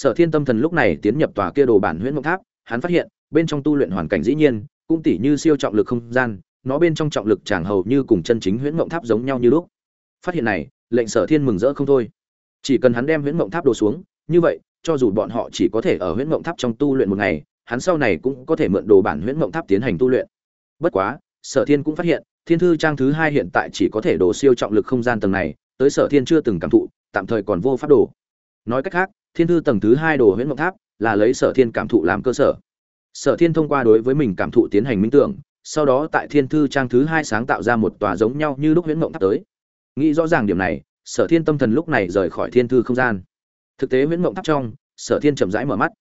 sở thiên tâm thần lúc này tiến nhập tòa kia đồ bản huyễn mộng tháp, hắn phát hiện, bên trong tu luyện hoàn cảnh dĩ nhiên, cũng tỉ như siêu trọng lực không gian, nó bên trong trọng lực chẳng hầu như cùng chân chính huyễn mộng tháp giống nhau như lúc. Phát hiện này, lệnh sở thiên mừng rỡ không thôi. Chỉ cần hắn đem huyễn mộng tháp đổ xuống, như vậy, cho dù bọn họ chỉ có thể ở huyễn mộng tháp trong tu luyện một ngày, hắn sau này cũng có thể mượn đồ bản huyễn mộng tháp tiến hành tu luyện. Bất quá, sở thiên cũng phát hiện, thiên thư trang thứ hai hiện tại chỉ có thể đổ siêu trọng lực không gian tầng này, tới sở thiên chưa từng cảm thụ, tạm thời còn vô pháp đổ. Nói cách khác thiên thư tầng thứ hai đồ huyễn mộng tháp là lấy sở thiên cảm thụ làm cơ sở. Sở thiên thông qua đối với mình cảm thụ tiến hành minh tưởng, sau đó tại thiên thư trang thứ hai sáng tạo ra một tòa giống nhau như lúc huyễn mộng tháp tới. Nghĩ rõ ràng điểm này, sở thiên tâm thần lúc này rời khỏi thiên thư không gian. Thực tế huyễn mộng tháp trong, sở thiên chậm rãi mở mắt.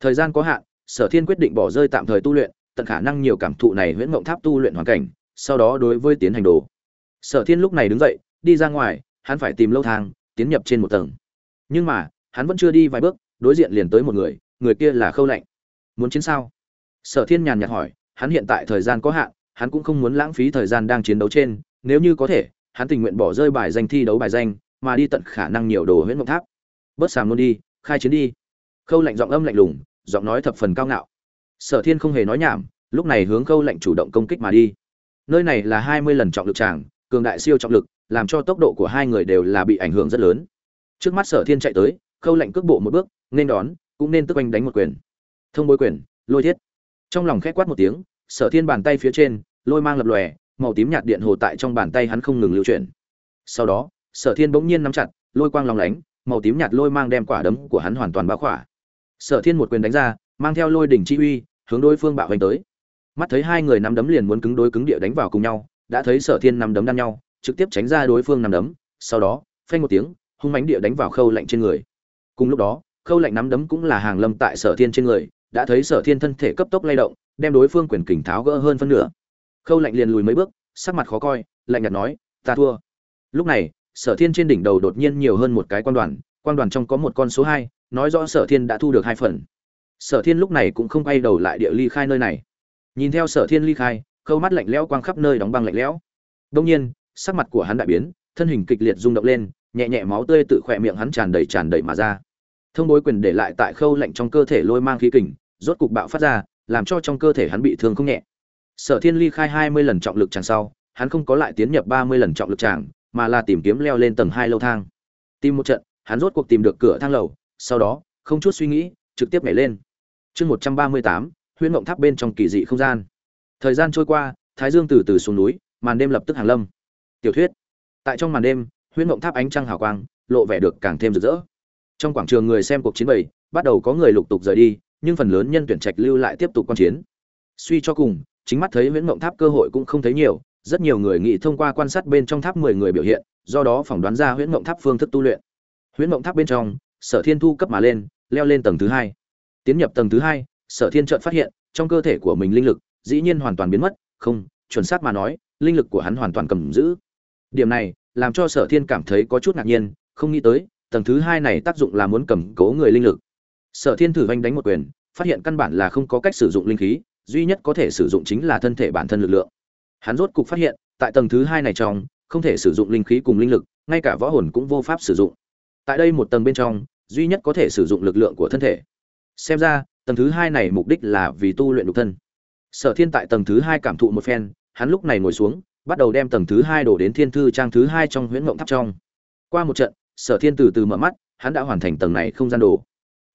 Thời gian có hạn, sở thiên quyết định bỏ rơi tạm thời tu luyện, tận khả năng nhiều cảm thụ này huyễn mộng tháp tu luyện hoàn cảnh, sau đó đối với tiến hành đồ. Sở thiên lúc này đứng dậy, đi ra ngoài, hắn phải tìm lâu thang, tiến nhập trên một tầng. Nhưng mà hắn vẫn chưa đi vài bước, đối diện liền tới một người người kia là khâu lạnh. Muốn chiến sao? Sở thiên nhàn nhạt hỏi, hắn hiện tại thời gian có hạn, hắn cũng không muốn lãng phí thời gian đang chiến đấu trên, nếu như có thể, hắn tình nguyện bỏ rơi bài danh thi đấu bài danh, mà đi tận khả năng nhiều đồ huyễn mộng tháp. Bớt sàm luôn đi, khai chiến đi. Khâu lạnh giọng âm lạnh lùng, giọng nói thập phần cao ngạo. Sở thiên không hề nói nhảm, lúc này hướng khâu lạnh chủ động công kích mà đi. Nơi này là hai mươi lần trọng lực tràng, cường đại siêu trọng lực, làm cho tốc độ của hai người đều là bị ảnh hưởng rất lớn. Trước mắt sở thiên chạy tới khâu lạnh cước bộ một bước, nên đón, cũng nên tức oanh đánh một quyền. Thông bối quyền, lôi thiết. Trong lòng khét quát một tiếng, sở thiên bàn tay phía trên, lôi mang lập lòe, màu tím nhạt điện hồ tại trong bàn tay hắn không ngừng lưu chuyển. Sau đó, sở thiên bỗng nhiên nắm chặt, lôi quang lòng lánh, màu tím nhạt lôi mang đem quả đấm của hắn hoàn toàn bao khỏa. Sở thiên một quyền đánh ra, mang theo lôi đỉnh chi uy, hướng đối phương bạo hành tới. Mắt thấy hai người nắm đấm liền muốn cứng đối cứng địa đánh vào cùng nhau, đã thấy sở thiên nắm đấm đan nhau, trực tiếp tránh ra đối phương nắm đấm, sau đó, phanh một tiếng, hung mánh địa đánh vào khâu lạnh trên người cùng lúc đó, khâu lạnh nắm đấm cũng là hàng lâm tại sở thiên trên người, đã thấy sở thiên thân thể cấp tốc lay động, đem đối phương quyền kình tháo gỡ hơn phân nửa. Khâu lạnh liền lùi mấy bước, sắc mặt khó coi, lạnh nhạt nói, ta thua. Lúc này, sở thiên trên đỉnh đầu đột nhiên nhiều hơn một cái quan đoàn quan đoàn trong có một con số hai, nói rõ sở thiên đã thu được hai phần. Sở thiên lúc này cũng không quay đầu lại địa ly khai nơi này. Nhìn theo sở thiên ly khai, khâu mắt lạnh lẽo quang khắp nơi đóng băng lạnh lẽo. Đông nhiên, sắc mặt của hắn đại biến, thân hình kịch liệt rung động lên nhẹ nhẹ máu tươi tự khỏe miệng hắn tràn đầy tràn đầy mà ra. Thông bối quyền để lại tại khâu lạnh trong cơ thể lôi mang khí kình, rốt cục bạo phát ra, làm cho trong cơ thể hắn bị thương không nhẹ. Sở thiên ly khai hai mươi lần trọng lực tràng sau, hắn không có lại tiến nhập ba mươi lần trọng lực tràng mà là tìm kiếm leo lên tầng hai lâu thang. Tìm một trận, hắn rốt cuộc tìm được cửa thang lầu, sau đó, không chút suy nghĩ, trực tiếp nhảy lên. Chương một trăm ba mươi tám, huyễn ngộng tháp bên trong kỳ dị không gian. Thời gian trôi qua, thái dương từ từ xuống núi, màn đêm lập tức hàng lâm. Tiểu thuyết. Tại trong màn đêm huyễn mộng tháp ánh trăng hào quang, lộ vẻ được càng thêm rực rỡ. Trong quảng trường người xem cuộc chiến bày bắt đầu có người lục tục rời đi, nhưng phần lớn nhân tuyển trạch lưu lại tiếp tục quan chiến. Suy cho cùng, chính mắt thấy huyễn mộng tháp cơ hội cũng không thấy nhiều, rất nhiều người nghĩ thông qua quan sát bên trong tháp mười người biểu hiện, do đó phỏng đoán ra huyễn mộng tháp phương thức tu luyện. Huyễn mộng tháp bên trong, sở thiên thu cấp mà lên, leo lên tầng thứ hai. Tiến nhập tầng thứ hai, sở thiên trợn phát hiện, trong cơ thể của mình linh lực, dĩ nhiên hoàn toàn biến mất, không, chuẩn xác mà nói, linh lực của hắn hoàn toàn cầm giữ. Điểm này làm cho sở thiên cảm thấy có chút ngạc nhiên, không nghĩ tới, tầng thứ hai này tác dụng là muốn cầm cố người linh lực. Sở thiên thử vanh đánh một quyền, phát hiện căn bản là không có cách sử dụng linh khí, duy nhất có thể sử dụng chính là thân thể bản thân lực lượng. Hắn rốt cục phát hiện, tại tầng thứ hai này trong, không thể sử dụng linh khí cùng linh lực, ngay cả võ hồn cũng vô pháp sử dụng. Tại đây một tầng bên trong, duy nhất có thể sử dụng lực lượng của thân thể. Xem ra, tầng thứ hai này mục đích là vì tu luyện nhục thân. Sở thiên tại tầng thứ hai cảm thụ một phen, hắn lúc này ngồi xuống bắt đầu đem tầng thứ hai đổ đến thiên thư trang thứ hai trong huyễn mộng tháp trong. Qua một trận, sở thiên từ từ mở mắt, hắn đã hoàn thành tầng này không gian đồ.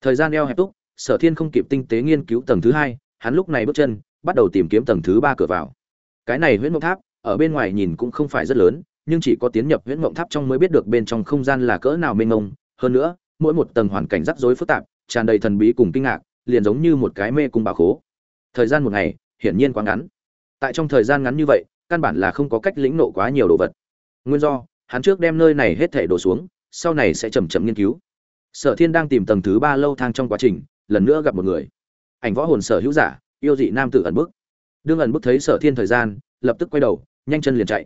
Thời gian eo hẹp túc, sở thiên không kịp tinh tế nghiên cứu tầng thứ hai, hắn lúc này bước chân, bắt đầu tìm kiếm tầng thứ ba cửa vào. Cái này huyễn mộng tháp, ở bên ngoài nhìn cũng không phải rất lớn, nhưng chỉ có tiến nhập huyễn mộng tháp trong mới biết được bên trong không gian là cỡ nào mênh mông. Hơn nữa, mỗi một tầng hoàn cảnh rắc rối phức tạp, tràn đầy thần bí cùng kinh ngạc, liền giống như một cái mê cung bà khố. Thời gian một ngày, hiển nhiên quá ngắn. Tại trong thời gian ngắn như vậy căn bản là không có cách lĩnh nộ quá nhiều đồ vật. Nguyên do, hắn trước đem nơi này hết thể đổ xuống, sau này sẽ chậm chậm nghiên cứu. Sở thiên đang tìm tầng thứ ba lâu thang trong quá trình, lần nữa gặp một người. Ảnh võ hồn sở hữu giả, yêu dị nam tử ẩn bức. Đương ẩn bức thấy sở thiên thời gian, lập tức quay đầu, nhanh chân liền chạy.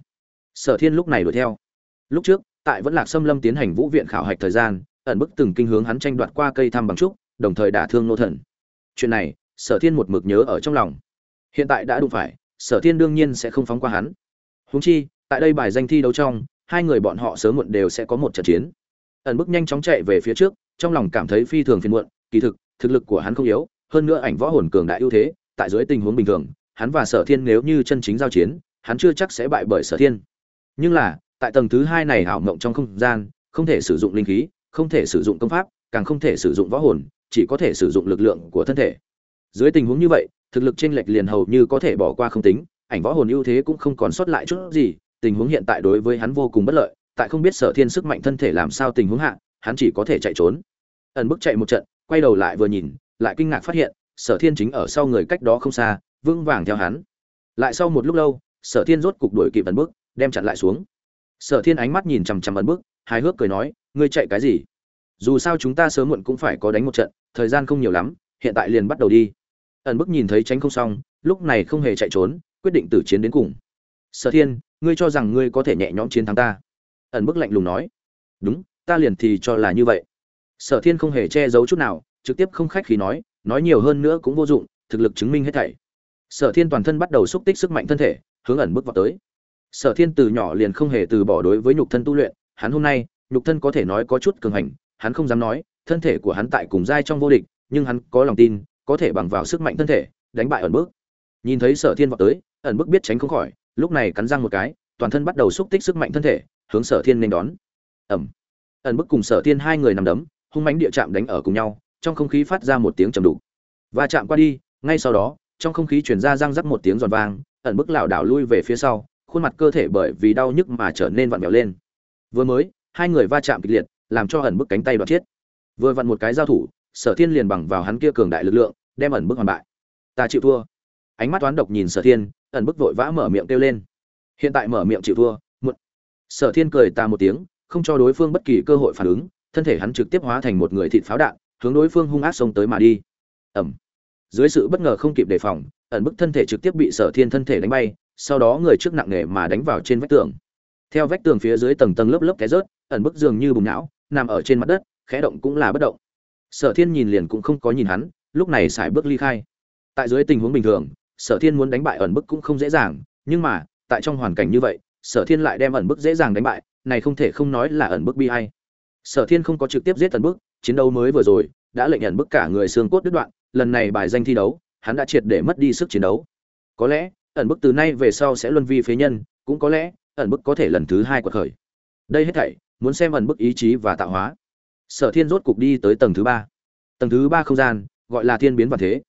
Sở thiên lúc này đuổi theo. Lúc trước, tại vẫn lạc xâm lâm tiến hành vũ viện khảo hạch thời gian, ẩn bức từng kinh hướng hắn tranh đoạt qua cây thăm bằng trúc, đồng thời đả thương nô thần. Chuyện này, sở thiên một mực nhớ ở trong lòng. Hiện tại đã đụng phải sở thiên đương nhiên sẽ không phóng qua hắn. Húng chi, tại đây bài danh thi đấu trong, hai người bọn họ sớm muộn đều sẽ có một trận chiến. Ẩn bức nhanh chóng chạy về phía trước, trong lòng cảm thấy phi thường phiền muộn, kỳ thực thực lực của hắn không yếu, hơn nữa ảnh võ hồn cường đại ưu thế, tại dưới tình huống bình thường, hắn và sở thiên nếu như chân chính giao chiến, hắn chưa chắc sẽ bại bởi sở thiên. Nhưng là, tại tầng thứ hai này ảo mộng trong không gian, không thể sử dụng linh khí, không thể sử dụng công pháp, càng không thể sử dụng võ hồn, chỉ có thể sử dụng lực lượng của thân thể. Dưới tình huống như vậy thực lực chênh lệch liền hầu như có thể bỏ qua không tính, ảnh võ hồn ưu thế cũng không còn sót lại chút gì, tình huống hiện tại đối với hắn vô cùng bất lợi, tại không biết sở thiên sức mạnh thân thể làm sao tình huống hạ, hắn chỉ có thể chạy trốn. Ẩn bức chạy một trận, quay đầu lại vừa nhìn, lại kinh ngạc phát hiện, sở thiên chính ở sau người cách đó không xa, vững vàng theo hắn. Lại sau một lúc lâu, sở thiên rốt cục đuổi kịp ẩn bức, đem chặn lại xuống. Sở thiên ánh mắt nhìn chằm chằm ẩn bức, hài hước cười nói, ngươi chạy cái gì? Dù sao chúng ta sớm muộn cũng phải có đánh một trận, thời gian không nhiều lắm, hiện tại liền bắt đầu đi ẩn bức nhìn thấy tránh không xong, lúc này không hề chạy trốn, quyết định tử chiến đến cùng. Sở thiên, ngươi cho rằng ngươi có thể nhẹ nhõm chiến thắng ta? Ẩn bức lạnh lùng nói. Đúng, ta liền thì cho là như vậy. Sở thiên không hề che giấu chút nào, trực tiếp không khách khí nói nói nhiều hơn nữa cũng vô dụng, thực lực chứng minh hết thảy. Sở thiên toàn thân bắt đầu xúc tích sức mạnh thân thể, hướng ẩn bước vào tới. Sở thiên từ nhỏ liền không hề từ bỏ đối với nhục thân tu luyện, hắn hôm nay, nhục thân có thể nói có chút cường hành, hắn không dám nói, thân thể của hắn tại cùng giai trong vô địch, nhưng hắn có lòng tin có thể bằng vào sức mạnh thân thể, đánh bại ẩn bước nhìn thấy sở thiên vào tới, ẩn bước biết tránh không khỏi, lúc này cắn răng một cái, toàn thân bắt đầu xúc tích sức mạnh thân thể, hướng sở thiên nên đón. Ẩm. Ẩn bức cùng sở thiên hai người nằm đấm, hung mánh địa chạm đánh ở cùng nhau, trong không khí phát ra một tiếng trầm đục. Và chạm qua đi, ngay sau đó, trong không khí chuyển ra răng rắc một tiếng giòn vang, ẩn bức lảo đảo lui về phía sau, khuôn mặt cơ thể bởi vì đau nhức mà trở nên vặn vẹo lên. Vừa mới, hai người va chạm kịch liệt, làm cho ẩn bức cánh tay đoạt chết. Vừa vặn một cái giao thủ sở thiên liền bằng vào hắn kia cường đại lực lượng, đem ẩn bức hoàn bại. Ta chịu thua. Ánh mắt toán độc nhìn sở thiên, ẩn bức vội vã mở miệng kêu lên. Hiện tại mở miệng chịu thua, muộn. Sở thiên cười ta một tiếng, không cho đối phương bất kỳ cơ hội phản ứng, thân thể hắn trực tiếp hóa thành một người thịt pháo đạn, hướng đối phương hung ác xông tới mà đi. Ẩm. Dưới sự bất ngờ không kịp đề phòng, ẩn bức thân thể trực tiếp bị sở thiên thân thể đánh bay, sau đó người trước nặng nề mà đánh vào trên vách tường. Theo vách tường phía dưới tầng tầng lớp lớp té rớt, ẩn bức dường như bùng não, nằm ở trên mặt đất, khẽ động cũng là bất động sở thiên nhìn liền cũng không có nhìn hắn, lúc này xài bước ly khai. Tại dưới tình huống bình thường, sở thiên muốn đánh bại ẩn bức cũng không dễ dàng, nhưng mà, tại trong hoàn cảnh như vậy, sở thiên lại đem ẩn bức dễ dàng đánh bại, này không thể không nói là ẩn bức bi hay sở thiên không có trực tiếp giết ẩn bức, chiến đấu mới vừa rồi, đã lệnh ẩn bức cả người xương cốt đứt đoạn, lần này bài danh thi đấu, hắn đã triệt để mất đi sức chiến đấu. Có lẽ, ẩn bức từ nay về sau sẽ luân vi phế nhân, cũng có lẽ, ẩn bức có thể lần thứ hai quật khởi. Đây hết thảy, muốn xem ẩn bức ý chí và tạo hóa sở thiên rốt cục đi tới tầng thứ ba. Tầng thứ ba không gian, gọi là thiên biến và thế.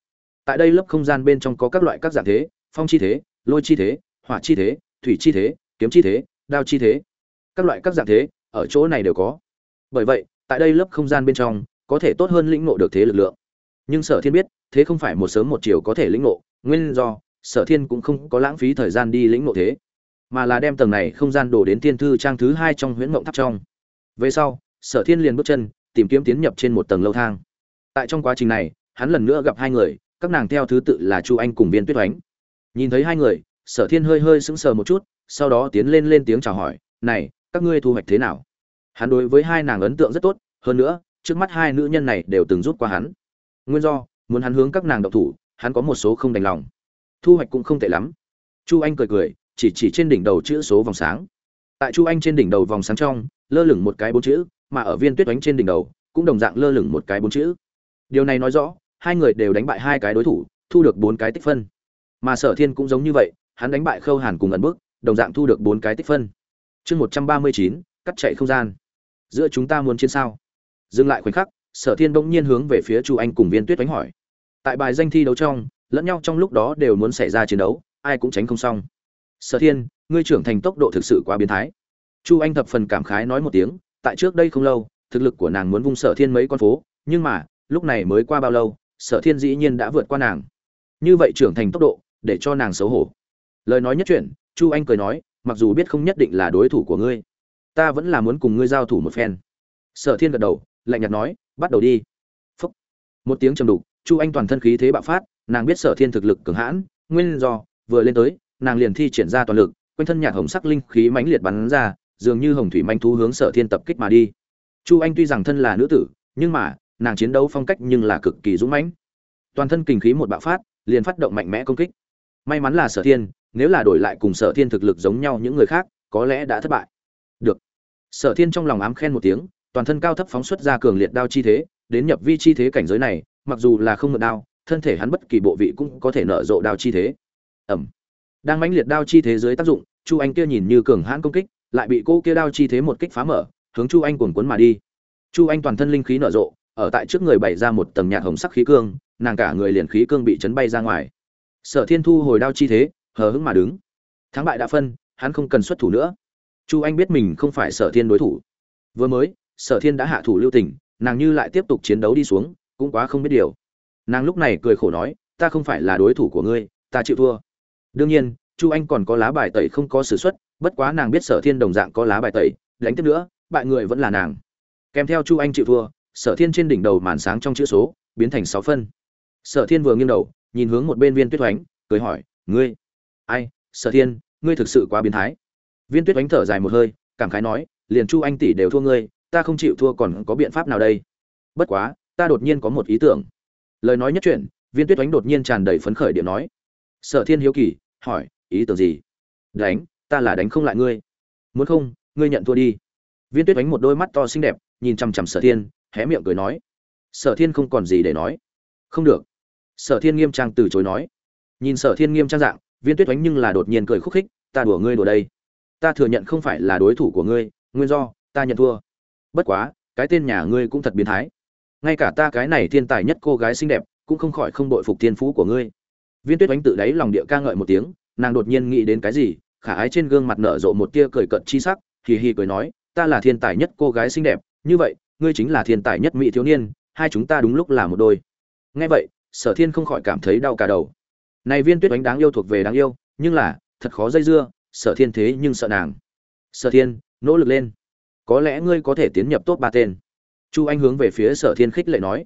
Tại đây lớp không gian bên trong có các loại các dạng thế, phong chi thế, lôi chi thế, hỏa chi thế, thủy chi thế, kiếm chi thế, đao chi thế. Các loại các dạng thế, ở chỗ này đều có. Bởi vậy, tại đây lớp không gian bên trong, có thể tốt hơn lĩnh ngộ được thế lực lượng. Nhưng sở thiên biết, thế không phải một sớm một chiều có thể lĩnh ngộ. Nguyên do, sở thiên cũng không có lãng phí thời gian đi lĩnh ngộ thế, mà là đem tầng này không gian đổ đến tiên thư trang thứ hai trong huyễn mộng tháp trong. Về sau sở thiên liền bước chân, tìm kiếm tiến nhập trên một tầng lâu thang. Tại trong quá trình này, hắn lần nữa gặp hai người, các nàng theo thứ tự là chu anh cùng viên tuyết oánh. Nhìn thấy hai người, sở thiên hơi hơi sững sờ một chút, sau đó tiến lên lên tiếng chào hỏi, này, các ngươi thu hoạch thế nào? Hắn đối với hai nàng ấn tượng rất tốt, hơn nữa, trước mắt hai nữ nhân này đều từng rút qua hắn. Nguyên do, muốn hắn hướng các nàng độc thủ, hắn có một số không đành lòng. Thu hoạch cũng không tệ lắm. Chu anh cười cười, chỉ chỉ trên đỉnh đầu chữ số vòng sáng. Tại chu anh trên đỉnh đầu vòng sáng trong, lơ lửng một cái bốn chữ mà ở viên tuyết đánh trên đỉnh đầu, cũng đồng dạng lơ lửng một cái bốn chữ. Điều này nói rõ, hai người đều đánh bại hai cái đối thủ, thu được bốn cái tích phân. Mà sở thiên cũng giống như vậy, hắn đánh bại khâu hàn cùng ẩn bước đồng dạng thu được bốn cái tích phân. Chương một trăm ba mươi chín, cắt chạy không gian. Giữa chúng ta muốn chiến sao? Dừng lại khoảnh khắc, sở thiên bỗng nhiên hướng về phía chu anh cùng viên tuyết đánh hỏi. Tại bài danh thi đấu trong, lẫn nhau trong lúc đó đều muốn xảy ra chiến đấu, ai cũng tránh không xong. Sở thiên, ngươi trưởng thành tốc độ thực sự quá biến thái. Chu anh thập phần cảm khái nói một tiếng tại trước đây không lâu, thực lực của nàng muốn vung sở thiên mấy con phố, nhưng mà, lúc này mới qua bao lâu, sở thiên dĩ nhiên đã vượt qua nàng. Như vậy trưởng thành tốc độ, để cho nàng xấu hổ. Lời nói nhất chuyện chu anh cười nói, mặc dù biết không nhất định là đối thủ của ngươi, ta vẫn là muốn cùng ngươi giao thủ một phen. Sở thiên gật đầu, lạnh nhạt nói, bắt đầu đi. Phúc. một tiếng trầm đục, chu anh toàn thân khí thế bạo phát, nàng biết sở thiên thực lực cường hãn, nguyên do, vừa lên tới, nàng liền thi triển ra toàn lực, quanh thân nhạt hồng sắc linh khí mãnh liệt bắn ra dường như hồng thủy manh thú hướng sở thiên tập kích mà đi. Chu anh tuy rằng thân là nữ tử, nhưng mà, nàng chiến đấu phong cách nhưng là cực kỳ dũng mãnh. Toàn thân kinh khí một bạo phát, liền phát động mạnh mẽ công kích. May mắn là sở thiên, nếu là đổi lại cùng sở thiên thực lực giống nhau những người khác, có lẽ đã thất bại. Được. Sở thiên trong lòng ám khen một tiếng, toàn thân cao thấp phóng xuất ra cường liệt đao chi thế, đến nhập vi chi thế cảnh giới này, mặc dù là không ngợt đao, thân thể hắn bất kỳ bộ vị cũng có thể nở rộ đao chi thế. Ẩm. Đang mãnh liệt đao chi thế dưới tác dụng, chu anh kia nhìn như cường hãn công kích lại bị cô kia đao chi thế một kích phá mở, hướng chu anh cuồn cuốn mà đi. Chu anh toàn thân linh khí nở rộ, ở tại trước người bày ra một tầng nhạt hồng sắc khí cương, nàng cả người liền khí cương bị chấn bay ra ngoài. Sở thiên thu hồi đao chi thế, hờ hững mà đứng. Thắng bại đã phân, hắn không cần xuất thủ nữa. Chu anh biết mình không phải sở thiên đối thủ. Vừa mới, sở thiên đã hạ thủ lưu tình, nàng như lại tiếp tục chiến đấu đi xuống, cũng quá không biết điều. Nàng lúc này cười khổ nói, ta không phải là đối thủ của ngươi, ta chịu thua. Đương nhiên chu anh còn có lá bài tẩy không có s ử bất quá nàng biết sở thiên đồng dạng có lá bài tẩy, đánh tiếp nữa, bại người vẫn là nàng. Kèm theo chu anh chịu thua, sở thiên trên đỉnh đầu màn sáng trong chữ số, biến thành sáu phân. Sở thiên vừa nghiêng đầu, nhìn hướng một bên viên tuyết oánh, cười hỏi, ngươi? Ai, sở thiên, ngươi thực sự quá biến thái. Viên tuyết oánh thở dài một hơi, cảm khái nói, liền chu anh tỷ đều thua ngươi, ta không chịu thua còn có biện pháp nào đây? Bất quá, ta đột nhiên có một ý tưởng. Lời nói nhất chuyện, viên tuyết oánh đột nhiên tràn đầy phấn khởi điện nói. Sở thiên hiếu kỳ, hỏi ý tưởng gì? Đánh, ta là đánh không lại ngươi. Muốn không, ngươi nhận thua đi. Viên tuyết đánh một đôi mắt to xinh đẹp, nhìn chằm chằm sở thiên, hé miệng cười nói. Sở thiên không còn gì để nói. Không được. Sở thiên nghiêm trang từ chối nói. Nhìn sở thiên nghiêm trang dạng, viên tuyết đánh nhưng là đột nhiên cười khúc khích, ta đùa ngươi đùa đây. Ta thừa nhận không phải là đối thủ của ngươi, nguyên do, ta nhận thua. Bất quá, cái tên nhà ngươi cũng thật biến thái. Ngay cả ta cái này thiên tài nhất cô gái xinh đẹp, cũng không khỏi không đội phục thiên phú của ngươi. Viên tuyết đánh tự đáy lòng địa ca ngợi một tiếng nàng đột nhiên nghĩ đến cái gì, khả ái trên gương mặt nở rộ một tia cười cận chi sắc, hì hì cười nói, ta là thiên tài nhất cô gái xinh đẹp, như vậy, ngươi chính là thiên tài nhất mỹ thiếu niên, hai chúng ta đúng lúc là một đôi. Nghe vậy, sở thiên không khỏi cảm thấy đau cả đầu. Này viên tuyết oánh đáng yêu thuộc về đáng yêu, nhưng là, thật khó dây dưa, sở thiên thế nhưng sợ nàng. Sở thiên, nỗ lực lên. Có lẽ ngươi có thể tiến nhập top ba tên. Chu anh hướng về phía sở thiên khích lệ nói.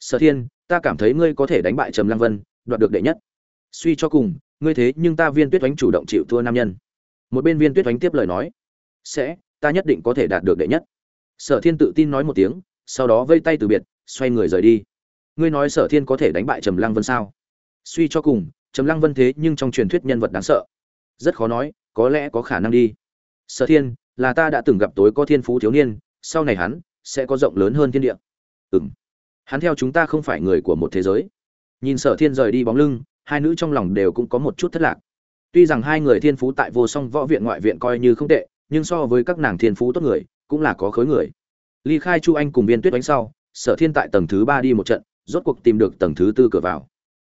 Sở thiên, ta cảm thấy ngươi có thể đánh bại trầm lăng vân, đoạt được đệ nhất. Suy cho cùng ngươi thế nhưng ta viên tuyết oánh chủ động chịu thua nam nhân. Một bên viên tuyết oánh tiếp lời nói, sẽ, ta nhất định có thể đạt được đệ nhất. Sở thiên tự tin nói một tiếng, sau đó vây tay từ biệt, xoay người rời đi. Ngươi nói sở thiên có thể đánh bại trầm lăng vân sao? Suy cho cùng, trầm lăng vân thế nhưng trong truyền thuyết nhân vật đáng sợ. Rất khó nói, có lẽ có khả năng đi. Sở thiên, là ta đã từng gặp tối có thiên phú thiếu niên, sau này hắn sẽ có rộng lớn hơn thiên địa. Ừ m hắn theo chúng ta không phải người của một thế giới. Nhìn sở thiên rời đi bóng lưng hai nữ trong lòng đều cũng có một chút thất lạc. Tuy rằng hai người thiên phú tại vô song võ viện ngoại viện coi như không tệ nhưng so với các nàng thiên phú tốt người cũng là có khối người. Ly khai chu anh cùng viên tuyết đánh sau sở thiên tại tầng thứ ba đi một trận rốt cuộc tìm được tầng thứ tư cửa vào.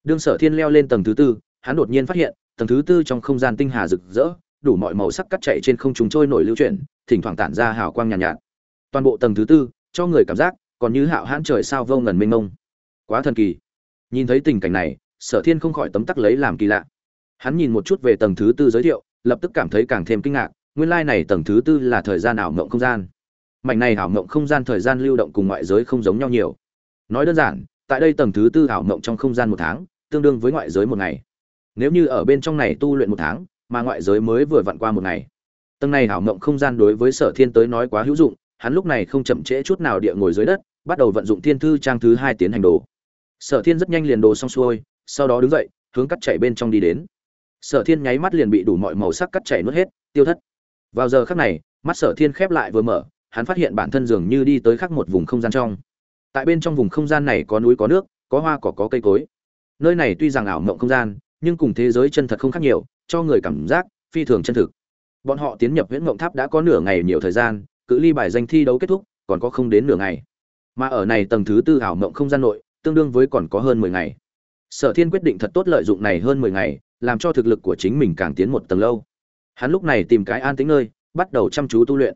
Đương sở thiên leo lên tầng thứ tư hắn đột nhiên phát hiện tầng thứ tư trong không gian tinh hà rực rỡ đủ mọi màu sắc cắt chạy trên không trung trôi nổi lưu chuyển thỉnh thoảng tản ra hào quang nhàn nhạt, nhạt. Toàn bộ tầng thứ tư cho người cảm giác còn như hạo hãn trời sao vô ngần mênh mông. Quá thần kỳ. Nhìn thấy tình cảnh này sở thiên không khỏi tấm tắc lấy làm kỳ lạ. Hắn nhìn một chút về tầng thứ tư giới thiệu, lập tức cảm thấy càng thêm kinh ngạc, nguyên lai này tầng thứ tư là thời gian ảo mộng không gian. Mảnh này ảo mộng không gian thời gian lưu động cùng ngoại giới không giống nhau nhiều. Nói đơn giản, tại đây tầng thứ tư ảo mộng trong không gian một tháng, tương đương với ngoại giới một ngày. Nếu như ở bên trong này tu luyện một tháng, mà ngoại giới mới vừa vặn qua một ngày. Tầng này ảo mộng không gian đối với sở thiên tới nói quá hữu dụng, hắn lúc này không chậm trễ chút nào địa ngồi dưới đất, bắt đầu vận dụng thiên thư trang thứ hai tiến hành đồ. Sở thiên rất nhanh liền đồ xong xuôi sau đó đứng dậy, hướng cắt chảy bên trong đi đến. Sở thiên nháy mắt liền bị đủ mọi màu sắc cắt chảy nuốt hết, tiêu thất. Vào giờ khắc này, mắt sở thiên khép lại vừa mở, hắn phát hiện bản thân dường như đi tới khắc một vùng không gian trong. Tại bên trong vùng không gian này có núi có nước, có hoa cỏ, có cây cối. Nơi này tuy rằng ảo mộng không gian, nhưng cùng thế giới chân thật không khác nhiều, cho người cảm giác phi thường chân thực. Bọn họ tiến nhập huyễn mộng tháp đã có nửa ngày nhiều thời gian, cự ly bài danh thi đấu kết thúc, còn có không đến nửa ngày. Mà ở này tầng thứ tư ảo mộng không gian nội, tương đương với còn có hơn mười ngày sở thiên quyết định thật tốt lợi dụng này hơn mười ngày, làm cho thực lực của chính mình càng tiến một tầng lâu. Hắn lúc này tìm cái an tĩnh nơi, bắt đầu chăm chú tu luyện.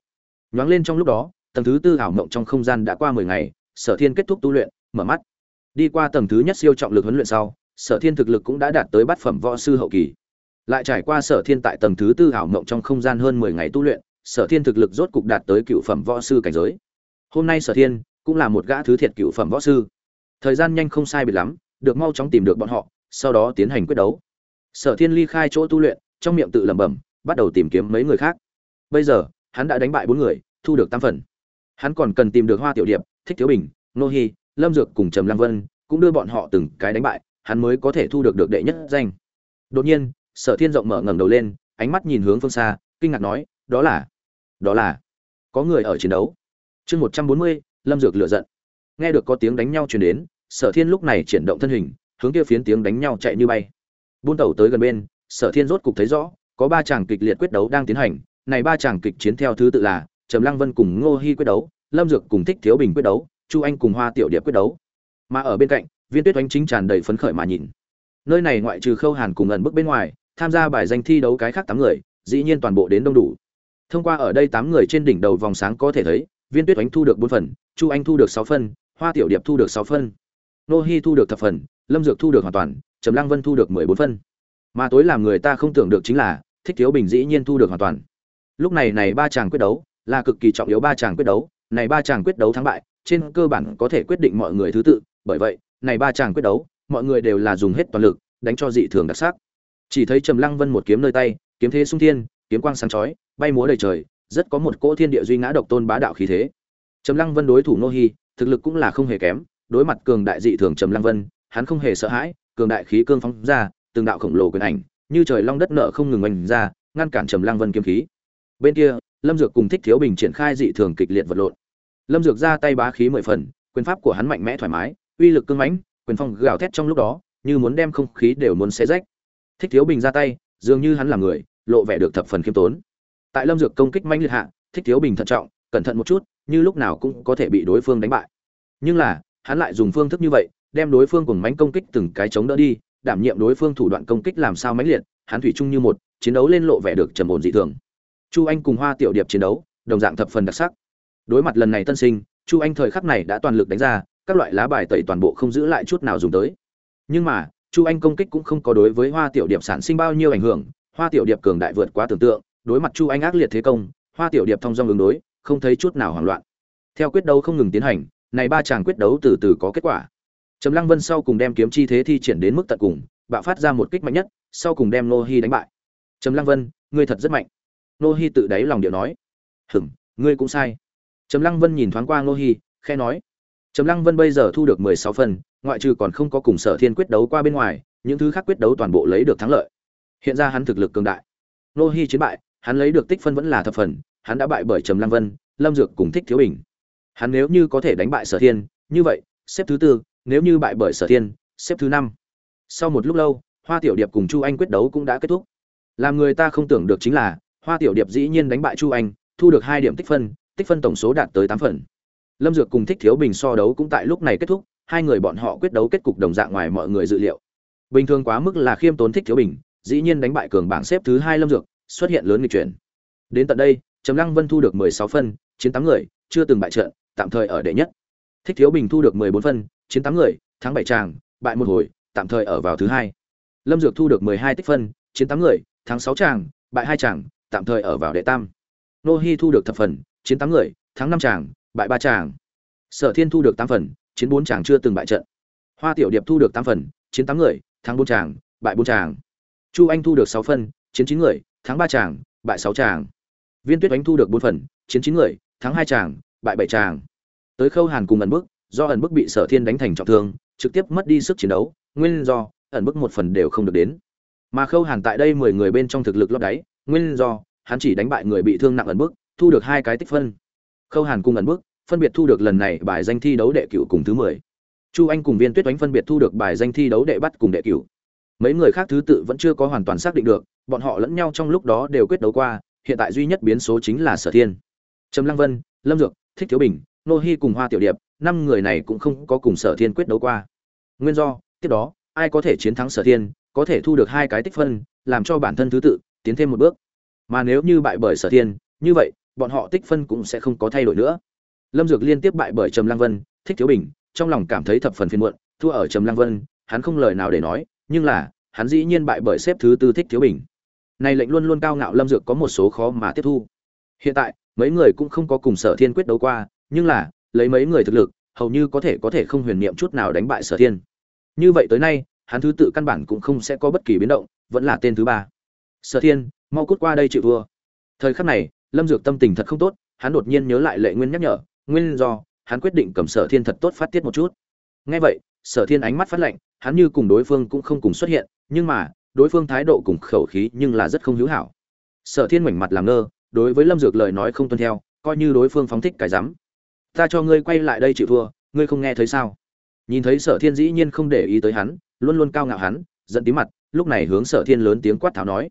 Nhoáng lên trong lúc đó, tầng thứ tư ảo mộng trong không gian đã qua mười ngày, sở thiên kết thúc tu luyện, mở mắt. Đi qua tầng thứ nhất siêu trọng lực huấn luyện sau, sở thiên thực lực cũng đã đạt tới bát phẩm võ sư hậu kỳ. Lại trải qua sở thiên tại tầng thứ tư ảo mộng trong không gian hơn mười ngày tu luyện, sở thiên thực lực rốt cục đạt tới cựu phẩm võ sư cảnh giới. Hôm nay sở thiên cũng là một gã thứ thiệt cựu phẩm võ sư. Thời gian nhanh không sai biệt lắm được mau chóng tìm được bọn họ, sau đó tiến hành quyết đấu. Sở thiên ly khai chỗ tu luyện, trong miệng tự lẩm bẩm, bắt đầu tìm kiếm mấy người khác. Bây giờ, hắn đã đánh bại bốn người, thu được tam phần. Hắn còn cần tìm được hoa tiểu điệp, thích thiếu bình, nô hi, lâm dược cùng trầm lăng vân, cũng đưa bọn họ từng cái đánh bại, hắn mới có thể thu được được đệ nhất danh. Đột nhiên, sở thiên rộng mở ngẩng đầu lên, ánh mắt nhìn hướng phương xa, kinh ngạc nói, đó là đó là, có người ở chiến đấu. Chương một trăm bốn mươi, lâm dược lựa giận. Nghe được có tiếng đánh nhau truyền đến sở thiên lúc này chuyển động thân hình, hướng kia phiến tiếng đánh nhau chạy như bay. Buôn tàu tới gần bên, sở thiên rốt cục thấy rõ, có ba chàng kịch liệt quyết đấu đang tiến hành. Này ba chàng kịch chiến theo thứ tự là trầm lăng vân cùng ngô hy quyết đấu, lâm dược cùng thích thiếu bình quyết đấu, chu anh cùng hoa tiểu điệp quyết đấu. Mà ở bên cạnh, viên tuyết oanh chính tràn đầy phấn khởi mà nhìn. Nơi này ngoại trừ khâu hàn cùng ẩn bức bên ngoài, tham gia bài danh thi đấu cái khác tám người, dĩ nhiên toàn bộ đến đông đủ. Thông qua ở đây tám người trên đỉnh đầu vòng sáng có thể thấy, viên tuyết oanh thu được bốn phần, chu anh thu được sáu phân hoa tiểu điệp thu được sáu phân nô hy thu được thập phần, lâm dược thu được hoàn toàn, trầm lăng vân thu được mười bốn phân. Mà tối làm người ta không tưởng được chính là, thích thiếu bình dĩ nhiên thu được hoàn toàn. Lúc này này ba chàng quyết đấu, là cực kỳ trọng yếu ba chàng quyết đấu. Này ba chàng quyết đấu thắng bại, trên cơ bản có thể quyết định mọi người thứ tự. Bởi vậy, này ba chàng quyết đấu, mọi người đều là dùng hết toàn lực, đánh cho dị thường đặc sắc. Chỉ thấy trầm lăng vân một kiếm nơi tay, kiếm thế sung thiên, kiếm quang sáng chói, bay múa đầy trời, rất có một cỗ thiên địa duy ngã độc tôn bá đạo khí thế. Trầm lăng vân đối thủ nô hi, thực lực cũng là không hề kém đối mặt cường đại dị thường trầm lăng vân, hắn không hề sợ hãi, cường đại khí cương phóng ra, từng đạo khổng lồ quyền ảnh, như trời long đất nợ không ngừng oanh ra, ngăn cản trầm lăng vân kiếm khí. Bên kia, lâm dược cùng thích thiếu bình triển khai dị thường kịch liệt vật lộn. Lâm dược ra tay bá khí mười phần, quyền pháp của hắn mạnh mẽ thoải mái, uy lực cương mãnh, quyền phong gào thét trong lúc đó, như muốn đem không khí đều muốn xé rách. Thích thiếu bình ra tay, dường như hắn là người, lộ vẻ được thập phần khiêm tốn. Tại lâm dược công kích mãnh liệt hạ, thích thiếu bình thận trọng, cẩn thận một chút, như lúc nào cũng có thể bị đối phương đánh bại. Nhưng là hắn lại dùng phương thức như vậy, đem đối phương cùng mánh công kích từng cái chống đỡ đi, đảm nhiệm đối phương thủ đoạn công kích làm sao mãnh liệt, hắn thủy chung như một, chiến đấu lên lộ vẻ được trầm ổn dị thường. Chu anh cùng hoa tiểu điệp chiến đấu, đồng dạng thập phần đặc sắc. Đối mặt lần này tân sinh, chu anh thời khắc này đã toàn lực đánh ra, các loại lá bài tẩy toàn bộ không giữ lại chút nào dùng tới. Nhưng mà, chu anh công kích cũng không có đối với hoa tiểu điệp sản sinh bao nhiêu ảnh hưởng, hoa tiểu điệp cường đại vượt quá tưởng tượng, đối mặt chu anh ác liệt thế công, hoa tiểu điệp thông dong ứng đối, không thấy chút nào hoảng loạn. Theo quyết đấu không ngừng tiến hành này ba chàng quyết đấu từ từ có kết quả. Trầm lăng vân sau cùng đem kiếm chi thế thi triển đến mức tận cùng, bạo phát ra một kích mạnh nhất, sau cùng đem nô hi đánh bại. Trầm lăng vân, ngươi thật rất mạnh. Nô hi tự đáy lòng điệu nói. Hửng ngươi cũng sai. Trầm lăng vân nhìn thoáng qua nô hi khe nói. Trầm lăng vân bây giờ thu được mười sáu phần, ngoại trừ còn không có cùng sở thiên quyết đấu qua bên ngoài, những thứ khác quyết đấu toàn bộ lấy được thắng lợi. Hiện ra hắn thực lực cường đại. Nô hi chiến bại, hắn lấy được tích phân vẫn là thập phần, hắn đã bại bởi trầm lăng vân, lâm dược cùng thích thiếu bình hắn nếu như có thể đánh bại sở thiên, như vậy, xếp thứ tư, nếu như bại bởi sở thiên, xếp thứ năm. Sau một lúc lâu, hoa tiểu điệp cùng chu anh quyết đấu cũng đã kết thúc. Làm người ta không tưởng được chính là, hoa tiểu điệp dĩ nhiên đánh bại chu anh, thu được hai điểm tích phân tích phân tổng số đạt tới tám phần. Lâm dược cùng thích thiếu bình so đấu cũng tại lúc này kết thúc, hai người bọn họ quyết đấu kết cục đồng dạng ngoài mọi người dự liệu. Bình thường quá mức là khiêm tốn thích thiếu bình, dĩ nhiên đánh bại cường bảng xếp thứ hai lâm dược, xuất hiện lớn nghịch chuyển. Đến tận đây, trầm lăng vân thu được mười sáu phân, chiến tám người, chưa từng bại trận tạm thời ở đệ nhất. Thích thiếu bình thu được mười bốn phân, chiến tám người, thắng bảy tràng, bại một hồi, tạm thời ở vào thứ hai. Lâm dược thu được mười hai tích phân, chiến tám người, thắng sáu tràng, bại hai tràng, tạm thời ở vào đệ tam. Nô hi thu được thập phần, chiến tám người, thắng năm tràng, bại ba tràng. Sở thiên thu được tám phần, chiến bốn tràng chưa từng bại trận. Hoa tiểu điệp thu được tám phần, chiến tám người, thắng bốn tràng, bại bốn tràng. Chu anh thu được sáu phân, chiến chín người, thắng ba tràng, bại sáu tràng. Viên tuyết oánh thu được bốn phần, chiến chín người, thắng hai tràng bại bảy tràng. Tới khâu hàn cùng ẩn bức, do ẩn bức bị sở thiên đánh thành trọng thương, trực tiếp mất đi sức chiến đấu, nguyên do, ẩn bức một phần đều không được đến. Mà khâu hàn tại đây mười người bên trong thực lực lót đáy, nguyên do, hắn chỉ đánh bại người bị thương nặng ẩn bức, thu được hai cái tích phân. Khâu hàn cùng ẩn bức, phân biệt thu được lần này bài danh thi đấu đệ cửu cùng thứ mười. Chu anh cùng viên tuyết đánh phân biệt thu được bài danh thi đấu đệ bắt cùng đệ cửu. Mấy người khác thứ tự vẫn chưa có hoàn toàn xác định được, bọn họ lẫn nhau trong lúc đó đều quyết đấu qua, hiện tại duy nhất biến số chính là sở thiên. Trầm lăng vân, lâm dược thích thiếu bình, nô hi cùng hoa tiểu điệp, năm người này cũng không có cùng sở thiên quyết đấu qua. Nguyên do, tiếp đó, ai có thể chiến thắng sở thiên, có thể thu được hai cái tích phân, làm cho bản thân thứ tự, tiến thêm một bước. Mà nếu như bại bởi sở thiên, như vậy, bọn họ tích phân cũng sẽ không có thay đổi nữa. Lâm dược liên tiếp bại bởi trầm lăng vân, thích thiếu bình, trong lòng cảm thấy thập phần phiền muộn, thua ở trầm lăng vân, hắn không lời nào để nói, nhưng là, hắn dĩ nhiên bại bởi xếp thứ tư thích thiếu bình. Này lệnh luôn luôn cao ngạo lâm dược có một số khó mà tiếp thu. Hiện tại mấy người cũng không có cùng sở thiên quyết đấu qua, nhưng là, lấy mấy người thực lực, hầu như có thể có thể không huyền niệm chút nào đánh bại sở thiên. Như vậy tới nay, hắn thứ tự căn bản cũng không sẽ có bất kỳ biến động, vẫn là tên thứ ba. Sở thiên, mau cút qua đây chịu thua. Thời khắc này, lâm dược tâm tình thật không tốt, hắn đột nhiên nhớ lại lệ nguyên nhắc nhở, nguyên do, hắn quyết định cầm sở thiên thật tốt phát tiết một chút. Ngay vậy, sở thiên ánh mắt phát lạnh, hắn như cùng đối phương cũng không cùng xuất hiện, nhưng mà, đối phương thái độ cùng khẩu khí nhưng là rất không hữu hảo. Sở thiên mảnh mặt làm ngơ đối với lâm dược lời nói không tuân theo, coi như đối phương phóng thích cái rắm. Ta cho ngươi quay lại đây chịu thua, ngươi không nghe thấy sao? Nhìn thấy sở thiên dĩ nhiên không để ý tới hắn, luôn luôn cao ngạo hắn, giận tí mặt, lúc này hướng sở thiên lớn tiếng quát tháo nói.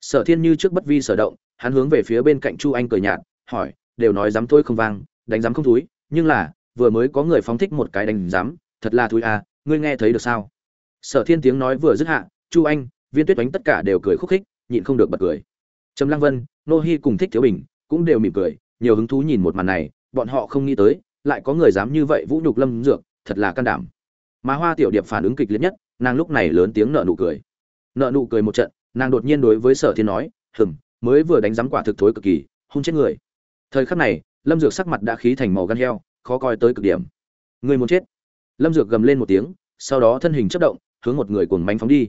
Sở thiên như trước bất vi sở động, hắn hướng về phía bên cạnh chu anh cười nhạt, hỏi, đều nói dám thôi không vang, đánh dám không thúi, nhưng là, vừa mới có người phóng thích một cái đánh dám thật là thúi à ngươi nghe thấy được sao? Sở thiên tiếng nói vừa dứt hạ, chu anh, viên tuyết đánh tất cả đều cười khúc khích, nhịn không được bật cười. Trầm lăng vân nô hi cùng thích thiếu bình cũng đều mỉm cười, nhiều hứng thú nhìn một màn này, bọn họ không nghĩ tới, lại có người dám như vậy vũ nhục lâm dược, thật là can đảm. Mà hoa tiểu điệp phản ứng kịch liệt nhất, nàng lúc này lớn tiếng nợ nụ cười. Nợ nụ cười một trận, nàng đột nhiên đối với sở thiên nói, hừm, mới vừa đánh giám quả thực thối cực kỳ, hung chết người. Thời khắc này, lâm dược sắc mặt đã khí thành màu gan heo, khó coi tới cực điểm. Người muốn chết? Lâm dược gầm lên một tiếng, sau đó thân hình chất động, hướng một người cuồng mánh phóng đi.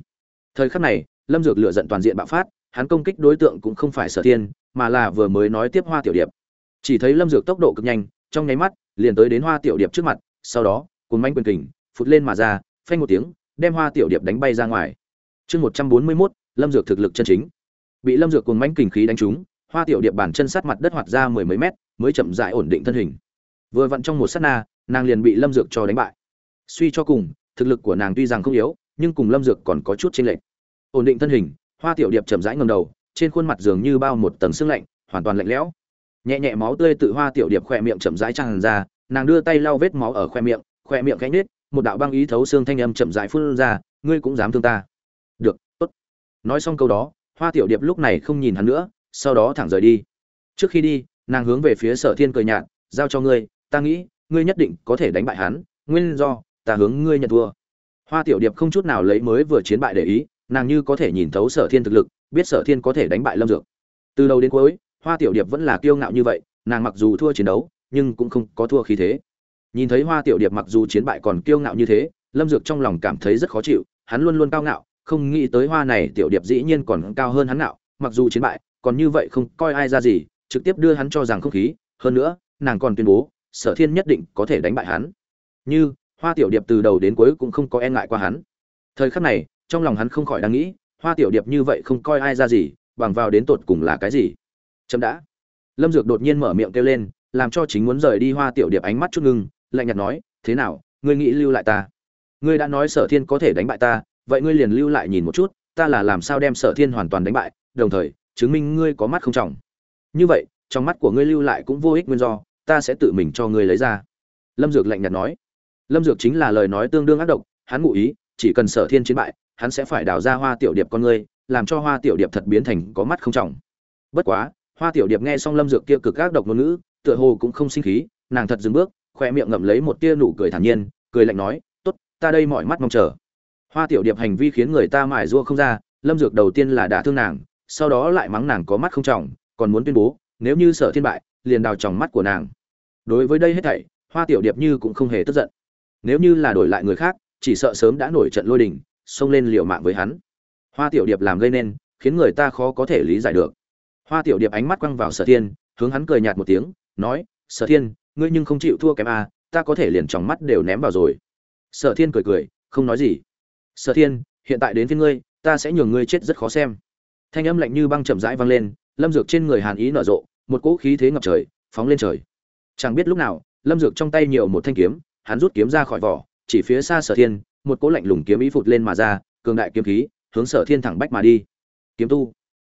Thời khắc này, lâm dược lựa giận toàn diện bạo phát hắn công kích đối tượng cũng không phải sở thiên, mà là vừa mới nói tiếp hoa tiểu điệp. Chỉ thấy lâm dược tốc độ cực nhanh, trong nháy mắt, liền tới đến hoa tiểu điệp trước mặt, sau đó cồn manh quyền kình, phụt lên mà ra, phanh một tiếng, đem hoa tiểu điệp đánh bay ra ngoài. Chương một trăm bốn mươi mốt, lâm dược thực lực chân chính. Bị lâm dược cồn manh kình khí đánh trúng, hoa tiểu điệp bản chân sát mặt đất hoạt ra mười mấy mét, mới chậm rãi ổn định thân hình. Vừa vặn trong một sát na, nàng liền bị lâm dược cho đánh bại. Suy cho cùng, thực lực của nàng tuy rằng không yếu, nhưng cùng lâm dược còn có chút chênh lệch. Ổn định thân hình hoa tiểu điệp chậm rãi ngẩng đầu, trên khuôn mặt dường như bao một tầng sương lạnh, hoàn toàn lạnh lẽo. Nhẹ nhẹ máu tươi tự hoa tiểu điệp khỏe miệng chậm rãi tràn ra, nàng đưa tay lau vết máu ở khoe miệng khoe miệng cánh nết một đạo băng ý thấu xương thanh âm chậm rãi phun ra, ngươi cũng dám thương ta. Được, tốt. Nói xong câu đó, hoa tiểu điệp lúc này không nhìn hắn nữa, sau đó thẳng rời đi. Trước khi đi, nàng hướng về phía sở thiên cười nhạt, giao cho ngươi, ta nghĩ, ngươi nhất định có thể đánh bại hắn, nguyên do, ta hướng ngươi nhận thua. Hoa tiểu điệp không chút nào lấy mới vừa chiến bại để ý nàng như có thể nhìn thấu sở thiên thực lực, biết sở thiên có thể đánh bại lâm dược. Từ đầu đến cuối, hoa tiểu điệp vẫn là kiêu ngạo như vậy, nàng mặc dù thua chiến đấu, nhưng cũng không có thua khí thế. Nhìn thấy hoa tiểu điệp mặc dù chiến bại còn kiêu ngạo như thế, lâm dược trong lòng cảm thấy rất khó chịu, hắn luôn luôn cao ngạo, không nghĩ tới hoa này tiểu điệp dĩ nhiên còn cao hơn hắn ngạo, mặc dù chiến bại, còn như vậy không coi ai ra gì, trực tiếp đưa hắn cho rằng không khí. Hơn nữa, nàng còn tuyên bố, sở thiên nhất định có thể đánh bại hắn. Như, hoa tiểu điệp từ đầu đến cuối cũng không có e ngại qua hắn. Thời khắc này trong lòng hắn không khỏi đang nghĩ, hoa tiểu điệp như vậy không coi ai ra gì, bằng vào đến tột cùng là cái gì? Chậm đã. Lâm dược đột nhiên mở miệng kêu lên, làm cho chính muốn rời đi hoa tiểu điệp ánh mắt chút ngưng, lạnh nhạt nói, thế nào, ngươi nghĩ lưu lại ta? Ngươi đã nói sở thiên có thể đánh bại ta, vậy ngươi liền lưu lại nhìn một chút, ta là làm sao đem sở thiên hoàn toàn đánh bại, đồng thời, chứng minh ngươi có mắt không trọng. Như vậy, trong mắt của ngươi lưu lại cũng vô ích nguyên do, ta sẽ tự mình cho ngươi lấy ra. Lâm dược lạnh nhạt nói. Lâm dược chính là lời nói tương đương ác độc, hắn ngụ ý, chỉ cần sở thiên chiến bại hắn sẽ phải đào ra hoa tiểu điệp con ngươi, làm cho hoa tiểu điệp thật biến thành có mắt không trọng. Bất quá, hoa tiểu điệp nghe xong lâm dược kia cực gác độc ngôn ngữ, tựa hồ cũng không sinh khí, nàng thật dừng bước, khoe miệng ngậm lấy một tia nụ cười thản nhiên, cười lạnh nói, tốt, ta đây mọi mắt mong chờ. Hoa tiểu điệp hành vi khiến người ta mải rua không ra, lâm dược đầu tiên là đả thương nàng, sau đó lại mắng nàng có mắt không trọng, còn muốn tuyên bố, nếu như sở thiên bại, liền đào tròng mắt của nàng. Đối với đây hết thảy, hoa tiểu điệp như cũng không hề tức giận. Nếu như là đổi lại người khác, chỉ sợ sớm đã nổi trận lôi đình xông lên liều mạng với hắn. Hoa tiểu điệp làm gây nên khiến người ta khó có thể lý giải được. Hoa tiểu điệp ánh mắt quăng vào sở thiên hướng hắn cười nhạt một tiếng nói sở thiên ngươi nhưng không chịu thua kém à, ta có thể liền tròng mắt đều ném vào rồi. Sở thiên cười cười không nói gì. Sở thiên hiện tại đến với ngươi ta sẽ nhường ngươi chết rất khó xem. Thanh âm lạnh như băng chậm rãi vang lên lâm dược trên người hàn ý nở rộ một cỗ khí thế ngập trời phóng lên trời. Chẳng biết lúc nào lâm dược trong tay nhiều một thanh kiếm hắn rút kiếm ra khỏi vỏ chỉ phía xa sở thiên một cỗ lạnh lùng kiếm ý phụt lên mà ra, cường đại kiếm khí, hướng sở thiên thẳng bách mà đi. Kiếm tu.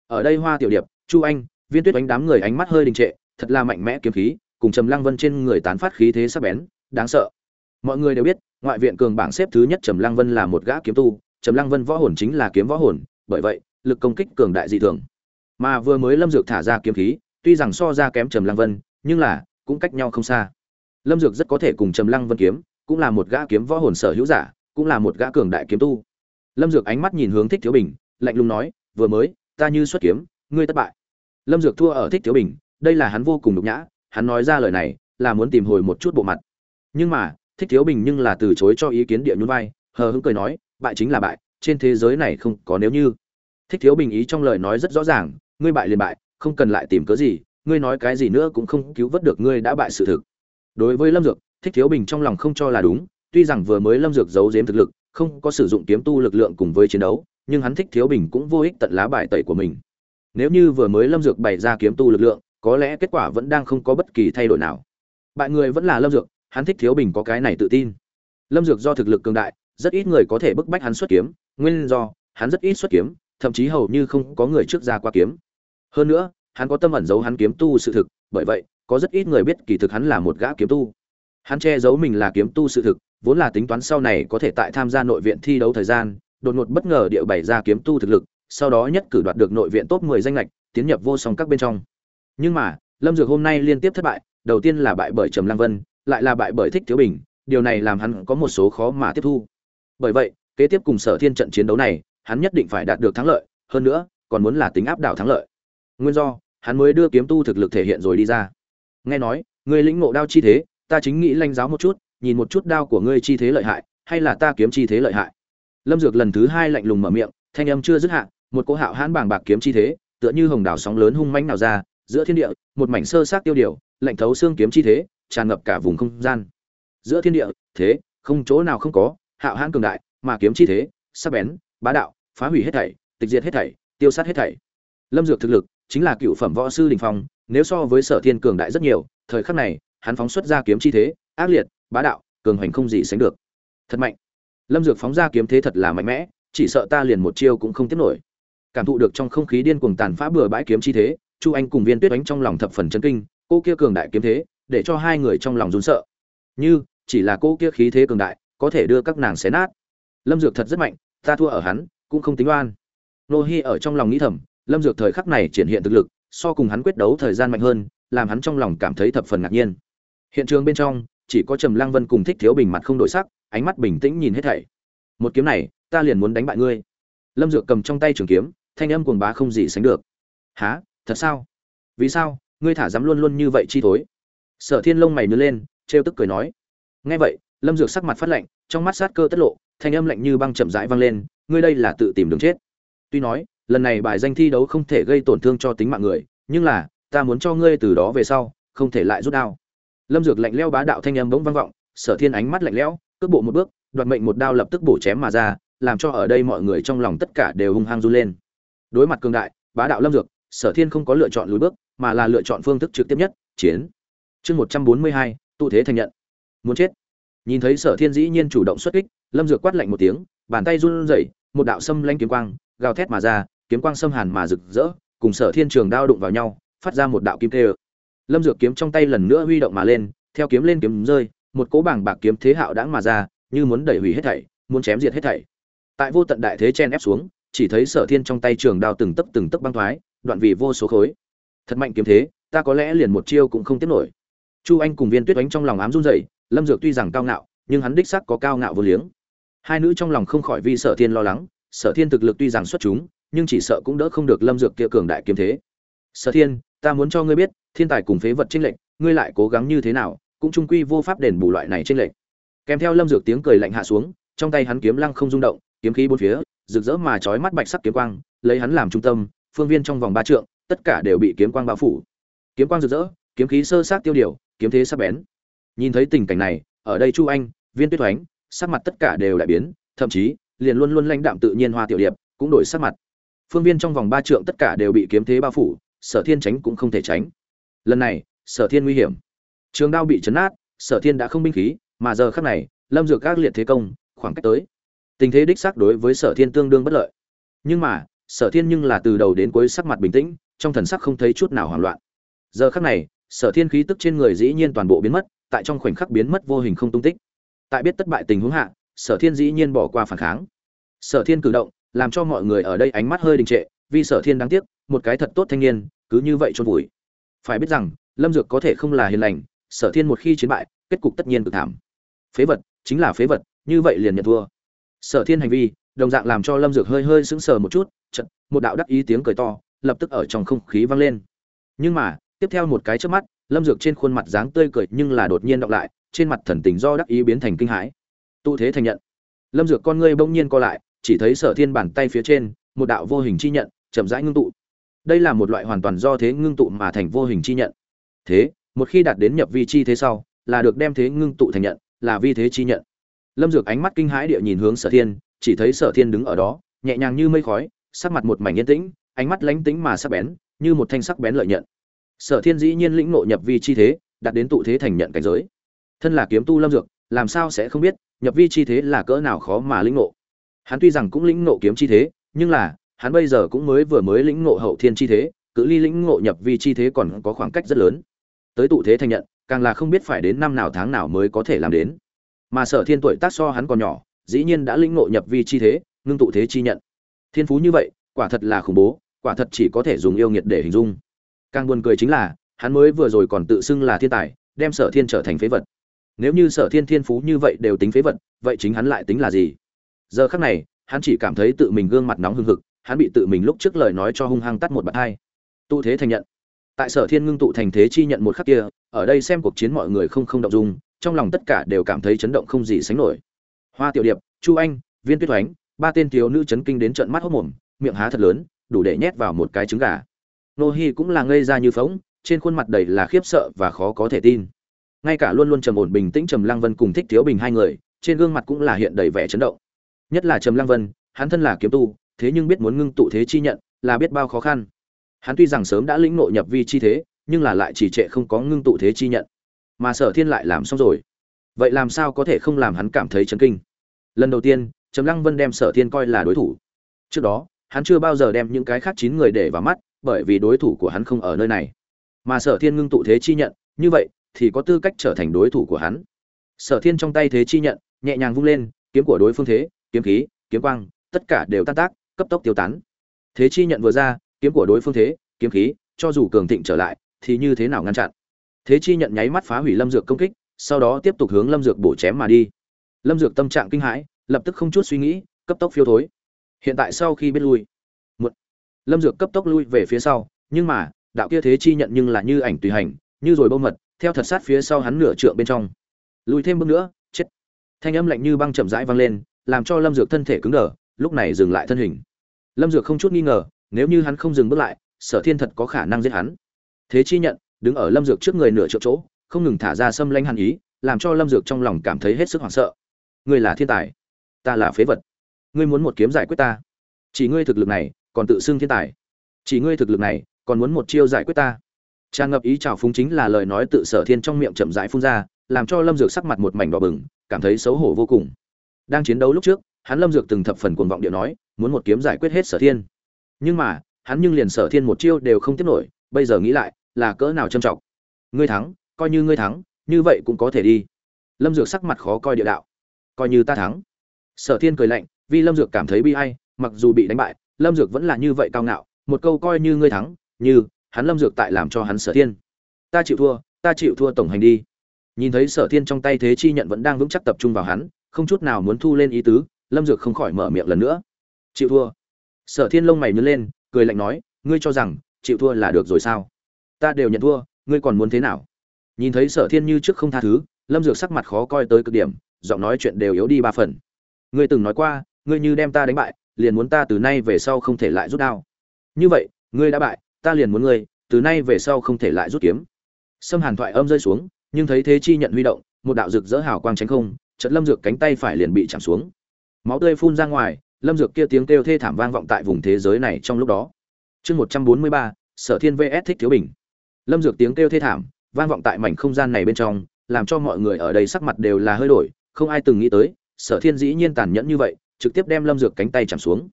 Ở đây hoa tiểu điệp, chu anh, viên tuyết đánh đám người ánh mắt hơi đình trệ, thật là mạnh mẽ kiếm khí, cùng trầm lăng vân trên người tán phát khí thế sắc bén, đáng sợ. Mọi người đều biết, ngoại viện cường bảng xếp thứ nhất trầm lăng vân là một gã kiếm tu, trầm lăng vân võ hồn chính là kiếm võ hồn, bởi vậy, lực công kích cường đại dị thường. Mà vừa mới lâm dược thả ra kiếm khí, tuy rằng so ra kém trầm lăng vân, nhưng là, cũng cách nhau không xa. Lâm dược rất có thể cùng trầm lăng vân kiếm, cũng là một gã kiếm võ hồn sở hữu giả cũng là một gã cường đại kiếm tu. Lâm dược ánh mắt nhìn hướng thích thiếu bình, lạnh lùng nói, vừa mới, ta như xuất kiếm, ngươi thất bại. Lâm dược thua ở thích thiếu bình, đây là hắn vô cùng nhục nhã, hắn nói ra lời này là muốn tìm hồi một chút bộ mặt. Nhưng mà, thích thiếu bình nhưng là từ chối cho ý kiến địa nhún vai, hờ hững cười nói, bại chính là bại, trên thế giới này không có nếu như. Thích thiếu bình ý trong lời nói rất rõ ràng, ngươi bại liền bại, không cần lại tìm cớ gì, ngươi nói cái gì nữa cũng không cứu vớt được ngươi đã bại sự thực. Đối với lâm dược, thích thiếu bình trong lòng không cho là đúng tuy rằng vừa mới lâm dược giấu giếm thực lực, không có sử dụng kiếm tu lực lượng cùng với chiến đấu, nhưng hắn thích thiếu bình cũng vô ích tận lá bài tẩy của mình. Nếu như vừa mới lâm dược bày ra kiếm tu lực lượng, có lẽ kết quả vẫn đang không có bất kỳ thay đổi nào. Bại người vẫn là lâm dược, hắn thích thiếu bình có cái này tự tin. Lâm dược do thực lực cường đại, rất ít người có thể bức bách hắn xuất kiếm, nguyên do, hắn rất ít xuất kiếm, thậm chí hầu như không có người trước ra qua kiếm. Hơn nữa, hắn có tâm ẩn giấu hắn kiếm tu sự thực, bởi vậy, có rất ít người biết kỳ thực hắn là một gã kiếm tu. Hắn che giấu mình là kiếm tu sự thực vốn là tính toán sau này có thể tại tham gia nội viện thi đấu thời gian, đột ngột bất ngờ địa bày ra kiếm tu thực lực, sau đó nhất cử đoạt được nội viện top 10 danh lệch, tiến nhập vô song các bên trong. Nhưng mà, lâm dược hôm nay liên tiếp thất bại, đầu tiên là bại bởi trầm lăng vân, lại là bại bởi thích thiếu bình, điều này làm hắn có một số khó mà tiếp thu. Bởi vậy, kế tiếp cùng sở thiên trận chiến đấu này, hắn nhất định phải đạt được thắng lợi, hơn nữa, còn muốn là tính áp đảo thắng lợi. Nguyên do, hắn mới đưa kiếm tu thực lực thể hiện rồi đi ra. Nghe nói, người lĩnh ngộ đao chi thế, ta chính nghĩ lanh giáo một chút nhìn một chút đao của ngươi chi thế lợi hại, hay là ta kiếm chi thế lợi hại? Lâm dược lần thứ hai lạnh lùng mở miệng, thanh âm chưa dứt hạ, một cỗ hạo hãn bàng bạc kiếm chi thế, tựa như hồng đảo sóng lớn hung mãnh nào ra, giữa thiên địa, một mảnh sơ sát tiêu điều, lạnh thấu xương kiếm chi thế, tràn ngập cả vùng không gian. Giữa thiên địa, thế, không chỗ nào không có, hạo hãn cường đại, mà kiếm chi thế, sắc bén, bá đạo, phá hủy hết thảy, tịch diệt hết thảy, tiêu sát hết thảy. Lâm dược thực lực chính là cựu phẩm võ sư đình phong, nếu so với sở thiên cường đại rất nhiều, thời khắc này, hắn phóng xuất ra kiếm chi thế, ác liệt bá đạo, cường hoành không gì sánh được. Thật mạnh. Lâm dược phóng ra kiếm thế thật là mạnh mẽ, chỉ sợ ta liền một chiêu cũng không tiếp nổi. Cảm thụ được trong không khí điên cuồng tàn phá bừa bãi kiếm chi thế, chu anh cùng viên tuyết đánh trong lòng thập phần chấn kinh, cô kia cường đại kiếm thế, để cho hai người trong lòng run sợ. Như, chỉ là cô kia khí thế cường đại, có thể đưa các nàng xé nát. Lâm dược thật rất mạnh, ta thua ở hắn, cũng không tính oan. Nô hi ở trong lòng nghĩ thầm, lâm dược thời khắc này triển hiện thực lực, so cùng hắn quyết đấu thời gian mạnh hơn, làm hắn trong lòng cảm thấy thập phần ngạc nhiên. Hiện trường bên trong chỉ có trầm lăng vân cùng thích thiếu bình mặt không đổi sắc, ánh mắt bình tĩnh nhìn hết thảy. Một kiếm này, ta liền muốn đánh bại ngươi. Lâm dược cầm trong tay trường kiếm, thanh âm cuồng bá không gì sánh được. Há thật sao? Vì sao? Ngươi thả dám luôn luôn như vậy chi thối? Sở thiên lông mày nứa lên, trêu tức cười nói. Nghe vậy, lâm dược sắc mặt phát lạnh, trong mắt sát cơ tất lộ, thanh âm lạnh như băng chậm rãi vang lên, ngươi đây là tự tìm đường chết. Tuy nói, lần này bài danh thi đấu không thể gây tổn thương cho tính mạng người, nhưng là, ta muốn cho ngươi từ đó về sau, không thể lại rút đao lâm dược lạnh lẽo bá đạo thanh âm bỗng vang vọng, sở thiên ánh mắt lạnh lẽo, cước bộ một bước, đoạt mệnh một đao lập tức bổ chém mà ra, làm cho ở đây mọi người trong lòng tất cả đều hung hăng run lên. Đối mặt cường đại, bá đạo lâm dược, sở thiên không có lựa chọn lùi bước, mà là lựa chọn phương thức trực tiếp nhất, chiến. Chương một trăm bốn mươi hai, tụ thế thành nhận. Muốn chết. Nhìn thấy sở thiên dĩ nhiên chủ động xuất kích, lâm dược quát lạnh một tiếng, bàn tay run rẩy, một đạo xâm lanh kiếm quang, gào thét mà ra, kiếm quang xâm hàn mà rực rỡ, cùng sở thiên trường đao đụng vào nhau, phát ra một đạo kim tê lâm dược kiếm trong tay lần nữa huy động mà lên, theo kiếm lên kiếm rơi, một cỗ bảng bạc kiếm thế hạo đãng mà ra, như muốn đẩy hủy hết thảy, muốn chém diệt hết thảy. Tại vô tận đại thế chen ép xuống, chỉ thấy sở thiên trong tay trường đao từng tấc từng tấc băng thoái, đoạn vì vô số khối. Thật mạnh kiếm thế, ta có lẽ liền một chiêu cũng không tiếp nổi. Chu anh cùng viên tuyết oánh trong lòng ám run rẩy, lâm dược tuy rằng cao ngạo, nhưng hắn đích sắc có cao ngạo vô liếng. Hai nữ trong lòng không khỏi vì sở thiên lo lắng, sở thiên thực lực tuy rằng xuất chúng, nhưng chỉ sợ cũng đỡ không được lâm dược kia cường đại kiếm thế. Sở thiên ta muốn cho ngươi biết thiên tài cùng phế vật tranh lệch, ngươi lại cố gắng như thế nào cũng trung quy vô pháp đền bù loại này tranh lệch. kèm theo lâm dược tiếng cười lạnh hạ xuống trong tay hắn kiếm lăng không rung động kiếm khí bốn phía rực rỡ mà chói mắt bạch sắc kiếm quang lấy hắn làm trung tâm phương viên trong vòng ba trượng tất cả đều bị kiếm quang bao phủ. Kiếm quang rực rỡ kiếm khí sơ sát tiêu điều kiếm thế sắc bén. Nhìn thấy tình cảnh này ở đây chu anh viên tuyết thoánh sắc mặt tất cả đều đại biến thậm chí liền luôn luôn lãnh đạm tự nhiên hoa tiểu điệp cũng đổi sắc mặt. Phương viên trong vòng ba trượng tất cả đều bị kiếm thế bao phủ sở thiên tránh cũng không thể tránh. Lần này, sở thiên nguy hiểm. Trường đao bị chấn át sở thiên đã không binh khí, mà giờ khắc này, lâm dược các liệt thế công, khoảng cách tới. Tình thế đích xác đối với sở thiên tương đương bất lợi. Nhưng mà, sở thiên nhưng là từ đầu đến cuối sắc mặt bình tĩnh, trong thần sắc không thấy chút nào hoảng loạn. Giờ khắc này, sở thiên khí tức trên người dĩ nhiên toàn bộ biến mất, tại trong khoảnh khắc biến mất vô hình không tung tích. Tại biết tất bại tình huống hạ, sở thiên dĩ nhiên bỏ qua phản kháng. Sở thiên cử động, làm cho mọi người ở đây ánh mắt hơi đình trệ, vì sở thiên đáng tiếc một cái thật tốt thanh niên, cứ như vậy trôn vùi. Phải biết rằng, lâm dược có thể không là hiền lành, sở thiên một khi chiến bại, kết cục tất nhiên cực thảm. Phế vật, chính là phế vật, như vậy liền nhận thua. Sở thiên hành vi, đồng dạng làm cho lâm dược hơi hơi sững sờ một chút chật một đạo đắc ý tiếng cười to, lập tức ở trong không khí vang lên. Nhưng mà, tiếp theo một cái trước mắt, lâm dược trên khuôn mặt dáng tươi cười nhưng là đột nhiên đọng lại, trên mặt thần tình do đắc ý biến thành kinh hãi. Tụ thế thành nhận. Lâm dược con ngươi bỗng nhiên co lại, chỉ thấy sở thiên bàn tay phía trên, một đạo vô hình chi nhận, chậm rãi ngưng tụ đây là một loại hoàn toàn do thế ngưng tụ mà thành vô hình chi nhận. Thế, một khi đạt đến nhập vi chi thế sau, là được đem thế ngưng tụ thành nhận, là vi thế chi nhận. Lâm dược ánh mắt kinh hãi địa nhìn hướng sở thiên, chỉ thấy sở thiên đứng ở đó, nhẹ nhàng như mây khói, sắc mặt một mảnh yên tĩnh, ánh mắt lánh tính mà sắc bén, như một thanh sắc bén lợi nhận. Sở thiên dĩ nhiên lĩnh nộ nhập vi chi thế, đạt đến tụ thế thành nhận cảnh giới. Thân là kiếm tu lâm dược, làm sao sẽ không biết, nhập vi chi thế là cỡ nào khó mà lĩnh nộ hắn tuy rằng cũng lĩnh nộ kiếm chi thế, nhưng là hắn bây giờ cũng mới vừa mới lĩnh ngộ hậu thiên chi thế, cự ly lĩnh ngộ nhập vi chi thế còn có khoảng cách rất lớn. Tới tụ thế thành nhận, càng là không biết phải đến năm nào tháng nào mới có thể làm đến. Mà sở thiên tuổi tác so hắn còn nhỏ, dĩ nhiên đã lĩnh ngộ nhập vi chi thế, ngưng tụ thế chi nhận. Thiên phú như vậy, quả thật là khủng bố, quả thật chỉ có thể dùng yêu nghiệt để hình dung. Càng buồn cười chính là, hắn mới vừa rồi còn tự xưng là thiên tài, đem sở thiên trở thành phế vật. Nếu như sở thiên thiên phú như vậy đều tính phế vật, vậy chính hắn lại tính là gì? Giờ khắc này, hắn chỉ cảm thấy tự mình gương mặt nóng hừng hực hắn bị tự mình lúc trước lời nói cho hung hăng tắt một bạt hai. Tụ thế thành nhận. Tại sở thiên ngưng tụ thành thế chi nhận một khắc kia, ở đây xem cuộc chiến mọi người không không động dung, trong lòng tất cả đều cảm thấy chấn động không gì sánh nổi. Hoa tiểu điệp, chu anh, viên tuyết thoánh ba tên thiếu nữ chấn kinh đến trận mắt hốc mồm, miệng há thật lớn, đủ để nhét vào một cái trứng gà. Nô hi cũng là ngây ra như phóng trên khuôn mặt đầy là khiếp sợ và khó có thể tin. Ngay cả luôn luôn trầm ổn bình tĩnh trầm lăng vân cùng thích thiếu bình hai người, trên gương mặt cũng là hiện đầy vẻ chấn động. Nhất là trầm lăng vân, hắn thân là kiếm tu thế nhưng biết muốn ngưng tụ thế chi nhận, là biết bao khó khăn. Hắn tuy rằng sớm đã lĩnh nội nhập vi chi thế, nhưng là lại chỉ trệ không có ngưng tụ thế chi nhận. Mà sở thiên lại làm xong rồi. Vậy làm sao có thể không làm hắn cảm thấy chấn kinh? Lần đầu tiên, trầm lăng vân đem sở thiên coi là đối thủ. Trước đó, hắn chưa bao giờ đem những cái khác chín người để vào mắt, bởi vì đối thủ của hắn không ở nơi này. Mà sở thiên ngưng tụ thế chi nhận, như vậy, thì có tư cách trở thành đối thủ của hắn. Sở thiên trong tay thế chi nhận, nhẹ nhàng vung lên, kiếm của đối phương thế, kiếm khí, kiếm quang, tất cả đều tan tác cấp tốc tiêu tán. Thế chi nhận vừa ra, kiếm của đối phương thế, kiếm khí, cho dù cường thịnh trở lại, thì như thế nào ngăn chặn? Thế chi nhận nháy mắt phá hủy lâm dược công kích, sau đó tiếp tục hướng lâm dược bổ chém mà đi. Lâm dược tâm trạng kinh hãi, lập tức không chút suy nghĩ, cấp tốc phiêu thối. Hiện tại sau khi biết lui, một, lâm dược cấp tốc lui về phía sau, nhưng mà, đạo kia thế chi nhận nhưng là như ảnh tùy hành, như rồi bông mật, theo thật sát phía sau hắn nửa trượng bên trong. Lùi thêm bước nữa, chết. Thanh âm lạnh như băng chậm rãi vang lên, làm cho lâm dược thân thể cứng đờ, lúc này dừng lại thân hình lâm dược không chút nghi ngờ, nếu như hắn không dừng bước lại, sở thiên thật có khả năng giết hắn. Thế chi nhận, đứng ở lâm dược trước người nửa triệu chỗ, không ngừng thả ra xâm lanh hàn ý, làm cho lâm dược trong lòng cảm thấy hết sức hoảng sợ. Ngươi là thiên tài, ta là phế vật. Ngươi muốn một kiếm giải quyết ta. Chỉ ngươi thực lực này, còn tự xưng thiên tài. Chỉ ngươi thực lực này, còn muốn một chiêu giải quyết ta. Tràn ngập ý trào phúng chính là lời nói tự sở thiên trong miệng chậm rãi phun ra, làm cho lâm dược sắc mặt một mảnh đỏ bừng, cảm thấy xấu hổ vô cùng. Đang chiến đấu lúc trước hắn lâm dược từng thập phần cuồng vọng điệu nói, muốn một kiếm giải quyết hết sở thiên. Nhưng mà, hắn nhưng liền sở thiên một chiêu đều không tiếp nổi, bây giờ nghĩ lại, là cỡ nào trâm trọng. Ngươi thắng, coi như ngươi thắng, như vậy cũng có thể đi. Lâm dược sắc mặt khó coi địa đạo. Coi như ta thắng. Sở thiên cười lạnh, vì lâm dược cảm thấy bi ai, mặc dù bị đánh bại, lâm dược vẫn là như vậy cao ngạo, một câu coi như ngươi thắng, như, hắn lâm dược tại làm cho hắn sở thiên. Ta chịu thua, ta chịu thua tổng hành đi. Nhìn thấy sở thiên trong tay thế chi nhận vẫn đang vững chắc tập trung vào hắn, không chút nào muốn thu lên ý tứ lâm dược không khỏi mở miệng lần nữa. Chịu thua. Sở thiên lông mày nhớ lên, cười lạnh nói, ngươi cho rằng, chịu thua là được rồi sao? Ta đều nhận thua, ngươi còn muốn thế nào? Nhìn thấy sở thiên như trước không tha thứ, lâm dược sắc mặt khó coi tới cực điểm, giọng nói chuyện đều yếu đi ba phần. Ngươi từng nói qua, ngươi như đem ta đánh bại, liền muốn ta từ nay về sau không thể lại rút đao. Như vậy, ngươi đã bại, ta liền muốn ngươi, từ nay về sau không thể lại rút kiếm. Sâm hàn thoại âm rơi xuống, nhưng thấy thế chi nhận huy động, một đạo rực rỡ hào quang tránh không trận lâm dược cánh tay phải liền bị chạm xuống máu tươi phun ra ngoài, lâm dược kia tiếng kêu thê thảm vang vọng tại vùng thế giới này trong lúc đó. Chương một trăm bốn mươi ba, sở thiên vs thích thiếu bình. Lâm dược tiếng kêu thê thảm vang vọng tại mảnh không gian này bên trong, làm cho mọi người ở đây sắc mặt đều là hơi đổi, không ai từng nghĩ tới, sở thiên dĩ nhiên tàn nhẫn như vậy, trực tiếp đem lâm dược cánh tay chạm xuống.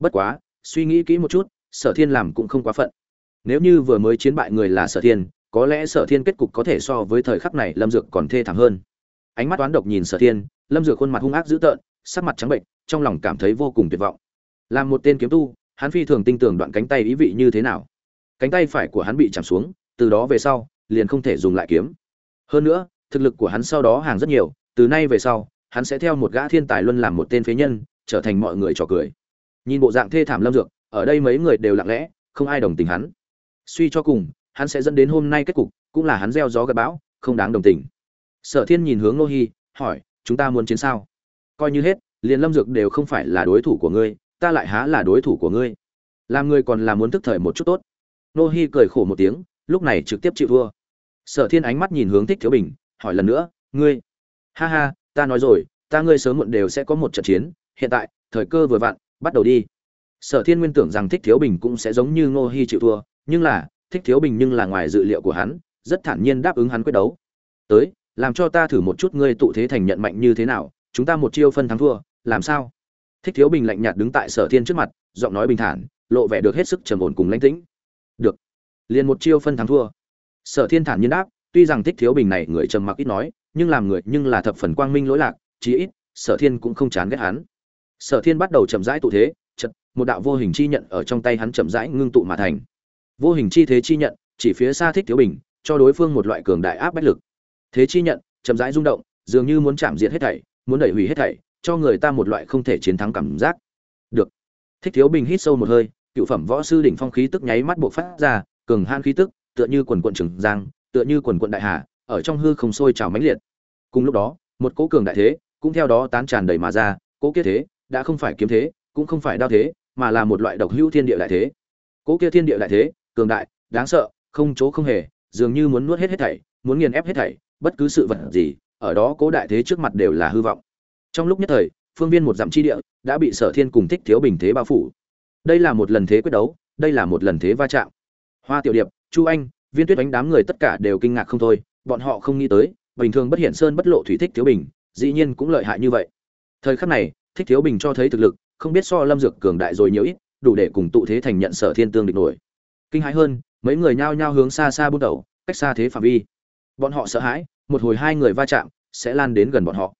Bất quá, suy nghĩ kỹ một chút, sở thiên làm cũng không quá phận. Nếu như vừa mới chiến bại người là sở thiên, có lẽ sở thiên kết cục có thể so với thời khắc này lâm dược còn thê thảm hơn. Ánh mắt toán độc nhìn sở thiên, lâm dược khuôn mặt hung ác dữ tợn sắc mặt trắng bệnh, trong lòng cảm thấy vô cùng tuyệt vọng. Làm một tên kiếm tu, hắn phi thường tin tưởng đoạn cánh tay ý vị như thế nào. Cánh tay phải của hắn bị chạm xuống, từ đó về sau, liền không thể dùng lại kiếm. Hơn nữa, thực lực của hắn sau đó hàng rất nhiều, từ nay về sau, hắn sẽ theo một gã thiên tài luân làm một tên phế nhân, trở thành mọi người trò cười. Nhìn bộ dạng thê thảm lâm dược, ở đây mấy người đều lặng lẽ, không ai đồng tình hắn. Suy cho cùng, hắn sẽ dẫn đến hôm nay kết cục, cũng là hắn gieo gió gặp bão, không đáng đồng tình. Sở thiên nhìn hướng nô hi, hỏi, chúng ta muốn chiến sao? Coi như hết liền lâm dược đều không phải là đối thủ của ngươi, ta lại há là đối thủ của ngươi. Làm ngươi còn là muốn thức thời một chút tốt. Nô hi cười khổ một tiếng, lúc này trực tiếp chịu thua. Sở thiên ánh mắt nhìn hướng thích thiếu bình, hỏi lần nữa, ngươi? Ha ha, ta nói rồi, ta ngươi sớm muộn đều sẽ có một trận chiến, hiện tại, thời cơ vừa vặn, bắt đầu đi. Sở thiên nguyên tưởng rằng thích thiếu bình cũng sẽ giống như ngô hi chịu thua, nhưng là, thích thiếu bình nhưng là ngoài dự liệu của hắn, rất thản nhiên đáp ứng hắn quyết đấu. Tới, làm cho ta thử một chút ngươi tụ thế thành nhận mạnh như thế nào, chúng ta một chiêu phân thắng thua làm sao? Thích thiếu bình lạnh nhạt đứng tại sở thiên trước mặt, giọng nói bình thản, lộ vẻ được hết sức trầm ổn cùng lãnh tĩnh. Được. Liền một chiêu phân thắng thua. Sở thiên thản nhiên đáp, tuy rằng thích thiếu bình này người trầm mặc ít nói, nhưng làm người nhưng là thập phần quang minh lỗi lạc, chí ít, sở thiên cũng không chán ghét hắn. Sở thiên bắt đầu chậm rãi tụ thế chật một đạo vô hình chi nhận ở trong tay hắn chậm rãi ngưng tụ mà thành. Vô hình chi thế chi nhận, chỉ phía xa thích thiếu bình, cho đối phương một loại cường đại áp bách lực. Thế chi nhận, chậm rãi rung động, dường như muốn chạm diệt hết thảy, muốn đẩy hủy hết thảy cho người ta một loại không thể chiến thắng cảm giác. Được. Thích thiếu bình hít sâu một hơi, cựu phẩm võ sư đỉnh phong khí tức nháy mắt bộc phát ra, cường han khí tức, tựa như quần quận trường giang, tựa như quần quận đại hà, ở trong hư không sôi trào mãnh liệt. Cùng lúc đó, một cỗ cường đại thế cũng theo đó tán tràn đầy mà ra, cỗ kia thế đã không phải kiếm thế, cũng không phải đao thế, mà là một loại độc hữu thiên địa đại thế. Cỗ kia thiên địa đại thế, cường đại, đáng sợ, không chỗ không hề, dường như muốn nuốt hết hết thảy, muốn nghiền ép hết thảy, bất cứ sự vật gì, ở đó cố đại thế trước mặt đều là hư vọng trong lúc nhất thời, phương viên một dặm chi địa đã bị sở thiên cùng thích thiếu bình thế bao phủ. Đây là một lần thế quyết đấu, đây là một lần thế va chạm. Hoa tiểu điệp, chu anh, viên tuyết đánh đám người tất cả đều kinh ngạc không thôi, bọn họ không nghĩ tới, bình thường bất hiển sơn bất lộ thủy thích thiếu bình, dĩ nhiên cũng lợi hại như vậy. Thời khắc này, thích thiếu bình cho thấy thực lực, không biết so lâm dược cường đại rồi nhiều ít, đủ để cùng tụ thế thành nhận sở thiên tương địch nổi. Kinh hãi hơn, mấy người nhao nhao hướng xa xa bút đầu cách xa thế phạm vi. Bọn họ sợ hãi, một hồi hai người va chạm, sẽ lan đến gần bọn họ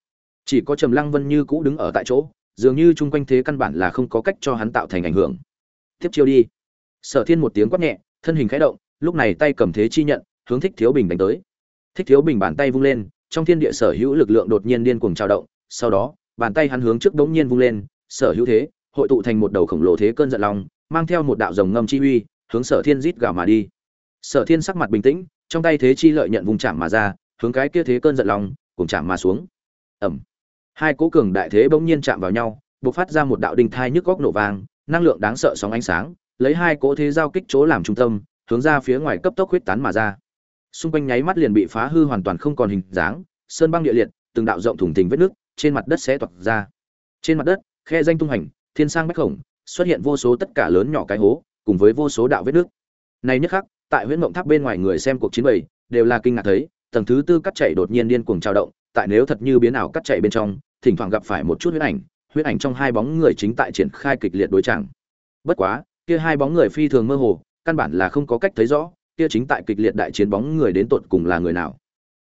chỉ có trầm lăng vân như cũ đứng ở tại chỗ, dường như chung quanh thế căn bản là không có cách cho hắn tạo thành ảnh hưởng. Tiếp chiêu đi. Sở thiên một tiếng quát nhẹ, thân hình khẽ động, lúc này tay cầm thế chi nhận, hướng thích thiếu bình đánh tới. Thích thiếu bình bàn tay vung lên, trong thiên địa sở hữu lực lượng đột nhiên điên cuồng trao động, sau đó, bàn tay hắn hướng trước đống nhiên vung lên, sở hữu thế, hội tụ thành một đầu khổng lồ thế cơn giận lòng mang theo một đạo rồng ngâm chi uy, hướng sở thiên rít gào mà đi. Sở thiên sắc mặt bình tĩnh, trong tay thế chi lợi nhận vùng chạm mà ra, hướng cái kia thế cơn giận lòng cùng chạm mà xuống. Ẩm hai cố cường đại thế bỗng nhiên chạm vào nhau, bộc phát ra một đạo đinh thai nhức góc nổ vang, năng lượng đáng sợ sóng ánh sáng, lấy hai cỗ thế giao kích chỗ làm trung tâm, hướng ra phía ngoài cấp tốc huyết tán mà ra. Xung quanh nháy mắt liền bị phá hư hoàn toàn không còn hình dáng, sơn băng địa liệt, từng đạo rộng thủng thình vết nước trên mặt đất sẽ toạc ra. Trên mặt đất, khe danh tung hành, thiên sang bách khổng, xuất hiện vô số tất cả lớn nhỏ cái hố, cùng với vô số đạo vết nước. Này nhất khắc, tại huyễn mộng tháp bên ngoài người xem cuộc chiến bày đều là kinh ngạc thấy, tầng thứ tư cắt chảy đột nhiên điên cuồng trao động tại nếu thật như biến ảo cắt chạy bên trong, thỉnh thoảng gặp phải một chút huyết ảnh huyết ảnh trong hai bóng người chính tại triển khai kịch liệt đối chẳng bất quá, kia hai bóng người phi thường mơ hồ, căn bản là không có cách thấy rõ, kia chính tại kịch liệt đại chiến bóng người đến tột cùng là người nào.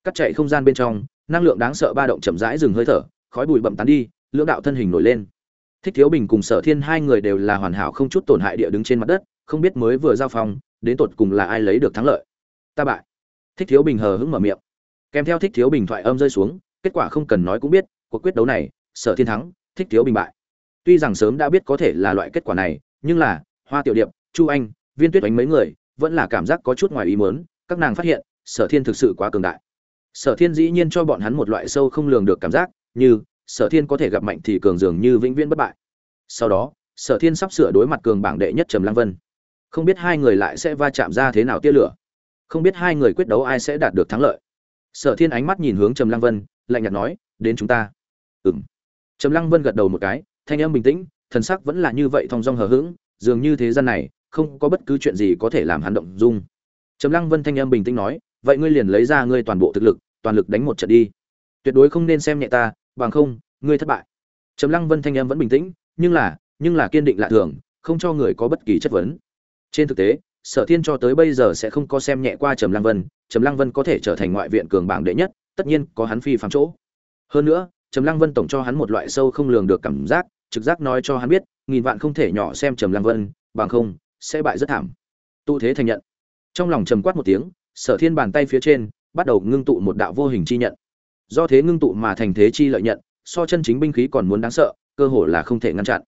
Cắt chạy không gian bên trong, năng lượng đáng sợ ba động chậm rãi dừng hơi thở, khói bụi bậm tán đi, lưỡng đạo thân hình nổi lên. Thích thiếu bình cùng sở thiên hai người đều là hoàn hảo không chút tổn hại địa đứng trên mặt đất, không biết mới vừa giao phong đến tột cùng là ai lấy được thắng lợi. Ta bại. Thích thiếu bình hờ hững mở miệng kèm theo thích thiếu bình thoại âm rơi xuống, kết quả không cần nói cũng biết, cuộc quyết đấu này, sở thiên thắng, thích thiếu bình bại. Tuy rằng sớm đã biết có thể là loại kết quả này, nhưng là, hoa tiểu điệp, chu anh, viên tuyết đánh mấy người, vẫn là cảm giác có chút ngoài ý muốn, các nàng phát hiện, sở thiên thực sự quá cường đại. Sở thiên dĩ nhiên cho bọn hắn một loại sâu không lường được cảm giác, như, sở thiên có thể gặp mạnh thì cường dường như vĩnh viễn bất bại. Sau đó, sở thiên sắp sửa đối mặt cường bảng đệ nhất trầm lăng vân. Không biết hai người lại sẽ va chạm ra thế nào tia lửa. Không biết hai người quyết đấu ai sẽ đạt được thắng lợi sở thiên ánh mắt nhìn hướng trầm lăng vân, lạnh nhạt nói, đến chúng ta. Ừ m trầm lăng vân gật đầu một cái, thanh âm bình tĩnh, thần sắc vẫn là như vậy thong dong hờ hững, dường như thế gian này, không có bất cứ chuyện gì có thể làm hắn động dung. Trầm lăng vân thanh âm bình tĩnh nói, vậy ngươi liền lấy ra ngươi toàn bộ thực lực, toàn lực đánh một trận đi. Tuyệt đối không nên xem nhẹ ta, bằng không, ngươi thất bại. Trầm lăng vân thanh âm vẫn bình tĩnh, nhưng là nhưng là kiên định lạ thường, không cho người có bất kỳ chất vấn. Trên thực tế, sở thiên cho tới bây giờ sẽ không có xem nhẹ qua trầm lăng vân trầm lăng vân có thể trở thành ngoại viện cường bảng đệ nhất, tất nhiên có hắn phi phạm chỗ. Hơn nữa, trầm lăng vân tổng cho hắn một loại sâu không lường được cảm giác, trực giác nói cho hắn biết, nghìn vạn không thể nhỏ xem trầm lăng vân, bằng không, sẽ bại rất thảm. Tụ thế thành nhận. Trong lòng trầm quát một tiếng, sở thiên bàn tay phía trên, bắt đầu ngưng tụ một đạo vô hình chi nhận. Do thế ngưng tụ mà thành thế chi lợi nhận, so chân chính binh khí còn muốn đáng sợ, cơ hồ là không thể ngăn chặn.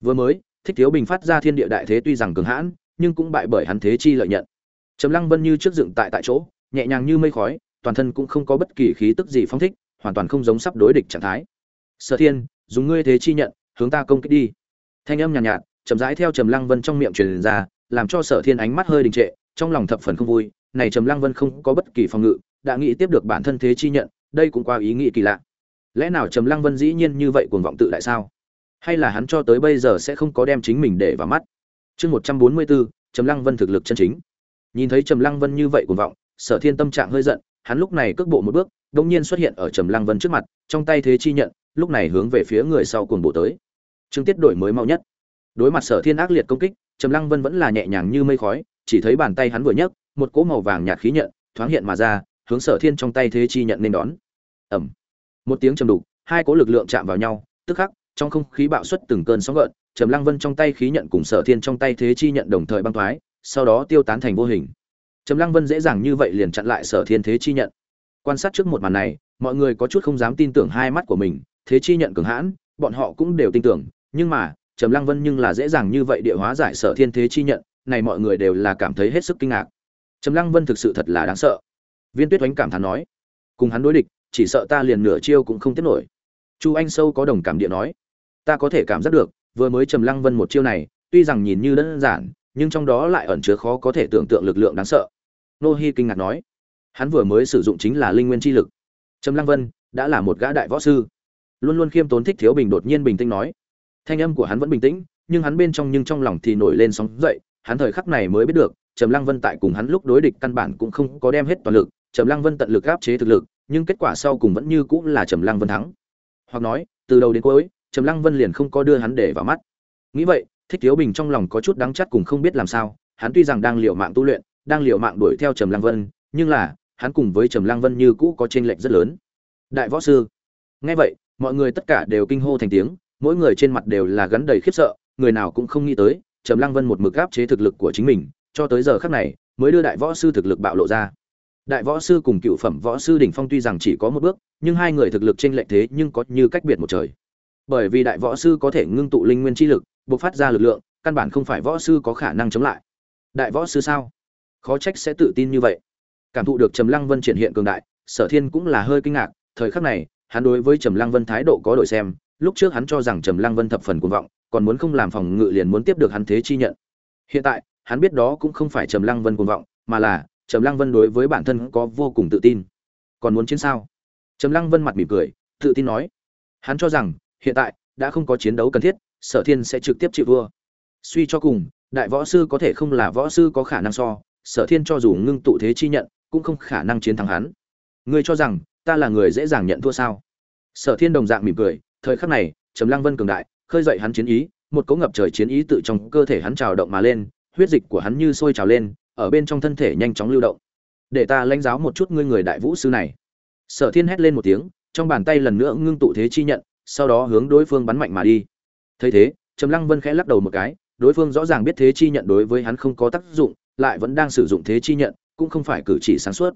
Vừa mới, thích thiếu bình phát ra thiên địa đại thế tuy rằng cường hãn, nhưng cũng bại bởi hắn thế chi lợi nhận. Trầm lăng vân như trước dựng tại tại chỗ nhẹ nhàng như mây khói toàn thân cũng không có bất kỳ khí tức gì phong thích hoàn toàn không giống sắp đối địch trạng thái. Sở thiên dùng ngươi thế chi nhận hướng ta công kích đi. Thanh âm nhàn nhạt, nhạt chậm rãi theo trầm lăng vân trong miệng truyền ra làm cho sở thiên ánh mắt hơi đình trệ trong lòng thập phần không vui. Này trầm lăng vân không có bất kỳ phòng ngự đã nghĩ tiếp được bản thân thế chi nhận đây cũng qua ý nghĩ kỳ lạ. Lẽ nào trầm lăng vân dĩ nhiên như vậy cuồng vọng tự đại sao? Hay là hắn cho tới bây giờ sẽ không có đem chính mình để vào mắt? Chương một trăm bốn mươi bốn trầm lăng vân thực lực chân chính. Nhìn thấy trầm lăng vân như vậy cuồng vọng sở thiên tâm trạng hơi giận hắn lúc này cước bộ một bước đột nhiên xuất hiện ở Trầm Lăng Vân trước mặt, trong tay thế chi nhận, lúc này hướng về phía người sau cuồng bộ tới. Trương Tiết đổi mới mau nhất. Đối mặt Sở Thiên ác liệt công kích, Trầm Lăng Vân vẫn là nhẹ nhàng như mây khói, chỉ thấy bàn tay hắn vừa nhấc, một cỗ màu vàng nhạt khí nhận thoáng hiện mà ra, hướng Sở Thiên trong tay thế chi nhận nên đón. Ầm. Một tiếng trầm đục, hai cỗ lực lượng chạm vào nhau, tức khắc, trong không khí bạo xuất từng cơn sóng gợn, Trầm Lăng Vân trong tay khí nhận cùng Sở Thiên trong tay thế chi nhận đồng thời băng thoái, sau đó tiêu tán thành vô hình. Trầm Lăng Vân dễ dàng như vậy liền chặn lại Sở Thiên thế chi nhận. Quan sát trước một màn này, mọi người có chút không dám tin tưởng hai mắt của mình, thế chi nhận cường hãn, bọn họ cũng đều tin tưởng, nhưng mà, Trầm Lăng Vân nhưng là dễ dàng như vậy địa hóa giải Sở Thiên thế chi nhận, này mọi người đều là cảm thấy hết sức kinh ngạc. Trầm Lăng Vân thực sự thật là đáng sợ. Viên Tuyết Oánh cảm thán nói, cùng hắn đối địch, chỉ sợ ta liền nửa chiêu cũng không tiếp nổi. Chu Anh Sâu có đồng cảm địa nói, ta có thể cảm giác được, vừa mới Trầm Lăng Vân một chiêu này, tuy rằng nhìn như đơn giản, nhưng trong đó lại ẩn chứa khó có thể tưởng tượng lực lượng đáng sợ. Nô Hi kinh ngạc nói, hắn vừa mới sử dụng chính là linh nguyên chi lực. Trầm lăng vân đã là một gã đại võ sư. Luôn luôn khiêm tốn thích thiếu bình đột nhiên bình tĩnh nói thanh âm của hắn vẫn bình tĩnh nhưng hắn bên trong nhưng trong lòng thì nổi lên sóng dậy hắn thời khắc này mới biết được trầm lăng vân tại cùng hắn lúc đối địch căn bản cũng không có đem hết toàn lực trầm lăng vân tận lực áp chế thực lực nhưng kết quả sau cùng vẫn như cũng là trầm lăng vân thắng. Hoặc nói từ đầu đến cuối trầm lăng vân liền không có đưa hắn để vào mắt. Nghĩ vậy thích thiếu bình trong lòng có chút đắng chắt cùng không biết làm sao hắn tuy rằng đang liều mạng tu luyện đang liều mạng đuổi theo trầm lăng vân nhưng là hắn cùng với Trầm Lăng Vân như cũ có tranh lệch rất lớn. Đại võ sư. Nghe vậy, mọi người tất cả đều kinh hô thành tiếng, mỗi người trên mặt đều là gắn đầy khiếp sợ, người nào cũng không nghĩ tới, Trầm Lăng Vân một mực áp chế thực lực của chính mình, cho tới giờ khắc này, mới đưa đại võ sư thực lực bạo lộ ra. Đại võ sư cùng cựu phẩm võ sư đỉnh phong tuy rằng chỉ có một bước, nhưng hai người thực lực chênh lệch thế nhưng có như cách biệt một trời. Bởi vì đại võ sư có thể ngưng tụ linh nguyên chi lực, bộc phát ra lực lượng, căn bản không phải võ sư có khả năng chống lại. Đại võ sư sao? Khó trách sẽ tự tin như vậy. Cảm thụ được trầm lăng vân triển hiện cường đại sở thiên cũng là hơi kinh ngạc thời khắc này hắn đối với trầm lăng vân thái độ có đổi xem lúc trước hắn cho rằng trầm lăng vân thập phần cuồng vọng còn muốn không làm phòng ngự liền muốn tiếp được hắn thế chi nhận. Hiện tại hắn biết đó cũng không phải trầm lăng vân cuồng vọng mà là trầm lăng vân đối với bản thân có vô cùng tự tin. Còn muốn chiến sao? Trầm lăng vân mặt mỉm cười tự tin nói. Hắn cho rằng hiện tại, đã không có chiến đấu cần thiết, sở thiên sẽ trực tiếp chịu vua suy cho cùng, đại võ sư có thể không là võ sư có khả năng so, sở thiên cho dù ngưng tụ thế chi nhận, cũng không khả năng chiến thắng hắn. Ngươi cho rằng, ta là người dễ dàng nhận thua sao? Sở thiên đồng dạng mỉm cười, thời khắc này, trầm lăng vân cường đại, khơi dậy hắn chiến ý, một cỗ ngập trời chiến ý tự trong cơ thể hắn trào động mà lên, huyết dịch của hắn như sôi trào lên, ở bên trong thân thể nhanh chóng lưu động. Để ta lãnh giáo một chút ngươi người đại vũ sư này. Sở thiên hét lên một tiếng, trong bàn tay lần nữa ngưng tụ thế chi nhận sau đó hướng đối phương bắn mạnh mà đi. Thấy thế, trầm lăng vân khẽ lắc đầu một cái, đối phương rõ ràng biết thế chi nhận đối với hắn không có tác dụng, lại vẫn đang sử dụng thế chi nhận, cũng không phải cử chỉ sáng suốt.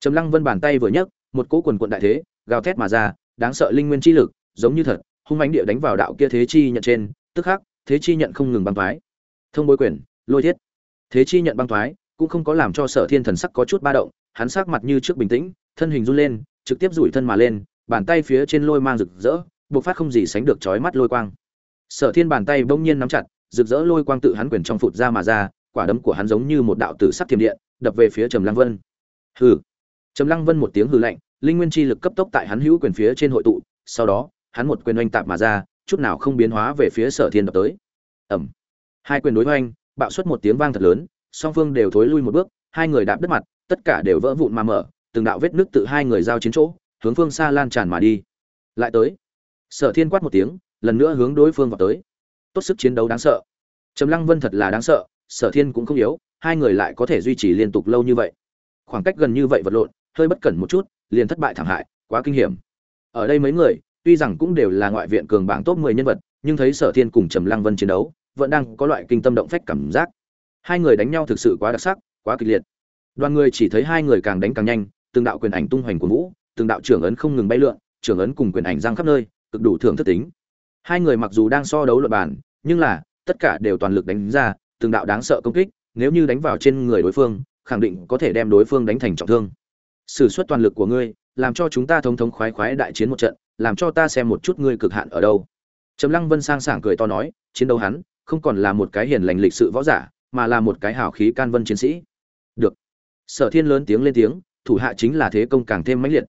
Trầm lăng vân bàn tay vừa nhấc, một cỗ quần quận đại thế, gào thét mà ra, đáng sợ linh nguyên chi lực, giống như thật, hung mãnh địa đánh vào đạo kia thế chi nhận trên, tức khắc, thế chi nhận không ngừng băng thoái. Thông bối quyền, lôi thiết. Thế chi nhận băng thoái, cũng không có làm cho sở thiên thần sắc có chút ba động, hắn sắc mặt như trước bình tĩnh, thân hình run lên, trực tiếp rủi thân mà lên, bàn tay phía trên lôi mang rực rỡ bộc phát không gì sánh được chói mắt lôi quang. Sở thiên bàn tay bỗng nhiên nắm chặt, rực rỡ lôi quang tự hắn quyền trong phụt ra mà ra, quả đấm của hắn giống như một đạo tử sắc thiểm điện, đập về phía trầm lăng vân. Hừ. Trầm lăng vân một tiếng hừ lạnh, linh nguyên chi lực cấp tốc tại hắn hữu quyền phía trên hội tụ, sau đó, hắn một quyền oanh tạp mà ra, chút nào không biến hóa về phía sở thiên đập tới. Ẩm hai quyền đối oanh bạo xuất một tiếng vang thật lớn, song phương đều thối lui một bước, hai người đạp đất mặt, tất cả đều vỡ vụn mà mở, từng đạo vết nước tự hai người giao chiến chỗ, hướng phương xa lan tràn mà đi. Lại tới sở thiên quát một tiếng, lần nữa hướng đối phương vào tới. Tốt sức chiến đấu đáng sợ. Trầm lăng vân thật là đáng sợ, sở thiên cũng không yếu, hai người lại có thể duy trì liên tục lâu như vậy. Khoảng cách gần như vậy vật lộn, hơi bất cẩn một chút, liền thất bại thảm hại, quá kinh hiểm. Ở đây mấy người, tuy rằng cũng đều là ngoại viện cường bảng top 10 nhân vật, nhưng thấy sở thiên cùng trầm lăng vân chiến đấu, vẫn đang có loại kinh tâm động phách cảm giác. Hai người đánh nhau thực sự quá đặc sắc, quá kịch liệt. Đoàn người chỉ thấy hai người càng đánh càng nhanh, từng đạo quyền ảnh tung hoành của vũ, từng đạo trưởng ấn không ngừng bay lượn, trưởng ấn cùng quyền ảnh giang khắp nơi cực đủ thưởng thức tính. Hai người mặc dù đang so đấu luật bàn, nhưng là, tất cả đều toàn lực đánh ra, từng đạo đáng sợ công kích, nếu như đánh vào trên người đối phương, khẳng định có thể đem đối phương đánh thành trọng thương. Sử xuất toàn lực của ngươi, làm cho chúng ta thống thống khoái khoái đại chiến một trận, làm cho ta xem một chút ngươi cực hạn ở đâu. Trầm lăng vân sang sảng cười to nói, chiến đấu hắn, không còn là một cái hiền lành lịch sự võ giả, mà là một cái hào khí can vân chiến sĩ. Được. Sở thiên lớn tiếng lên tiếng, thủ hạ chính là thế công càng thêm mãnh liệt.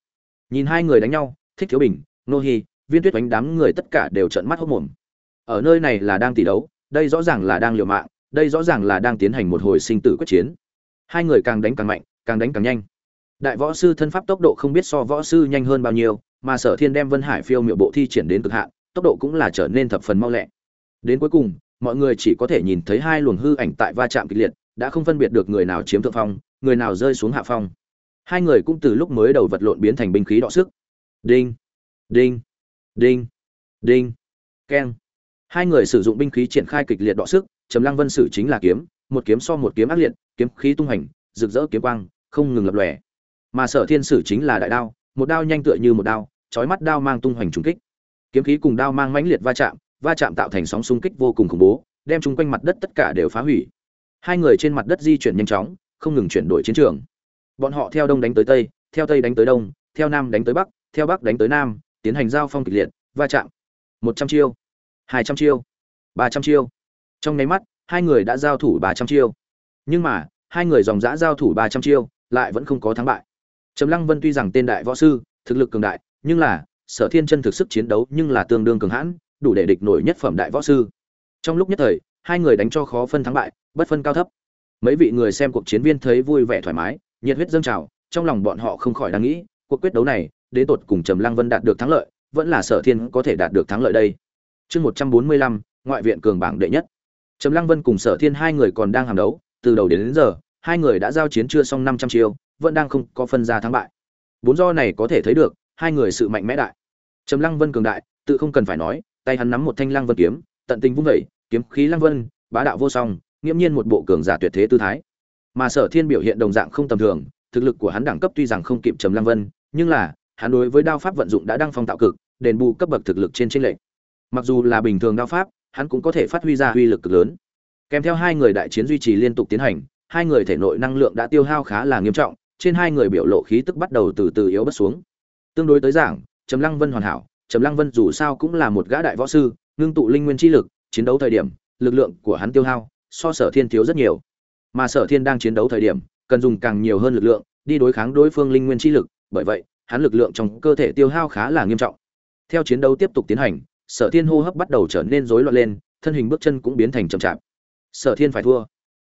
Nhìn hai người đánh nhau, thích thiếu bình, nô hi viên tuyết đánh đám người tất cả đều trợn mắt hốt mồm. Ở nơi này là đang tỷ đấu, đây rõ ràng là đang liều mạng, đây rõ ràng là đang tiến hành một hồi sinh tử quyết chiến. Hai người càng đánh càng mạnh, càng đánh càng nhanh. Đại võ sư thân pháp tốc độ không biết so võ sư nhanh hơn bao nhiêu, mà sở thiên đem vân hải phiêu miệu bộ thi triển đến cực hạn, tốc độ cũng là trở nên thập phần mau lẹ. Đến cuối cùng, mọi người chỉ có thể nhìn thấy hai luồng hư ảnh tại va chạm kịch liệt, đã không phân biệt được người nào chiếm thượng phong, người nào rơi xuống hạ phong. Hai người cũng từ lúc mới đầu vật lộn biến thành binh khí đọ sức. Đinh đinh đinh. Đinh. Keng. Hai người sử dụng binh khí triển khai kịch liệt đọ sức, trầm lăng vân sử chính là kiếm, một kiếm so một kiếm ác liệt, kiếm khí tung hành, rực rỡ kiếm quang, không ngừng lập lòe. Mà sở thiên sử chính là đại đao, một đao nhanh tựa như một đao, chói mắt đao mang tung hoành trùng kích. Kiếm khí cùng đao mang mãnh liệt va chạm va chạm tạo thành sóng xung kích vô cùng khủng bố, đem chúng quanh mặt đất tất cả đều phá hủy. Hai người trên mặt đất di chuyển nhanh chóng, không ngừng chuyển đổi chiến trường. Bọn họ theo đông đánh tới tây, theo tây đánh tới đông, theo nam đánh tới bắc, theo bắc đánh tới nam tiến hành giao phong kịch liệt, va chạm, một trăm chiêu, hai trăm chiêu, ba trăm chiêu. Trong nháy mắt, hai người đã giao thủ ba trăm chiêu. Nhưng mà, hai người dòng dã giao thủ ba trăm chiêu, lại vẫn không có thắng bại. Trầm lăng vân tuy rằng tên đại võ sư, thực lực cường đại, nhưng là, sở thiên chân thực sức chiến đấu nhưng là tương đương cường hãn, đủ để địch nổi nhất phẩm đại võ sư. Trong lúc nhất thời, hai người đánh cho khó phân thắng bại, bất phân cao thấp. Mấy vị người xem cuộc chiến viên thấy vui vẻ thoải mái, nhiệt huyết dâng trào, trong lòng bọn họ không khỏi đang nghĩ, cuộc quyết đấu này đến tột cùng trầm lăng vân đạt được thắng lợi vẫn là sở thiên có thể đạt được thắng lợi đây. Chương một trăm bốn mươi lăm ngoại viện cường bảng đệ nhất. Trầm lăng vân cùng sở thiên hai người còn đang hàm đấu từ đầu đến, đến giờ hai người đã giao chiến chưa xong năm trăm chiêu vẫn đang không có phân ra thắng bại. Bốn do này có thể thấy được hai người sự mạnh mẽ đại. Trầm lăng vân cường đại tự không cần phải nói tay hắn nắm một thanh lăng vân kiếm tận tình vung vẩy kiếm khí lăng vân bá đạo vô song nghiễm nhiên một bộ cường giả tuyệt thế tư thái. Mà sở thiên biểu hiện đồng dạng không tầm thường thực lực của hắn đẳng cấp tuy rằng không kịp trầm lăng vân nhưng là hắn đối với đao pháp vận dụng đã đăng phong tạo cực, đền bù cấp bậc thực lực trên trên lệnh mặc dù là bình thường đao pháp, hắn cũng có thể phát huy ra uy lực cực lớn. Kèm theo hai người đại chiến duy trì liên tục tiến hành, hai người thể nội năng lượng đã tiêu hao khá là nghiêm trọng, trên hai người biểu lộ khí tức bắt đầu từ từ yếu bớt xuống. Tương đối tới giảng, trầm lăng vân hoàn hảo, trầm lăng vân dù sao cũng là một gã đại võ sư, ngưng tụ linh nguyên chi lực, chiến đấu thời điểm, lực lượng của hắn tiêu hao, so sở thiên thiếu rất nhiều. Mà sở thiên đang chiến đấu thời điểm, cần dùng càng nhiều hơn lực lượng, đi đối kháng đối phương linh nguyên chi lực, bởi vậy hắn lực lượng trong cơ thể tiêu hao khá là nghiêm trọng. Theo chiến đấu tiếp tục tiến hành, sở thiên hô hấp bắt đầu trở nên rối loạn lên, thân hình bước chân cũng biến thành chậm chạp. Sở thiên phải thua.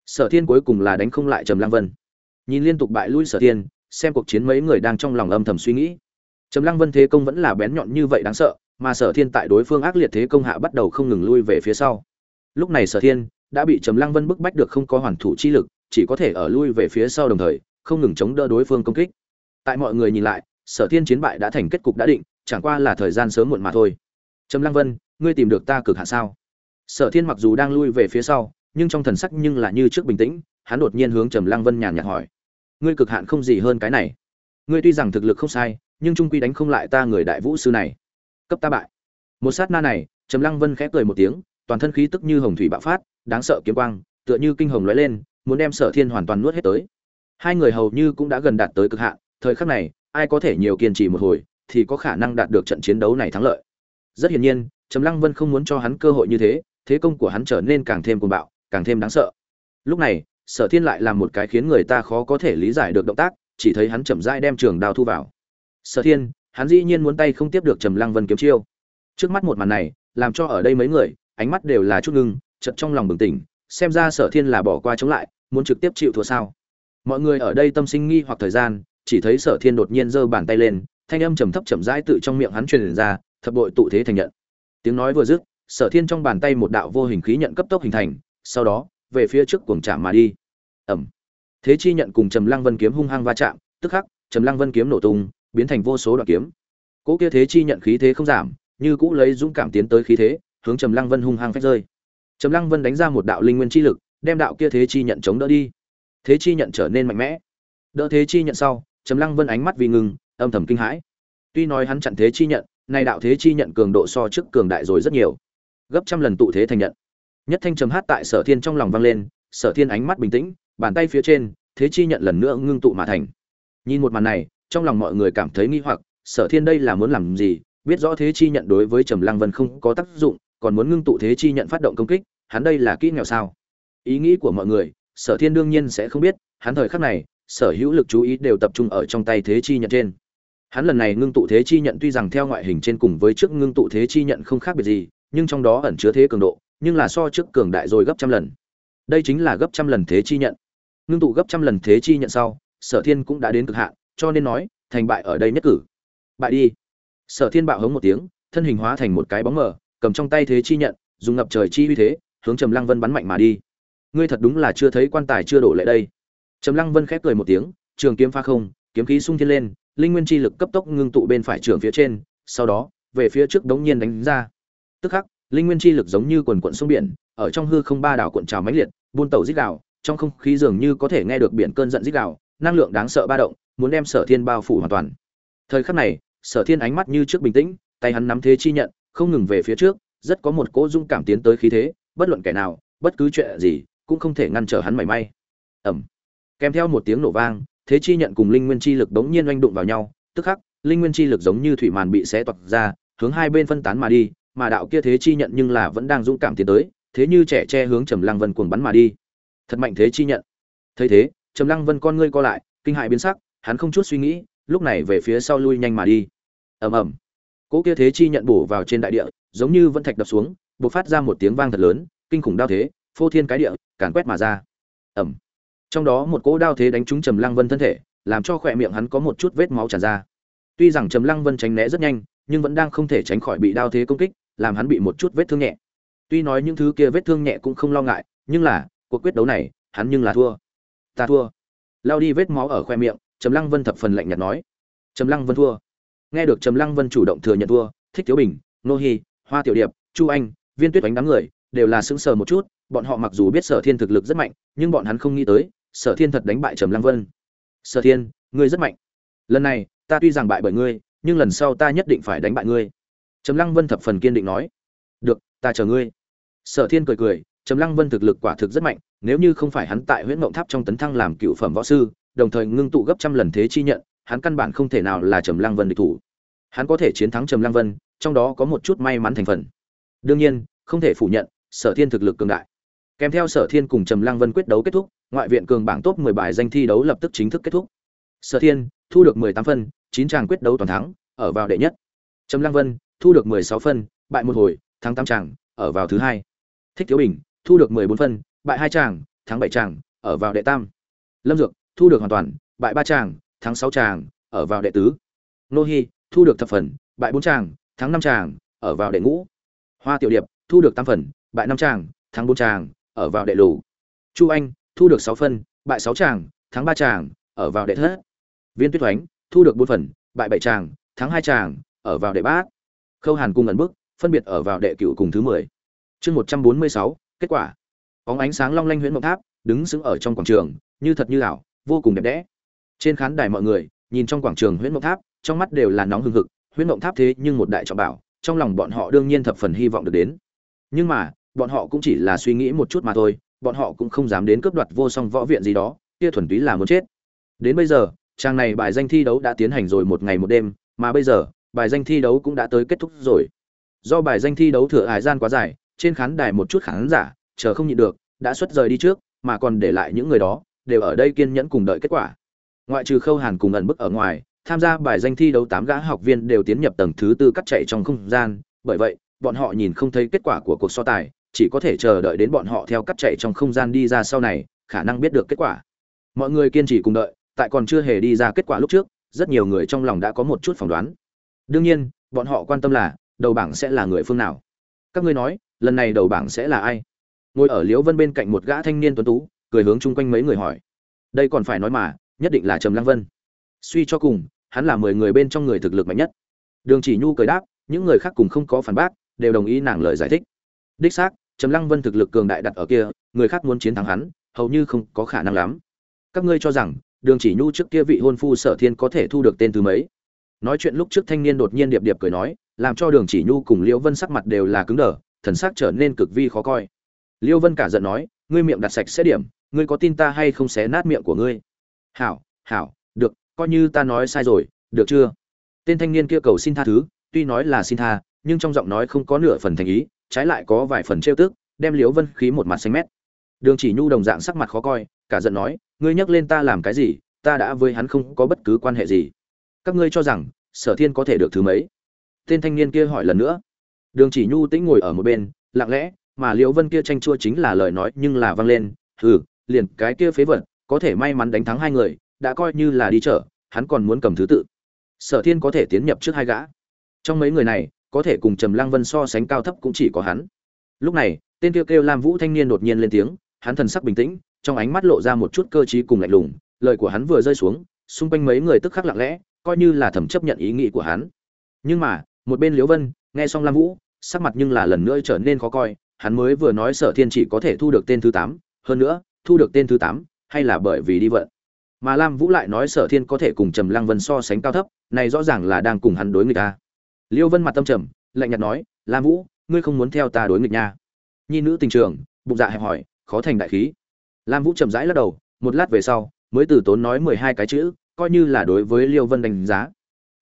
Sở thiên cuối cùng là đánh không lại trầm lăng vân. Nhìn liên tục bại lui sở thiên, xem cuộc chiến mấy người đang trong lòng âm thầm suy nghĩ. Trầm lăng vân thế công vẫn là bén nhọn như vậy đáng sợ, mà sở thiên tại đối phương ác liệt thế công hạ bắt đầu không ngừng lui về phía sau. Lúc này sở thiên đã bị trầm lăng vân bức bách được không có hoàn thủ chi lực, chỉ có thể ở lui về phía sau đồng thời, không ngừng chống đỡ đối phương công kích. Tại mọi người nhìn lại sở thiên chiến bại đã thành kết cục đã định, chẳng qua là thời gian sớm muộn mà thôi. Trầm lăng vân, ngươi tìm được ta cực hạ sao? Sở thiên mặc dù đang lui về phía sau, nhưng trong thần sắc nhưng là như trước bình tĩnh, hắn đột nhiên hướng trầm lăng vân nhàn nhạt hỏi. Ngươi cực hạn không gì hơn cái này. Ngươi tuy rằng thực lực không sai, nhưng trung quy đánh không lại ta người đại vũ sư này. Cấp ta bại. Một sát na này, trầm lăng vân khẽ cười một tiếng, toàn thân khí tức như hồng thủy bạo phát, đáng sợ kiếm quang, tựa như kinh hồng lóe lên, muốn đem sở thiên hoàn toàn nuốt hết tới. Hai người hầu như cũng đã gần đạt tới cực hạn, thời khắc này ai có thể nhiều kiên trì một hồi thì có khả năng đạt được trận chiến đấu này thắng lợi. Rất hiển nhiên, trầm lăng vân không muốn cho hắn cơ hội như thế thế công của hắn trở nên càng thêm cuồng bạo, càng thêm đáng sợ. Lúc này, sở thiên lại làm một cái khiến người ta khó có thể lý giải được động tác, chỉ thấy hắn chậm rãi đem trường đao thu vào. Sở thiên, hắn dĩ nhiên muốn tay không tiếp được trầm lăng vân kiếm chiêu. Trước mắt một màn này, làm cho ở đây mấy người, ánh mắt đều là chút ngưng chật trong lòng bừng tỉnh, xem ra sở thiên là bỏ qua chống lại, muốn trực tiếp chịu thua sao? Mọi người ở đây tâm sinh nghi hoặc thời gian chỉ thấy sở thiên đột nhiên giơ bàn tay lên, thanh âm trầm thấp chậm rãi tự trong miệng hắn truyền ra, thập bội tụ thế thành nhận. Tiếng nói vừa dứt, sở thiên trong bàn tay một đạo vô hình khí nhận cấp tốc hình thành, sau đó, về phía trước cuồng chạm mà đi. Ẩm thế chi nhận cùng trầm lăng vân kiếm hung hăng va chạm, tức khắc, trầm lăng vân kiếm nổ tung, biến thành vô số đoạn kiếm. Cỗ kia thế chi nhận khí thế không giảm, như cũ lấy dũng cảm tiến tới khí thế, hướng trầm lăng vân hung hăng phách rơi. Trầm lăng vân đánh ra một đạo linh nguyên chi lực, đem đạo kia thế chi nhận chống đỡ đi. Thế chi nhận trở nên mạnh mẽ. Đỡ thế chi nhận sau trầm lăng vân ánh mắt vì ngừng âm thầm kinh hãi. Tuy nói hắn chặn thế chi nhận, nay đạo thế chi nhận cường độ so trước cường đại rồi rất nhiều. Gấp trăm lần tụ thế thành nhận. Nhất thanh trầm hát tại sở thiên trong lòng vang lên, sở thiên ánh mắt bình tĩnh, bàn tay phía trên, thế chi nhận lần nữa ngưng tụ mà thành. Nhìn một màn này, trong lòng mọi người cảm thấy nghi hoặc, sở thiên đây là muốn làm gì? Biết rõ thế chi nhận đối với trầm lăng vân không có tác dụng, còn muốn ngưng tụ thế chi nhận phát động công kích, hắn đây là kỹ nghèo sao? Ý nghĩ của mọi người, sở thiên đương nhiên sẽ không biết, hắn thời khắc này sở hữu lực chú ý đều tập trung ở trong tay thế chi nhận trên. Hắn lần này ngưng tụ thế chi nhận tuy rằng theo ngoại hình trên cùng với trước ngưng tụ thế chi nhận không khác biệt gì, nhưng trong đó ẩn chứa thế cường độ, nhưng là so trước cường đại rồi gấp trăm lần. Đây chính là gấp trăm lần thế chi nhận. Ngưng tụ gấp trăm lần thế chi nhận sau, sở thiên cũng đã đến cực hạn, cho nên nói, thành bại ở đây nhất cử. Bại đi. Sở thiên bạo hống một tiếng, thân hình hóa thành một cái bóng mờ, cầm trong tay thế chi nhận, dùng ngập trời chi uy thế, hướng trầm lăng vân bắn mạnh mà đi. Ngươi thật đúng là chưa thấy quan tài chưa đổ lại đây trầm lăng vân khép cười một tiếng, trường kiếm pha không, kiếm khí sung thiên lên, linh nguyên chi lực cấp tốc ngưng tụ bên phải trường phía trên, sau đó, về phía trước đống nhiên đánh ra. Tức khắc, linh nguyên chi lực giống như quần quận sông biển, ở trong hư không ba đảo cuộn trào mãnh liệt, buôn tàu dích đảo trong không khí dường như có thể nghe được biển cơn giận dích đảo năng lượng đáng sợ ba động, muốn đem sở thiên bao phủ hoàn toàn. Thời khắc này, sở thiên ánh mắt như trước bình tĩnh, tay hắn nắm thế chi nhận, không ngừng về phía trước, rất có một cỗ dung cảm tiến tới khí thế, bất luận kẻ nào, bất cứ chuyện gì, cũng không thể ngăn trở hắn mảy may. Ẩm kèm theo một tiếng nổ vang, thế chi nhận cùng linh nguyên chi lực đống nhiên oanh đụng vào nhau, tức khắc, linh nguyên chi lực giống như thủy màn bị xé toạc ra, hướng hai bên phân tán mà đi, mà đạo kia thế chi nhận nhưng là vẫn đang dũng cảm tiến tới, thế như trẻ che hướng trầm lăng vân cuồng bắn mà đi. Thật mạnh thế chi nhận. Thấy thế, trầm lăng vân con ngươi co lại, kinh hại biến sắc, hắn không chút suy nghĩ, lúc này về phía sau lui nhanh mà đi. Ầm ầm. Cỗ kia thế chi nhận bổ vào trên đại địa, giống như vẫn thạch đập xuống, bộc phát ra một tiếng vang thật lớn, kinh khủng đao thế, phô thiên cái địa, càn quét mà ra. Ầm trong đó một cỗ đao thế đánh trúng trầm lăng vân thân thể, làm cho khỏe miệng hắn có một chút vết máu tràn ra. Tuy rằng trầm lăng vân tránh né rất nhanh, nhưng vẫn đang không thể tránh khỏi bị đao thế công kích, làm hắn bị một chút vết thương nhẹ. Tuy nói những thứ kia vết thương nhẹ cũng không lo ngại, nhưng là, cuộc quyết đấu này, hắn nhưng là thua. Ta thua. Lao đi vết máu ở khoe miệng, trầm lăng vân thập phần lạnh nhạt nói. Trầm lăng vân thua. Nghe được trầm lăng vân chủ động thừa nhận thua, thích thiếu bình, nô hi, hoa tiểu điệp, chu anh, viên tuyết đánh đám người, đều là sững sờ một chút, bọn họ mặc dù biết sở thiên thực lực rất mạnh, nhưng bọn hắn không nghĩ tới sở thiên thật đánh bại trầm lăng vân. Sở thiên, ngươi rất mạnh. Lần này, ta tuy rằng bại bởi ngươi, nhưng lần sau ta nhất định phải đánh bại ngươi. Trầm lăng vân thập phần kiên định nói. Được, ta chờ ngươi. Sở thiên cười cười, trầm lăng vân thực lực quả thực rất mạnh, nếu như không phải hắn tại huyện mộng tháp trong tấn thăng làm cựu phẩm võ sư, đồng thời ngưng tụ gấp trăm lần thế chi nhận, hắn căn bản không thể nào là trầm lăng vân địch thủ. Hắn có thể chiến thắng trầm lăng vân, trong đó có một chút may mắn thành phần. Đương nhiên, không thể phủ nhận, sở thiên thực lực cường đại. Kèm theo sở thiên cùng trầm lăng vân quyết đấu kết thúc ngoại viện cường bảng top 10 bài danh thi đấu lập tức chính thức kết thúc. Sở thiên, thu được 18 phân 9 tràng quyết đấu toàn thắng, ở vào đệ nhất. Trầm lăng vân, thu được 16 phân, bại một hồi, thắng 8 tràng, ở vào thứ hai. Thích thiếu bình, thu được 14 phân, bại 2 tràng, thắng 7 tràng, ở vào đệ tam. Lâm dược, thu được hoàn toàn, bại 3 tràng, thắng 6 tràng, ở vào đệ tứ. Nô hi, thu được thập phần, bại 4 tràng, thắng 5 tràng, ở vào đệ ngũ. Hoa tiểu điệp, thu được 8 phần, bại 5 tràng, thắng 4 tràng, ở vào đệ lục. chu anh thu được sáu phân, bại sáu tràng, thắng ba tràng, ở vào đệ thất. Viên tuyết thoánh, thu được bốn phần, bại bảy tràng, thắng hai tràng, ở vào đệ bát. Khâu hàn cùng ẩn bức, phân biệt ở vào đệ cựu cùng thứ mười. Chương một trăm bốn mươi sáu, kết quả. Bóng ánh sáng long lanh huyễn mộng tháp, đứng sững ở trong quảng trường, như thật như ảo, vô cùng đẹp đẽ. Trên khán đài mọi người, nhìn trong quảng trường huyễn mộng tháp, trong mắt đều là nóng hừng hực, huyễn mộng tháp thế nhưng một đại trọng bảo, trong lòng bọn họ đương nhiên thập phần hy vọng được đến. Nhưng mà, bọn họ cũng chỉ là suy nghĩ một chút mà thôi bọn họ cũng không dám đến cướp đoạt vô song võ viện gì đó, kia thuần túy là muốn chết. Đến bây giờ trang này bài danh thi đấu đã tiến hành rồi một ngày một đêm, mà bây giờ, bài danh thi đấu cũng đã tới kết thúc rồi. Do bài danh thi đấu thừa hải gian quá dài, trên khán đài một chút khán giả, chờ không nhịn được, đã xuất rời đi trước, mà còn để lại những người đó, đều ở đây kiên nhẫn cùng đợi kết quả. Ngoại trừ khâu hàn cùng ẩn bức ở ngoài, tham gia bài danh thi đấu tám gã học viên đều tiến nhập tầng thứ tư cắt chạy trong không gian. Bởi vậy, bọn họ nhìn không thấy kết quả của cuộc so tài chỉ có thể chờ đợi đến bọn họ theo cắt chạy trong không gian đi ra sau này, khả năng biết được kết quả. Mọi người kiên trì cùng đợi, tại còn chưa hề đi ra kết quả lúc trước, rất nhiều người trong lòng đã có một chút phỏng đoán. Đương nhiên, bọn họ quan tâm là, đầu bảng sẽ là người phương nào. Các ngươi nói, lần này đầu bảng sẽ là ai? Ngồi ở liễu vân bên cạnh một gã thanh niên tuấn tú, cười hướng chung quanh mấy người hỏi. Đây còn phải nói mà, nhất định là trầm lăng vân. Suy cho cùng, hắn là mười người bên trong người thực lực mạnh nhất. Đường chỉ nhu cười đáp, những người khác cùng không có phản bác, đều đồng ý nàng lời giải thích. Đích xác trầm lăng vân thực lực cường đại đặt ở kia, người khác muốn chiến thắng hắn, hầu như không có khả năng lắm. Các ngươi cho rằng, đường chỉ nhu trước kia vị hôn phu sở thiên có thể thu được tên thứ mấy? Nói chuyện lúc trước thanh niên đột nhiên điệp điệp cười nói, làm cho đường chỉ nhu cùng liễu vân sắc mặt đều là cứng đờ, thần sắc trở nên cực vi khó coi. Liễu vân cả giận nói, ngươi miệng đặt sạch sẽ điểm, ngươi có tin ta hay không xé nát miệng của ngươi? Hảo hảo, được, coi như ta nói sai rồi, được chưa? Tên thanh niên kia cầu xin tha thứ, tuy nói là xin tha, nhưng trong giọng nói không có nửa phần thành ý trái lại có vài phần trêu tức, đem liễu vân khí một mặt xanh mét. Đường chỉ nhu đồng dạng sắc mặt khó coi, cả giận nói, ngươi nhắc lên ta làm cái gì, ta đã với hắn không có bất cứ quan hệ gì. Các ngươi cho rằng, sở thiên có thể được thứ mấy? Tên thanh niên kia hỏi lần nữa. Đường chỉ nhu tĩnh ngồi ở một bên, lặng lẽ, mà liễu vân kia tranh chua chính là lời nói nhưng là vang lên, hừ, liền cái kia phế vật, có thể may mắn đánh thắng hai người, đã coi như là đi chợ, hắn còn muốn cầm thứ tự. Sở thiên có thể tiến nhập trước hai gã. Trong mấy người này có thể cùng trầm lăng vân so sánh cao thấp cũng chỉ có hắn. Lúc này, tên kêu kêu lam vũ thanh niên đột nhiên lên tiếng, hắn thần sắc bình tĩnh, trong ánh mắt lộ ra một chút cơ trí cùng lạnh lùng, lời của hắn vừa rơi xuống, xung quanh mấy người tức khắc lặng lẽ, coi như là thẩm chấp nhận ý nghĩ của hắn. Nhưng mà, một bên liễu vân, nghe xong lam vũ, sắc mặt nhưng là lần nữa trở nên khó coi, hắn mới vừa nói sở thiên chỉ có thể thu được tên thứ tám, hơn nữa, thu được tên thứ tám, hay là bởi vì đi vận. Mà lam vũ lại nói sở thiên có thể cùng trầm lăng vân so sánh cao thấp, này rõ ràng là đang cùng hắn đối người ta liêu vân mặt tâm trầm, lạnh nhạt nói lam vũ, ngươi không muốn theo ta đối nghịch nha? Nhi nữ tình trường, bụng dạ hẹp hỏi, khó thành đại khí. Lam vũ chậm rãi lắc đầu, một lát về sau, mới từ tốn nói mười hai cái chữ, coi như là đối với liêu vân đánh giá.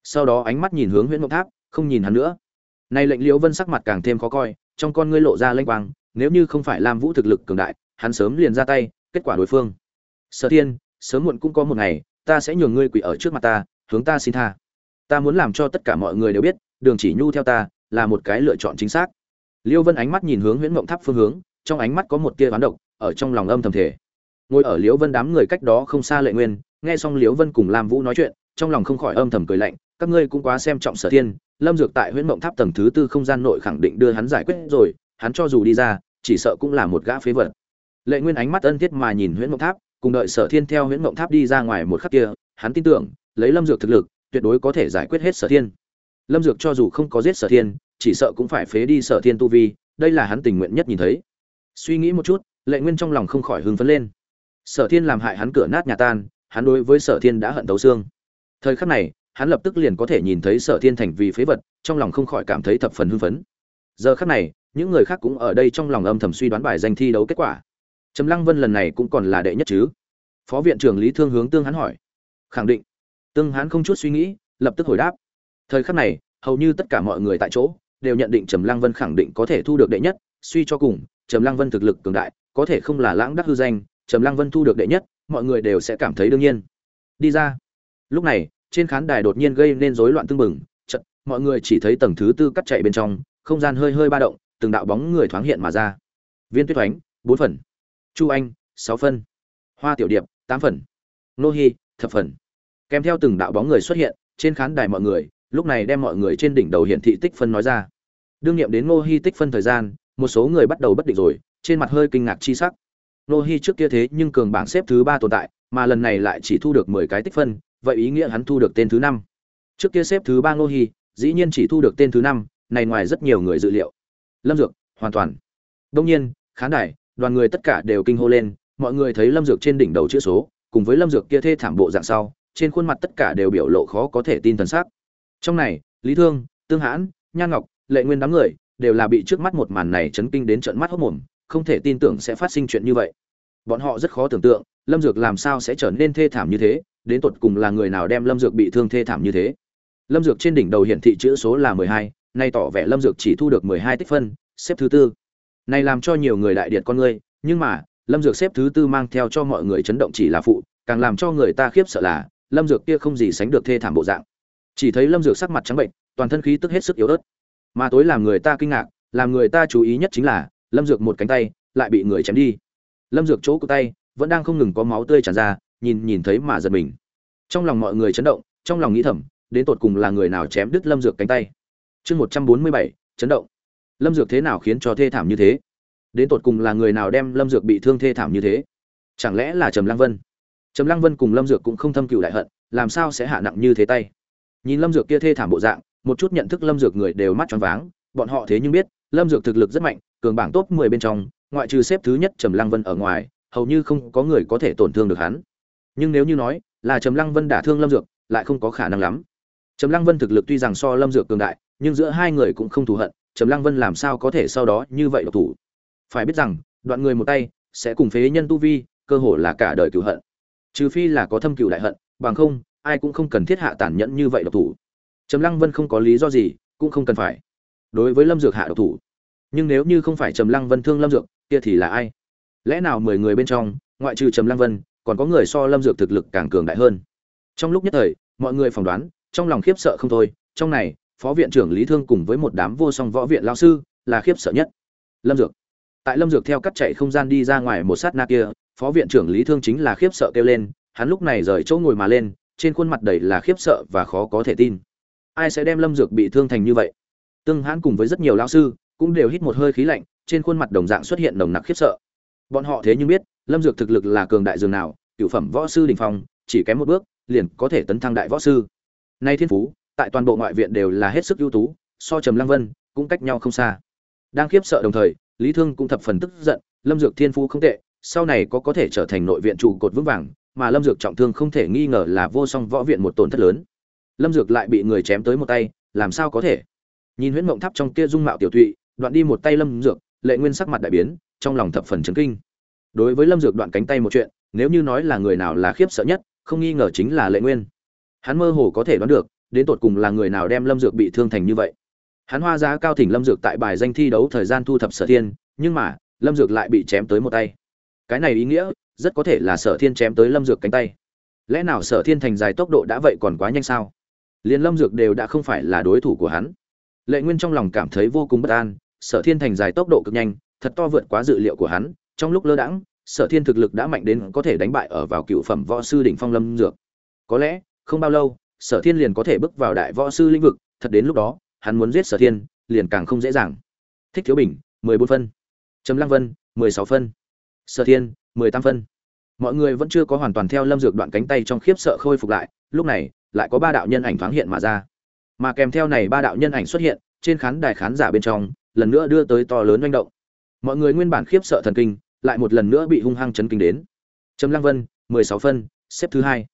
Sau đó ánh mắt nhìn hướng nguyễn Mộc tháp, không nhìn hắn nữa. Nay lệnh liêu vân sắc mặt càng thêm khó coi, trong con ngươi lộ ra lanh quang, nếu như không phải lam vũ thực lực cường đại, hắn sớm liền ra tay, kết quả đối phương. Sở thiên, sớm muộn cũng có một ngày, ta sẽ nhường ngươi quỷ ở trước mặt ta, hướng ta xin tha. Ta muốn làm cho tất cả mọi người đều biết đường chỉ nhu theo ta, là một cái lựa chọn chính xác. Liêu vân ánh mắt nhìn hướng nguyễn mộng tháp phương hướng, trong ánh mắt có một tia ván độc, ở trong lòng âm thầm thể ngồi ở liễu vân đám người cách đó không xa lệ nguyên, nghe xong liễu vân cùng lam vũ nói chuyện, trong lòng không khỏi âm thầm cười lạnh, các ngươi cũng quá xem trọng sở thiên, lâm dược tại huyễn mộng tháp tầng thứ tư không gian nội khẳng định đưa hắn giải quyết rồi, hắn cho dù đi ra, chỉ sợ cũng là một gã phế vật. Lệ nguyên ánh mắt ân thiết mà nhìn huyễn mộng tháp, cùng đợi sở thiên theo huyễn mộng tháp đi ra ngoài một khắc kia, hắn tin tưởng, lấy lâm dược thực lực, tuyệt đối có thể giải quyết hết sở thiên lâm dược cho dù không có giết sở thiên, chỉ sợ cũng phải phế đi sở thiên tu vi, đây là hắn tình nguyện nhất nhìn thấy. Suy nghĩ một chút, lệ nguyên trong lòng không khỏi hưng phấn lên. Sở thiên làm hại hắn cửa nát nhà tan, hắn đối với sở thiên đã hận tấu xương. Thời khắc này, hắn lập tức liền có thể nhìn thấy sở thiên thành vì phế vật, trong lòng không khỏi cảm thấy thập phần hưng phấn. Giờ khắc này, những người khác cũng ở đây trong lòng âm thầm suy đoán bài danh thi đấu kết quả. Trầm lăng vân lần này cũng còn là đệ nhất chứ? Phó viện trưởng lý thương hướng tương hắn hỏi. Khẳng định. Tương hắn không chút suy nghĩ, lập tức hồi đáp thời khắc này, hầu như tất cả mọi người tại chỗ đều nhận định trầm lăng vân khẳng định có thể thu được đệ nhất, suy cho cùng, trầm lăng vân thực lực cường đại, có thể không là lãng đắc hư danh, trầm lăng vân thu được đệ nhất, mọi người đều sẽ cảm thấy đương nhiên. Đi ra. Lúc này, trên khán đài đột nhiên gây nên rối loạn tương bừng chật mọi người chỉ thấy tầng thứ tư cắt chạy bên trong, không gian hơi hơi ba động, từng đạo bóng người thoáng hiện mà ra. Viên tuyết thoánh bốn phần. Chu anh, sáu phân hoa tiểu điệp, tám phần. Nô hi, thập phần. Kèm theo từng đạo bóng người xuất hiện, trên khán đài mọi người lúc này đem mọi người trên đỉnh đầu hiển thị tích phân nói ra. Đương nhiệm đến ngô hy tích phân thời gian, một số người bắt đầu bất định rồi, trên mặt hơi kinh ngạc chi sắc. Ngô hy trước kia thế nhưng cường bảng xếp thứ ba tồn tại, mà lần này lại chỉ thu được mười cái tích phân, vậy ý nghĩa hắn thu được tên thứ năm. Trước kia xếp thứ ba ngô hy dĩ nhiên chỉ thu được tên thứ năm, này ngoài rất nhiều người dự liệu. Lâm dược, hoàn toàn. Đông nhiên, khán đài, đoàn người tất cả đều kinh hô lên, mọi người thấy lâm dược trên đỉnh đầu chữ số, cùng với lâm dược kia thê thảm bộ dạng sau, trên khuôn mặt tất cả đều biểu lộ khó có thể tin thần sắc trong này, lý thương, tương hãn nhan ngọc, lệ nguyên đám người đều là bị trước mắt một màn này chấn kinh đến trận mắt hốt mồm, không thể tin tưởng sẽ phát sinh chuyện như vậy. Bọn họ rất khó tưởng tượng, lâm dược làm sao sẽ trở nên thê thảm như thế, đến tột cùng là người nào đem lâm dược bị thương thê thảm như thế. Lâm dược trên đỉnh đầu hiển thị chữ số là mười hai, nay tỏ vẻ lâm dược chỉ thu được mười hai tích phân, xếp thứ tư. Này làm cho nhiều người đại điện con ngươi, nhưng mà, lâm dược xếp thứ tư mang theo cho mọi người chấn động chỉ là phụ, càng làm cho người ta khiếp sợ là, lâm dược kia không gì sánh được thê thảm bộ dạng chỉ thấy lâm dược sắc mặt trắng bệnh, toàn thân khí tức hết sức yếu ớt. Mà tối làm người ta kinh ngạc, làm người ta chú ý nhất chính là, lâm dược một cánh tay lại bị người chém đi. Lâm dược chỗ của tay vẫn đang không ngừng có máu tươi tràn ra, nhìn nhìn thấy mà giật mình. Trong lòng mọi người chấn động, trong lòng nghĩ thầm, đến tột cùng là người nào chém đứt lâm dược cánh tay. Chương một trăm bốn mươi bảy, chấn động. Lâm dược thế nào khiến cho thê thảm như thế? Đến tột cùng là người nào đem lâm dược bị thương thê thảm như thế? Chẳng lẽ là trầm lăng vân? Trầm lăng vân cùng lâm dược cũng không thâm cựu đại hận, làm sao sẽ hạ nặng như thế tay? Nhìn lâm dược kia thê thảm bộ dạng, một chút nhận thức lâm dược người đều mắt tròn váng, bọn họ thế nhưng biết, lâm dược thực lực rất mạnh, cường bảng top mười bên trong, ngoại trừ xếp thứ nhất trầm lăng vân ở ngoài, hầu như không có người có thể tổn thương được hắn. Nhưng nếu như nói là trầm lăng vân đả thương lâm dược, lại không có khả năng lắm. Trầm lăng vân thực lực tuy rằng so lâm dược cường đại, nhưng giữa hai người cũng không thù hận, trầm lăng vân làm sao có thể sau đó như vậy độc thủ? Phải biết rằng, đoạn người một tay sẽ cùng phế nhân tu vi, cơ hồ là cả đời cựu hận. Trừ phi là có thâm cựu đại hận, bằng không ai cũng không cần thiết hạ tàn nhẫn như vậy độc thủ. Trầm lăng vân không có lý do gì, cũng không cần phải. Đối với lâm dược hạ độc thủ. Nhưng nếu như không phải trầm lăng vân thương lâm dược, kia thì là ai? Lẽ nào mười người bên trong, ngoại trừ trầm lăng vân, còn có người so lâm dược thực lực càng cường đại hơn? Trong lúc nhất thời, mọi người phỏng đoán, trong lòng khiếp sợ không thôi, trong này, phó viện trưởng lý thương cùng với một đám vô song võ viện lao sư, là khiếp sợ nhất. Lâm dược. Tại lâm dược theo cắt chạy không gian đi ra ngoài một sát na kia, phó viện trưởng lý thương chính là khiếp sợ kêu lên, hắn lúc này rời chỗ ngồi mà lên trên khuôn mặt đầy là khiếp sợ và khó có thể tin. Ai sẽ đem lâm dược bị thương thành như vậy? Tương hãn cùng với rất nhiều lão sư cũng đều hít một hơi khí lạnh, trên khuôn mặt đồng dạng xuất hiện nồng nặc khiếp sợ. Bọn họ thế nhưng biết, lâm dược thực lực là cường đại dường nào, cựu phẩm võ sư đình phong, chỉ kém một bước, liền có thể tấn thăng đại võ sư. Nay thiên phú, tại toàn bộ ngoại viện đều là hết sức ưu tú, so trầm lăng vân cũng cách nhau không xa. Đang khiếp sợ đồng thời, lý thương cũng thập phần tức giận, lâm dược thiên phú không tệ, sau này có có thể trở thành nội viện trụ cột vững vàng mà lâm dược trọng thương không thể nghi ngờ là vô song võ viện một tổn thất lớn. Lâm dược lại bị người chém tới một tay, làm sao có thể? Nhìn huyễn mộng tháp trong kia dung mạo tiểu thụy, đoạn đi một tay lâm dược, lệ nguyên sắc mặt đại biến, trong lòng thập phần chấn kinh. Đối với lâm dược đoạn cánh tay một chuyện, nếu như nói là người nào là khiếp sợ nhất, không nghi ngờ chính là lệ nguyên. Hắn mơ hồ có thể đoán được, đến tột cùng là người nào đem lâm dược bị thương thành như vậy. Hắn hoa giá cao thỉnh lâm dược tại bài danh thi đấu thời gian thu thập sở thiên, nhưng mà, lâm dược lại bị chém tới một tay. Cái này ý nghĩa rất có thể là sở thiên chém tới lâm dược cánh tay. Lẽ nào sở thiên thành dài tốc độ đã vậy còn quá nhanh sao? Liền lâm dược đều đã không phải là đối thủ của hắn. Lệ nguyên trong lòng cảm thấy vô cùng bất an, sở thiên thành dài tốc độ cực nhanh, thật to vượt quá dự liệu của hắn. Trong lúc lơ đãng, sở thiên thực lực đã mạnh đến có thể đánh bại ở vào cựu phẩm võ sư đỉnh phong lâm dược. Có lẽ, không bao lâu, sở thiên liền có thể bước vào đại võ sư lĩnh vực. Thật đến lúc đó, hắn muốn giết sở thiên, liền càng không dễ dàng. Thích thiếu bình, mười bốn phân. Trầm lăng vân, mười sáu phân. Sở thiên mười tám phân. Mọi người vẫn chưa có hoàn toàn theo lâm dược đoạn cánh tay trong khiếp sợ khôi phục lại, lúc này, lại có ba đạo nhân ảnh thoáng hiện mà ra. Mà kèm theo này ba đạo nhân ảnh xuất hiện, trên khán đài khán giả bên trong, lần nữa đưa tới to lớn hoành động. Mọi người nguyên bản khiếp sợ thần kinh, lại một lần nữa bị hung hăng chấn kinh đến. Trầm lăng vân, mười sáu phân, xếp thứ hai.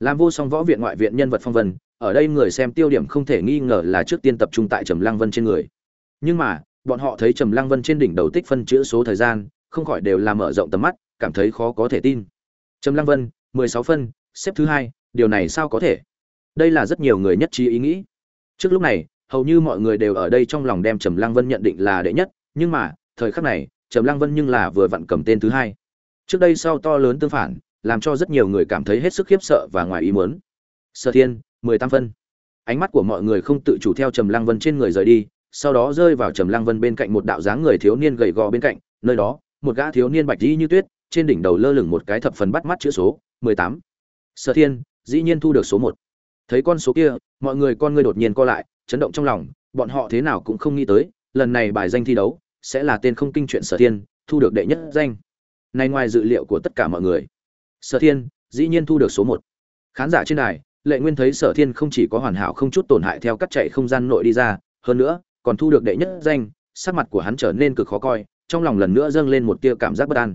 Làm vô song võ viện ngoại viện nhân vật phong vân, ở đây người xem tiêu điểm không thể nghi ngờ là trước tiên tập trung tại trầm lăng vân trên người. Nhưng mà, bọn họ thấy trầm lăng vân trên đỉnh đầu tích phân chữ số thời gian, không khỏi đều làm mở rộng tầm mắt cảm thấy khó có thể tin. Trầm lăng vân, mười sáu phân, xếp thứ hai, điều này sao có thể? Đây là rất nhiều người nhất trí ý nghĩ. Trước lúc này, hầu như mọi người đều ở đây trong lòng đem trầm lăng vân nhận định là đệ nhất, nhưng mà, thời khắc này, trầm lăng vân nhưng là vừa vặn cầm tên thứ hai. Trước đây sau to lớn tương phản, làm cho rất nhiều người cảm thấy hết sức khiếp sợ và ngoài ý muốn. Sở thiên, mười tam phân. Ánh mắt của mọi người không tự chủ theo trầm lăng vân trên người rời đi, sau đó rơi vào trầm lăng vân bên cạnh một đạo dáng người thiếu niên gầy gò bên cạnh, nơi đó, một gã thiếu niên bạch dĩ như tuyết trên đỉnh đầu lơ lửng một cái thập phần bắt mắt chữ số, mười tám. Sở thiên, dĩ nhiên thu được số một. Thấy con số kia, mọi người con ngươi đột nhiên co lại, chấn động trong lòng, bọn họ thế nào cũng không nghĩ tới, lần này bài danh thi đấu sẽ là tên không kinh chuyện sở thiên, thu được đệ nhất danh. Này ngoài dự liệu của tất cả mọi người, sở thiên, dĩ nhiên thu được số một. Khán giả trên đài, lệ nguyên thấy sở thiên không chỉ có hoàn hảo không chút tổn hại theo cắt chạy không gian nội đi ra, hơn nữa, còn thu được đệ nhất danh, sắc mặt của hắn trở nên cực khó coi, trong lòng lần nữa dâng lên một tia cảm giác bất an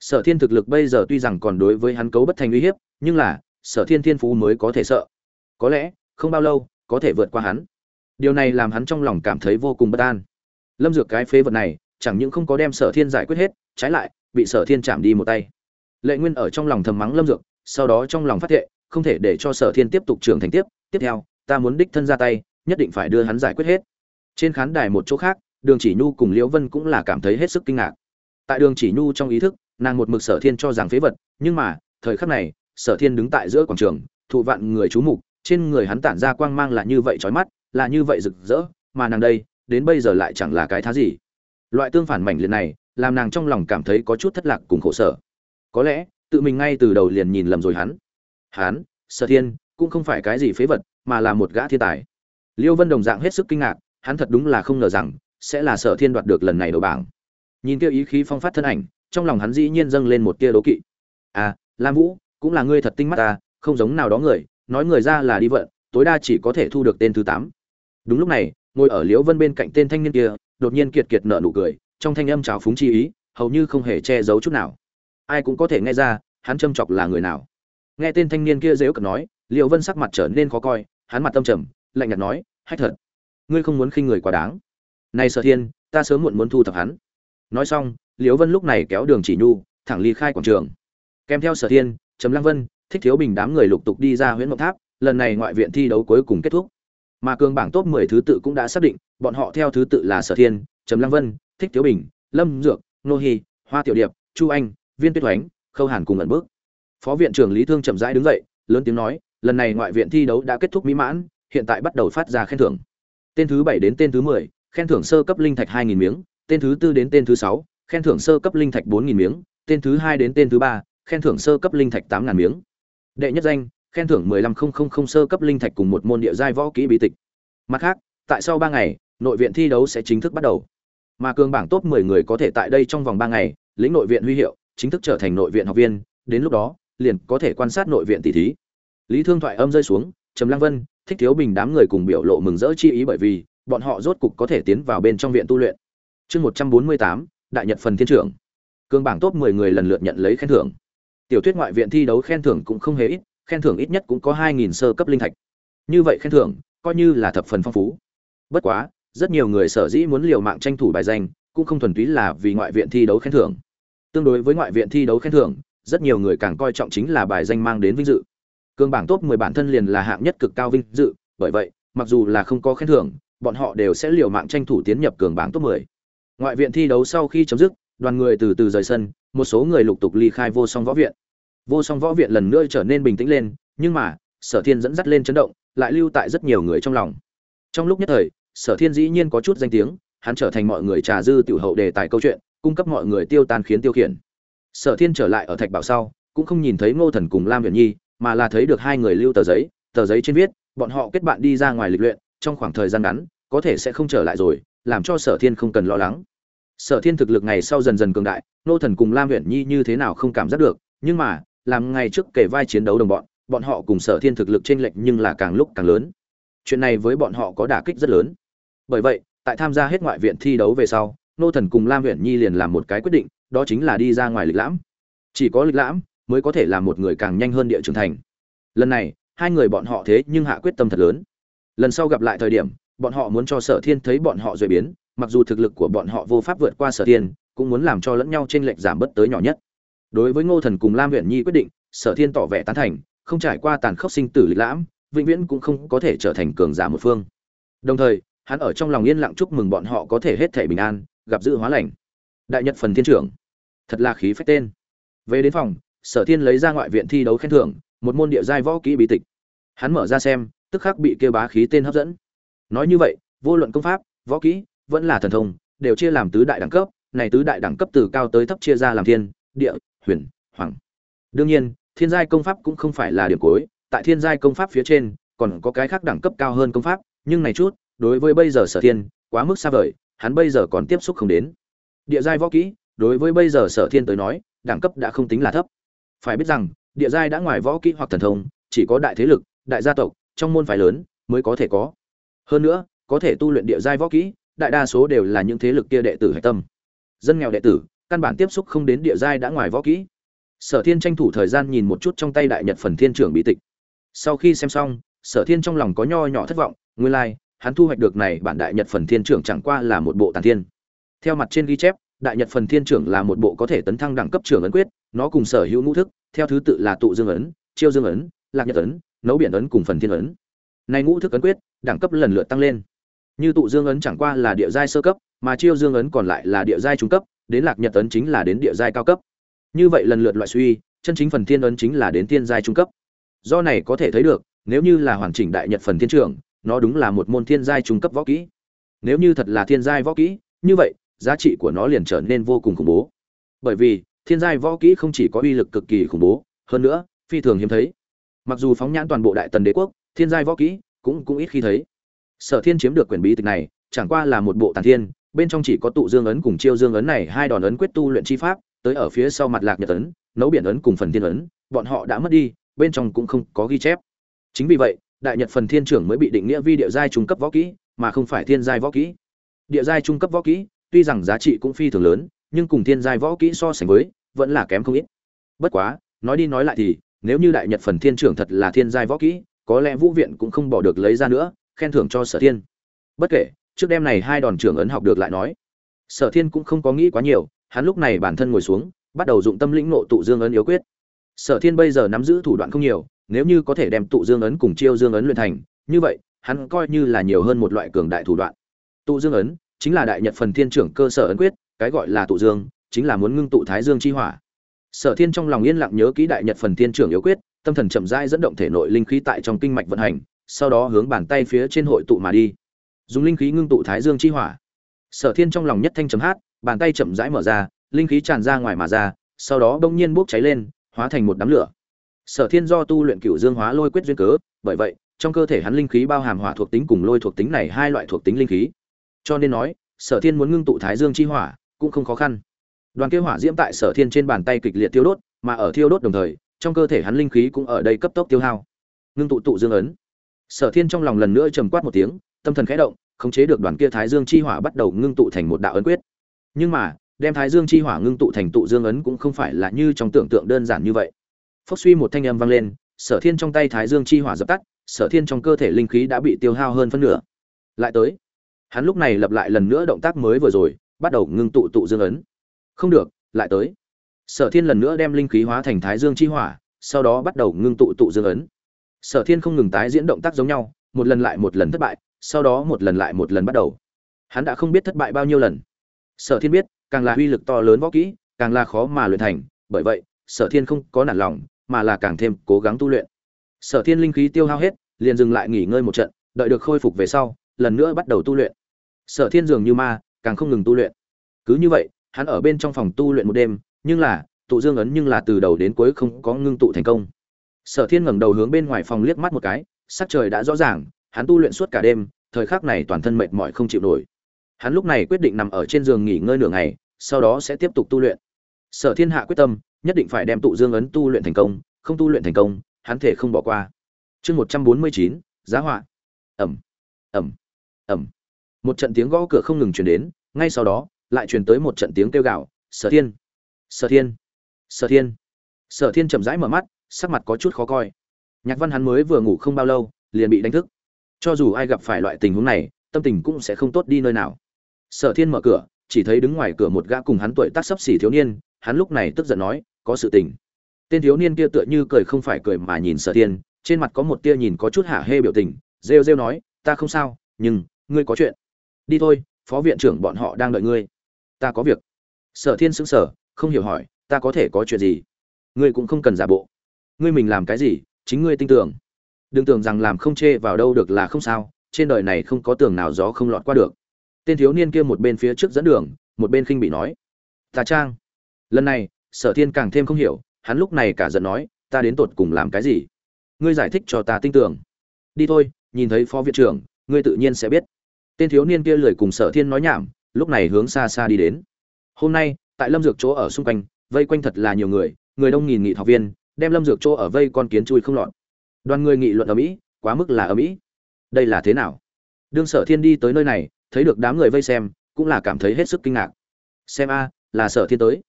sở thiên thực lực bây giờ tuy rằng còn đối với hắn cấu bất thành uy hiếp, nhưng là, sở thiên thiên phú mới có thể sợ. Có lẽ, không bao lâu, có thể vượt qua hắn. Điều này làm hắn trong lòng cảm thấy vô cùng bất an. Lâm dược cái phế vật này, chẳng những không có đem sở thiên giải quyết hết, trái lại, bị sở thiên chạm đi một tay. Lệ nguyên ở trong lòng thầm mắng lâm dược, sau đó trong lòng phát thệ, không thể để cho sở thiên tiếp tục trưởng thành tiếp tiếp theo, ta muốn đích thân ra tay, nhất định phải đưa hắn giải quyết hết. Trên khán đài một chỗ khác, đường chỉ nhu cùng liễu vân cũng là cảm thấy hết sức kinh ngạc. Tại đường chỉ nhu trong ý thức nàng một mực sở thiên cho rằng phế vật, nhưng mà, thời khắc này, sở thiên đứng tại giữa quảng trường, thụ vạn người chú mục, trên người hắn tản ra quang mang là như vậy chói mắt, là như vậy rực rỡ, mà nàng đây, đến bây giờ lại chẳng là cái thá gì. Loại tương phản mảnh liệt này, làm nàng trong lòng cảm thấy có chút thất lạc cùng khổ sở. Có lẽ, tự mình ngay từ đầu liền nhìn lầm rồi hắn. Hắn, sở thiên, cũng không phải cái gì phế vật, mà là một gã thiên tài. Liêu vân đồng dạng hết sức kinh ngạc, hắn thật đúng là không ngờ rằng, sẽ là sở thiên đoạt được lần này đầu bảng. Nhìn kêu ý khí phong phát thân ảnh trong lòng hắn dĩ nhiên dâng lên một tia đố kỵ. À lam vũ, cũng là ngươi thật tinh mắt ta, không giống nào đó người, nói người ra là đi vận, tối đa chỉ có thể thu được tên thứ tám. Đúng lúc này, ngồi ở liễu vân bên cạnh tên thanh niên kia, đột nhiên kiệt kiệt nở nụ cười, trong thanh âm trào phúng chi ý, hầu như không hề che giấu chút nào. Ai cũng có thể nghe ra, hắn châm chọc là người nào. Nghe tên thanh niên kia dếu cợt nói, liễu vân sắc mặt trở nên khó coi, hắn mặt tâm trầm, lạnh nhạt nói, hách thật, ngươi không muốn khinh người quá đáng. Này sở thiên, ta sớm muộn muốn thu thập hắn. Nói xong liễu vân lúc này kéo đường chỉ nhu thẳng ly khai quảng trường. Kèm theo sở thiên trầm lăng vân thích thiếu bình đám người lục tục đi ra huyện mộng tháp lần này ngoại viện thi đấu cuối cùng kết thúc. Mà cường bảng top 10 thứ tự cũng đã xác định bọn họ theo thứ tự là sở thiên trầm lăng vân thích thiếu bình lâm dược nô hy hoa tiểu điệp chu anh viên tuyết oánh khâu hàn cùng ẩn bước. Phó viện trưởng lý thương chậm rãi đứng dậy lớn tiếng nói lần này ngoại viện thi đấu đã kết thúc mỹ mãn hiện tại bắt đầu phát ra khen thưởng. Tên thứ bảy đến tên thứ 10, khen thưởng sơ cấp linh thạch 2.000 miếng tên thứ tư đến tên thứ sáu khen thưởng sơ cấp linh thạch 4000 miếng, tên thứ hai đến tên thứ ba, khen thưởng sơ cấp linh thạch 8000 miếng. Đệ nhất danh, khen thưởng 15000 sơ cấp linh thạch cùng một môn địa giai võ kỹ bí tịch. Mặt khác, tại sau 3 ngày, nội viện thi đấu sẽ chính thức bắt đầu. Mà cường bảng top 10 người có thể tại đây trong vòng 3 ngày, lĩnh nội viện huy hiệu, chính thức trở thành nội viện học viên, đến lúc đó, liền có thể quan sát nội viện tỷ thí. Lý Thương thoại âm rơi xuống, Trầm Lăng Vân, Thích Thiếu Bình đám người cùng biểu lộ mừng rỡ chi ý bởi vì bọn họ rốt cục có thể tiến vào bên trong viện tu luyện. Chương 148, đại nhật phần thiên trưởng. Cương bảng top mười người lần lượt nhận lấy khen thưởng. Tiểu thuyết ngoại viện thi đấu khen thưởng cũng không hề ít, khen thưởng ít nhất cũng có hai nghìn sơ cấp linh thạch. Như vậy khen thưởng, coi như là thập phần phong phú. Bất quá, rất nhiều người sở dĩ muốn liều mạng tranh thủ bài danh, cũng không thuần túy là vì ngoại viện thi đấu khen thưởng. Tương đối với ngoại viện thi đấu khen thưởng, rất nhiều người càng coi trọng chính là bài danh mang đến vinh dự. Cương bảng top 10 bản thân liền là hạng nhất cực cao vinh dự, bởi vậy, mặc dù là không có khen thưởng, bọn họ đều sẽ liều mạng tranh thủ tiến nhập cường bảng top 10 ngoại viện thi đấu sau khi chấm dứt, đoàn người từ từ rời sân, một số người lục tục ly khai vô song võ viện. Vô song võ viện lần nữa trở nên bình tĩnh lên, nhưng mà, sở thiên dẫn dắt lên chấn động, lại lưu tại rất nhiều người trong lòng. Trong lúc nhất thời, sở thiên dĩ nhiên có chút danh tiếng, hắn trở thành mọi người trà dư tiểu hậu đề tài câu chuyện, cung cấp mọi người tiêu tan khiến tiêu khiển. Sở thiên trở lại ở thạch bảo sau, cũng không nhìn thấy ngô thần cùng lam huyền nhi, mà là thấy được hai người lưu tờ giấy tờ giấy trên viết, bọn họ kết bạn đi ra ngoài lịch luyện, trong khoảng thời gian ngắn, có thể sẽ không trở lại rồi làm cho sở thiên không cần lo lắng. Sở thiên thực lực ngày sau dần dần cường đại, Nô thần cùng lam huyện nhi như thế nào không cảm giác được, nhưng mà, làm ngày trước kể vai chiến đấu đồng bọn bọn họ cùng sở thiên thực lực t r ê n lệch nhưng là càng lúc càng lớn. Chuyện này với bọn họ có đả kích rất lớn. Bởi vậy, tại tham gia hết ngoại viện thi đấu về sau, nô thần cùng lam huyện nhi liền làm một cái quyết định, đó chính là đi ra ngoài lịch lãm. Chỉ có lịch lãm mới có thể làm một người càng nhanh hơn địa trưởng thành. Lần này, hai người bọn họ thế nhưng hạ quyết tâm thật lớn. Lần sau gặp lại thời điểm bọn họ muốn cho sở thiên thấy bọn họ duy biến, mặc dù thực lực của bọn họ vô pháp vượt qua sở thiên, cũng muốn làm cho lẫn nhau t r ê n lệch giảm bớt tới nhỏ nhất. Đối với ngô thần cùng lam huyện nhi quyết định, sở thiên tỏ vẻ tán thành, không trải qua tàn khốc sinh tử lịch lãm, vĩnh viễn cũng không có thể trở thành cường giả một phương. Đồng thời, hắn ở trong lòng yên lặng chúc mừng bọn họ có thể hết thể bình an, gặp dự hóa lành. Đại nhật phần thiên trưởng, thật là khí phách tên. Về đến phòng, sở thiên lấy ra ngoại viện thi đấu khen thưởng, một môn địa giai võ kỹ bí tịch. Hắn mở ra xem, tức khắc bị kêu bá khí tên hấp dẫn nói như vậy, vô luận công pháp, võ kỹ, vẫn là thần thông, đều chia làm tứ đại đẳng cấp, này tứ đại đẳng cấp từ cao tới thấp chia ra làm thiên, địa, huyền, hoàng. Đương nhiên, thiên giai công pháp cũng không phải là điểm cuối, tại thiên giai công pháp phía trên, còn có cái khác đẳng cấp cao hơn công pháp, nhưng này chút, đối với bây giờ sở thiên, quá mức xa vời, hắn bây giờ còn tiếp xúc không đến. Địa giai võ kỹ, đối với bây giờ sở thiên tới nói, đẳng cấp đã không tính là thấp. Phải biết rằng, địa giai đã ngoài võ kỹ hoặc thần thông, chỉ có đại thế lực, đại gia tộc, trong môn phái lớn, mới có thể có hơn nữa có thể tu luyện địa giai võ kỹ đại đa số đều là những thế lực kia đệ tử hạch tâm. Dân nghèo đệ tử căn bản tiếp xúc không đến địa giai đã ngoài võ kỹ. Sở thiên tranh thủ thời gian nhìn một chút trong tay đại nhật phần thiên trưởng bí tịch. Sau khi xem xong sở thiên trong lòng có nho nhỏ thất vọng nguyên lai、like, hắn thu hoạch được này bản đại nhật phần thiên trưởng chẳng qua là một bộ tàn thiên. Theo mặt trên ghi chép đại nhật phần thiên trưởng là một bộ có thể tấn thăng đẳng cấp trưởng ấn quyết nó cùng sở hữu ngũ thức theo thứ tự là tụ dương ấn chiêu dương ấn lạc nhật ấn nấu biển ấn cùng phần thiên ấn nay ngũ thức ấn quyết, đẳng cấp lần lượt tăng lên. Như tụ dương ấn chẳng qua là địa giai sơ cấp, mà chiêu dương ấn còn lại là địa giai trung cấp, đến lạc nhật ấn chính là đến địa giai cao cấp. Như vậy lần lượt loại suy, chân chính phần thiên ấn chính là đến thiên giai trung cấp. Do này có thể thấy được, nếu như là hoàn chỉnh đại nhật phần thiên trưởng, nó đúng là một môn thiên giai trung cấp võ kỹ. Nếu như thật là thiên giai võ kỹ, như vậy, giá trị của nó liền trở nên vô cùng khủng bố. Bởi vì, thiên giai võ kỹ không chỉ có uy lực cực kỳ khủng bố, hơn nữa, phi thường hiếm thấy. Mặc dù phóng nhãn toàn bộ đại tần đế quốc thiên giai võ kỹ cũng cũng ít khi thấy. Sở thiên chiếm được quyền bí tịch này, chẳng qua là một bộ tàn thiên, bên trong chỉ có tụ dương ấn cùng chiêu dương ấn này, hai đòn ấn quyết tu luyện chi pháp, tới ở phía sau mặt lạc nhật ấn, nấu biển ấn cùng phần thiên ấn, bọn họ đã mất đi, bên trong cũng không có ghi chép. Chính vì vậy, đại nhật phần thiên trưởng mới bị định nghĩa vi địa giai trung cấp võ kỹ, mà không phải thiên giai võ kỹ. Địa giai trung cấp võ kỹ, tuy rằng giá trị cũng phi thường lớn, nhưng cùng thiên giai võ kỹ so sánh với, vẫn là kém không ít. Bất quá, nói đi nói lại thì, nếu như đại nhật phần thiên trưởng thật là thiên giai võ kỹ có lẽ vũ viện cũng không bỏ được lấy ra nữa, khen thưởng cho sở thiên. Bất kể, trước đêm này hai đòn trưởng ấn học được lại nói. Sở thiên cũng không có nghĩ quá nhiều, hắn lúc này bản thân ngồi xuống, bắt đầu dụng tâm lĩnh nộ tụ dương ấn yếu quyết. Sở thiên bây giờ nắm giữ thủ đoạn không nhiều, nếu như có thể đem tụ dương ấn cùng chiêu dương ấn luyện thành, như vậy, hắn coi như là nhiều hơn một loại cường đại thủ đoạn. Tụ dương ấn chính là đại nhật phần thiên trưởng cơ sở ấn quyết, cái gọi là tụ dương, chính là muốn ngưng tụ thái dương chi hỏa. Sở thiên trong lòng yên lặng nhớ kỹ đại nhật phần thiên trưởng yếu quyết tâm thần chậm rãi dẫn động thể nội linh khí tại trong kinh mạch vận hành, sau đó hướng bàn tay phía trên hội tụ mà đi. Dùng linh khí ngưng tụ thái dương chi hỏa. Sở thiên trong lòng nhất thanh chấm hát, bàn tay chậm rãi mở ra, linh khí tràn ra ngoài mà ra, sau đó bỗng nhiên bốc cháy lên, hóa thành một đám lửa. Sở thiên do tu luyện cựu dương hóa lôi quyết duyên cớ, bởi vậy, trong cơ thể hắn linh khí bao hàm hỏa thuộc tính cùng lôi thuộc tính này hai loại thuộc tính linh khí. Cho nên nói, sở thiên muốn ngưng tụ thái dương chi hỏa cũng không khó khăn. Đoàn kia hỏa diễm tại sở thiên trên bàn tay kịch liệt tiêu đốt, mà ở thiêu đốt đồng thời trong cơ thể hắn linh khí cũng ở đây cấp tốc tiêu hao. Ngưng tụ tụ dương ấn. Sở thiên trong lòng lần nữa trầm quát một tiếng, tâm thần khẽ động, khống chế được đoàn kia thái dương chi hỏa bắt đầu ngưng tụ thành một đạo ấn quyết. Nhưng mà, đem thái dương chi hỏa ngưng tụ thành tụ dương ấn cũng không phải là như trong tưởng tượng đơn giản như vậy. Phốc suy một thanh âm vang lên, sở thiên trong tay thái dương chi hỏa dập tắt, sở thiên trong cơ thể linh khí đã bị tiêu hao hơn phân nửa. Lại tới, hắn lúc này lập lại lần nữa động tác mới vừa rồi, bắt đầu ngưng tụ tụ dương ấn. Không được, lại tới sở thiên lần nữa đem linh khí hóa thành thái dương chi hỏa, sau đó bắt đầu ngưng tụ tụ dương ấn. Sở thiên không ngừng tái diễn động tác giống nhau, một lần lại một lần thất bại, sau đó một lần lại một lần bắt đầu. Hắn đã không biết thất bại bao nhiêu lần. Sở thiên biết, càng là uy lực to lớn võ kỹ, càng là khó mà luyện thành, bởi vậy, sở thiên không có nản lòng, mà là càng thêm cố gắng tu luyện. Sở thiên linh khí tiêu hao hết, liền dừng lại nghỉ ngơi một trận, đợi được khôi phục về sau, lần nữa bắt đầu tu luyện. Sở thiên dường như ma, càng không ngừng tu luyện. Cứ như vậy, hắn ở bên trong phòng tu luyện một đêm nhưng là, tụ dương ấn nhưng là từ đầu đến cuối không có ngưng tụ thành công. Sở thiên ngẩng đầu hướng bên ngoài phòng liếc mắt một cái, sắc trời đã rõ ràng, hắn tu luyện suốt cả đêm, thời khắc này toàn thân mệt mỏi không chịu nổi. Hắn lúc này quyết định nằm ở trên giường nghỉ ngơi nửa ngày, sau đó sẽ tiếp tục tu luyện. Sở thiên hạ quyết tâm, nhất định phải đem tụ dương ấn tu luyện thành công, không tu luyện thành công, hắn thể không bỏ qua. Chương một trăm bốn mươi chín, giá họa. Ẩm ẩm ẩm. Một trận tiếng gõ cửa không ngừng chuyển đến, ngay sau đó, lại truyền tới một trận tiếng kêu gạo sở thiên! Sở thiên. Sở thiên. Sở thiên chậm rãi mở mắt, sắc mặt có chút khó coi. Nhạc văn hắn mới vừa ngủ không bao lâu, liền bị đánh thức. Cho dù ai gặp phải loại tình huống này, tâm tình cũng sẽ không tốt đi nơi nào. Sở thiên mở cửa, chỉ thấy đứng ngoài cửa một gã cùng hắn tuổi tác sấp xỉ thiếu niên, hắn lúc này tức giận nói, có sự tình. Tên thiếu niên kia tựa như cười không phải cười mà nhìn sở thiên, trên mặt có một tia nhìn có chút hả hê biểu tình, rêu rêu nói, ta không sao, nhưng, ngươi có chuyện. Đi thôi, phó viện trưởng bọn họ đang đợi ngươi. Ta có việc. Sở thiên sững sờ không hiểu hỏi, ta có thể có chuyện gì? Ngươi cũng không cần giả bộ. Ngươi mình làm cái gì, chính ngươi tin tưởng. Đừng tưởng rằng làm không chê vào đâu được là không sao, trên đời này không có tường nào gió không lọt qua được. Tên thiếu niên kia một bên phía trước dẫn đường, một bên khinh bị nói, ta trang. Lần này, sở thiên càng thêm không hiểu, hắn lúc này cả giận nói, ta đến tột cùng làm cái gì? Ngươi giải thích cho ta tin tưởng. Đi thôi, nhìn thấy phó viện trưởng, ngươi tự nhiên sẽ biết. Tên thiếu niên kia lười cùng sở thiên nói nhảm, lúc này hướng xa xa đi đến. Hôm nay tại lâm dược chỗ ở xung quanh, vây quanh thật là nhiều người người đông nghìn nghị học viên, đem lâm dược chỗ ở vây con kiến chui không lọt. Đoàn người nghị luận ở mỹ, quá mức là ở mỹ. Đây là thế nào? Đương sở thiên đi tới nơi này, thấy được đám người vây xem, cũng là cảm thấy hết sức kinh ngạc. Xem a, là sở thiên tới.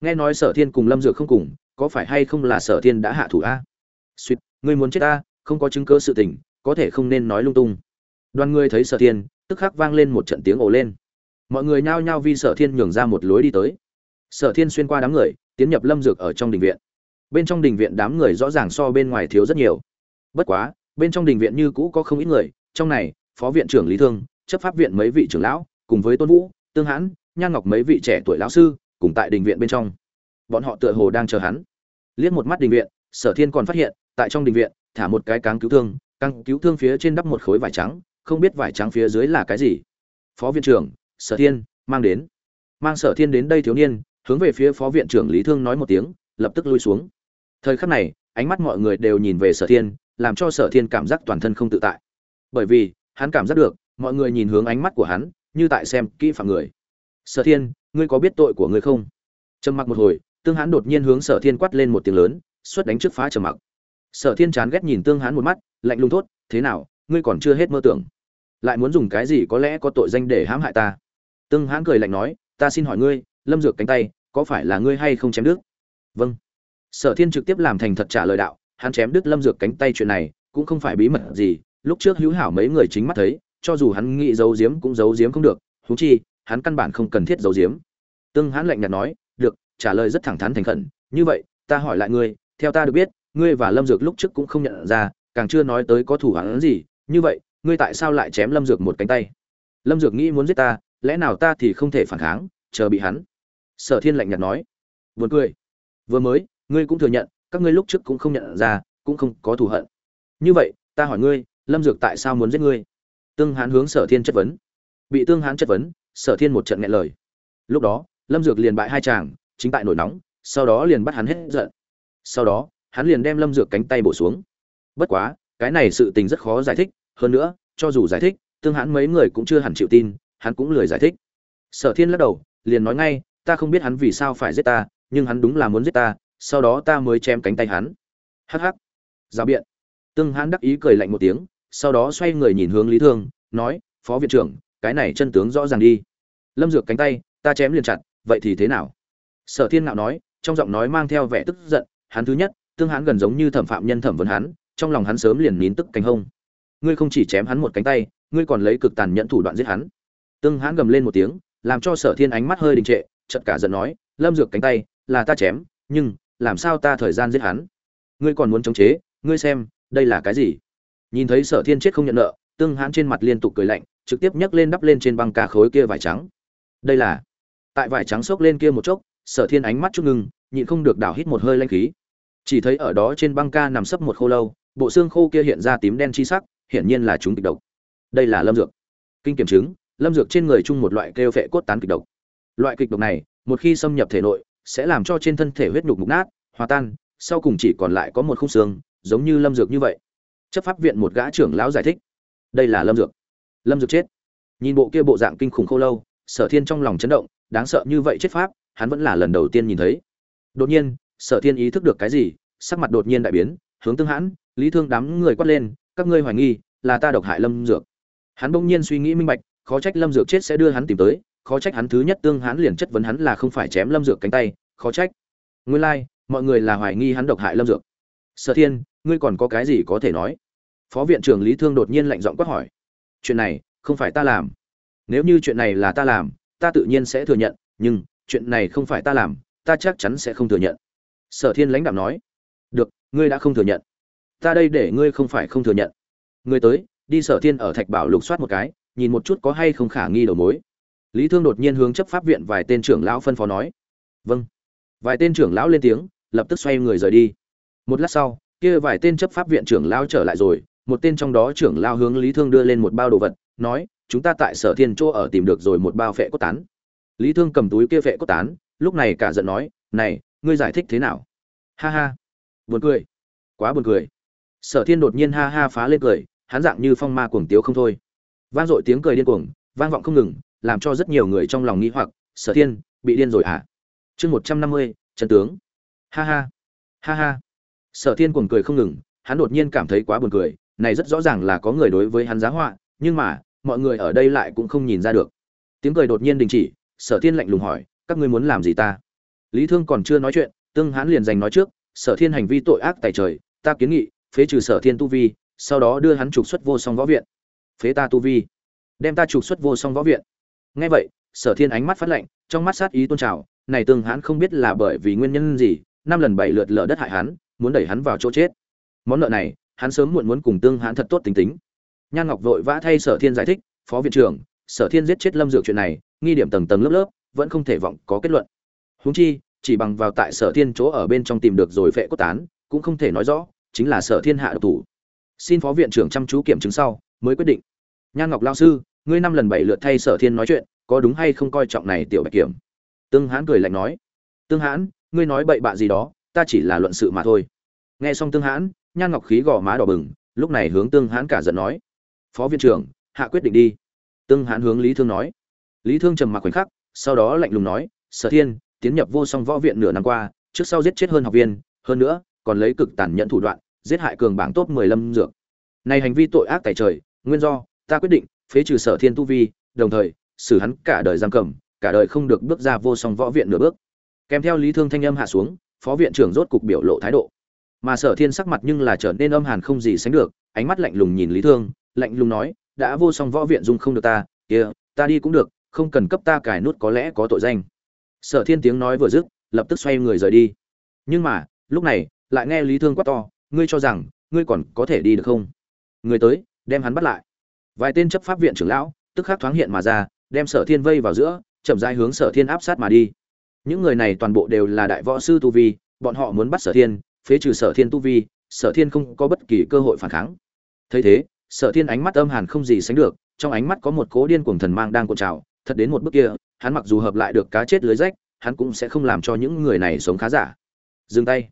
Nghe nói sở thiên cùng lâm dược không cùng, có phải hay không là sở thiên đã hạ thủ a? Suýt người muốn chết ta, không có chứng cơ sự tình, có thể không nên nói lung tung. Đoàn người thấy sở thiên, tức khắc vang lên một trận tiếng ồ lên. Mọi người nhao nhao vì sở thiên nhường ra một lối đi tới sở thiên xuyên qua đám người, tiến nhập lâm dược ở trong đình viện. Bên trong đình viện đám người rõ ràng so bên ngoài thiếu rất nhiều. Bất quá, bên trong đình viện như cũ có không ít người, trong này, phó viện trưởng lý thương, chấp pháp viện mấy vị trưởng lão, cùng với tôn vũ, tương hãn, nhan ngọc mấy vị trẻ tuổi lão sư, cùng tại đình viện bên trong. Bọn họ tựa hồ đang chờ hắn. Liếc một mắt đình viện, sở thiên còn phát hiện, tại trong đình viện, thả một cái cáng cứu thương căng cứu thương phía trên đắp một khối vải trắng, không biết vải trắng phía dưới là cái gì. Phó viện trưởng, sở thiên, mang đến. Mang sở thiên đến đây thiếu niên hướng về phía phó viện trưởng lý thương nói một tiếng, lập tức lui xuống. Thời khắc này, ánh mắt mọi người đều nhìn về sở thiên, làm cho sở thiên cảm giác toàn thân không tự tại. Bởi vì, hắn cảm giác được, mọi người nhìn hướng ánh mắt của hắn, như tại xem kỹ phạm người. Sở thiên, ngươi có biết tội của ngươi không? Trầm mặc một hồi, tương hãn đột nhiên hướng sở thiên quát lên một tiếng lớn, xuất đánh trước phá trầm mặc. Sở thiên chán ghét nhìn tương hãn một mắt, lạnh lùng thốt, thế nào, ngươi còn chưa hết mơ tưởng? Lại muốn dùng cái gì có lẽ có tội danh để hãm hại ta? Tương hãn cười lạnh nói, ta xin hỏi ngươi lâm dược cánh tay, có phải là ngươi hay không chém đứt? Vâng. Sở thiên trực tiếp làm thành thật trả lời đạo, hắn chém đứt lâm dược cánh tay chuyện này, cũng không phải bí mật gì, lúc trước hữu hảo mấy người chính mắt thấy, cho dù hắn nghĩ giấu giếm cũng giấu giếm không được húng chi, hắn căn bản không cần thiết giấu giếm. Tương hãn lạnh nhạt nói, được, trả lời rất thẳng thắn thành khẩn, như vậy, ta hỏi lại ngươi, theo ta được biết, ngươi và lâm dược lúc trước cũng không nhận ra, càng chưa nói tới có thủ hắn gì, như vậy, ngươi tại sao lại chém lâm dược một cánh tay? Lâm dược nghĩ muốn giết ta, lẽ nào ta thì không thể phản kháng, chờ bị hắn? Sở thiên lạnh nhạt nói. Buồn cười. Vừa mới, ngươi cũng thừa nhận, các ngươi lúc trước cũng không nhận ra, cũng không có thù hận. Như vậy, ta hỏi ngươi, lâm dược tại sao muốn giết ngươi? Tương hán hướng sở thiên chất vấn. Bị tương hán chất vấn, sở thiên một trận nghẹn lời. Lúc đó, lâm dược liền bại hai chàng, chính tại nổi nóng, sau đó liền bắt hắn hết giận. Sau đó, hắn liền đem lâm dược cánh tay bổ xuống. Bất quá, cái này sự tình rất khó giải thích, hơn nữa, cho dù giải thích, tương hãn mấy người cũng chưa hẳn chịu tin, hắn cũng lười giải thích. Sở thiên lắc đầu, liền nói ngay ta không biết hắn vì sao phải giết ta, nhưng hắn đúng là muốn giết ta, sau đó ta mới chém cánh tay hắn. Hắc hắc. Rào biện. Tương hãn đắc ý cười lạnh một tiếng, sau đó xoay người nhìn hướng lý thương, nói, phó viện trưởng, cái này chân tướng rõ ràng đi. Lâm dược cánh tay, ta chém liền chặt, vậy thì thế nào? Sở thiên ngạo nói, trong giọng nói mang theo vẻ tức giận, hắn thứ nhất, tương hãn gần giống như thẩm phạm nhân thẩm vấn hắn, trong lòng hắn sớm liền nín tức cánh hông. Ngươi không chỉ chém hắn một cánh tay, ngươi còn lấy cực tàn nhẫn thủ đoạn giết hắn. Tương hãn gầm lên một tiếng, làm cho sở thiên ánh mắt hơi đình trệ chợt cả giận nói, lâm dược cánh tay, là ta chém, nhưng làm sao ta thời gian giết hắn? Ngươi còn muốn chống chế, ngươi xem, đây là cái gì? Nhìn thấy sở thiên chết không nhận nợ, tương hãn trên mặt liên tục cười lạnh, trực tiếp nhấc lên đắp lên trên băng cà khối kia vải trắng. Đây là tại vải trắng xốc lên kia một chốc, sở thiên ánh mắt chút ngưng, nhịn không được đảo hít một hơi lãnh khí. Chỉ thấy ở đó trên băng ca nằm sấp một khô lâu, bộ xương khô kia hiện ra tím đen chi sắc, hiển nhiên là chúng kịch độc. Đây là lâm dược. Kinh kiểm chứng, lâm dược trên người chung một loại kêu phệ cốt tán kịch độc loại kịch độc này, một khi xâm nhập thể nội, sẽ làm cho trên thân thể huyết nhục mục nát, hòa tan, sau cùng chỉ còn lại có một khung xương, giống như lâm dược như vậy. Chấp pháp viện một gã trưởng lão giải thích. Đây là lâm dược. Lâm dược chết. Nhìn bộ kia bộ dạng kinh khủng khô lâu, sở thiên trong lòng chấn động, đáng sợ như vậy chết pháp, hắn vẫn là lần đầu tiên nhìn thấy. Đột nhiên, sở thiên ý thức được cái gì, sắc mặt đột nhiên đại biến, hướng tương hãn, lý thương đám người quát lên, các ngươi hoài nghi, là ta độc hại lâm dược. Hắn bỗng nhiên suy nghĩ minh bạch, khó trách lâm dược chết sẽ đưa hắn tìm tới khó trách hắn thứ nhất tương hãn liền chất vấn hắn là không phải chém lâm dược cánh tay khó trách. Nguyên lai、like, mọi người là hoài nghi hắn độc hại lâm dược. Sở thiên ngươi còn có cái gì có thể nói? Phó viện trưởng lý thương đột nhiên lạnh giọng quát hỏi. Chuyện này không phải ta làm. Nếu như chuyện này là ta làm ta tự nhiên sẽ thừa nhận nhưng chuyện này không phải ta làm ta chắc chắn sẽ không thừa nhận. Sở thiên lãnh đạo nói. Được ngươi đã không thừa nhận. Ta đây để ngươi không phải không thừa nhận. Ngươi tới đi sở thiên ở thạch bảo lục soát một cái nhìn một chút có hay không khả nghi đầu mối lý thương đột nhiên hướng chấp pháp viện vài tên trưởng lão phân phó nói. Vâng. Vài tên trưởng lão lên tiếng, lập tức xoay người rời đi. Một lát sau, kia vài tên chấp pháp viện trưởng lão trở lại rồi, một tên trong đó trưởng lão hướng lý thương đưa lên một bao đồ vật, nói, chúng ta tại sở thiên chỗ ở tìm được rồi một bao phệ cốt tán. Lý thương cầm túi kia phệ cốt tán, lúc này cả giận nói, này, ngươi giải thích thế nào? Ha ha. Buồn cười. Quá buồn cười. Sở thiên đột nhiên ha ha phá lên cười, hắn dạng như phong ma cuồng tiếu không thôi. Vang dội tiếng cười điên cuồng, vang vọng không ngừng làm cho rất nhiều người trong lòng nghĩ hoặc, sở thiên, bị điên rồi à chương một trăm năm mươi, trần tướng. Ha ha ha ha. Sở thiên cuồng cười không ngừng, hắn đột nhiên cảm thấy quá buồn cười, này rất rõ ràng là có người đối với hắn giá họa, nhưng mà, mọi người ở đây lại cũng không nhìn ra được. Tiếng cười đột nhiên đình chỉ, sở thiên lạnh lùng hỏi, các ngươi muốn làm gì ta? Lý thương còn chưa nói chuyện, tương hãn liền giành nói trước, sở thiên hành vi tội ác tại trời, ta kiến nghị, phế trừ sở thiên tu vi, sau đó đưa hắn trục xuất vô song võ viện. Phế ta tu vi, đem ta trục xuất vô song võ viện ngay vậy, sở thiên ánh mắt phát lạnh, trong mắt sát ý tôn trào, này tương hãn không biết là bởi vì nguyên nhân gì, năm lần bảy lượt lỡ đất hại hắn, muốn đẩy hắn vào chỗ chết. Món nợ này, hắn sớm muộn muốn cùng tương hãn thật tốt tính tính. Nhan ngọc vội vã thay sở thiên giải thích, phó viện trưởng, sở thiên giết chết lâm dược chuyện này, nghi điểm tầng tầng lớp lớp, vẫn không thể vọng có kết luận. Huống chi, chỉ bằng vào tại sở thiên chỗ ở bên trong tìm được rồi phệ cốt tán, cũng không thể nói rõ, chính là sở thiên hạ độc thủ. Xin phó viện trưởng chăm chú kiểm chứng sau, mới quyết định. Nhan ngọc lão sư ngươi năm lần bảy lượt thay sở thiên nói chuyện, có đúng hay không coi trọng này tiểu bạch kiểm? Tương hãn cười lạnh nói. Tương hãn, ngươi nói bậy bạ gì đó, ta chỉ là luận sự mà thôi. Nghe xong tương hãn, nhan ngọc khí gò má đỏ bừng, lúc này hướng tương hãn cả giận nói. Phó viện trưởng, hạ quyết định đi. Tương hãn hướng lý thương nói. Lý thương trầm mặc khoảnh khắc, sau đó lạnh lùng nói, sở thiên, tiến nhập vô song võ viện nửa năm qua, trước sau giết chết hơn học viên, hơn nữa, còn lấy cực tàn nhẫn thủ đoạn, giết hại cường bảng top 10 lâm dược. Này hành vi tội ác tại trời, nguyên do, ta quyết định phế trừ sở thiên tu vi, đồng thời, xử hắn cả đời giam cầm, cả đời không được bước ra vô song võ viện nửa bước. Kèm theo lý thương thanh âm hạ xuống, phó viện trưởng rốt cục biểu lộ thái độ. Mà sở thiên sắc mặt nhưng là trở nên âm hàn không gì sánh được, ánh mắt lạnh lùng nhìn lý thương, lạnh lùng nói, đã vô song võ viện dung không được ta, kia, ta đi cũng được, không cần cấp ta cài nút có lẽ có tội danh. Sở thiên tiếng nói vừa dứt, lập tức xoay người rời đi. Nhưng mà, lúc này, lại nghe lý thương quát to, ngươi cho rằng, ngươi còn có thể đi được không? Người tới, đem hắn bắt lại vài tên chấp pháp viện trưởng lão, tức khắc thoáng hiện mà ra, đem sở thiên vây vào giữa, chậm rãi hướng sở thiên áp sát mà đi. Những người này toàn bộ đều là đại võ sư tu vi, bọn họ muốn bắt sở thiên, phế trừ sở thiên tu vi, sở thiên không có bất kỳ cơ hội phản kháng. Thấy thế, sở thiên ánh mắt âm hàn không gì sánh được, trong ánh mắt có một cố điên cuồng thần mang đang cuộn trào, thật đến một bước kia, hắn mặc dù hợp lại được cá chết lưới rách, hắn cũng sẽ không làm cho những người này sống khá giả. Dừng tay.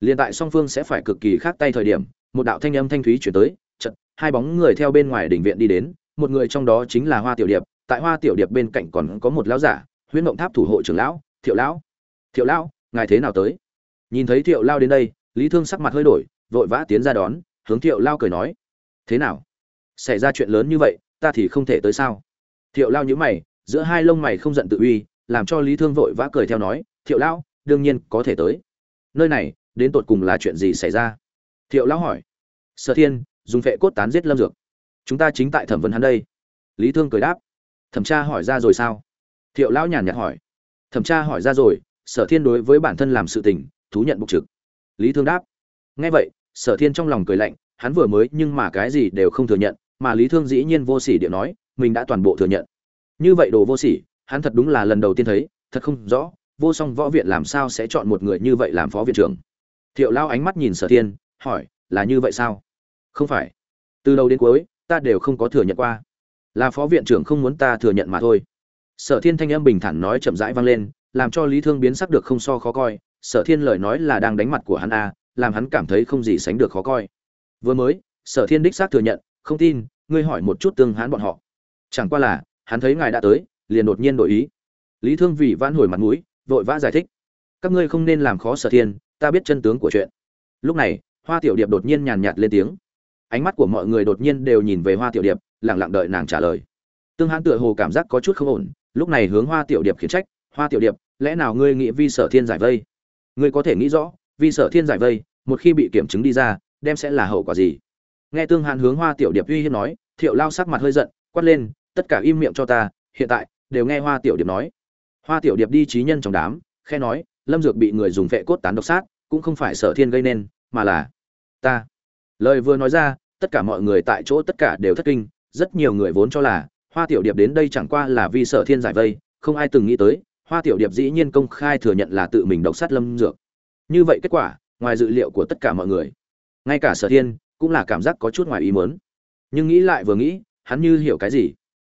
Liền tại song phương sẽ phải cực kỳ khác tay thời điểm, một đạo thanh âm thanh thúy chuyển tới hai bóng người theo bên ngoài đỉnh viện đi đến, một người trong đó chính là hoa tiểu điệp, tại hoa tiểu điệp bên cạnh còn có một lão giả, huyễn mộng tháp thủ hộ trưởng lão, thiệu lão thiệu lão, ngài thế nào tới? Nhìn thấy thiệu lao đến đây, lý thương sắc mặt hơi đổi, vội vã tiến ra đón, hướng thiệu lao cười nói, thế nào? Xảy ra chuyện lớn như vậy, ta thì không thể tới sao? Thiệu lao nhíu mày, giữa hai lông mày không giận tự uy, làm cho lý thương vội vã cười theo nói, thiệu lão, đương nhiên có thể tới. Nơi này, đến tột cùng là chuyện gì xảy ra? Thiệu lão hỏi, sở thiên dùng phệ cốt tán giết lâm dược. Chúng ta chính tại thẩm vấn hắn đây. Lý thương cười đáp. Thẩm tra hỏi ra rồi sao? Thiệu lão nhàn nhạt hỏi. Thẩm tra hỏi ra rồi, sở thiên đối với bản thân làm sự tình, thú nhận bục trực. Lý thương đáp. Nghe vậy, sở thiên trong lòng cười lạnh, hắn vừa mới nhưng mà cái gì đều không thừa nhận, mà lý thương dĩ nhiên vô sỉ điện nói, mình đã toàn bộ thừa nhận. Như vậy đồ vô sỉ, hắn thật đúng là lần đầu tiên thấy, thật không rõ, vô song võ viện làm sao sẽ chọn một người như vậy làm phó viện trưởng. Thiệu lao ánh mắt nhìn sở thiên, hỏi, là như vậy sao? Không phải. Từ đầu đến cuối ta đều không có thừa nhận qua. Là phó viện trưởng không muốn ta thừa nhận mà thôi. Sở thiên thanh âm bình thản nói chậm rãi vang lên làm cho lý thương biến sắc được không so khó coi. Sở thiên lời nói là đang đánh mặt của hắn a à, làm hắn cảm thấy không gì sánh được khó coi. Vừa mới sở thiên đích xác thừa nhận không tin ngươi hỏi một chút tương hán bọn họ. Chẳng qua là hắn thấy ngài đã tới liền đột nhiên đổi ý. Lý thương vì vãn hồi mặt mũi vội vã giải thích. Các ngươi không nên làm khó sở thiên ta biết chân tướng của chuyện. Lúc này hoa tiểu điệp đột nhiên nhàn nhạt lên tiếng ánh mắt của mọi người đột nhiên đều nhìn về hoa tiểu điệp lẳng lặng đợi nàng trả lời. Tương hãn tựa hồ cảm giác có chút không ổn, lúc này hướng hoa tiểu điệp khiển trách, hoa tiểu điệp, lẽ nào ngươi nghĩ vi sở thiên giải vây? Ngươi có thể nghĩ rõ, vi sở thiên giải vây, một khi bị kiểm chứng đi ra, đem sẽ là hậu quả gì? Nghe tương hãn hướng hoa tiểu điệp uy hiếp nói, thiệu lao sắc mặt hơi giận, quát lên, tất cả im miệng cho ta, hiện tại, đều nghe hoa tiểu điệp nói. Hoa tiểu điệp đi trí nhân trong đám, khe nói, lâm dược bị người dùng vệ cốt tán độc sát, cũng không phải sở thiên gây nên, mà là ta lời vừa nói ra, tất cả mọi người tại chỗ tất cả đều thất kinh, rất nhiều người vốn cho là, hoa tiểu điệp đến đây chẳng qua là vì sở thiên giải vây, không ai từng nghĩ tới, hoa tiểu điệp dĩ nhiên công khai thừa nhận là tự mình độc sát lâm dược. Như vậy kết quả, ngoài dự liệu của tất cả mọi người, ngay cả sở thiên cũng là cảm giác có chút ngoài ý muốn. Nhưng nghĩ lại vừa nghĩ, hắn như hiểu cái gì?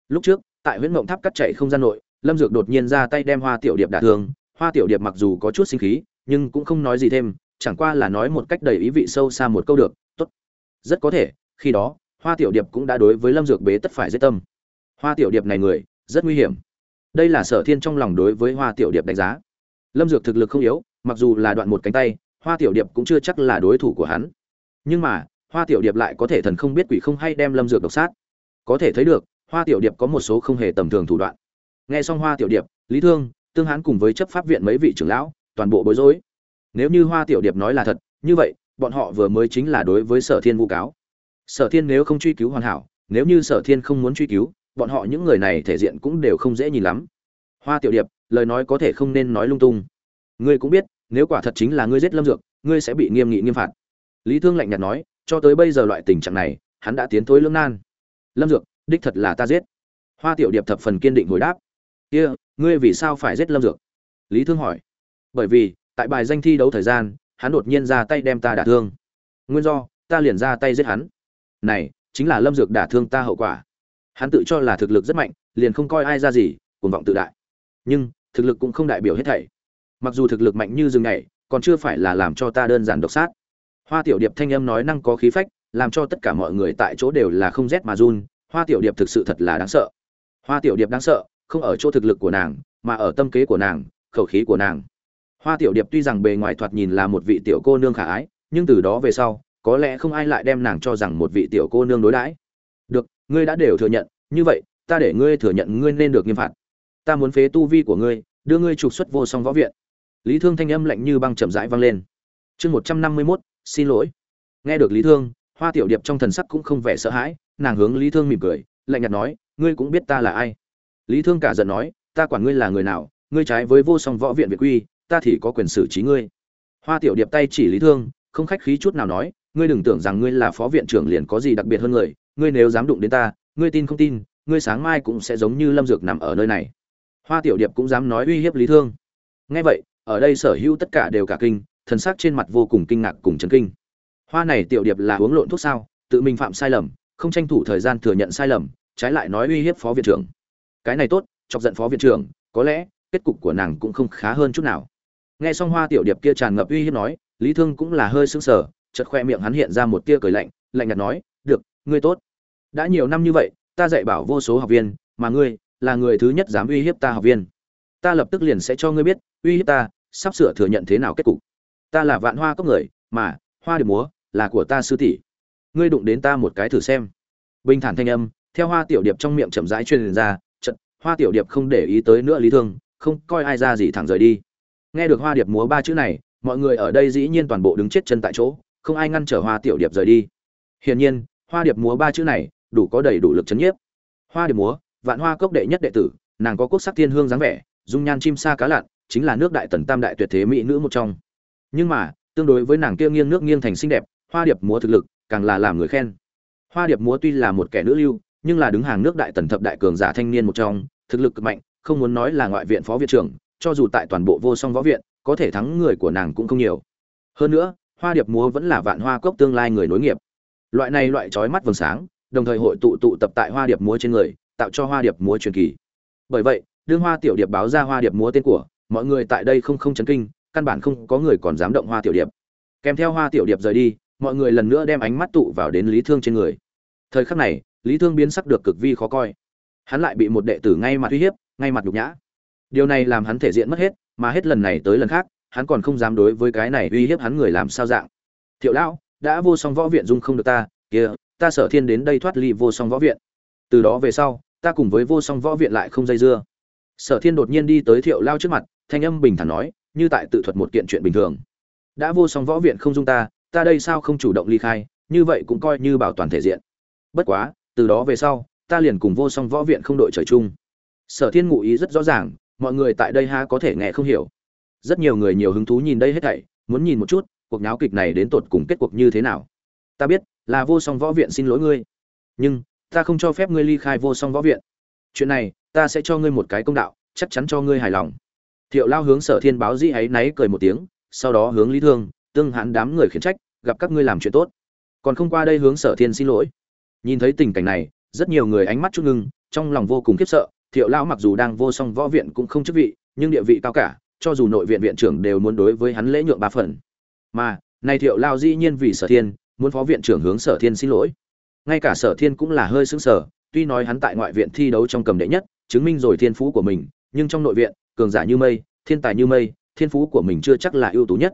Lúc trước, tại huyện mộng tháp cắt chạy không gian nội, lâm dược đột nhiên ra tay đem hoa tiểu điệp đả thương. Hoa tiểu điệp mặc dù có chút sinh khí, nhưng cũng không nói gì thêm, chẳng qua là nói một cách đầy ý vị sâu xa một câu được rất có thể, khi đó, hoa tiểu điệp cũng đã đối với lâm dược bế tất phải giết tâm. Hoa tiểu điệp này người, rất nguy hiểm. Đây là sở thiên trong lòng đối với hoa tiểu điệp đánh giá. Lâm dược thực lực không yếu, mặc dù là đoạn một cánh tay, hoa tiểu điệp cũng chưa chắc là đối thủ của hắn. Nhưng mà, hoa tiểu điệp lại có thể thần không biết quỷ không hay đem lâm dược độc sát. Có thể thấy được, hoa tiểu điệp có một số không hề tầm thường thủ đoạn. Nghe xong hoa tiểu điệp, lý thương, tương hán cùng với chấp pháp viện mấy vị trưởng lão, toàn bộ bối rối. Nếu như hoa tiểu điệp nói là thật, như vậy bọn họ vừa mới chính là đối với sở thiên vu cáo. Sở thiên nếu không truy cứu hoàn hảo nếu như sở thiên không muốn truy cứu bọn họ những người này thể diện cũng đều không dễ nhìn lắm. Hoa tiểu điệp lời nói có thể không nên nói lung tung. Ngươi cũng biết nếu quả thật chính là ngươi giết lâm dược ngươi sẽ bị nghiêm nghị nghiêm phạt. Lý thương lạnh nhạt nói cho tới bây giờ loại tình trạng này hắn đã tiến thối lưỡng nan. Lâm dược đích thật là ta giết. Hoa tiểu điệp thập phần kiên định hồi đáp. Kia、yeah, ngươi vì sao phải giết lâm dược? Lý thương hỏi. Bởi vì tại bài danh thi đấu thời gian hắn đột nhiên ra tay đem ta đả thương. Nguyên do, ta liền ra tay giết hắn. Này, chính là lâm dược đả thương ta hậu quả. Hắn tự cho là thực lực rất mạnh, liền không coi ai ra gì, cuồng vọng tự đại. Nhưng, thực lực cũng không đại biểu hết thảy. Mặc dù thực lực mạnh như rừng này còn chưa phải là làm cho ta đơn giản độc sát. Hoa tiểu điệp thanh âm nói năng có khí phách, làm cho tất cả mọi người tại chỗ đều là không rét mà run. Hoa tiểu điệp thực sự thật là đáng sợ. Hoa tiểu điệp đáng sợ, không ở chỗ thực lực của nàng, mà ở tâm kế của nàng, khẩu khí của nàng hoa tiểu điệp tuy rằng bề ngoài thoạt nhìn là một vị tiểu cô nương khả ái, nhưng từ đó về sau, có lẽ không ai lại đem nàng cho rằng một vị tiểu cô nương đối đãi. Được, ngươi đã đều thừa nhận, như vậy, ta để ngươi thừa nhận ngươi nên được nghiêm phạt. Ta muốn phế tu vi của ngươi, đưa ngươi trục xuất vô song võ viện. Lý thương thanh âm lạnh như băng chậm rãi vang lên. Chương một trăm năm mươi mốt, xin lỗi. Nghe được lý thương, hoa tiểu điệp trong thần sắc cũng không vẻ sợ hãi, nàng hướng lý thương mỉm cười, lạnh nhạt nói, ngươi cũng biết ta là ai? Lý thương cả giận nói, ta quản ngươi là người nào, ngươi trái với vô song võ viện việt quy ta thì có quyền xử trí ngươi. Hoa tiểu điệp tay chỉ lý thương, không khách khí chút nào nói, ngươi đừng tưởng rằng ngươi là phó viện trưởng liền có gì đặc biệt hơn người, ngươi nếu dám đụng đến ta, ngươi tin không tin, ngươi sáng mai cũng sẽ giống như lâm dược nằm ở nơi này. Hoa tiểu điệp cũng dám nói uy hiếp lý thương. Nghe vậy, ở đây sở hữu tất cả đều cả kinh, thần sắc trên mặt vô cùng kinh ngạc cùng chấn kinh. Hoa này tiểu điệp là uống lộn thuốc sao, tự mình phạm sai lầm, không tranh thủ thời gian thừa nhận sai lầm, trái lại nói uy hiếp phó viện trưởng. Cái này tốt, chọc giận phó viện trưởng, có lẽ, kết cục của nàng cũng không khá hơn chút nào nghe xong hoa tiểu điệp kia tràn ngập uy hiếp nói, lý thương cũng là hơi sững sờ chật khoe miệng hắn hiện ra một tia cười lạnh lạnh nhạt nói, được, ngươi tốt. Đã nhiều năm như vậy, ta dạy bảo vô số học viên, mà ngươi là người thứ nhất dám uy hiếp ta học viên. Ta lập tức liền sẽ cho ngươi biết, uy hiếp ta, sắp sửa thừa nhận thế nào kết cục. Ta là vạn hoa cốc người, mà hoa điệp múa là của ta sư tỷ. Ngươi đụng đến ta một cái thử xem. Bình thản thanh âm, theo hoa tiểu điệp trong miệng chậm rãi truyền ra trận hoa tiểu điệp không để ý tới nữa lý thương, không coi ai ra gì thẳng rời đi nghe được hoa điệp múa ba chữ này, mọi người ở đây dĩ nhiên toàn bộ đứng chết chân tại chỗ, không ai ngăn trở hoa tiểu điệp rời đi. Hiển nhiên, hoa điệp múa ba chữ này đủ có đầy đủ lực chấn nhiếp. Hoa điệp múa, vạn hoa cốc đệ nhất đệ tử, nàng có quốc sắc thiên hương dáng vẻ, dung nhan chim sa cá lặn, chính là nước đại tần tam đại tuyệt thế mỹ nữ một trong. Nhưng mà, tương đối với nàng kia nghiêng nước nghiêng thành xinh đẹp, hoa điệp múa thực lực càng là làm người khen. Hoa điệp múa tuy là một kẻ nữ lưu, nhưng là đứng hàng nước đại tần thập đại cường giả thanh niên một trong, thực lực cực mạnh, không muốn nói là ngoại viện phó viện trưởng cho dù tại toàn bộ vô song võ viện, có thể thắng người của nàng cũng không nhiều. Hơn nữa, hoa điệp múa vẫn là vạn hoa cốc tương lai người nối nghiệp. Loại này loại trói mắt vầng sáng, đồng thời hội tụ tụ tập tại hoa điệp múa trên người, tạo cho hoa điệp múa truyền kỳ. Bởi vậy, đương hoa tiểu điệp báo ra hoa điệp múa tên của, mọi người tại đây không không chấn kinh, căn bản không có người còn dám động hoa tiểu điệp. Kèm theo hoa tiểu điệp rời đi, mọi người lần nữa đem ánh mắt tụ vào đến lý thương trên người. Thời khắc này, lý thương biến sắc được cực vi khó coi. Hắn lại bị một đệ tử ngay mặt uy hiếp, ngay mặt nhục nhã điều này làm hắn thể diện mất hết, mà hết lần này tới lần khác, hắn còn không dám đối với cái này uy hiếp hắn người làm sao dạng. Thiệu lão, đã vô song võ viện dung không được ta, kia, ta sở thiên đến đây thoát ly vô song võ viện. Từ đó về sau, ta cùng với vô song võ viện lại không dây dưa. Sở thiên đột nhiên đi tới thiệu lao trước mặt, thanh âm bình thản nói, như tại tự thuật một kiện chuyện bình thường. Đã vô song võ viện không dung ta ta đây sao không chủ động ly khai, như vậy cũng coi như bảo toàn thể diện. Bất quá, từ đó về sau, ta liền cùng vô song võ viện không đội trời chung. Sở thiên ngụ ý rất rõ ràng mọi người tại đây ha có thể nghe không hiểu. Rất nhiều người nhiều hứng thú nhìn đây hết thảy, muốn nhìn một chút, cuộc náo kịch này đến tột cùng kết cuộc như thế nào. Ta biết, là vô song võ viện xin lỗi ngươi. Nhưng, ta không cho phép ngươi ly khai vô song võ viện. Chuyện này, ta sẽ cho ngươi một cái công đạo, chắc chắn cho ngươi hài lòng. Thiệu lao hướng sở thiên báo dĩ ấy náy cười một tiếng, sau đó hướng lý thương, tương hãn đám người khiển trách, gặp các ngươi làm chuyện tốt. Còn không qua đây hướng sở thiên xin lỗi. Nhìn thấy tình cảnh này, rất nhiều người ánh mắt chút ngưng, trong lòng vô cùng khiếp sợ thiệu Lão mặc dù đang vô song võ viện cũng không chức vị, nhưng địa vị cao cả, cho dù nội viện viện trưởng đều muốn đối với hắn lễ nhượng ba phần. Mà nay thiệu lao dĩ nhiên vì sở thiên, muốn phó viện trưởng hướng sở thiên xin lỗi. Ngay cả sở thiên cũng là hơi xứng sở tuy nói hắn tại ngoại viện thi đấu trong cầm đệ nhất, chứng minh rồi thiên phú của mình, nhưng trong nội viện, cường giả như mây, thiên tài như mây, thiên phú của mình chưa chắc là ưu tú nhất.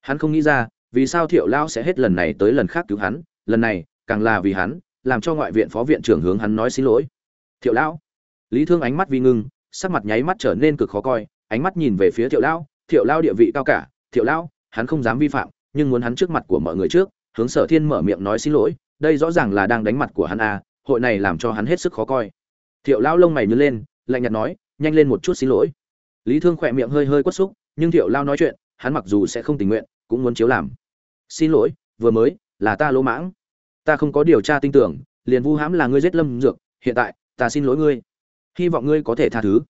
Hắn không nghĩ ra, vì sao thiệu lao sẽ hết lần này tới lần khác cứu hắn, lần này, càng là vì hắn, làm cho ngoại viện phó viện trưởng hướng hắn nói xin lỗi. Thiệu lão lý thương ánh mắt vi ngưng, sắc mặt nháy mắt trở nên cực khó coi, ánh mắt nhìn về phía thiệu lão, thiệu lao địa vị cao cả, thiệu lão, hắn không dám vi phạm, nhưng muốn hắn trước mặt của mọi người trước. Hướng sở thiên mở miệng nói xin lỗi, đây rõ ràng là đang đánh mặt của hắn à hội này làm cho hắn hết sức khó coi. Thiệu lão lông mày nhớ lên, lạnh nhạt nói, nhanh lên một chút xin lỗi. Lý thương khỏe miệng hơi hơi quất xúc, nhưng thiệu lao nói chuyện, hắn mặc dù sẽ không tình nguyện, cũng muốn chiếu làm. Xin lỗi, vừa mới, là ta lỗ mãng. Ta không có điều tra tin tưởng, liền vu hãm là ngươi giết lâm dược, hiện tại, ta xin lỗi ngươi hy vọng ngươi có thể tha thứ.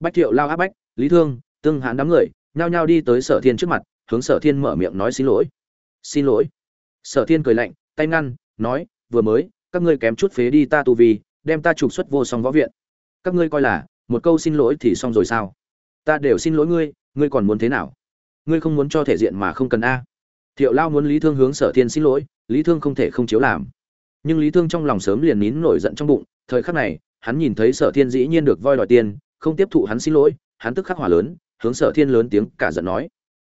Bách thiệu lao áp bách, lý thương, tương hãn đám người, nhao nhao đi tới sở thiên trước mặt, hướng sở thiên mở miệng nói xin lỗi. Xin lỗi. Sở thiên cười lạnh, tay ngăn, nói, vừa mới, các ngươi kém chút phế đi ta tu vi, đem ta trục xuất vô song võ viện. Các ngươi coi là, một câu xin lỗi thì xong rồi sao? Ta đều xin lỗi ngươi ngươi còn muốn thế nào? Ngươi không muốn cho thể diện mà không cần a? Thiệu lao muốn lý thương hướng sở thiên xin lỗi, lý thương không thể không chiếu làm. Nhưng lý thương trong lòng sớm liền nín nổi giận trong bụng, thời khắc này hắn nhìn thấy sở thiên dĩ nhiên được voi đòi tiền, không tiếp thụ hắn xin lỗi, hắn tức khắc hỏa lớn, hướng sở thiên lớn tiếng cả giận nói.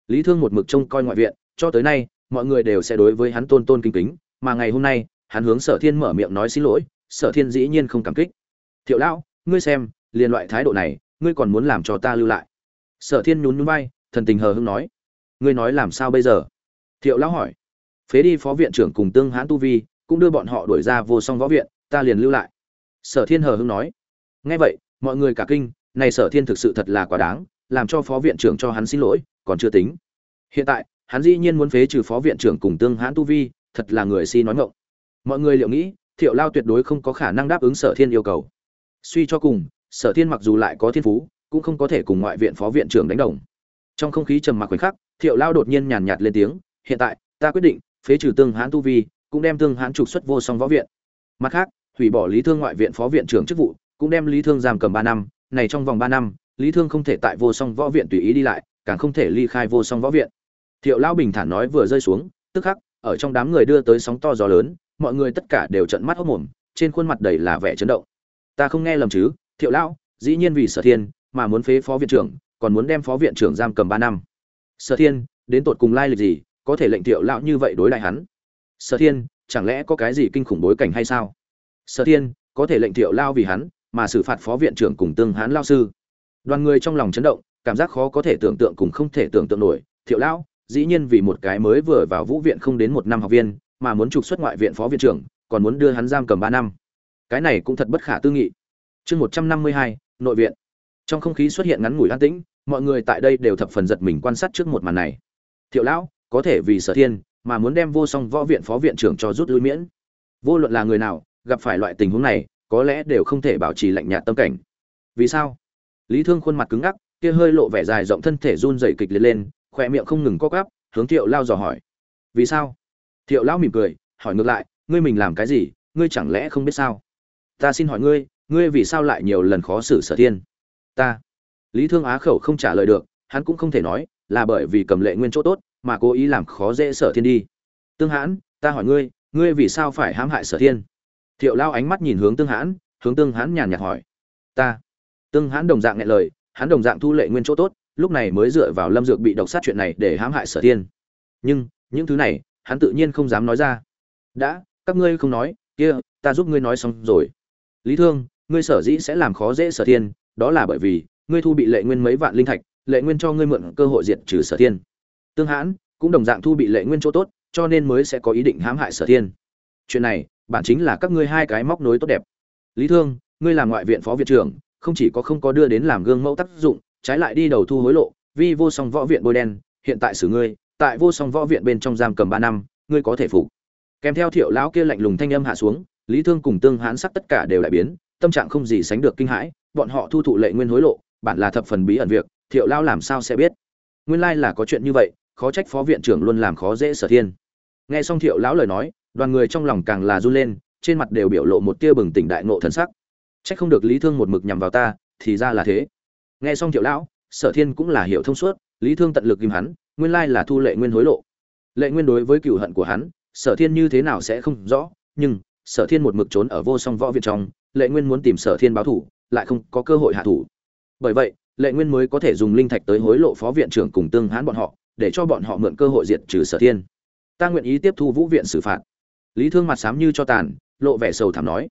Lý thương một mực trông coi ngoại viện, cho tới nay, mọi người đều sẽ đối với hắn tôn tôn kính kính, mà ngày hôm nay, hắn hướng sở thiên mở miệng nói xin lỗi, sở thiên dĩ nhiên không cảm kích. Thiệu lão, ngươi xem, liền loại thái độ này, ngươi còn muốn làm cho ta lưu lại? Sở thiên nhún nhún vai, thần tình hờ hững nói. Ngươi nói làm sao bây giờ? Thiệu lão hỏi. Phế đi phó viện trưởng cùng tương hãn tu vi, cũng đưa bọn họ đuổi ra vô song võ viện, ta liền lưu lại sở thiên hờ hững nói. Nghe vậy, mọi người cả kinh, này sở thiên thực sự thật là quá đáng, làm cho phó viện trưởng cho hắn xin lỗi, còn chưa tính. Hiện tại, hắn dĩ nhiên muốn phế trừ phó viện trưởng cùng tương hãn tu vi, thật là người si nói ngộng mọi người liệu nghĩ, thiệu lao tuyệt đối không có khả năng đáp ứng sở thiên yêu cầu. Suy cho cùng, sở thiên mặc dù lại có thiên phú, cũng không có thể cùng ngoại viện phó viện trưởng đánh đồng. Trong không khí trầm mặc khoảnh khắc, thiệu lao đột nhiên nhàn nhạt lên tiếng, hiện tại, ta quyết định phế trừ tương hãn tu vi, cũng đem tương hãn trục xuất vô song võ viện. Mặt khác hủy bỏ lý thương ngoại viện phó viện trưởng chức vụ, cũng đem lý thương giam cầm ba năm, này trong vòng ba năm, lý thương không thể tại vô song võ viện tùy ý đi lại, càng không thể ly khai vô song võ viện. Thiệu lão bình thản nói vừa rơi xuống, tức khắc, ở trong đám người đưa tới sóng to gió lớn, mọi người tất cả đều trợn mắt hốc mồm, trên khuôn mặt đầy là vẻ chấn động. Ta không nghe lầm chứ, thiệu lão, dĩ nhiên vì sở thiên mà muốn phế phó viện trưởng, còn muốn đem phó viện trưởng giam cầm ba năm. Sở thiên, đến tột cùng lai lịch gì, có thể lệnh thiệu lão như vậy đối lại hắn? Sở thiên, chẳng lẽ có cái gì kinh khủng bối cảnh hay sao? Sở thiên, có thể lệnh thiệu lao vì hắn, mà xử phạt phó viện trưởng cùng tương hán lao sư. Đoàn người trong lòng chấn động, cảm giác khó có thể tưởng tượng cùng không thể tưởng tượng nổi. Thiệu lão dĩ nhiên vì một cái mới vừa vào vũ viện không đến một năm học viên, mà muốn trục xuất ngoại viện phó viện trưởng, còn muốn đưa hắn giam cầm ba năm. Cái này cũng thật bất khả tư nghị. Chương một trăm năm mươi hai, nội viện. Trong không khí xuất hiện ngắn ngủi an tĩnh, mọi người tại đây đều thập phần giật mình quan sát trước một màn này. Thiệu lão có thể vì sở thiên, mà muốn đem vô song võ viện phó viện trưởng cho rút lui miễn. Vô luận là người nào gặp phải loại tình huống này, có lẽ đều không thể bảo trì lạnh nhạt tâm cảnh. Vì sao? Lý thương khuôn mặt cứng ngắc, kia hơi lộ vẻ dài rộng thân thể run rẩy kịch liệt lên, khỏe miệng không ngừng co quắp, hướng thiệu lao dò hỏi. Vì sao? Thiệu lão mỉm cười, hỏi ngược lại, ngươi mình làm cái gì, ngươi chẳng lẽ không biết sao? Ta xin hỏi ngươi ngươi vì sao lại nhiều lần khó xử sở thiên? Ta. Lý thương á khẩu không trả lời được, hắn cũng không thể nói, là bởi vì cầm lệ nguyên chỗ tốt, mà cố ý làm khó dễ sở thiên đi. Tương hãn, ta hỏi ngươi ngươi vì sao phải hãm hại sở thiên? Thiệu lao ánh mắt nhìn hướng tương hãn, hướng tương hãn nhàn nhạt hỏi. Ta. Tương hãn đồng dạng nghe lời, hắn đồng dạng thu lệ nguyên chỗ tốt, lúc này mới dựa vào lâm dược bị độc sát chuyện này để hãm hại sở thiên. Nhưng, những thứ này, hắn tự nhiên không dám nói ra. Đã, các ngươi không nói, kia, ta giúp ngươi nói xong rồi. Lý thương, ngươi sở dĩ sẽ làm khó dễ sở thiên, đó là bởi vì, ngươi thu bị lệ nguyên mấy vạn linh thạch, lệ nguyên cho ngươi mượn cơ hội diệt trừ sở thiên. Tương hãn cũng đồng dạng thu bị lệ nguyên chỗ tốt, cho nên mới sẽ có ý định hãm hại sở thiên. Chuyện này bản chính là các ngươi hai cái móc nối tốt đẹp. Lý thương, ngươi làm ngoại viện phó viện trưởng, không chỉ có không có đưa đến làm gương mẫu tác dụng, trái lại đi đầu thu hối lộ vi vô song võ viện bôi đen, hiện tại xử ngươi, tại vô song võ viện bên trong giam cầm ba năm, ngươi có thể phục. Kèm theo thiệu lão kia lạnh lùng thanh âm hạ xuống, lý thương cùng tương hán sắc tất cả đều lại biến, tâm trạng không gì sánh được kinh hãi, bọn họ thu thụ lệ nguyên hối lộ, bản là thập phần bí ẩn việc, thiệu lão làm sao sẽ biết? Nguyên lai là có chuyện như vậy, khó trách phó viện trưởng luôn làm khó dễ sở thiên. Nghe xong thiệu lão lời nói đoàn người trong lòng càng là run lên, trên mặt đều biểu lộ một tia bừng tỉnh đại ngộ thần sắc. Trách không được lý thương một mực nhằm vào ta, thì ra là thế. Nghe xong thiệu lão, sở thiên cũng là hiểu thông suốt, lý thương tận lực ghim hắn, nguyên lai là thu lệ nguyên hối lộ. Lệ nguyên đối với cựu hận của hắn, sở thiên như thế nào sẽ không rõ, nhưng sở thiên một mực trốn ở vô song võ viện trong, lệ nguyên muốn tìm sở thiên báo thủ, lại không có cơ hội hạ thủ. Bởi vậy, lệ nguyên mới có thể dùng linh thạch tới hối lộ phó viện trưởng cùng tương hãn bọn họ, để cho bọn họ mượn cơ hội diệt trừ sở thiên. Ta nguyện ý tiếp thu vũ viện xử phạt lý thương mặt sám như cho tàn, lộ vẻ sầu thảm nói.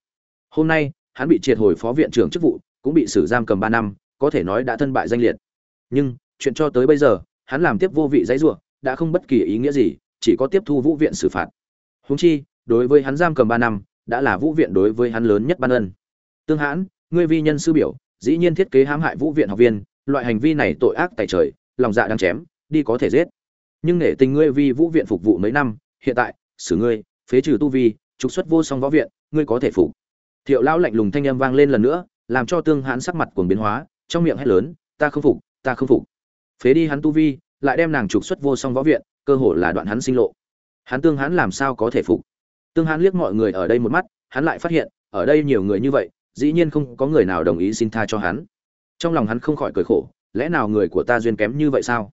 Hôm nay, hắn bị triệt hồi phó viện trưởng chức vụ, cũng bị xử giam cầm ba năm, có thể nói đã thân bại danh liệt. Nhưng, chuyện cho tới bây giờ, hắn làm tiếp vô vị dãy ruộng đã không bất kỳ ý nghĩa gì, chỉ có tiếp thu vũ viện xử phạt. Húng chi, đối với hắn giam cầm ba năm, đã là vũ viện đối với hắn lớn nhất ban ân. Tương hãn, ngươi vi nhân sư biểu, dĩ nhiên thiết kế hãm hại vũ viện học viên, loại hành vi này tội ác tại trời, lòng dạ đang chém, đi có thể giết. Nhưng nể tình ngươi vi vũ viện phục vụ mấy năm, hiện tại, xử ngươi phế trừ tu vi, trục xuất vô song võ viện, ngươi có thể phục. Thiệu lão lạnh lùng thanh âm vang lên lần nữa, làm cho tương hãn sắc mặt cuồng biến hóa, trong miệng hét lớn, ta không phục, ta không phục. Phế đi hắn tu vi, lại đem nàng trục xuất vô song võ viện, cơ hồ là đoạn hắn sinh lộ. Hắn tương hãn làm sao có thể phục? Tương hãn liếc mọi người ở đây một mắt, hắn lại phát hiện, ở đây nhiều người như vậy, dĩ nhiên không có người nào đồng ý xin tha cho hắn. Trong lòng hắn không khỏi cười khổ, lẽ nào người của ta duyên kém như vậy sao?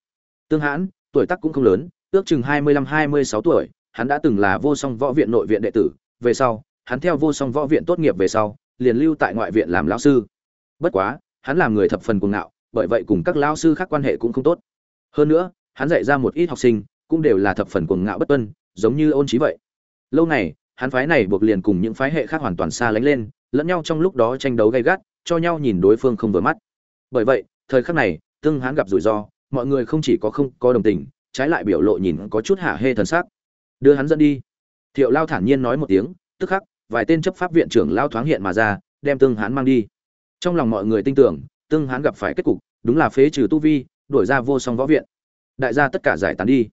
Tương hãn, tuổi tác cũng không lớn, ước chừng hai mươi lăm, hai mươi sáu tuổi hắn đã từng là vô song võ viện nội viện đệ tử, về sau, hắn theo vô song võ viện tốt nghiệp về sau, liền lưu tại ngoại viện làm lão sư. Bất quá, hắn làm người thập phần cuồng ngạo, bởi vậy cùng các lão sư khác quan hệ cũng không tốt. Hơn nữa, hắn dạy ra một ít học sinh, cũng đều là thập phần cuồng ngạo bất tuân, giống như ôn trí vậy. Lâu này hắn phái này buộc liền cùng những phái hệ khác hoàn toàn xa lánh lên, lẫn nhau trong lúc đó tranh đấu gay gắt, cho nhau nhìn đối phương không vừa mắt. Bởi vậy, thời khắc này, tương hắn gặp rủi ro, mọi người không chỉ có không có đồng tình, trái lại biểu lộ nhìn có chút hạ hê thần sắc đưa hắn dẫn đi. Thiệu lao thản nhiên nói một tiếng, tức khắc, vài tên chấp pháp viện trưởng lao thoáng hiện mà ra, đem tương hán mang đi. Trong lòng mọi người tin tưởng, tương hán gặp phải kết cục, đúng là phế trừ tu vi đuổi ra vô song võ viện. Đại gia tất cả giải tán đi.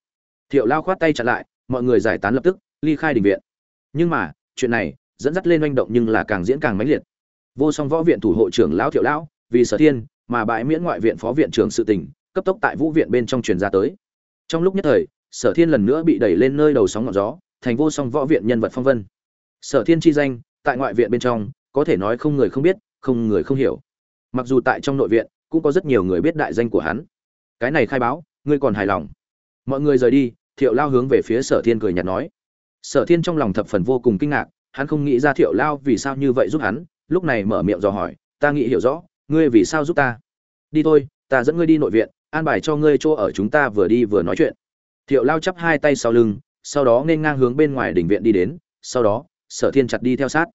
Thiệu lao khoát tay chặn lại, mọi người giải tán lập tức, ly khai đình viện. Nhưng mà, chuyện này, dẫn dắt lên manh động nhưng là càng diễn càng mãnh liệt. Vô song võ viện thủ hộ trưởng lão thiệu lão, vì sở thiên, mà bãi miễn ngoại viện phó viện trưởng sự tình, cấp tốc tại vũ viện bên trong truyền ra tới. Trong lúc nhất thời sở thiên lần nữa bị đẩy lên nơi đầu sóng ngọn gió, thành vô song võ viện nhân vật phong vân. Sở thiên chi danh, tại ngoại viện bên trong, có thể nói không người không biết, không người không hiểu. Mặc dù tại trong nội viện, cũng có rất nhiều người biết đại danh của hắn. Cái này khai báo, ngươi còn hài lòng? Mọi người rời đi, thiệu lao hướng về phía sở thiên cười nhạt nói. Sở thiên trong lòng thập phần vô cùng kinh ngạc, hắn không nghĩ ra thiệu lao vì sao như vậy giúp hắn, lúc này mở miệng dò hỏi, ta nghĩ hiểu rõ, ngươi vì sao giúp ta? Đi thôi, ta dẫn ngươi đi nội viện, an bài cho ngươi chỗ ở chúng ta vừa đi vừa nói chuyện thiệu lao chắp hai tay sau lưng, sau đó nên ngang hướng bên ngoài đỉnh viện đi đến, sau đó, sở thiên chặt đi theo sát.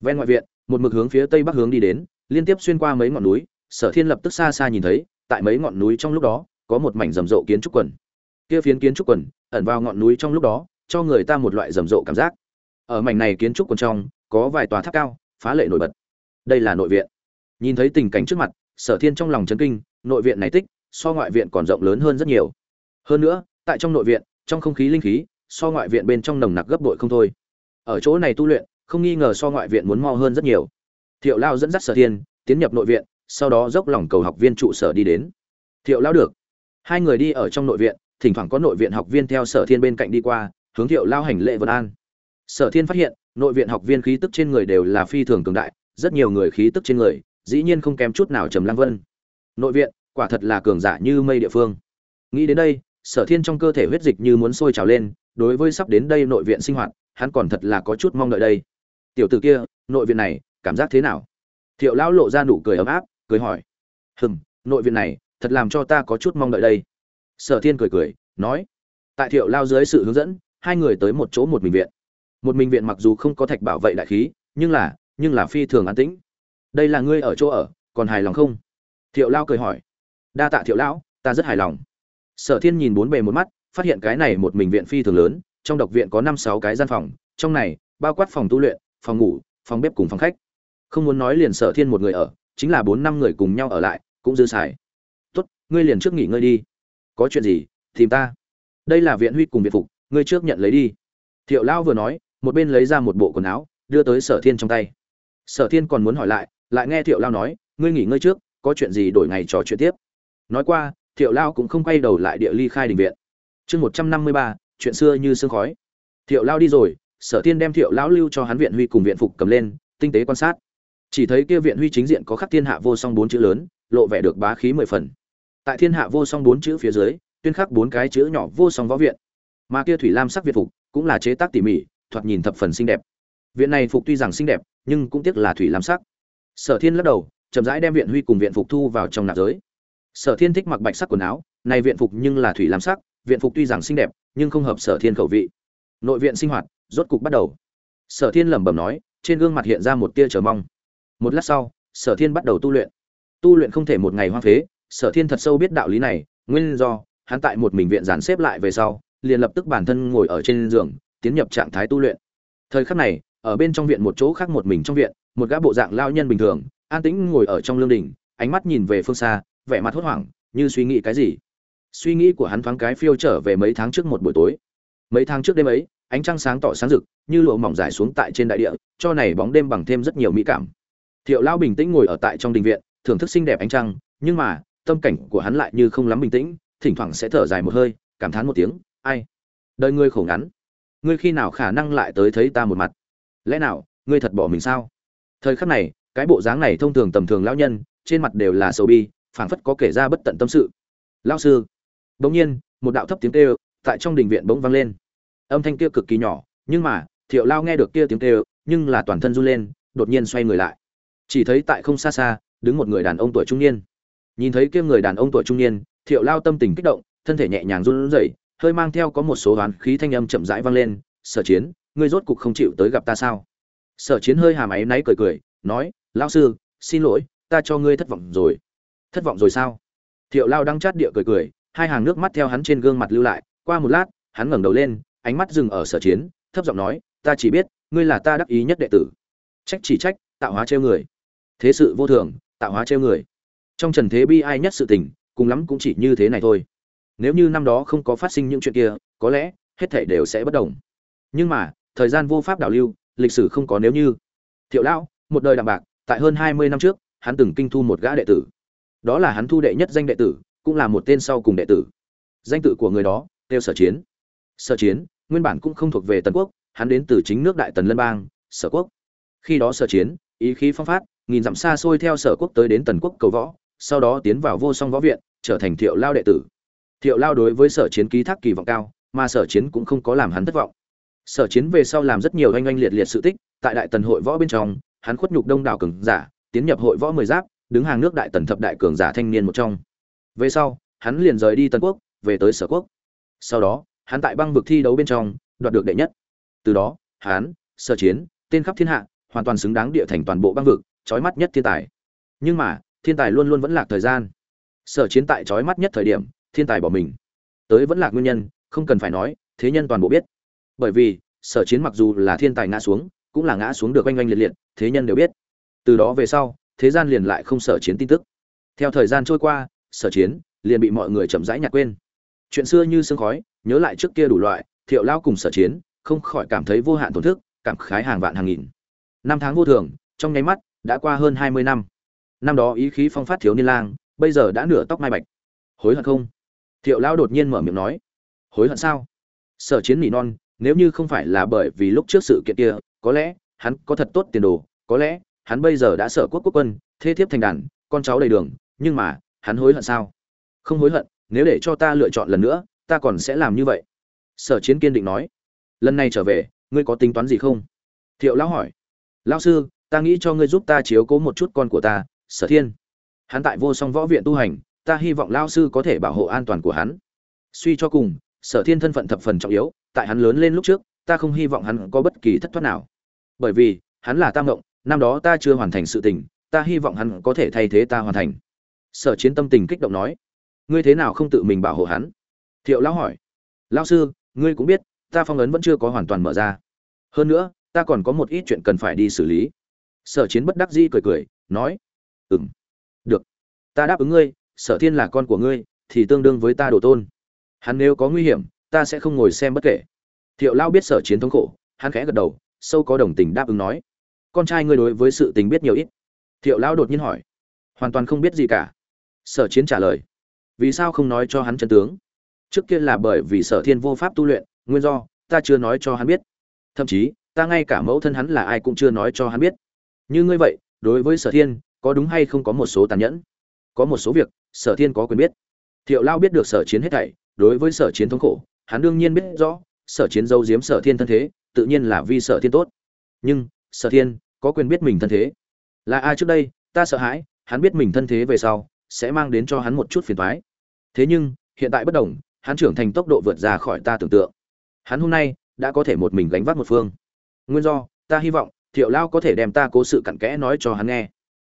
Ven ngoại viện, một mực hướng phía tây bắc hướng đi đến, liên tiếp xuyên qua mấy ngọn núi, sở thiên lập tức xa xa nhìn thấy, tại mấy ngọn núi trong lúc đó, có một mảnh rầm rộ kiến trúc quần. Kia phiến kiến trúc quần, ẩn vào ngọn núi trong lúc đó, cho người ta một loại rầm rộ cảm giác. Ở mảnh này kiến trúc quần trong, có vài tòa tháp cao, phá lệ nổi bật. Đây là nội viện. Nhìn thấy tình cảnh trước mặt, sở thiên trong lòng chấn kinh, nội viện này tích, so ngoại viện còn rộng lớn hơn rất nhiều. Hơn nữa tại trong nội viện, trong không khí linh khí, so ngoại viện bên trong nồng nặc gấp bội không thôi. Ở chỗ này tu luyện, không nghi ngờ so ngoại viện muốn mo hơn rất nhiều. Thiệu lao dẫn dắt sở thiên, tiến nhập nội viện, sau đó dốc lòng cầu học viên trụ sở đi đến. Thiệu lao được. Hai người đi ở trong nội viện, thỉnh thoảng có nội viện học viên theo sở thiên bên cạnh đi qua, hướng thiệu lao hành lệ vân an. Sở thiên phát hiện, nội viện học viên khí tức trên người đều là phi thường cường đại, rất nhiều người khí tức trên người, dĩ nhiên không kém chút nào trầm lăng vân. Nội viện, quả thật là cường giả như mây địa phương. Nghĩ đến đây sở thiên trong cơ thể huyết dịch như muốn sôi trào lên, đối với sắp đến đây nội viện sinh hoạt, hắn còn thật là có chút mong đợi đây. Tiểu tử kia, nội viện này, cảm giác thế nào? Thiệu lão lộ ra nụ cười ấm áp, cười hỏi. Hừm, nội viện này, thật làm cho ta có chút mong đợi đây. Sở thiên cười cười, nói. Tại thiệu lao dưới sự hướng dẫn, hai người tới một chỗ một mình viện. Một mình viện mặc dù không có thạch bảo vệ đại khí, nhưng là nhưng là phi thường an tĩnh. Đây là ngươi ở chỗ ở, còn hài lòng không? Thiệu lao cười hỏi. Đa tạ thiệu lão, ta rất hài lòng sở thiên nhìn bốn bề một mắt, phát hiện cái này một mình viện phi thường lớn, trong độc viện có năm sáu cái gian phòng, trong này bao quát phòng tu luyện, phòng ngủ, phòng bếp cùng phòng khách. Không muốn nói liền sở thiên một người ở, chính là bốn năm người cùng nhau ở lại, cũng dư xài. Tốt, ngươi liền trước nghỉ ngơi đi. Có chuyện gì, tìm ta. Đây là viện huy cùng biệt phục, ngươi trước nhận lấy đi. Thiệu lão vừa nói, một bên lấy ra một bộ quần áo, đưa tới sở thiên trong tay. Sở thiên còn muốn hỏi lại lại nghe thiệu lao nói, ngươi nghỉ ngơi trước, có chuyện gì đổi ngày trò chuyện tiếp? Nói qua thiệu lao cũng không quay đầu lại địa ly khai đình viện. Chương một trăm năm mươi ba, chuyện xưa như sương khói. Thiệu lao đi rồi, sở thiên đem thiệu lão lưu cho hắn viện huy cùng viện phục cầm lên, tinh tế quan sát. Chỉ thấy kia viện huy chính diện có khắc thiên hạ vô song bốn chữ lớn, lộ vẻ được bá khí mười phần. Tại thiên hạ vô song bốn chữ phía dưới, tuyên khắc bốn cái chữ nhỏ vô song võ viện. Mà kia thủy lam sắc viện phục, cũng là chế tác tỉ mỉ, thoạt nhìn thập phần xinh đẹp. Viện này phục tuy rằng xinh đẹp, nhưng cũng tiếc là thủy lam sắc. Sở thiên lắc đầu, chậm rãi đem viện huy cùng viện phục thu vào trong nạp giới sở thiên thích mặc bạch sắc quần áo này viện phục nhưng là thủy lam sắc, viện phục tuy rằng xinh đẹp, nhưng không hợp sở thiên khẩu vị. Nội viện sinh hoạt, rốt cục bắt đầu. Sở thiên lẩm bẩm nói, trên gương mặt hiện ra một tia chờ mong. Một lát sau, sở thiên bắt đầu tu luyện. Tu luyện không thể một ngày hoang phế, sở thiên thật sâu biết đạo lý này, nguyên do, hắn tại một mình viện dàn xếp lại về sau, liền lập tức bản thân ngồi ở trên giường, tiến nhập trạng thái tu luyện. Thời khắc này, ở bên trong viện một chỗ khác một mình trong viện, một gã bộ dạng lao nhân bình thường, an tĩnh ngồi ở trong lương đình ánh mắt nhìn về phương xa vẻ mặt hốt hoảng, như suy nghĩ cái gì? Suy nghĩ của hắn thoáng cái phiêu trở về mấy tháng trước một buổi tối. Mấy tháng trước đêm ấy, ánh trăng sáng tỏ sáng rực, như lụa mỏng dài xuống tại trên đại địa, cho này bóng đêm bằng thêm rất nhiều mỹ cảm. Thiệu lao bình tĩnh ngồi ở tại trong đình viện, thưởng thức xinh đẹp ánh trăng, nhưng mà, tâm cảnh của hắn lại như không lắm bình tĩnh, thỉnh thoảng sẽ thở dài một hơi, cảm thán một tiếng, ai? Đời ngươi khổ ngắn. Ngươi khi nào khả năng lại tới thấy ta một mặt? Lẽ nào, ngươi thật bỏ mình sao? Thời khắc này, cái bộ dáng này thông thường tầm thường lão nhân, trên mặt đều là sầu bi phảng phất có kể ra bất tận tâm sự. Lão sư. Bỗng nhiên, một đạo thấp tiếng kêu tại trong đình viện bỗng vang lên. Âm thanh kia cực kỳ nhỏ, nhưng mà, thiệu lao nghe được kia tiếng kêu, nhưng là toàn thân run lên, đột nhiên xoay người lại. Chỉ thấy tại không xa xa, đứng một người đàn ông tuổi trung niên. Nhìn thấy kia người đàn ông tuổi trung niên, thiệu lao tâm tình kích động, thân thể nhẹ nhàng run rẩy, hơi mang theo có một số hoán khí thanh âm chậm rãi vang lên, sở chiến, ngươi rốt cục không chịu tới gặp ta sao? Sở chiến hơi hàm áy náy cười cười, nói lao sư, xin lỗi, ta cho ngươi thất vọng rồi thất vọng rồi sao? Thiệu lao đang chát địa cười cười, hai hàng nước mắt theo hắn trên gương mặt lưu lại, qua một lát, hắn ngẩng đầu lên, ánh mắt dừng ở sở chiến, thấp giọng nói, ta chỉ biết, ngươi là ta đắc ý nhất đệ tử. Trách chỉ trách, tạo hóa treo người. Thế sự vô thường, tạo hóa treo người. Trong trần thế bi ai nhất sự tình, cùng lắm cũng chỉ như thế này thôi. Nếu như năm đó không có phát sinh những chuyện kia, có lẽ, hết thảy đều sẽ bất đồng. Nhưng mà, thời gian vô pháp đảo lưu, lịch sử không có nếu như. Thiệu lão một đời đạm bạc, tại hơn hai mươi năm trước, hắn từng kinh thu một gã đệ tử đó là hắn thu đệ nhất danh đệ tử, cũng là một tên sau cùng đệ tử. Danh tự của người đó, tiêu sở chiến. Sở chiến, nguyên bản cũng không thuộc về tần quốc, hắn đến từ chính nước đại tần lân bang, sở quốc. Khi đó sở chiến, ý khí phong phát, nghìn dặm xa xôi theo sở quốc tới đến tần quốc cầu võ, sau đó tiến vào vô song võ viện, trở thành thiệu lao đệ tử. Thiệu lao đối với sở chiến ký thác kỳ vọng cao, mà sở chiến cũng không có làm hắn thất vọng. Sở chiến về sau làm rất nhiều oanh oanh liệt liệt sự tích, tại đại tần hội võ bên trong, hắn khuất nhục đông đảo cường giả, tiến nhập hội võ mười giáp đứng hàng nước đại tần thập đại cường giả thanh niên một trong. Về sau, hắn liền rời đi tân quốc, về tới sở quốc. Sau đó, hắn tại băng vực thi đấu bên trong, đoạt được đệ nhất. Từ đó, hắn, sở chiến, tên khắp thiên hạ, hoàn toàn xứng đáng địa thành toàn bộ băng vực, trói mắt nhất thiên tài. Nhưng mà, thiên tài luôn luôn vẫn lạc thời gian. Sở chiến tại trói mắt nhất thời điểm, thiên tài bỏ mình. Tới vẫn lạc nguyên nhân, không cần phải nói, thế nhân toàn bộ biết. Bởi vì, sở chiến mặc dù là thiên tài ngã xuống, cũng là ngã xuống được oanh oanh liệt liệt, thế nhân đều biết. Từ đó về sau thế gian liền lại không sở chiến tin tức. Theo thời gian trôi qua, sở chiến liền bị mọi người chậm rãi nhạt quên. Chuyện xưa như sương khói, nhớ lại trước kia đủ loại, thiệu lao cùng sở chiến, không khỏi cảm thấy vô hạn tổn thức, cảm khái hàng vạn hàng nghìn. Năm tháng vô thường, trong nháy mắt, đã qua hơn hai mươi năm. Năm đó ý khí phong phát thiếu niên lang, bây giờ đã nửa tóc mai bạch. Hối hận không? Thiệu lao đột nhiên mở miệng nói. Hối hận sao? Sở chiến nỉ non, nếu như không phải là bởi vì lúc trước sự kiện kia, có lẽ hắn có thật tốt tiền đồ, có lẽ hắn bây giờ đã sở quốc quốc quân thế thiếp thành đàn, con cháu đầy đường, nhưng mà, hắn hối hận sao? Không hối hận, nếu để cho ta lựa chọn lần nữa, ta còn sẽ làm như vậy. Sở chiến kiên định nói. Lần này trở về, ngươi có tính toán gì không? Thiệu lão hỏi. Lão sư, ta nghĩ cho ngươi giúp ta chiếu cố một chút con của ta, sở thiên. Hắn tại vô song võ viện tu hành, ta hy vọng lão sư có thể bảo hộ an toàn của hắn. Suy cho cùng, sở thiên thân phận thập phần trọng yếu, tại hắn lớn lên lúc trước, ta không hy vọng hắn có bất kỳ thất thoát nào. Bởi vì, hắn là tam ngộng năm đó ta chưa hoàn thành sự tình, ta hy vọng hắn có thể thay thế ta hoàn thành. Sở chiến tâm tình kích động nói, ngươi thế nào không tự mình bảo hộ hắn? Thiệu lão hỏi, lão sư, ngươi cũng biết, ta phong ấn vẫn chưa có hoàn toàn mở ra. Hơn nữa, ta còn có một ít chuyện cần phải đi xử lý. Sở chiến bất đắc dĩ cười cười, nói ừ m được. Ta đáp ứng ngươi, sở thiên là con của ngươi, thì tương đương với ta đổ tôn. Hắn nếu có nguy hiểm, ta sẽ không ngồi xem bất kể. Thiệu lao biết sở chiến thống khổ, hắn khẽ gật đầu, sâu có đồng tình đáp ứng nói con trai ngươi đối với sự tình biết nhiều ít. Thiệu lão đột nhiên hỏi. Hoàn toàn không biết gì cả. Sở chiến trả lời. Vì sao không nói cho hắn chân tướng? Trước kia là bởi vì sở thiên vô pháp tu luyện, nguyên do, ta chưa nói cho hắn biết. Thậm chí, ta ngay cả mẫu thân hắn là ai cũng chưa nói cho hắn biết. Như ngươi vậy, đối với sở thiên, có đúng hay không có một số tàn nhẫn? Có một số việc, sở thiên có quyền biết. Thiệu lao biết được sở chiến hết thảy, đối với sở chiến thống khổ, hắn đương nhiên biết rõ, sở chiến dâu diếm sở thiên thân thế, tự nhiên là vì sở thiên tốt. Nhưng, sở thiên có quyền biết mình thân thế. Là ai trước đây, ta sợ hãi, hắn biết mình thân thế về sau, sẽ mang đến cho hắn một chút phiền toái. Thế nhưng, hiện tại bất đồng, hắn trưởng thành tốc độ vượt ra khỏi ta tưởng tượng. Hắn hôm nay, đã có thể một mình gánh vác một phương. Nguyên do, ta hy vọng, thiệu lao có thể đem ta cố sự cặn kẽ nói cho hắn nghe.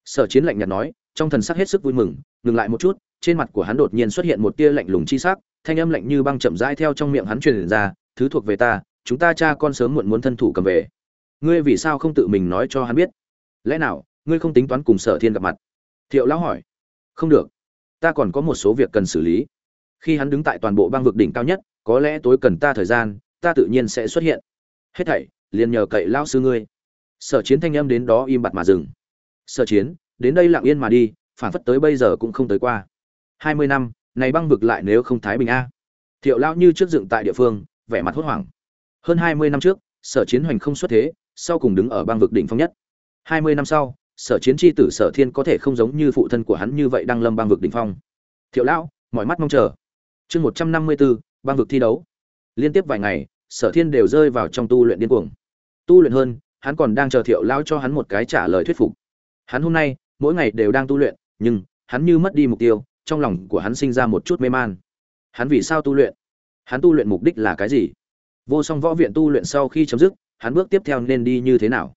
Sở chiến lạnh nhạt nói, trong thần sắc hết sức vui mừng, ngừng lại một chút, trên mặt của hắn đột nhiên xuất hiện một tia lạnh lùng chi sắc, thanh âm lạnh như băng chậm rãi theo trong miệng hắn truyền ra, thứ thuộc về ta, chúng ta cha con sớm muộn muốn thân thủ cầm về ngươi vì sao không tự mình nói cho hắn biết? Lẽ nào, ngươi không tính toán cùng sở thiên gặp mặt? Thiệu lão hỏi. Không được. Ta còn có một số việc cần xử lý. Khi hắn đứng tại toàn bộ bang vực đỉnh cao nhất, có lẽ tối cần ta thời gian, ta tự nhiên sẽ xuất hiện. Hết thảy, liền nhờ cậy lão sư ngươi. Sở chiến thanh âm đến đó im bặt mà dừng. Sở chiến, đến đây lặng yên mà đi, phản phất tới bây giờ cũng không tới qua. Hai mươi năm, này băng vực lại nếu không thái bình a. Thiệu lão như trước dựng tại địa phương, vẻ mặt hốt hoảng. Hơn hai mươi năm trước, sở chiến hoành không xuất thế sau cùng đứng ở bang vực đỉnh phong nhất. Hai mươi năm sau, sở chiến chi tử sở thiên có thể không giống như phụ thân của hắn như vậy đang lâm bang vực đỉnh phong. Thiệu lão, mọi mắt mong chờ. Chương một trăm năm mươi vực thi đấu. Liên tiếp vài ngày, sở thiên đều rơi vào trong tu luyện điên cuồng. Tu luyện hơn, hắn còn đang chờ thiệu lão cho hắn một cái trả lời thuyết phục. Hắn hôm nay, mỗi ngày đều đang tu luyện, nhưng, hắn như mất đi mục tiêu, trong lòng của hắn sinh ra một chút mê man. Hắn vì sao tu luyện? Hắn tu luyện mục đích là cái gì? Vô song võ viện tu luyện sau khi chấm dứt hắn bước tiếp theo nên đi như thế nào?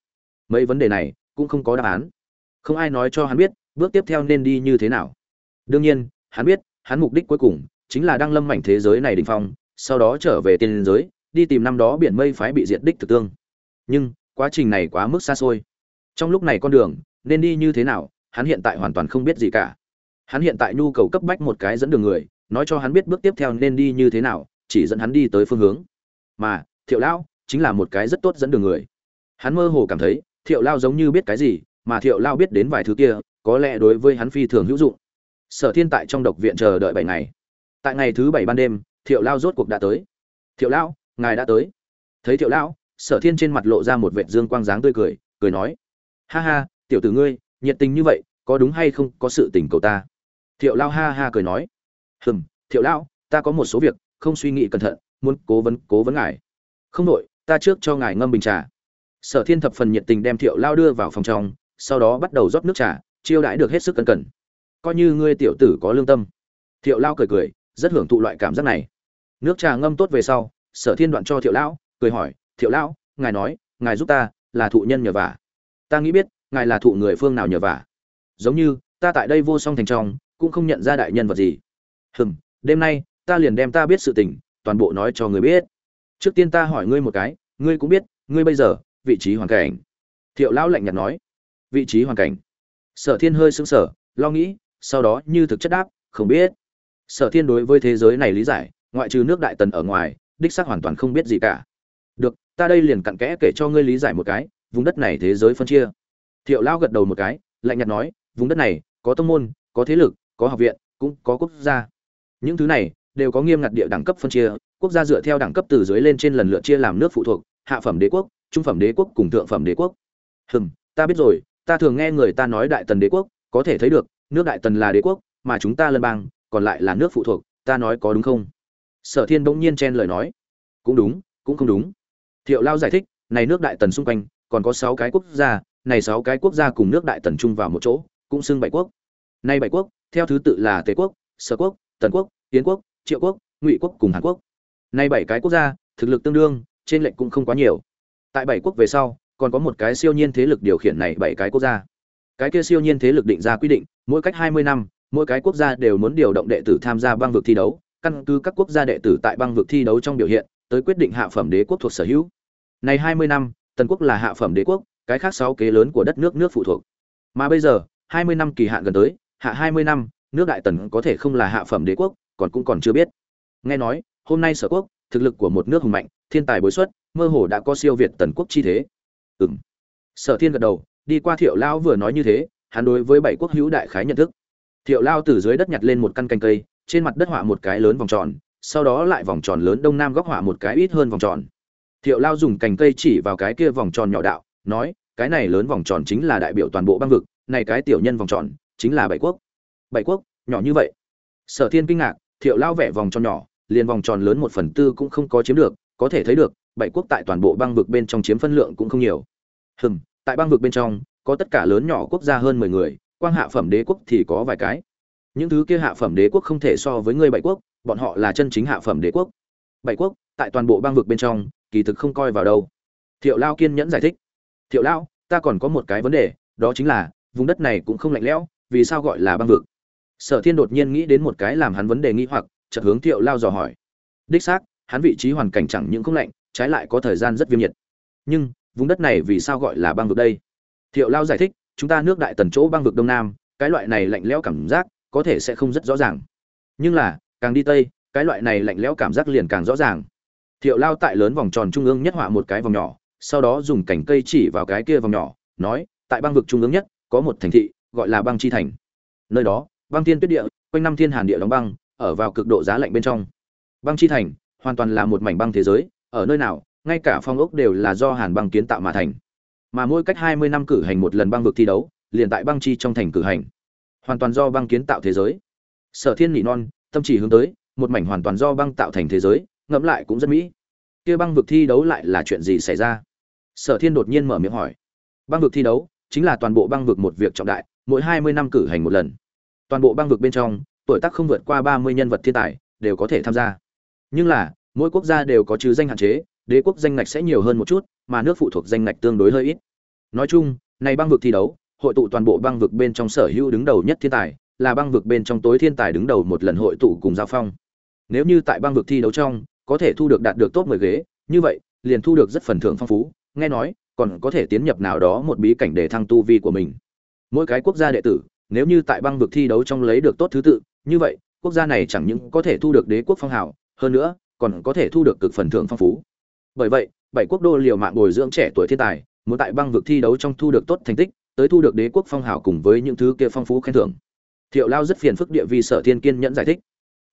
Mấy vấn đề này cũng không có đáp án. Không ai nói cho hắn biết bước tiếp theo nên đi như thế nào. Đương nhiên, hắn biết, hắn mục đích cuối cùng chính là đang lâm mảnh thế giới này đ ỉ n h phong, sau đó trở về tiên giới, đi tìm năm đó biển mây phái bị diệt đích thực tương. Nhưng, quá trình này quá mức xa xôi. Trong lúc này con đường, nên đi như thế nào, hắn hiện tại hoàn toàn không biết gì cả. Hắn hiện tại nhu cầu cấp bách một cái dẫn đường người, nói cho hắn biết bước tiếp theo nên đi như thế nào, chỉ dẫn hắn đi tới phương hướng. Mà, thiệu lão chính là một cái rất tốt dẫn đường người. Hắn mơ hồ cảm thấy, thiệu lao giống như biết cái gì, mà thiệu lao biết đến vài thứ kia, có lẽ đối với hắn phi thường hữu dụng. Sở thiên tại trong độc viện chờ đợi bảy ngày. Tại ngày thứ bảy ban đêm, thiệu lao rốt cuộc đã tới. Thiệu lão ngài đã tới. Thấy thiệu lão sở thiên trên mặt lộ ra một vệt dương quang dáng tươi cười cười nói, ha ha, tiểu tử ngươi, nhiệt tình như vậy, có đúng hay không có sự tình cầu ta? Thiệu lao ha ha cười nói, hừm, thiệu lão ta có một số việc, không suy nghĩ cẩn thận, muốn cố vấn cố vấn ngài. Không đội ta trước cho ngài ngâm bình trà. Sở thiên thập phần nhiệt tình đem thiệu lao đưa vào phòng trong, sau đó bắt đầu rót nước trà, chiêu đãi được hết sức cẩn cẩn. Coi như ngươi tiểu tử có lương tâm. Thiệu lao cười cười, rất hưởng thụ loại cảm giác này. Nước trà ngâm tốt về sau, sở thiên đoạn cho thiệu lão, cười hỏi, thiệu lão, ngài nói, ngài giúp ta là thụ nhân nhờ vả. Ta nghĩ biết, ngài là thụ người phương nào nhờ vả. Giống như, ta tại đây vô song thành trong, cũng không nhận ra đại nhân vật gì. Hừm, đêm nay, ta liền đem ta biết sự tình, toàn bộ nói cho người biết trước tiên ta hỏi ngươi một cái, ngươi cũng biết, ngươi bây giờ, vị trí hoàn cảnh. Thiệu lão lạnh nhạt nói. Vị trí hoàn cảnh. Sở thiên hơi sững sờ, lo nghĩ, sau đó như thực chất đáp, không biết. Sở thiên đối với thế giới này lý giải, ngoại trừ nước đại tần ở ngoài, đích xác hoàn toàn không biết gì cả. Được, ta đây liền cặn kẽ kể cho ngươi lý giải một cái, vùng đất này thế giới phân chia. Thiệu lão gật đầu một cái, lạnh nhạt nói, vùng đất này, có tông môn, có thế lực, có học viện, cũng có quốc gia. Những thứ này đều có nghiêm ngặt địa đẳng cấp phân chia, quốc gia dựa theo đẳng cấp từ dưới lên trên lần lượt chia làm nước phụ thuộc, hạ phẩm đế quốc, trung phẩm đế quốc cùng thượng phẩm đế quốc. Hừm, ta biết rồi, ta thường nghe người ta nói đại tần đế quốc, có thể thấy được, nước đại tần là đế quốc, mà chúng ta lân bang, còn lại là nước phụ thuộc, ta nói có đúng không? Sở thiên bỗng nhiên chen lời nói. Cũng đúng, cũng không đúng. Thiệu lao giải thích, này nước đại tần xung quanh, còn có sáu cái quốc gia, này sáu cái quốc gia cùng nước đại tần chung vào một chỗ, cũng xưng bảy quốc. Nay bảy quốc, theo thứ tự là tề quốc, sở quốc, tần quốc tiến quốc triệu quốc, ngụy quốc cùng hàn quốc. Nay bảy cái quốc gia, thực lực tương đương, trên lệnh cũng không quá nhiều. Tại bảy quốc về sau, còn có một cái siêu nhiên thế lực điều khiển này bảy cái quốc gia. Cái kia siêu nhiên thế lực định ra quy định, mỗi cách hai mươi năm, mỗi cái quốc gia đều muốn điều động đệ tử tham gia băng vực thi đấu, căn cứ các quốc gia đệ tử tại băng vực thi đấu trong biểu hiện, tới quyết định hạ phẩm đế quốc thuộc sở hữu. Này hai mươi năm, tần quốc là hạ phẩm đế quốc, cái khác sáu kế lớn của đất nước nước phụ thuộc. Mà bây giờ, hai mươi năm kỳ hạn gần tới, hạ hai mươi năm, nước đại tần có thể không là hạ phẩm đế quốc còn cũng còn chưa biết. Nghe nói, hôm nay sở quốc, thực lực của một nước hùng mạnh, thiên tài bối xuất, mơ hồ đã có siêu việt tần quốc chi thế. Ừm. Sở thiên gật đầu, đi qua thiệu lao vừa nói như thế, hắn đối với bảy quốc hữu đại khái nhận thức. Thiệu lao từ dưới đất nhặt lên một căn canh cây, trên mặt đất họa một cái lớn vòng tròn, sau đó lại vòng tròn lớn đông nam góc họa một cái ít hơn vòng tròn. Thiệu lao dùng cành cây chỉ vào cái kia vòng tròn nhỏ đạo, nói, cái này lớn vòng tròn chính là đại biểu toàn bộ băng vực, này cái tiểu nhân vòng tròn chính là bảy quốc. Bảy quốc? Nhỏ như vậy? Sở thiên kinh ngạc thiệu lao vẽ vòng tròn nhỏ, liền vòng tròn lớn một phần tư cũng không có chiếm được, có thể thấy được, bảy quốc tại toàn bộ băng vực bên trong chiếm phân lượng cũng không nhiều. Hừm, tại băng vực bên trong, có tất cả lớn nhỏ quốc gia hơn mười người, quang hạ phẩm đế quốc thì có vài cái. Những thứ kia hạ phẩm đế quốc không thể so với người bảy quốc, bọn họ là chân chính hạ phẩm đế quốc. Bảy quốc, tại toàn bộ băng vực bên trong, kỳ thực không coi vào đâu. Thiệu lao kiên nhẫn giải thích. Thiệu lao, ta còn có một cái vấn đề, đó chính là, vùng đất này cũng không lạnh lẽo, vì sao gọi là băng vực? Sở thiên đột nhiên nghĩ đến một cái làm hắn vấn đề nghĩ hoặc, chợt hướng thiệu lao dò hỏi. Đích xác, hắn vị trí hoàn cảnh chẳng những không lạnh, trái lại có thời gian rất viêm nhiệt. Nhưng, vùng đất này vì sao gọi là băng vực đây? Thiệu lao giải thích, chúng ta nước đại tần chỗ băng vực đông nam, cái loại này lạnh lẽo cảm giác, có thể sẽ không rất rõ ràng. Nhưng là, càng đi tây, cái loại này lạnh lẽo cảm giác liền càng rõ ràng. Thiệu lao tại lớn vòng tròn trung ương nhất họa một cái vòng nhỏ, sau đó dùng cành cây chỉ vào cái kia vòng nhỏ, nói, tại băng vực trung ương nhất, có một thành thị, gọi là băng chi thành. Nơi đó băng thiên tuyết địa, quanh năm thiên hàn địa đóng băng, ở vào cực độ giá lạnh bên trong. Băng chi thành, hoàn toàn là một mảnh băng thế giới, ở nơi nào, ngay cả phong ốc đều là do hàn băng kiến tạo mà thành. Mà mỗi cách hai mươi năm cử hành một lần băng vực thi đấu, liền tại băng chi trong thành cử hành. Hoàn toàn do băng kiến tạo thế giới. Sở thiên nỉ non, tâm chỉ hướng tới, một mảnh hoàn toàn do băng tạo thành thế giới, ngẫm lại cũng rất mỹ. Kia băng vực thi đấu lại là chuyện gì xảy ra? Sở thiên đột nhiên mở miệng hỏi. Băng vực thi đấu, chính là toàn bộ băng vực một việc trọng đại, mỗi hai mươi năm cử hành một lần toàn bộ băng vực bên trong, tuổi tác không vượt qua ba mươi nhân vật thiên tài đều có thể tham gia. Nhưng là, mỗi quốc gia đều có trừ danh hạn chế, đế quốc danh ngạch sẽ nhiều hơn một chút, mà nước phụ thuộc danh ngạch tương đối hơi ít. Nói chung, này băng vực thi đấu, hội tụ toàn bộ băng vực bên trong sở hữu đứng đầu nhất thiên tài, là băng vực bên trong tối thiên tài đứng đầu một lần hội tụ cùng giao phong. Nếu như tại băng vực thi đấu trong, có thể thu được đạt được top 10 ghế, như vậy, liền thu được rất phần thưởng phong phú, nghe nói, còn có thể tiến nhập nào đó một bí cảnh để thăng tu vi của mình. Mỗi cái quốc gia đệ tử nếu như tại băng vực thi đấu trong lấy được tốt thứ tự, như vậy, quốc gia này chẳng những có thể thu được đế quốc phong hào, hơn nữa, còn có thể thu được cực phần thưởng phong phú. Bởi vậy, bảy quốc đô liều mạng bồi dưỡng trẻ tuổi thiên tài, muốn tại băng vực thi đấu trong thu được tốt thành tích, tới thu được đế quốc phong hào cùng với những thứ kia phong phú khen thưởng. Thiệu lao rất phiền phức địa vì sở thiên kiên nhẫn giải thích.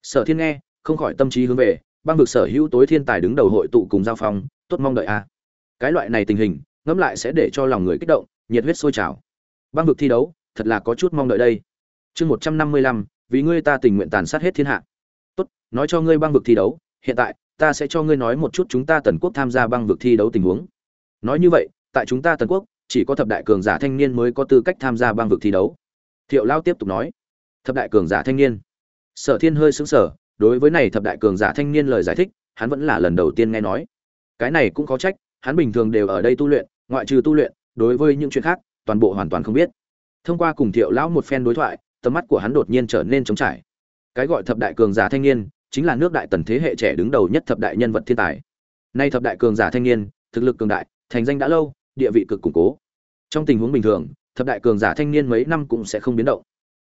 Sở thiên nghe, không khỏi tâm trí hướng về, băng vực sở hữu tối thiên tài đứng đầu hội tụ cùng giao phong, tốt mong đợi a. Cái loại này tình hình, ngẫm lại sẽ để cho lòng người kích động, nhiệt huyết sôi trào. Băng vực thi đấu thật là có chút mong đợi đây. Chương một trăm năm mươi lăm, vì ngươi ta tình nguyện tàn sát hết thiên hạ. Tốt, nói cho ngươi băng vực thi đấu, hiện tại, ta sẽ cho ngươi nói một chút chúng ta tần quốc tham gia băng vực thi đấu tình huống. Nói như vậy, tại chúng ta tần quốc, chỉ có thập đại cường giả thanh niên mới có tư cách tham gia băng vực thi đấu. Thiệu lao tiếp tục nói. Thập đại cường giả thanh niên. Sở thiên hơi xứng sở đối với này thập đại cường giả thanh niên lời giải thích, hắn vẫn là lần đầu tiên nghe nói. Cái này cũng có trách, hắn bình thường đều ở đây tu luyện, ngoại trừ tu luyện, đối với những chuyện khác, toàn bộ hoàn toàn không biết thông qua cùng thiệu lão một phen đối thoại, tầm mắt của hắn đột nhiên trở nên trống trải. Cái gọi thập đại cường giả thanh niên, chính là nước đại tần thế hệ trẻ đứng đầu nhất thập đại nhân vật thiên tài. Nay thập đại cường giả thanh niên, thực lực cường đại, thành danh đã lâu, địa vị cực củng cố. Trong tình huống bình thường, thập đại cường giả thanh niên mấy năm cũng sẽ không biến động.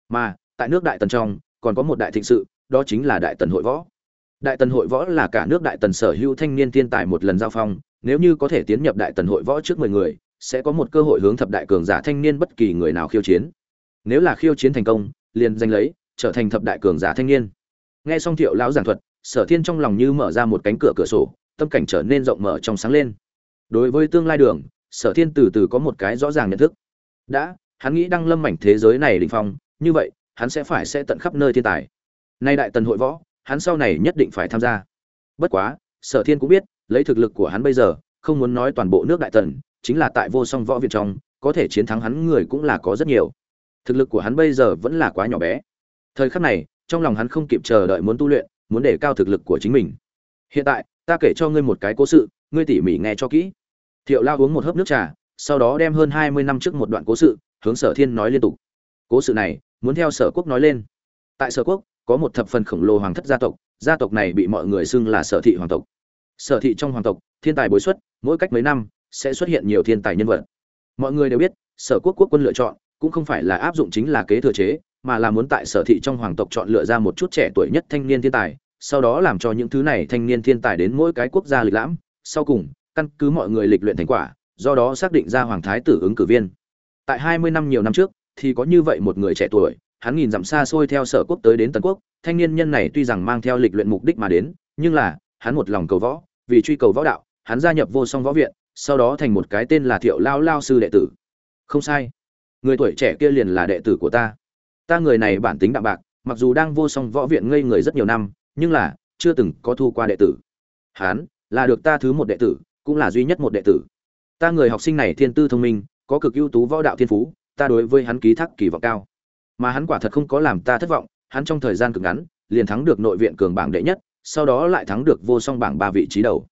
Mà, tại nước đại tần trong, còn có một đại thịnh sự, đó chính là đại tần hội võ. Đại tần hội võ là cả nước đại tần sở hữu thanh niên thiên tài một lần giao phong, nếu như có thể tiến nhập đại tần hội võ trước mười người sẽ có một cơ hội hướng thập đại cường giả thanh niên bất kỳ người nào khiêu chiến. Nếu là khiêu chiến thành công, liền giành lấy, trở thành thập đại cường giả thanh niên. Nghe xong thiệu lão giảng thuật, sở thiên trong lòng như mở ra một cánh cửa cửa sổ, tâm cảnh trở nên rộng mở trong sáng lên. Đối với tương lai đường, sở thiên từ từ có một cái rõ ràng nhận thức. Đã, hắn nghĩ đăng lâm mảnh thế giới này định phong, như vậy, hắn sẽ phải sẽ tận khắp nơi thiên tài. Nay đại tần hội võ, hắn sau này nhất định phải tham gia. Bất quá, sở thiên cũng biết, lấy thực lực của hắn bây giờ, không muốn nói toàn bộ nước đại tần chính là tại vô song võ viện trong, có thể chiến thắng hắn người cũng là có rất nhiều. Thực lực của hắn bây giờ vẫn là quá nhỏ bé. Thời khắc này, trong lòng hắn không kịp chờ đợi muốn tu luyện, muốn để cao thực lực của chính mình. Hiện tại, ta kể cho ngươi một cái cố sự, ngươi tỉ mỉ nghe cho kỹ. Thiệu lao uống một hớp nước trà, sau đó đem hơn hai mươi năm trước một đoạn cố sự, hướng sở thiên nói liên tục. Cố sự này, muốn theo sở quốc nói lên. Tại sở quốc, có một thập phần khổng lồ hoàng thất gia tộc gia tộc này bị mọi người xưng là sở thị hoàng tộc. Sở thị trong hoàng tộc, thiên tài bối xuất, mỗi cách mấy năm sẽ xuất hiện nhiều thiên tài nhân vật. Mọi người đều biết, sở quốc quốc quân lựa chọn cũng không phải là áp dụng chính là kế thừa chế, mà là muốn tại sở thị trong hoàng tộc chọn lựa ra một chút trẻ tuổi nhất thanh niên thiên tài, sau đó làm cho những thứ này thanh niên thiên tài đến mỗi cái quốc gia lịch lãm. Sau cùng, căn cứ mọi người lịch luyện thành quả, do đó xác định ra hoàng thái tử ứng cử viên. Tại hai mươi năm nhiều năm trước, thì có như vậy một người trẻ tuổi, hắn nhìn dặm xa xôi theo sở quốc tới đến tần quốc, thanh niên nhân này tuy rằng mang theo lịch luyện mục đích mà đến, nhưng là, hắn một lòng cầu võ, vì truy cầu võ đạo, hắn gia nhập vô song võ viện sau đó thành một cái tên là thiệu lao lao sư đệ tử. Không sai. Người tuổi trẻ kia liền là đệ tử của ta. Ta người này bản tính đạm bạc, mặc dù đang vô song võ viện ngây người rất nhiều năm, nhưng là chưa từng có thu qua đệ tử. Hán, là được ta thứ một đệ tử, cũng là duy nhất một đệ tử. Ta người học sinh này thiên tư thông minh, có cực ưu tú võ đạo thiên phú, ta đối với hắn ký thác kỳ vọng cao. Mà hắn quả thật không có làm ta thất vọng, hắn trong thời gian cực ngắn, liền thắng được nội viện cường bảng đệ nhất, sau đó lại thắng được vô song bảng ba vị trí đầu.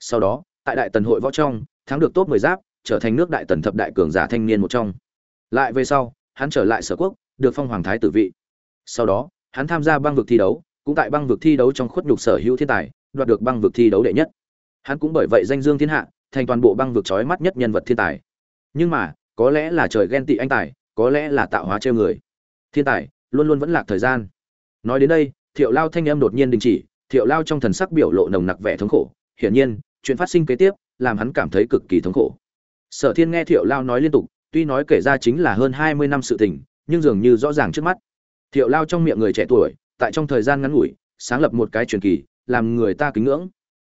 Sau đó, tại đại tần hội võ trong thắng được top mười giáp, trở thành nước đại tần thập đại cường giả thanh niên một trong. Lại về sau, hắn trở lại sở quốc, được phong hoàng thái tử vị. Sau đó, hắn tham gia băng vực thi đấu, cũng tại băng vực thi đấu trong khuất nhục sở hữu thiên tài, đoạt được băng vực thi đấu đệ nhất. Hắn cũng bởi vậy danh dương thiên hạ, thành toàn bộ băng vực chói mắt nhất nhân vật thiên tài. Nhưng mà, có lẽ là trời ghen tị anh tài, có lẽ là tạo hóa treo người. Thiên tài, luôn luôn vẫn lạc thời gian. Nói đến đây, thiệu lao thanh âm đột nhiên đình chỉ, thiệu lao trong thần sắc biểu lộ nồng nặc vẻ thống khổ. Hiển nhiên, chuyện phát sinh kế tiếp làm hắn cảm thấy cực kỳ thống khổ. Sở thiên nghe thiệu lao nói liên tục, tuy nói kể ra chính là hơn hai mươi năm sự tình, nhưng dường như rõ ràng trước mắt. Thiệu lao trong miệng người trẻ tuổi, tại trong thời gian ngắn ngủi, sáng lập một cái truyền kỳ, làm người ta kính ngưỡng.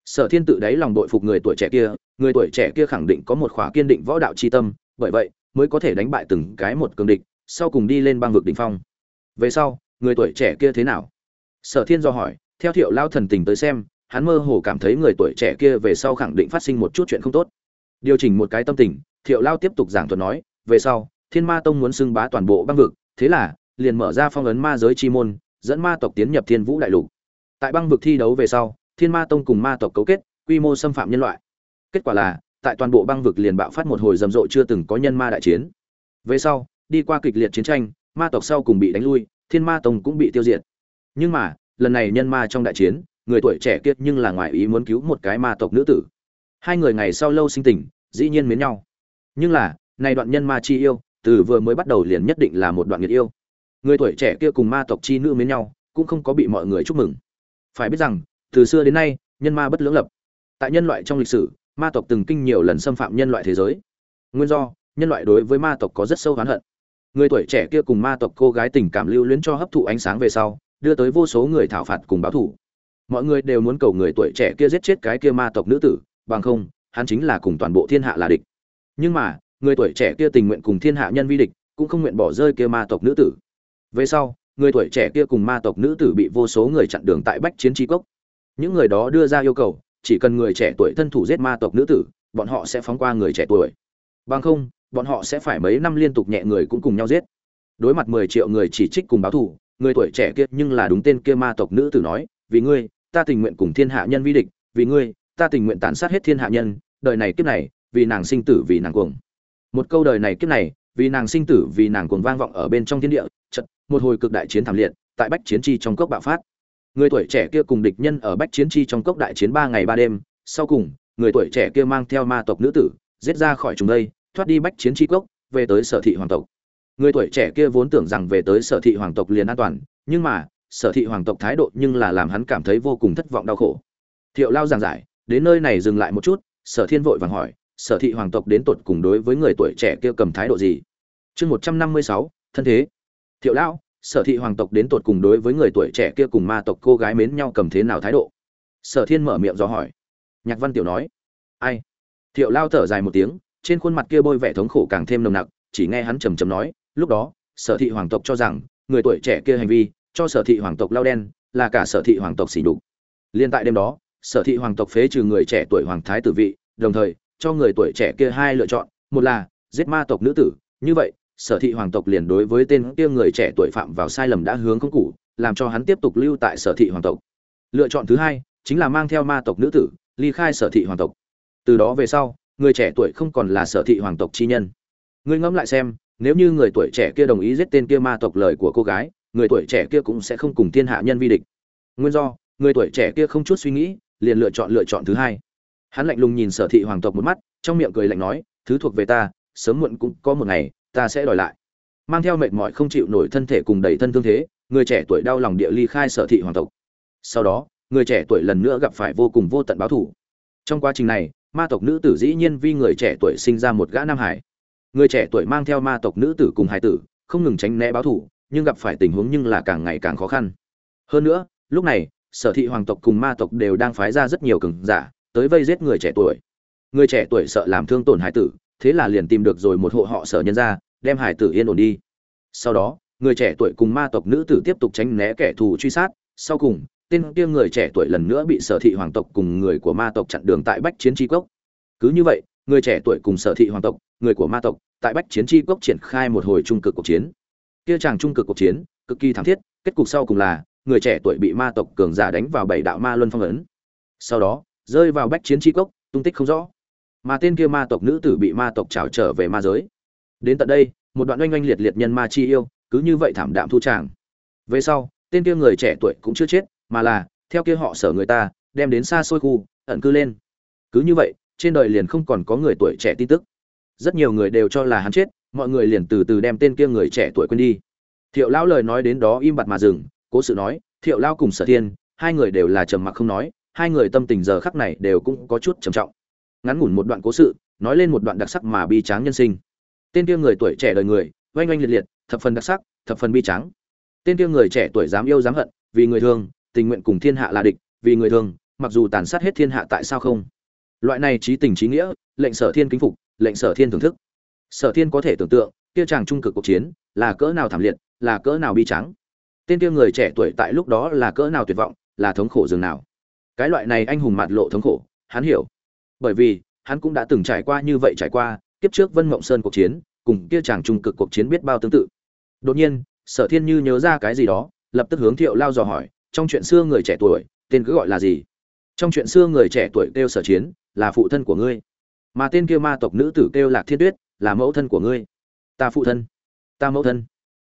Sở thiên tự đáy lòng đội phục người tuổi trẻ kia, người tuổi trẻ kia khẳng định có một khỏa kiên định võ đạo c h i tâm, bởi vậy, mới có thể đánh bại từng cái một cường địch, sau cùng đi lên băng vực đ ỉ n h phong. Về sau, người tuổi trẻ kia thế nào? Sở thiên do hỏi, theo thiệu lao thần tình tới xem hắn mơ hồ cảm thấy người tuổi trẻ kia về sau khẳng định phát sinh một chút chuyện không tốt. Điều chỉnh một cái tâm tình, thiệu lao tiếp tục giảng thuật nói, về sau, thiên ma tông muốn xưng bá toàn bộ băng vực, thế là, liền mở ra phong ấn ma giới chi môn, dẫn ma tộc tiến nhập thiên vũ đại lục. Tại băng vực thi đấu về sau, thiên ma tông cùng ma tộc cấu kết, quy mô xâm phạm nhân loại. Kết quả là, tại toàn bộ băng vực liền bạo phát một hồi rầm rộ chưa từng có nhân ma đại chiến. Về sau, đi qua kịch liệt chiến tranh, ma tộc sau cùng bị đánh lui, thiên ma tông cũng bị tiêu diệt. Nhưng mà, lần này nhân ma trong đại chiến người tuổi trẻ kiết nhưng là ngoài ý muốn cứu một cái ma tộc nữ tử. Hai người ngày sau lâu sinh tình, dĩ nhiên mến nhau. Nhưng là này đoạn nhân ma chi yêu, từ vừa mới bắt đầu liền nhất định là một đoạn nghiệt yêu. Người tuổi trẻ kia cùng ma tộc chi nữ mến nhau, cũng không có bị mọi người chúc mừng. Phải biết rằng, từ xưa đến nay, nhân ma bất lưỡng lập. Tại nhân loại trong lịch sử, ma tộc từng kinh nhiều lần xâm phạm nhân loại thế giới. Nguyên do, nhân loại đối với ma tộc có rất sâu oán hận. Người tuổi trẻ kia cùng ma tộc cô gái tình cảm lưu luyến cho hấp thụ ánh sáng về sau, đưa tới vô số người thảo phạt cùng báo thủ mọi người đều muốn cầu người tuổi trẻ kia giết chết cái kia ma tộc nữ tử, bằng không, hắn chính là cùng toàn bộ thiên hạ là địch. Nhưng mà, người tuổi trẻ kia tình nguyện cùng thiên hạ nhân vi địch, cũng không nguyện bỏ rơi kia ma tộc nữ tử. Về sau, người tuổi trẻ kia cùng ma tộc nữ tử bị vô số người chặn đường tại bách chiến tri cốc. Những người đó đưa ra yêu cầu, chỉ cần người trẻ tuổi thân thủ giết ma tộc nữ tử, bọn họ sẽ phóng qua người trẻ tuổi. Bằng không, bọn họ sẽ phải mấy năm liên tục nhẹ người cũng cùng nhau giết. Đối mặt mười triệu người chỉ trích cùng báo thù, người tuổi trẻ kia nhưng là đúng tên kia ma tộc nữ tử nói, vì ngươi ta tình nguyện cùng thiên hạ nhân vi địch, vì ngươi, ta tình nguyện tàn sát hết thiên hạ nhân, đời này kiếp này, vì nàng sinh tử, vì nàng cuồng. Một câu đời này kiếp này, vì nàng sinh tử, vì nàng cuồng vang vọng ở bên trong thiên địa chật một hồi cực đại chiến thảm liệt, tại bách chiến chi trong cốc bạo phát. Người tuổi trẻ kia cùng địch nhân ở bách chiến chi trong cốc đại chiến ba ngày ba đêm, sau cùng, người tuổi trẻ kia mang theo ma tộc nữ tử, giết ra khỏi chúng đây, thoát đi bách chiến chi cốc, về tới sở thị hoàng tộc. Người tuổi trẻ kia vốn tưởng rằng về tới sở thị hoàng tộc liền an toàn, nhưng mà sở thị hoàng tộc thái độ nhưng là làm hắn cảm thấy vô cùng thất vọng đau khổ. Thiệu lao giảng giải, đến nơi này dừng lại một chút, sở thiên vội vàng hỏi, sở thị hoàng tộc đến tột cùng đối với người tuổi trẻ kia cầm thái độ gì? Chương một trăm năm mươi sáu, thân thế. Thiệu lão sở thị hoàng tộc đến tột cùng đối với người tuổi trẻ kia cùng ma tộc cô gái mến nhau cầm thế nào thái độ? Sở thiên mở miệng do hỏi. Nhạc văn tiểu nói. Ai? Thiệu lao thở dài một tiếng, trên khuôn mặt kia bôi vẻ thống khổ càng thêm nồng nặc, chỉ nghe hắn trầm trầm nói, lúc đó, sở thị hoàng tộc cho rằng, người tuổi trẻ kia hành vi cho sở thị hoàng tộc lao đen, là cả sở thị hoàng tộc xỉ đục liên tại đêm đó, sở thị hoàng tộc phế trừ người trẻ tuổi hoàng thái tử vị, đồng thời, cho người tuổi trẻ kia hai lựa chọn, một là giết ma tộc nữ tử. Như vậy, sở thị hoàng tộc liền đối với tên kia người trẻ tuổi phạm vào sai lầm đã hướng công cụ làm cho hắn tiếp tục lưu tại sở thị hoàng tộc. Lựa chọn thứ hai, chính là mang theo ma tộc nữ tử, ly khai sở thị hoàng tộc. Từ đó về sau, người trẻ tuổi không còn là sở thị hoàng tộc chi nhân. Ngươi ngẫm lại xem, nếu như người tuổi trẻ kia đồng ý giết tên kia ma tộc lời của cô gái người tuổi trẻ kia cũng sẽ không cùng thiên hạ nhân vi địch. Nguyên do, người tuổi trẻ kia không chút suy nghĩ, liền lựa chọn lựa chọn thứ hai. Hắn lạnh lùng nhìn sở thị hoàng tộc một mắt, trong miệng cười lạnh nói, thứ thuộc về ta, sớm muộn cũng có một ngày, ta sẽ đòi lại. Mang theo mệt mỏi không chịu nổi thân thể cùng đầy thân thương thế, người trẻ tuổi đau lòng địa ly khai sở thị hoàng tộc. Sau đó, người trẻ tuổi lần nữa gặp phải vô cùng vô tận báo thủ trong quá trình này, ma tộc nữ tử dĩ nhiên vì người trẻ tuổi sinh ra một gã nam hải. Người trẻ tuổi mang theo ma tộc nữ tử cùng hải tử, không ngừng tránh né báo thủ nhưng gặp phải tình huống nhưng là càng ngày càng khó khăn. Hơn nữa, lúc này, sở thị hoàng tộc cùng ma tộc đều đang phái ra rất nhiều cường giả tới vây giết người trẻ tuổi. Người trẻ tuổi sợ làm thương tổn hải tử, thế là liền tìm được rồi một hộ họ sở nhân ra, đem hải tử yên ổn đi. Sau đó, người trẻ tuổi cùng ma tộc nữ tử tiếp tục tránh né kẻ thù truy sát. Sau cùng, tên kia người trẻ tuổi lần nữa bị sở thị hoàng tộc cùng người của ma tộc chặn đường tại bách chiến tri cốc. Cứ như vậy, người trẻ tuổi cùng sở thị hoàng tộc, người của ma tộc, tại bách chiến tri cốc triển khai một hồi trung cực cuộc chiến kia chàng trung cực cuộc chiến, cực kỳ thảm thiết, kết cục sau cùng là, người trẻ tuổi bị ma tộc cường giả đánh vào bảy đạo ma luân phong ấn. Sau đó, rơi vào bách chiến tri cốc, tung tích không rõ. Mà tên kia ma tộc nữ tử bị ma tộc trào trở về ma giới. Đến tận đây, một đoạn oanh oanh liệt liệt nhân ma chi yêu, cứ như vậy thảm đạm thu tràng. Về sau, tên kia người trẻ tuổi cũng chưa chết, mà là, theo kia họ sở người ta, đem đến xa xôi khu, ẩn cư lên. Cứ như vậy, trên đời liền không còn có người tuổi trẻ tin tức. Rất nhiều người đều cho là hắn chết mọi người liền từ từ đem tên kia người trẻ tuổi quên đi. Thiệu lão lời nói đến đó im bặt mà dừng, cố sự nói, thiệu lão cùng sở thiên, hai người đều là trầm mặc không nói, hai người tâm tình giờ khắc này đều cũng có chút trầm trọng. Ngắn ngủn một đoạn cố sự, nói lên một đoạn đặc sắc mà bi tráng nhân sinh. Tên kia người tuổi trẻ đời người, oanh oanh liệt liệt, thập phần đặc sắc, thập phần bi tráng. Tên kia người trẻ tuổi dám yêu dám hận, vì người thương, tình nguyện cùng thiên hạ là địch, vì người thương, mặc dù tàn sát hết thiên hạ tại sao không? Loại này trí tình trí nghĩa, lệnh sở thiên kính phục, lệnh sở thiên thưởng thức sở thiên có thể tưởng tượng, kia chàng trung cực cuộc chiến là cỡ nào thảm liệt, là cỡ nào bi trắng tên kia người trẻ tuổi tại lúc đó là cỡ nào tuyệt vọng, là thống khổ dường nào. Cái loại này anh hùng mặt lộ thống khổ, hắn hiểu. Bởi vì, hắn cũng đã từng trải qua như vậy trải qua, kiếp trước vân mộng sơn cuộc chiến, cùng kia chàng trung cực cuộc chiến biết bao tương tự. Đột nhiên, sở thiên như nhớ ra cái gì đó, lập tức hướng thiệu lao dò hỏi, trong chuyện xưa người trẻ tuổi, tên cứ gọi là gì? Trong chuyện xưa người trẻ tuổi kêu sở chiến, là phụ thân của ngươi. Mà tên kia ma tộc nữ tử kêu lạc thiên tuyết là mẫu thân của ngươi. Ta phụ thân. Ta mẫu thân.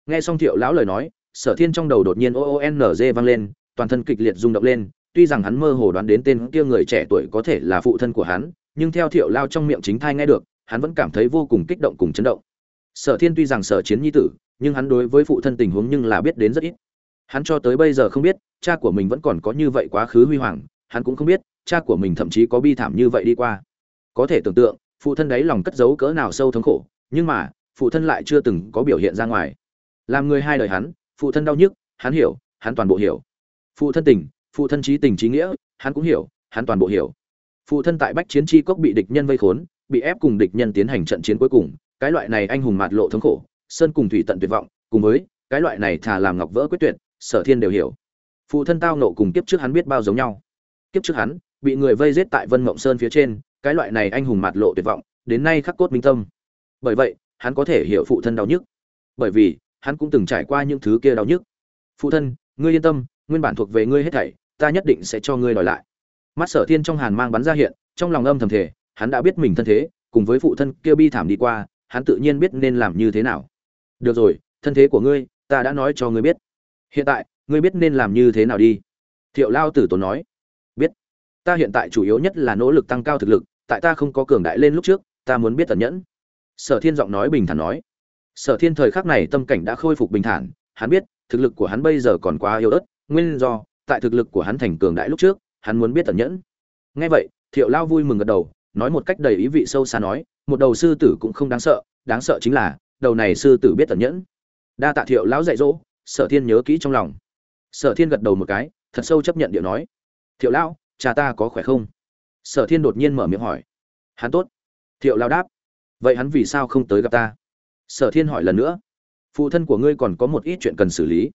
Nghe xong thiệu lão lời nói, sở thiên trong đầu đột nhiên o o n g vang lên, toàn thân kịch liệt rung động lên, tuy rằng hắn mơ hồ đoán đến tên kia người trẻ tuổi có thể là phụ thân của hắn, nhưng theo thiệu lao trong miệng chính thai nghe được, hắn vẫn cảm thấy vô cùng kích động cùng chấn động. Sở thiên tuy rằng sở chiến nhi tử, nhưng hắn đối với phụ thân tình huống nhưng là biết đến rất ít. Hắn cho tới bây giờ không biết, cha của mình vẫn còn có như vậy quá khứ huy hoàng, hắn cũng không biết, cha của mình thậm chí có bi thảm như vậy đi qua. Có thể tưởng tượng phụ thân đấy lòng cất giấu cỡ nào sâu thống khổ, nhưng mà, phụ thân lại chưa từng có biểu hiện ra ngoài. Làm người hai đời hắn, phụ thân đau nhức, hắn hiểu, hắn toàn bộ hiểu. Phụ thân tình, phụ thân trí tình trí nghĩa, hắn cũng hiểu, hắn toàn bộ hiểu. Phụ thân tại bách chiến tri cốc bị địch nhân vây khốn, bị ép cùng địch nhân tiến hành trận chiến cuối cùng, cái loại này anh hùng mạt lộ thống khổ, sơn cùng thủy tận tuyệt vọng, cùng với cái loại này thà làm ngọc vỡ quyết tuyệt, sở thiên đều hiểu. Phụ thân tao nộ cùng kiếp trước hắn biết bao giống nhau. Kiếp trước hắn, bị người vây giết tại vân mộng sơn phía trên cái loại này anh hùng mạt lộ tuyệt vọng, đến nay khắc cốt minh tâm. Bởi vậy, hắn có thể hiểu phụ thân đau nhức. Bởi vì, hắn cũng từng trải qua những thứ kia đau nhức. Phụ thân, ngươi yên tâm, nguyên bản thuộc về ngươi hết thảy, ta nhất định sẽ cho ngươi đòi lại. Mắt sở thiên trong hàn mang bắn ra hiện, trong lòng âm thầm thể hắn đã biết mình thân thế, cùng với phụ thân kia bi thảm đi qua, hắn tự nhiên biết nên làm như thế nào. Được rồi, thân thế của ngươi, ta đã nói cho ngươi biết. Hiện tại, ngươi biết nên làm như thế nào đi. Thiệu lao tử tốn nói ta hiện tại chủ yếu nhất là nỗ lực tăng cao thực lực, tại ta không có cường đại lên lúc trước, ta muốn biết tần nhẫn. Sở thiên giọng nói bình thản nói. Sở thiên thời khắc này tâm cảnh đã khôi phục bình thản, hắn biết, thực lực của hắn bây giờ còn quá yếu ớt, nguyên do, tại thực lực của hắn thành cường đại lúc trước, hắn muốn biết tần nhẫn. Nghe vậy, thiệu lao vui mừng gật đầu, nói một cách đầy ý vị sâu xa nói, một đầu sư tử cũng không đáng sợ đáng sợ chính là, đầu này sư tử biết tần nhẫn. Đa tạ thiệu lão dạy dỗ, sở thiên nhớ kỹ trong lòng. Sở thiên gật đầu một cái, thật sâu chấp nhận điệu nói. Thiệu lão cha ta có khỏe không? Sở thiên đột nhiên mở miệng hỏi. Hắn tốt. Thiệu lão đáp. Vậy hắn vì sao không tới gặp ta? Sở thiên hỏi lần nữa. Phụ thân của ngươi còn có một ít chuyện cần xử lý.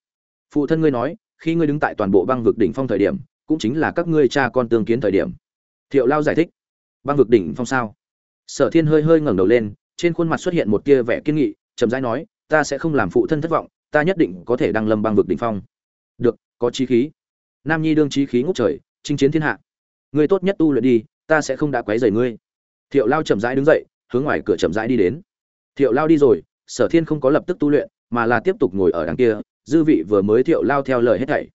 Phụ thân ngươi nói, khi ngươi đứng tại toàn bộ băng vực đỉnh phong thời điểm, cũng chính là các ngươi cha con tương kiến thời điểm. Thiệu lao giải thích. Băng vực đỉnh phong sao? Sở thiên hơi hơi ngẩng đầu lên, trên khuôn mặt xuất hiện một tia vẻ kiên nghị, chậm rãi nói, ta sẽ không làm phụ thân thất vọng, ta nhất định có thể đăng lâm băng vực đỉnh phong. Được, có trí khí. Nam nhi đương trí khí ngút trời chinh chiến thiên hạ. Ngươi tốt nhất tu luyện đi, ta sẽ không đã quấy rầy ngươi. Thiệu lao chậm rãi đứng dậy, hướng ngoài cửa chậm rãi đi đến. Thiệu lao đi rồi, sở thiên không có lập tức tu luyện, mà là tiếp tục ngồi ở đằng kia, dư vị vừa mới thiệu lao theo lời hết thảy.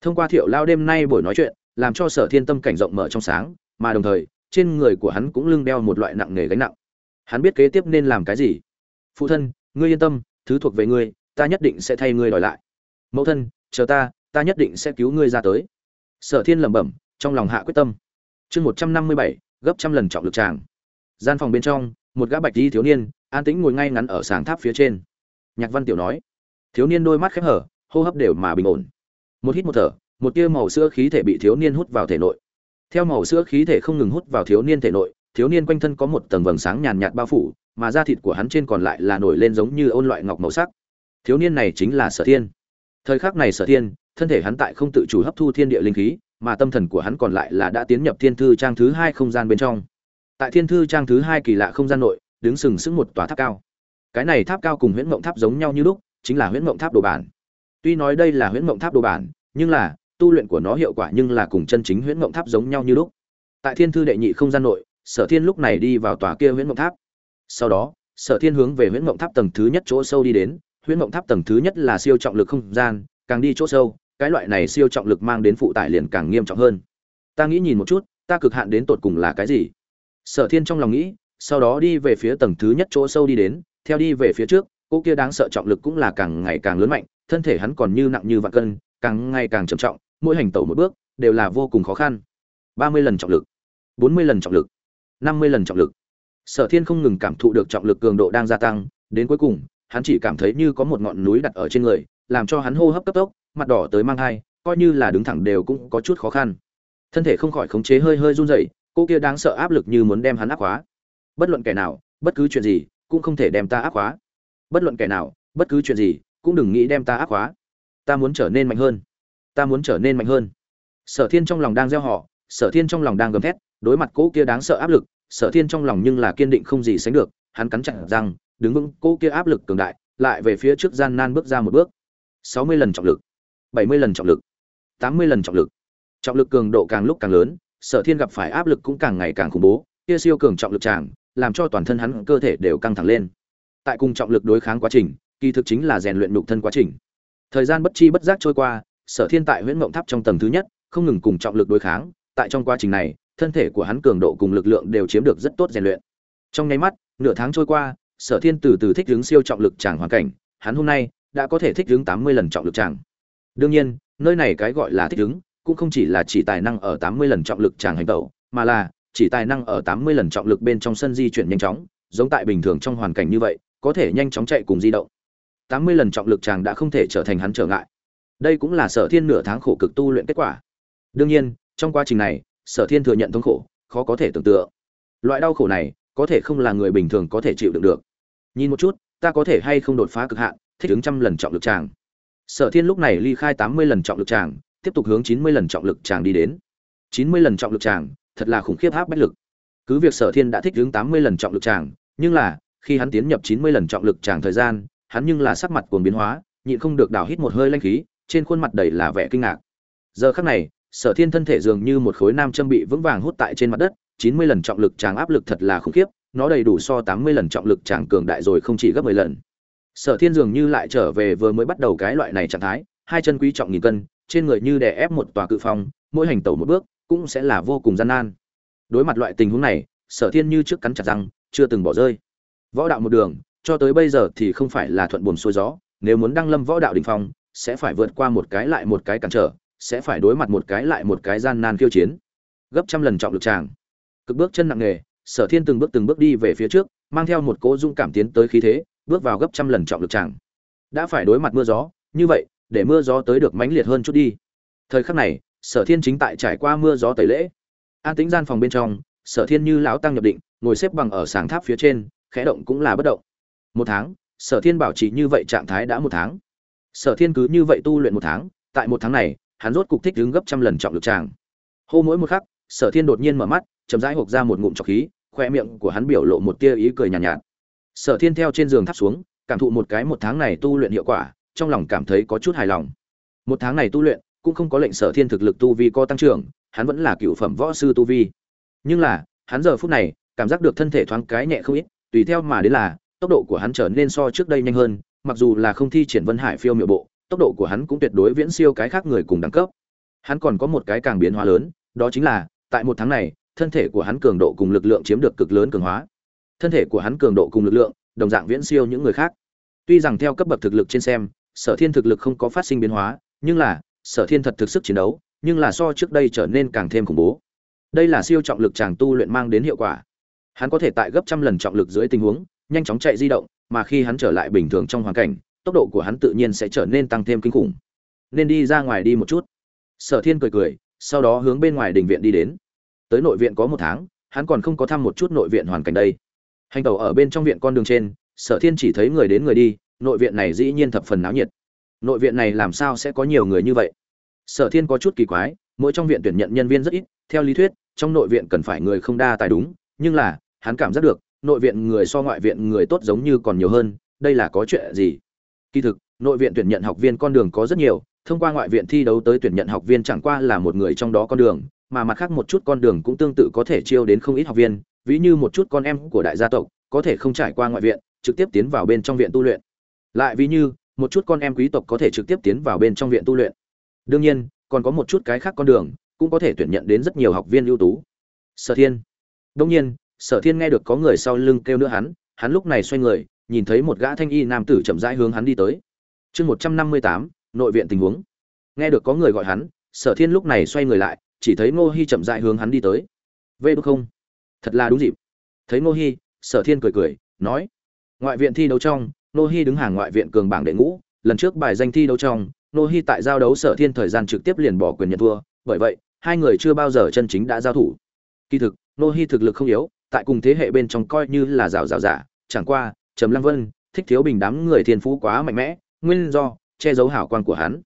Thông qua thiệu lao đêm nay buổi nói chuyện, làm cho sở thiên tâm cảnh rộng mở trong sáng, mà đồng thời, trên người của hắn cũng lưng đeo một loại nặng nề gánh nặng. Hắn biết kế tiếp nên làm cái gì. Phụ thân, ngươi yên tâm, thứ thuộc về ngươi, ta nhất định sẽ thay ngươi đòi lại. Mẫu thân, chờ ta ta nhất định sẽ cứu ngươi ra tới sở thiên lẩm bẩm, trong lòng hạ quyết tâm. Chương một trăm năm mươi bảy, gấp trăm lần trọng lực tràng. Gian phòng bên trong, một gã bạch di thiếu niên, an tĩnh ngồi ngay ngắn ở sàng tháp phía trên. Nhạc văn tiểu nói, thiếu niên đôi mắt khép hở, hô hấp đều mà bình ổn. Một hít một thở, một tia màu sữa khí thể bị thiếu niên hút vào thể nội. Theo màu sữa khí thể không ngừng hút vào thiếu niên thể nội, thiếu niên quanh thân có một tầng vầng sáng nhàn nhạt bao phủ, mà da thịt của hắn trên còn lại là nổi lên giống như ôn loại ngọc màu sắc. Thiếu niên này chính là sở thiên. Thời khắc này sở thiên thân thể hắn tại không tự chủ hấp thu thiên địa linh khí, mà tâm thần của hắn còn lại là đã tiến nhập thiên thư trang thứ hai không gian bên trong. Tại thiên thư trang thứ hai kỳ lạ không gian nội, đứng sừng sững một tòa tháp cao. Cái này tháp cao cùng huyễn mộng tháp giống nhau như lúc, chính là huyễn mộng tháp đồ bản. Tuy nói đây là huyễn mộng tháp đồ bản, nhưng là, tu luyện của nó hiệu quả nhưng là cùng chân chính huyễn mộng tháp giống nhau như lúc. Tại thiên thư đệ nhị không gian nội, sở thiên lúc này đi vào tòa kia huyễn mộng tháp. Sau đó, sở thiên hướng về huyễn mộng tháp tầng thứ nhất chỗ sâu đi đến. Huyễn mộng tháp tầng thứ nhất là siêu trọng lực không gian, càng đi chỗ sâu cái loại này siêu trọng lực mang đến phụ tải liền càng nghiêm trọng hơn. Ta nghĩ nhìn một chút, ta cực hạn đến tột cùng là cái gì? Sở thiên trong lòng nghĩ, sau đó đi về phía tầng thứ nhất chỗ sâu đi đến, theo đi về phía trước, cô kia đáng sợ trọng lực cũng là càng ngày càng lớn mạnh, thân thể hắn còn như nặng như vạn cân, càng ngày càng trầm trọng, mỗi hành tẩu một bước, đều là vô cùng khó khăn. Ba mươi lần trọng lực, bốn mươi lần trọng lực, năm mươi lần trọng lực. Sở thiên không ngừng cảm thụ được trọng lực cường độ đang gia tăng, đến cuối cùng, hắn chỉ cảm thấy như có một ngọn núi đặt ở trên người, làm cho hắn hô hấp cấp tốc mặt đỏ tới mang thai, coi như là đứng thẳng đều cũng có chút khó khăn. Thân thể không khỏi khống chế hơi hơi run rẩy, cô kia đáng sợ áp lực như muốn đem hắn áp khóa bất luận kẻ nào, bất cứ chuyện gì, cũng không thể đem ta áp khóa bất luận kẻ nào, bất cứ chuyện gì, cũng đừng nghĩ đem ta áp khóa ta muốn trở nên mạnh hơn. Ta muốn trở nên mạnh hơn. Sở thiên trong lòng đang gieo họ, sở thiên trong lòng đang gầm thét, đối mặt cỗ kia đáng sợ áp lực, sở thiên trong lòng nhưng là kiên định không gì sánh được, hắn cắn chặt răng, đứng vững cỗ kia áp lực cường đại, lại về phía trước gian nan bước ra một bước. Sáu mươi lần trọng lực bảy mươi lần trọng lực, tám mươi lần trọng lực. Trọng lực cường độ càng lúc càng lớn, sở thiên gặp phải áp lực cũng càng ngày càng khủng bố, kia siêu cường trọng lực tràng làm cho toàn thân hắn cơ thể đều căng thẳng lên. Tại cùng trọng lực đối kháng quá trình, kỳ thực chính là rèn luyện nhục thân quá trình. Thời gian bất chi bất giác trôi qua, sở thiên tại huyễn mộng tháp trong tầng thứ nhất, không ngừng cùng trọng lực đối kháng, tại trong quá trình này, thân thể của hắn cường độ cùng lực lượng đều chiếm được rất tốt rèn luyện. Trong nháy mắt, nửa tháng trôi qua, sở thiên từ từ thích ứng siêu trọng lực tràng hoàn cảnh, hắn hôm nay đã có thể thích ứng tám mươi lần trọng lực tràng đương nhiên, nơi này cái gọi là thích ứng, cũng không chỉ là chỉ tài năng ở tám mươi lần trọng lực tràng hành tẩu, mà là chỉ tài năng ở tám mươi lần trọng lực bên trong sân di chuyển nhanh chóng, giống tại bình thường trong hoàn cảnh như vậy, có thể nhanh chóng chạy cùng di động. tám mươi lần trọng lực chàng đã không thể trở thành hắn trở ngại. Đây cũng là sở thiên nửa tháng khổ cực tu luyện kết quả. Đương nhiên, trong quá trình này, sở thiên thừa nhận thống khổ, khó có thể tưởng tượng. Loại đau khổ này, có thể không là người bình thường có thể chịu đựng được. Nhìn một chút, ta có thể hay không đột phá cực hạn, thích ứng trăm lần trọng lực tràng sở thiên lúc này ly khai tám mươi lần trọng lực tràng, tiếp tục hướng chín mươi lần trọng lực tràng đi đến. Chín mươi lần trọng lực tràng, thật là khủng khiếp áp bách lực. Cứ việc sở thiên đã thích hướng tám mươi lần trọng lực tràng, nhưng là, khi hắn tiến nhập chín mươi lần trọng lực tràng thời gian, hắn nhưng là sắc mặt cuồng biến hóa, nhịn không được đảo hít một hơi lanh khí, trên khuôn mặt đầy là vẻ kinh ngạc. Giờ khắc này, sở thiên thân thể dường như một khối nam châm bị vững vàng hút tại trên mặt đất, chín mươi lần trọng lực tràng áp lực thật là khủng khiếp, nó đầy đủ so tám mươi lần trọng lực tràng cường đại rồi không chỉ gấp mười lần sở thiên dường như lại trở về vừa mới bắt đầu cái loại này trạng thái, hai chân quý trọng nghìn cân, trên người như đè ép một tòa cự phong, mỗi hành tẩu một bước, cũng sẽ là vô cùng gian nan. Đối mặt loại tình huống này, sở thiên như trước cắn chặt răng, chưa từng bỏ rơi. Võ đạo một đường, cho tới bây giờ thì không phải là thuận buồm xuôi gió, nếu muốn đăng lâm võ đạo đỉnh phong, sẽ phải vượt qua một cái lại một cái cản trở, sẽ phải đối mặt một cái lại một cái gian nan khiêu chiến. Gấp trăm lần trọng lực tràng. Cực bước chân nặng nề, sở thiên từng bước từng bước đi về phía trước, mang theo một cỗ dung cảm tiến tới khí thế bước vào gấp trăm lần trọng lực tràng. Đã phải đối mặt mưa gió như vậy để mưa gió tới được mãnh liệt hơn chút đi. Thời khắc này sở thiên chính tại trải qua mưa gió tẩy lễ. An tĩnh gian phòng bên trong sở thiên như lão tăng nhập định ngồi xếp bằng ở sàng tháp phía trên khẽ động cũng là bất động. Một tháng sở thiên bảo trì như vậy trạng thái đã một tháng. Sở thiên cứ như vậy tu luyện một tháng tại một tháng này hắn rốt cục thích đứng gấp trăm lần trọng lực tràng. Hô mỗi một khắc sở thiên đột nhiên mở mắt chậm rãi hộp ra một ngụm trọc khí khoe miệng của hắn biểu lộ một tia ý cười nhàn nhạt, nhạt sở thiên theo trên giường thắp xuống, cảm thụ một cái một tháng này tu luyện hiệu quả, trong lòng cảm thấy có chút hài lòng. Một tháng này tu luyện, cũng không có lệnh sở thiên thực lực tu vi có tăng trưởng, hắn vẫn là cựu phẩm võ sư tu vi. Nhưng là, hắn giờ phút này, cảm giác được thân thể thoáng cái nhẹ không ít, tùy theo mà đến là, tốc độ của hắn trở nên so trước đây nhanh hơn, mặc dù là không thi triển vân hải phiêu miệu bộ, tốc độ của hắn cũng tuyệt đối viễn siêu cái khác người cùng đẳng cấp. Hắn còn có một cái càng biến hóa lớn, đó chính là, tại một tháng này, thân thể của hắn cường độ cùng lực lượng chiếm được cực lớn cường hóa thân thể của hắn cường độ cùng lực lượng, đồng dạng viễn siêu những người khác. Tuy rằng theo cấp bậc thực lực trên xem, sở thiên thực lực không có phát sinh biến hóa, nhưng là, sở thiên thật thực sức chiến đấu, nhưng là so trước đây trở nên càng thêm khủng bố. Đây là siêu trọng lực chàng tu luyện mang đến hiệu quả. Hắn có thể tại gấp trăm lần trọng lực dưới tình huống, nhanh chóng chạy di động, mà khi hắn trở lại bình thường trong hoàn cảnh, tốc độ của hắn tự nhiên sẽ trở nên tăng thêm kinh khủng. Nên đi ra ngoài đi một chút. Sở thiên cười cười, sau đó hướng bên ngoài đình viện đi đến. Tới nội viện có một tháng, hắn còn không có thăm một chút nội viện hoàn cảnh đây hành tàu ở bên trong viện con đường trên, sở thiên chỉ thấy người đến người đi, nội viện này dĩ nhiên thập phần náo nhiệt. Nội viện này làm sao sẽ có nhiều người như vậy? Sở thiên có chút kỳ quái, mỗi trong viện tuyển nhận nhân viên rất ít, theo lý thuyết, trong nội viện cần phải người không đa tài đúng, nhưng là, hắn cảm giác được, nội viện người so ngoại viện người tốt giống như còn nhiều hơn, đây là có chuyện gì? Kỳ thực, nội viện tuyển nhận học viên con đường có rất nhiều, thông qua ngoại viện thi đấu tới tuyển nhận học viên chẳng qua là một người trong đó con đường, mà mặt khác một chút con đường cũng tương tự có thể chiêu đến không ít học viên ví như một chút con em của đại gia tộc, có thể không trải qua ngoại viện, trực tiếp tiến vào bên trong viện tu luyện. Lại ví như, một chút con em quý tộc có thể trực tiếp tiến vào bên trong viện tu luyện. Đương nhiên, còn có một chút cái khác con đường, cũng có thể tuyển nhận đến rất nhiều học viên ưu tú. Sở thiên. Đông nhiên, sở thiên nghe được có người sau lưng kêu nữa hắn hắn lúc này xoay người, nhìn thấy một gã thanh y nam tử chậm rãi hướng hắn đi tới. Chương một trăm năm mươi tám, nội viện tình huống. Nghe được có người gọi hắn, sở thiên lúc này xoay người lại, chỉ thấy ngô hi chậm rãi hướng hắn đi tới. Vê đúc không thật là đúng dịp. Thấy ngô hi, sở thiên cười cười, nói, ngoại viện thi đấu trong, ngô hi đứng hàng ngoại viện cường bảng đệ ngũ, lần trước bài danh thi đấu trong, ngô hi tại giao đấu sở thiên thời gian trực tiếp liền bỏ quyền nhận thua, bởi vậy, hai người chưa bao giờ chân chính đã giao thủ. Kỳ thực, ngô hi thực lực không yếu, tại cùng thế hệ bên trong coi như là rào rào giả, chẳng qua, trầm lăng vân, thích thiếu bình đám người thiên phú quá mạnh mẽ, nguyên do, che giấu hảo quan của hắn.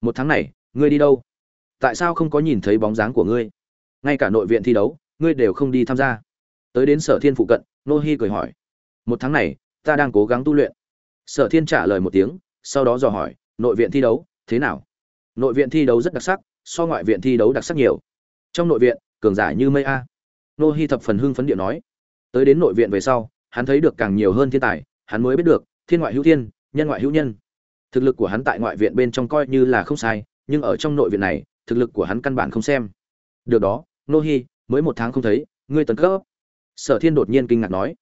Một tháng này, ngươi đi đâu? Tại sao không có nhìn thấy bóng dáng của ngươi? Ngay cả nội viện thi đấu ngươi đều không đi tham gia. Tới đến sở thiên phụ cận, nô hi cười hỏi, một tháng này, ta đang cố gắng tu luyện. Sở thiên trả lời một tiếng, sau đó dò hỏi, nội viện thi đấu, thế nào? Nội viện thi đấu rất đặc sắc, so ngoại viện thi đấu đặc sắc nhiều. Trong nội viện, cường giả như mây a. Nô hi thập phần hưng phấn điện nói. Tới đến nội viện về sau, hắn thấy được càng nhiều hơn thiên tài, hắn mới biết được, thiên ngoại hữu thiên, nhân ngoại hữu nhân. Thực lực của hắn tại ngoại viện bên trong coi như là không sai, nhưng ở trong nội viện này, thực lực của hắn căn bản không xem. Được đó, nô hi mới một tháng không thấy, ngươi tấn cấp. Sở thiên đột nhiên kinh ngạc nói.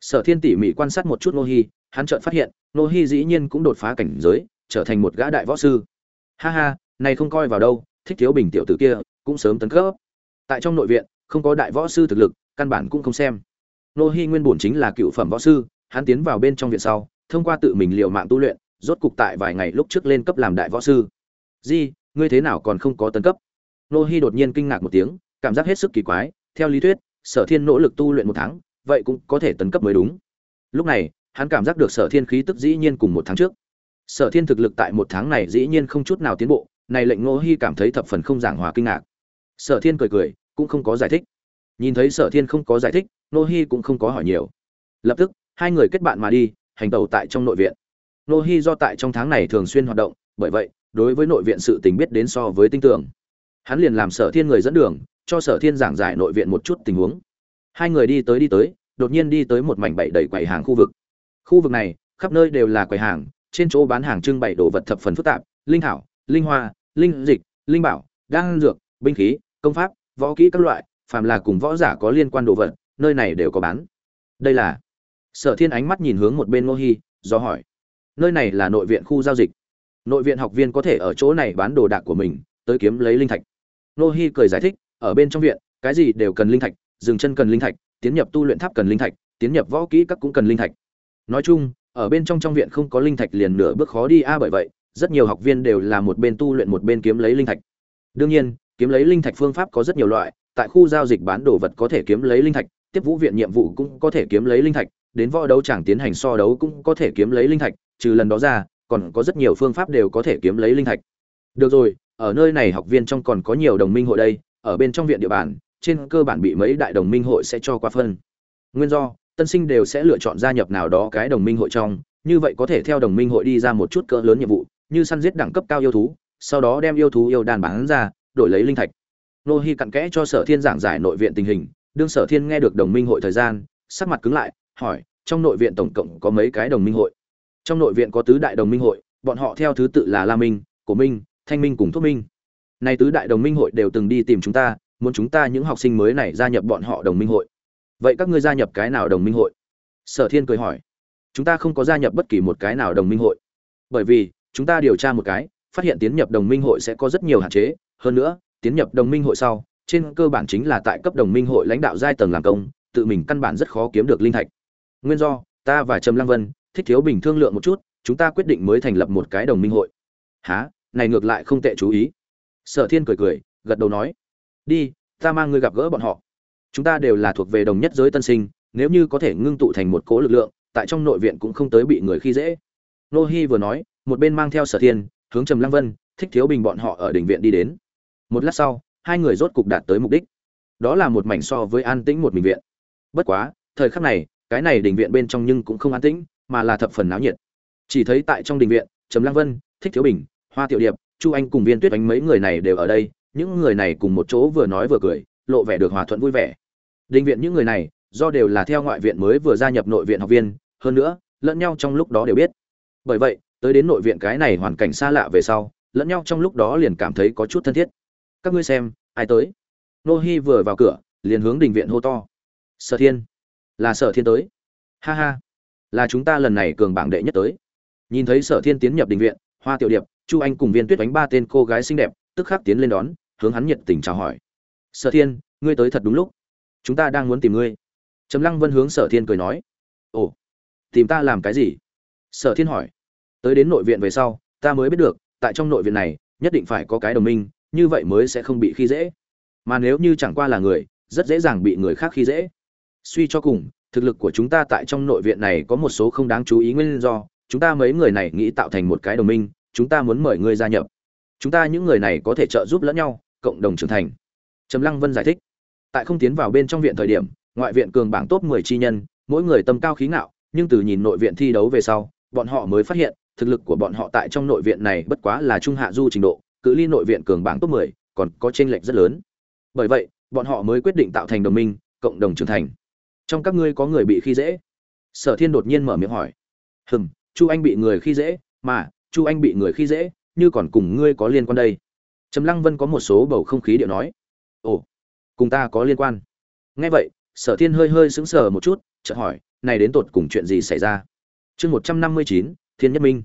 Sở thiên tỉ mỉ quan sát một chút nô hi, hắn chợt phát hiện, nô hi dĩ nhiên cũng đột phá cảnh giới, trở thành một gã đại võ sư. Ha ha, này không coi vào đâu, thích thiếu bình tiểu tử kia, cũng sớm tấn cấp. Tại trong nội viện, không có đại võ sư thực lực, căn bản cũng không xem. Nô hi nguyên bổn chính là cựu phẩm võ sư, hắn tiến vào bên trong viện sau, thông qua tự mình liều mạng tu luyện, rốt cục tại vài ngày lúc trước lên cấp làm đại võ sư. Di, ngươi thế nào còn không có tấn cấp? Nô hi đột nhiên kinh ngạc một tiếng cảm giác hết sức kỳ quái, theo lý thuyết, sở thiên nỗ lực tu luyện một tháng, vậy cũng có thể tấn cấp mới đúng. Lúc này, hắn cảm giác được sở thiên khí tức dĩ nhiên cùng một tháng trước. Sở thiên thực lực tại một tháng này dĩ nhiên không chút nào tiến bộ, này lệnh ngô hy cảm thấy thập phần không giảng hòa kinh ngạc. Sở thiên cười cười, cũng không có giải thích. Nhìn thấy sở thiên không có giải thích, ngô hy cũng không có hỏi nhiều. Lập tức, hai người kết bạn mà đi, hành tẩu tại trong nội viện. Ngô hy do tại trong tháng này thường xuyên hoạt động, bởi vậy, đối với nội viện sự tình biết đến so với tinh tưởng hắn liền làm sở thiên người dẫn đường cho sở thiên giảng giải nội viện một chút tình huống. Hai người đi tới đi tới, đột nhiên đi tới một mảnh bậy đầy quầy hàng khu vực. Khu vực này, khắp nơi đều là quầy hàng, trên chỗ bán hàng trưng bày đồ vật thập phần phức tạp, linh thảo, linh hoa, linh dịch, linh bảo, đan dược, binh khí, công pháp, võ kỹ các loại, phàm là cùng võ giả có liên quan đồ vật, nơi này đều có bán. Đây là sở thiên ánh mắt nhìn hướng một bên ngô hy do hỏi, nơi này là nội viện khu giao dịch. Nội viện học viên có thể ở chỗ này bán đồ đạc của mình, tới kiếm lấy linh thạch. Ngô hy cười giải thích ở bên trong viện, cái gì đều cần linh thạch dừng chân cần linh thạch, tiến nhập tu luyện tháp cần linh thạch, tiến nhập võ kỹ các cũng cần linh thạch. Nói chung, ở bên trong trong viện không có linh thạch liền nửa bước khó đi a, bởi vậy, rất nhiều học viên đều là một bên tu luyện một bên kiếm lấy linh thạch. Đương nhiên, kiếm lấy linh thạch phương pháp có rất nhiều loại, tại khu giao dịch bán đồ vật có thể kiếm lấy linh thạch, tiếp vũ viện nhiệm vụ cũng có thể kiếm lấy linh thạch, đến võ đấu chẳng tiến hành so đấu cũng có thể kiếm lấy linh thạch, trừ lần đó ra, còn có rất nhiều phương pháp đều có thể kiếm lấy linh thạch. Được rồi, ở nơi này học viên trong còn có nhiều đồng minh hội đây ở bên trong viện địa bàn, trên cơ bản bị mấy đại đồng minh hội sẽ cho qua phân. Nguyên do, tân sinh đều sẽ lựa chọn gia nhập nào đó cái đồng minh hội trong, như vậy có thể theo đồng minh hội đi ra một chút cỡ lớn nhiệm vụ, như săn giết đẳng cấp cao yêu thú, sau đó đem yêu thú yêu đàn bán ra, đổi lấy linh thạch. Nô hi cặn kẽ cho sở thiên giảng giải nội viện tình hình, đương sở thiên nghe được đồng minh hội thời gian, sắc mặt cứng lại, hỏi, trong nội viện tổng cộng có mấy cái đồng minh hội? Trong nội viện có tứ đại đồng minh hội, bọn họ theo thứ tự là la minh, cổ minh, thanh minh cùng thuốc minh nay tứ đại đồng minh hội đều từng đi tìm chúng ta, muốn chúng ta những học sinh mới này gia nhập bọn họ đồng minh hội. Vậy các ngươi gia nhập cái nào đồng minh hội? Sở thiên cười hỏi. Chúng ta không có gia nhập bất kỳ một cái nào đồng minh hội. Bởi vì, chúng ta điều tra một cái, phát hiện tiến nhập đồng minh hội sẽ có rất nhiều hạn chế. Hơn nữa, tiến nhập đồng minh hội sau, trên cơ bản chính là tại cấp đồng minh hội lãnh đạo giai tầng làm công, tự mình căn bản rất khó kiếm được linh thạch. Nguyên do, ta và trầm lăng vân, thích thiếu bình thương lượng một chút, chúng ta quyết định mới thành lập một cái đồng minh hội. Há này ngược lại không tệ chú ý sở thiên cười cười, gật đầu nói, đi, ta mang ngươi gặp gỡ bọn họ. Chúng ta đều là thuộc về đồng nhất giới tân sinh, nếu như có thể ngưng tụ thành một cố lực lượng, tại trong nội viện cũng không tới bị người khi dễ. Nô hi vừa nói, một bên mang theo sở thiên, hướng trầm lăng vân, thích thiếu bình bọn họ ở đỉnh viện đi đến. Một lát sau, hai người rốt cục đạt tới mục đích. Đó là một mảnh so với an tĩnh một mình viện. Bất quá, thời khắc này, cái này đỉnh viện bên trong nhưng cũng không an tĩnh, mà là thập phần náo nhiệt. Chỉ thấy tại trong đình viện, trầm lăng vân, thích thiếu bình, hoa tiểu điệp chu anh cùng viên tuyết Anh mấy người này đều ở đây, những người này cùng một chỗ vừa nói vừa cười, lộ vẻ được hòa thuận vui vẻ. Định viện những người này, do đều là theo ngoại viện mới vừa gia nhập nội viện học viên, hơn nữa, lẫn nhau trong lúc đó đều biết. Bởi vậy, tới đến nội viện cái này hoàn cảnh xa lạ về sau, lẫn nhau trong lúc đó liền cảm thấy có chút thân thiết. Các ngươi xem, ai tới? Nô hi vừa vào cửa, liền hướng đình viện hô to. Sở thiên. Là sở thiên tới. Ha ha. Là chúng ta lần này cường bảng đệ nhất tới. Nhìn thấy sở thiên tiến nhập đình viện, hoa tiểu điệp chu anh cùng viên tuyết đánh ba tên cô gái xinh đẹp, tức khắc tiến lên đón, hướng hắn nhiệt tình chào hỏi. Sở thiên, ngươi tới thật đúng lúc. Chúng ta đang muốn tìm ngươi. Trầm lăng vân hướng sở thiên cười nói. Ồ, tìm ta làm cái gì? Sở thiên hỏi. Tới đến nội viện về sau, ta mới biết được, tại trong nội viện này, nhất định phải có cái đồng minh, như vậy mới sẽ không bị khi dễ. Mà nếu như chẳng qua là người, rất dễ dàng bị người khác khi dễ. Suy cho cùng, thực lực của chúng ta tại trong nội viện này có một số không đáng chú ý nguyên do, chúng ta mấy người này nghĩ tạo thành một cái đồng minh chúng ta muốn mời ngươi gia nhập. Chúng ta những người này có thể trợ giúp lẫn nhau, cộng đồng trưởng thành. Trầm lăng vân giải thích. Tại không tiến vào bên trong viện thời điểm, ngoại viện cường bảng top 10 chi nhân, mỗi người tầm cao khí ngạo, nhưng từ nhìn nội viện thi đấu về sau, bọn họ mới phát hiện, thực lực của bọn họ tại trong nội viện này bất quá là trung hạ du trình độ, cự ly nội viện cường bảng top 10 còn có chênh lệch rất lớn. Bởi vậy, bọn họ mới quyết định tạo thành đồng minh, cộng đồng trưởng thành. Trong các ngươi có người bị khi dễ? Sở thiên đột nhiên mở miệng hỏi. Hừm, chu anh bị người khi dễ, mà chu anh bị người khi dễ, như còn cùng ngươi có liên quan đây. Trầm lăng vân có một số bầu không khí điệu nói. Ồ, cùng ta có liên quan. Nghe vậy, sở thiên hơi hơi sững sờ một chút, chợt hỏi, này đến tột cùng chuyện gì xảy ra? Chương một trăm năm mươi chín, thiên nhất minh.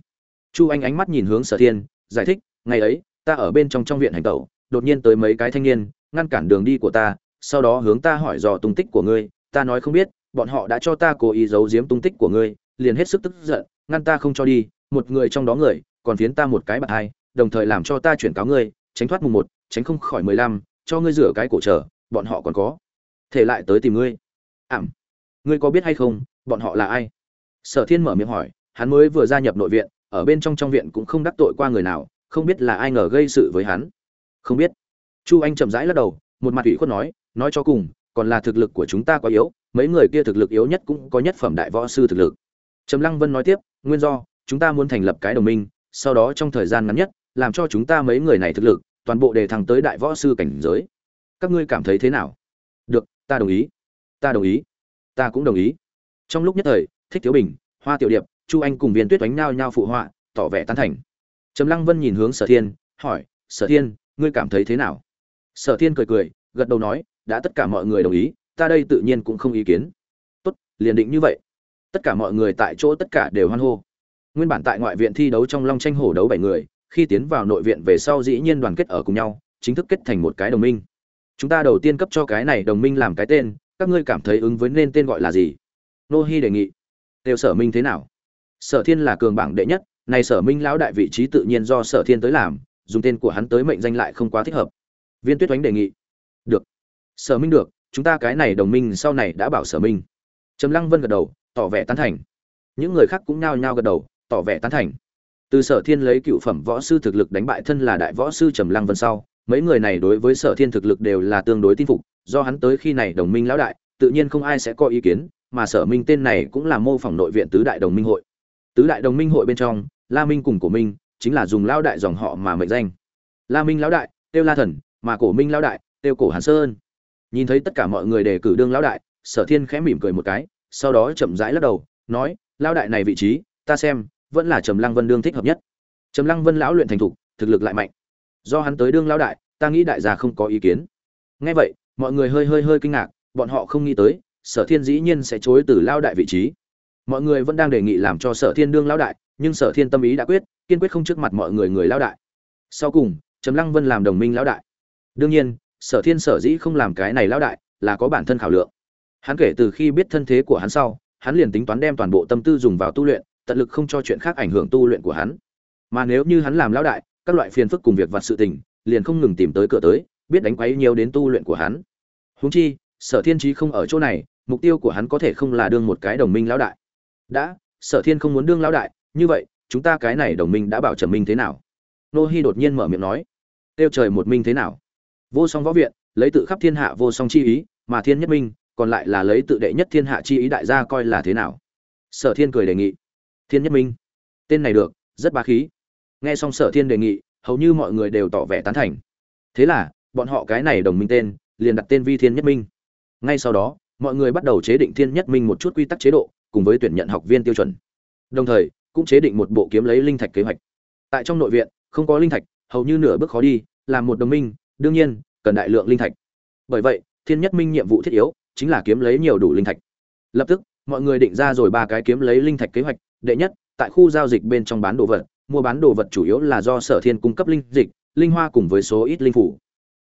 Chu anh ánh mắt nhìn hướng sở thiên, giải thích, ngày ấy, ta ở bên trong trong viện hành tẩu, đột nhiên tới mấy cái thanh niên, ngăn cản đường đi của ta, sau đó hướng ta hỏi dò tung tích của ngươi, ta nói không biết, bọn họ đã cho ta cố ý giấu giếm tung tích của ngươi, liền hết sức tức giận, ngăn ta không cho đi một người trong đó người, còn phiến ta một cái bạc hai, đồng thời làm cho ta chuyển cáo ngươi, tránh thoát mùng một, tránh không khỏi mười lăm, cho ngươi rửa cái cổ trở, bọn họ còn có. Thể lại tới tìm ngươi. Ảm. Ngươi có biết hay không, bọn họ là ai? Sở thiên mở miệng hỏi, hắn mới vừa gia nhập nội viện, ở bên trong trong viện cũng không đắc tội qua người nào, không biết là ai ngờ gây sự với hắn. Không biết. Chu anh chậm rãi lắc đầu, một mặt ủy khuất nói nói cho cùng, còn là thực lực của chúng ta quá yếu, mấy người kia thực lực yếu nhất cũng có nhất phẩm đại võ sư thực lực. Trầm lăng vân nói tiếp, nguyên do chúng ta muốn thành lập cái đồng minh, sau đó trong thời gian ngắn nhất, làm cho chúng ta mấy người này thực lực, toàn bộ đề thăng tới đại võ sư cảnh giới. Các ngươi cảm thấy thế nào? Được, ta đồng ý. Ta đồng ý. Ta cũng đồng ý. Trong lúc nhất thời, thích thiếu bình, hoa tiểu điệp, chu anh cùng viên tuyết oánh nhau nhau phụ họa, tỏ vẻ tán thành. Trầm lăng vân nhìn hướng sở thiên, hỏi, sở thiên, ngươi cảm thấy thế nào? Sở thiên cười cười, gật đầu nói, đã tất cả mọi người đồng ý, ta đây tự nhiên cũng không ý kiến. Tốt, liền định như vậy. Tất cả mọi người tại chỗ tất cả đều hoan hô nguyên bản tại ngoại viện thi đấu trong long tranh hổ đấu bảy người, khi tiến vào nội viện về sau dĩ nhiên đoàn kết ở cùng nhau, chính thức kết thành một cái đồng minh. Chúng ta đầu tiên cấp cho cái này đồng minh làm cái tên, các ngươi cảm thấy ứng với nên tên gọi là gì? Nô hi đề nghị. Đều sở minh thế nào? Sở thiên là cường bảng đệ nhất, này sở minh lão đại vị trí tự nhiên do sở thiên tới làm, dùng tên của hắn tới mệnh danh lại không quá thích hợp. Viên tuyết oánh đề nghị. Được. Sở minh được, chúng ta cái này đồng minh sau này đã bảo sở minh. Trầm lăng vân gật đầu, tỏ vẻ tán thành. Những người khác cũng nhao nhao gật đầu tỏ vẻ tán thành. Từ sở thiên lấy cựu phẩm võ sư thực lực đánh bại thân là đại võ sư trầm lăng vân sau, mấy người này đối với sở thiên thực lực đều là tương đối tin phục, do hắn tới khi này đồng minh lão đại, tự nhiên không ai sẽ có ý kiến, mà sở minh tên này cũng là mô phỏng nội viện tứ đại đồng minh hội. Tứ đại đồng minh hội bên trong, la minh cùng cổ minh chính là dùng lão đại dòng họ mà mệnh danh. La minh lão đại, tiêu la thần, mà cổ minh lão đại, tiêu cổ hàn sơn. Nhìn thấy tất cả mọi người đề cử đương lão đại, sở thiên khẽ mỉm cười một cái, sau đó chậm rãi lắc đầu, nói, lão đại này vị trí, ta xem vẫn là trầm lăng vân đương thích hợp nhất. Trầm lăng vân lão luyện thành thục, thực lực lại mạnh. Do hắn tới đương lão đại, ta nghĩ đại gia không có ý kiến. Nghe vậy, mọi người hơi hơi hơi kinh ngạc, bọn họ không nghĩ tới, sở thiên dĩ nhiên sẽ chối từ lao đại vị trí. Mọi người vẫn đang đề nghị làm cho sở thiên đương lao đại, nhưng sở thiên tâm ý đã quyết, kiên quyết không trước mặt mọi người người lao đại. Sau cùng, trầm lăng vân làm đồng minh lao đại. Đương nhiên, sở thiên sở dĩ không làm cái này lao đại, là có bản thân khảo lượng. Hắn kể từ khi biết thân thế của hắn sau, hắn liền tính toán đem toàn bộ tâm tư dùng vào tu luyện tận lực không cho chuyện khác ảnh hưởng tu luyện của hắn. Mà nếu như hắn làm lão đại, các loại phiền phức cùng việc vặt sự tình, liền không ngừng tìm tới cửa tới, biết đánh quấy nhiều đến tu luyện của hắn. Huống chi, sở thiên trí không ở chỗ này, mục tiêu của hắn có thể không là đương một cái đồng minh lão đại. Đã, sở thiên không muốn đương lão đại, như vậy, chúng ta cái này đồng minh đã bảo trầm minh thế nào? Nô hi đột nhiên mở miệng nói. Tiêu trời một minh thế nào? Vô song võ viện, lấy tự khắp thiên hạ vô song chi ý, mà thiên nhất minh, còn lại là lấy tự đệ nhất thiên hạ chi ý đại gia coi là thế nào? Sở thiên cười đề nghị thiên nhất minh. Tên này được, rất bá khí. Nghe xong sở thiên đề nghị, hầu như mọi người đều tỏ vẻ tán thành. Thế là, bọn họ cái này đồng minh tên, liền đặt tên vi thiên nhất minh. Ngay sau đó, mọi người bắt đầu chế định thiên nhất minh một chút quy tắc chế độ, cùng với tuyển nhận học viên tiêu chuẩn. Đồng thời, cũng chế định một bộ kiếm lấy linh thạch kế hoạch. Tại trong nội viện, không có linh thạch, hầu như nửa bước khó đi làm một đồng minh, đương nhiên, cần đại lượng linh thạch. Bởi vậy, thiên nhất minh nhiệm vụ thiết yếu, chính là kiếm lấy nhiều đủ linh thạch. Lập tức, mọi người định ra rồi ba cái kiếm lấy linh thạch kế hoạch đệ nhất, tại khu giao dịch bên trong bán đồ vật. Mua bán đồ vật chủ yếu là do sở thiên cung cấp linh dịch, linh hoa cùng với số ít linh phủ.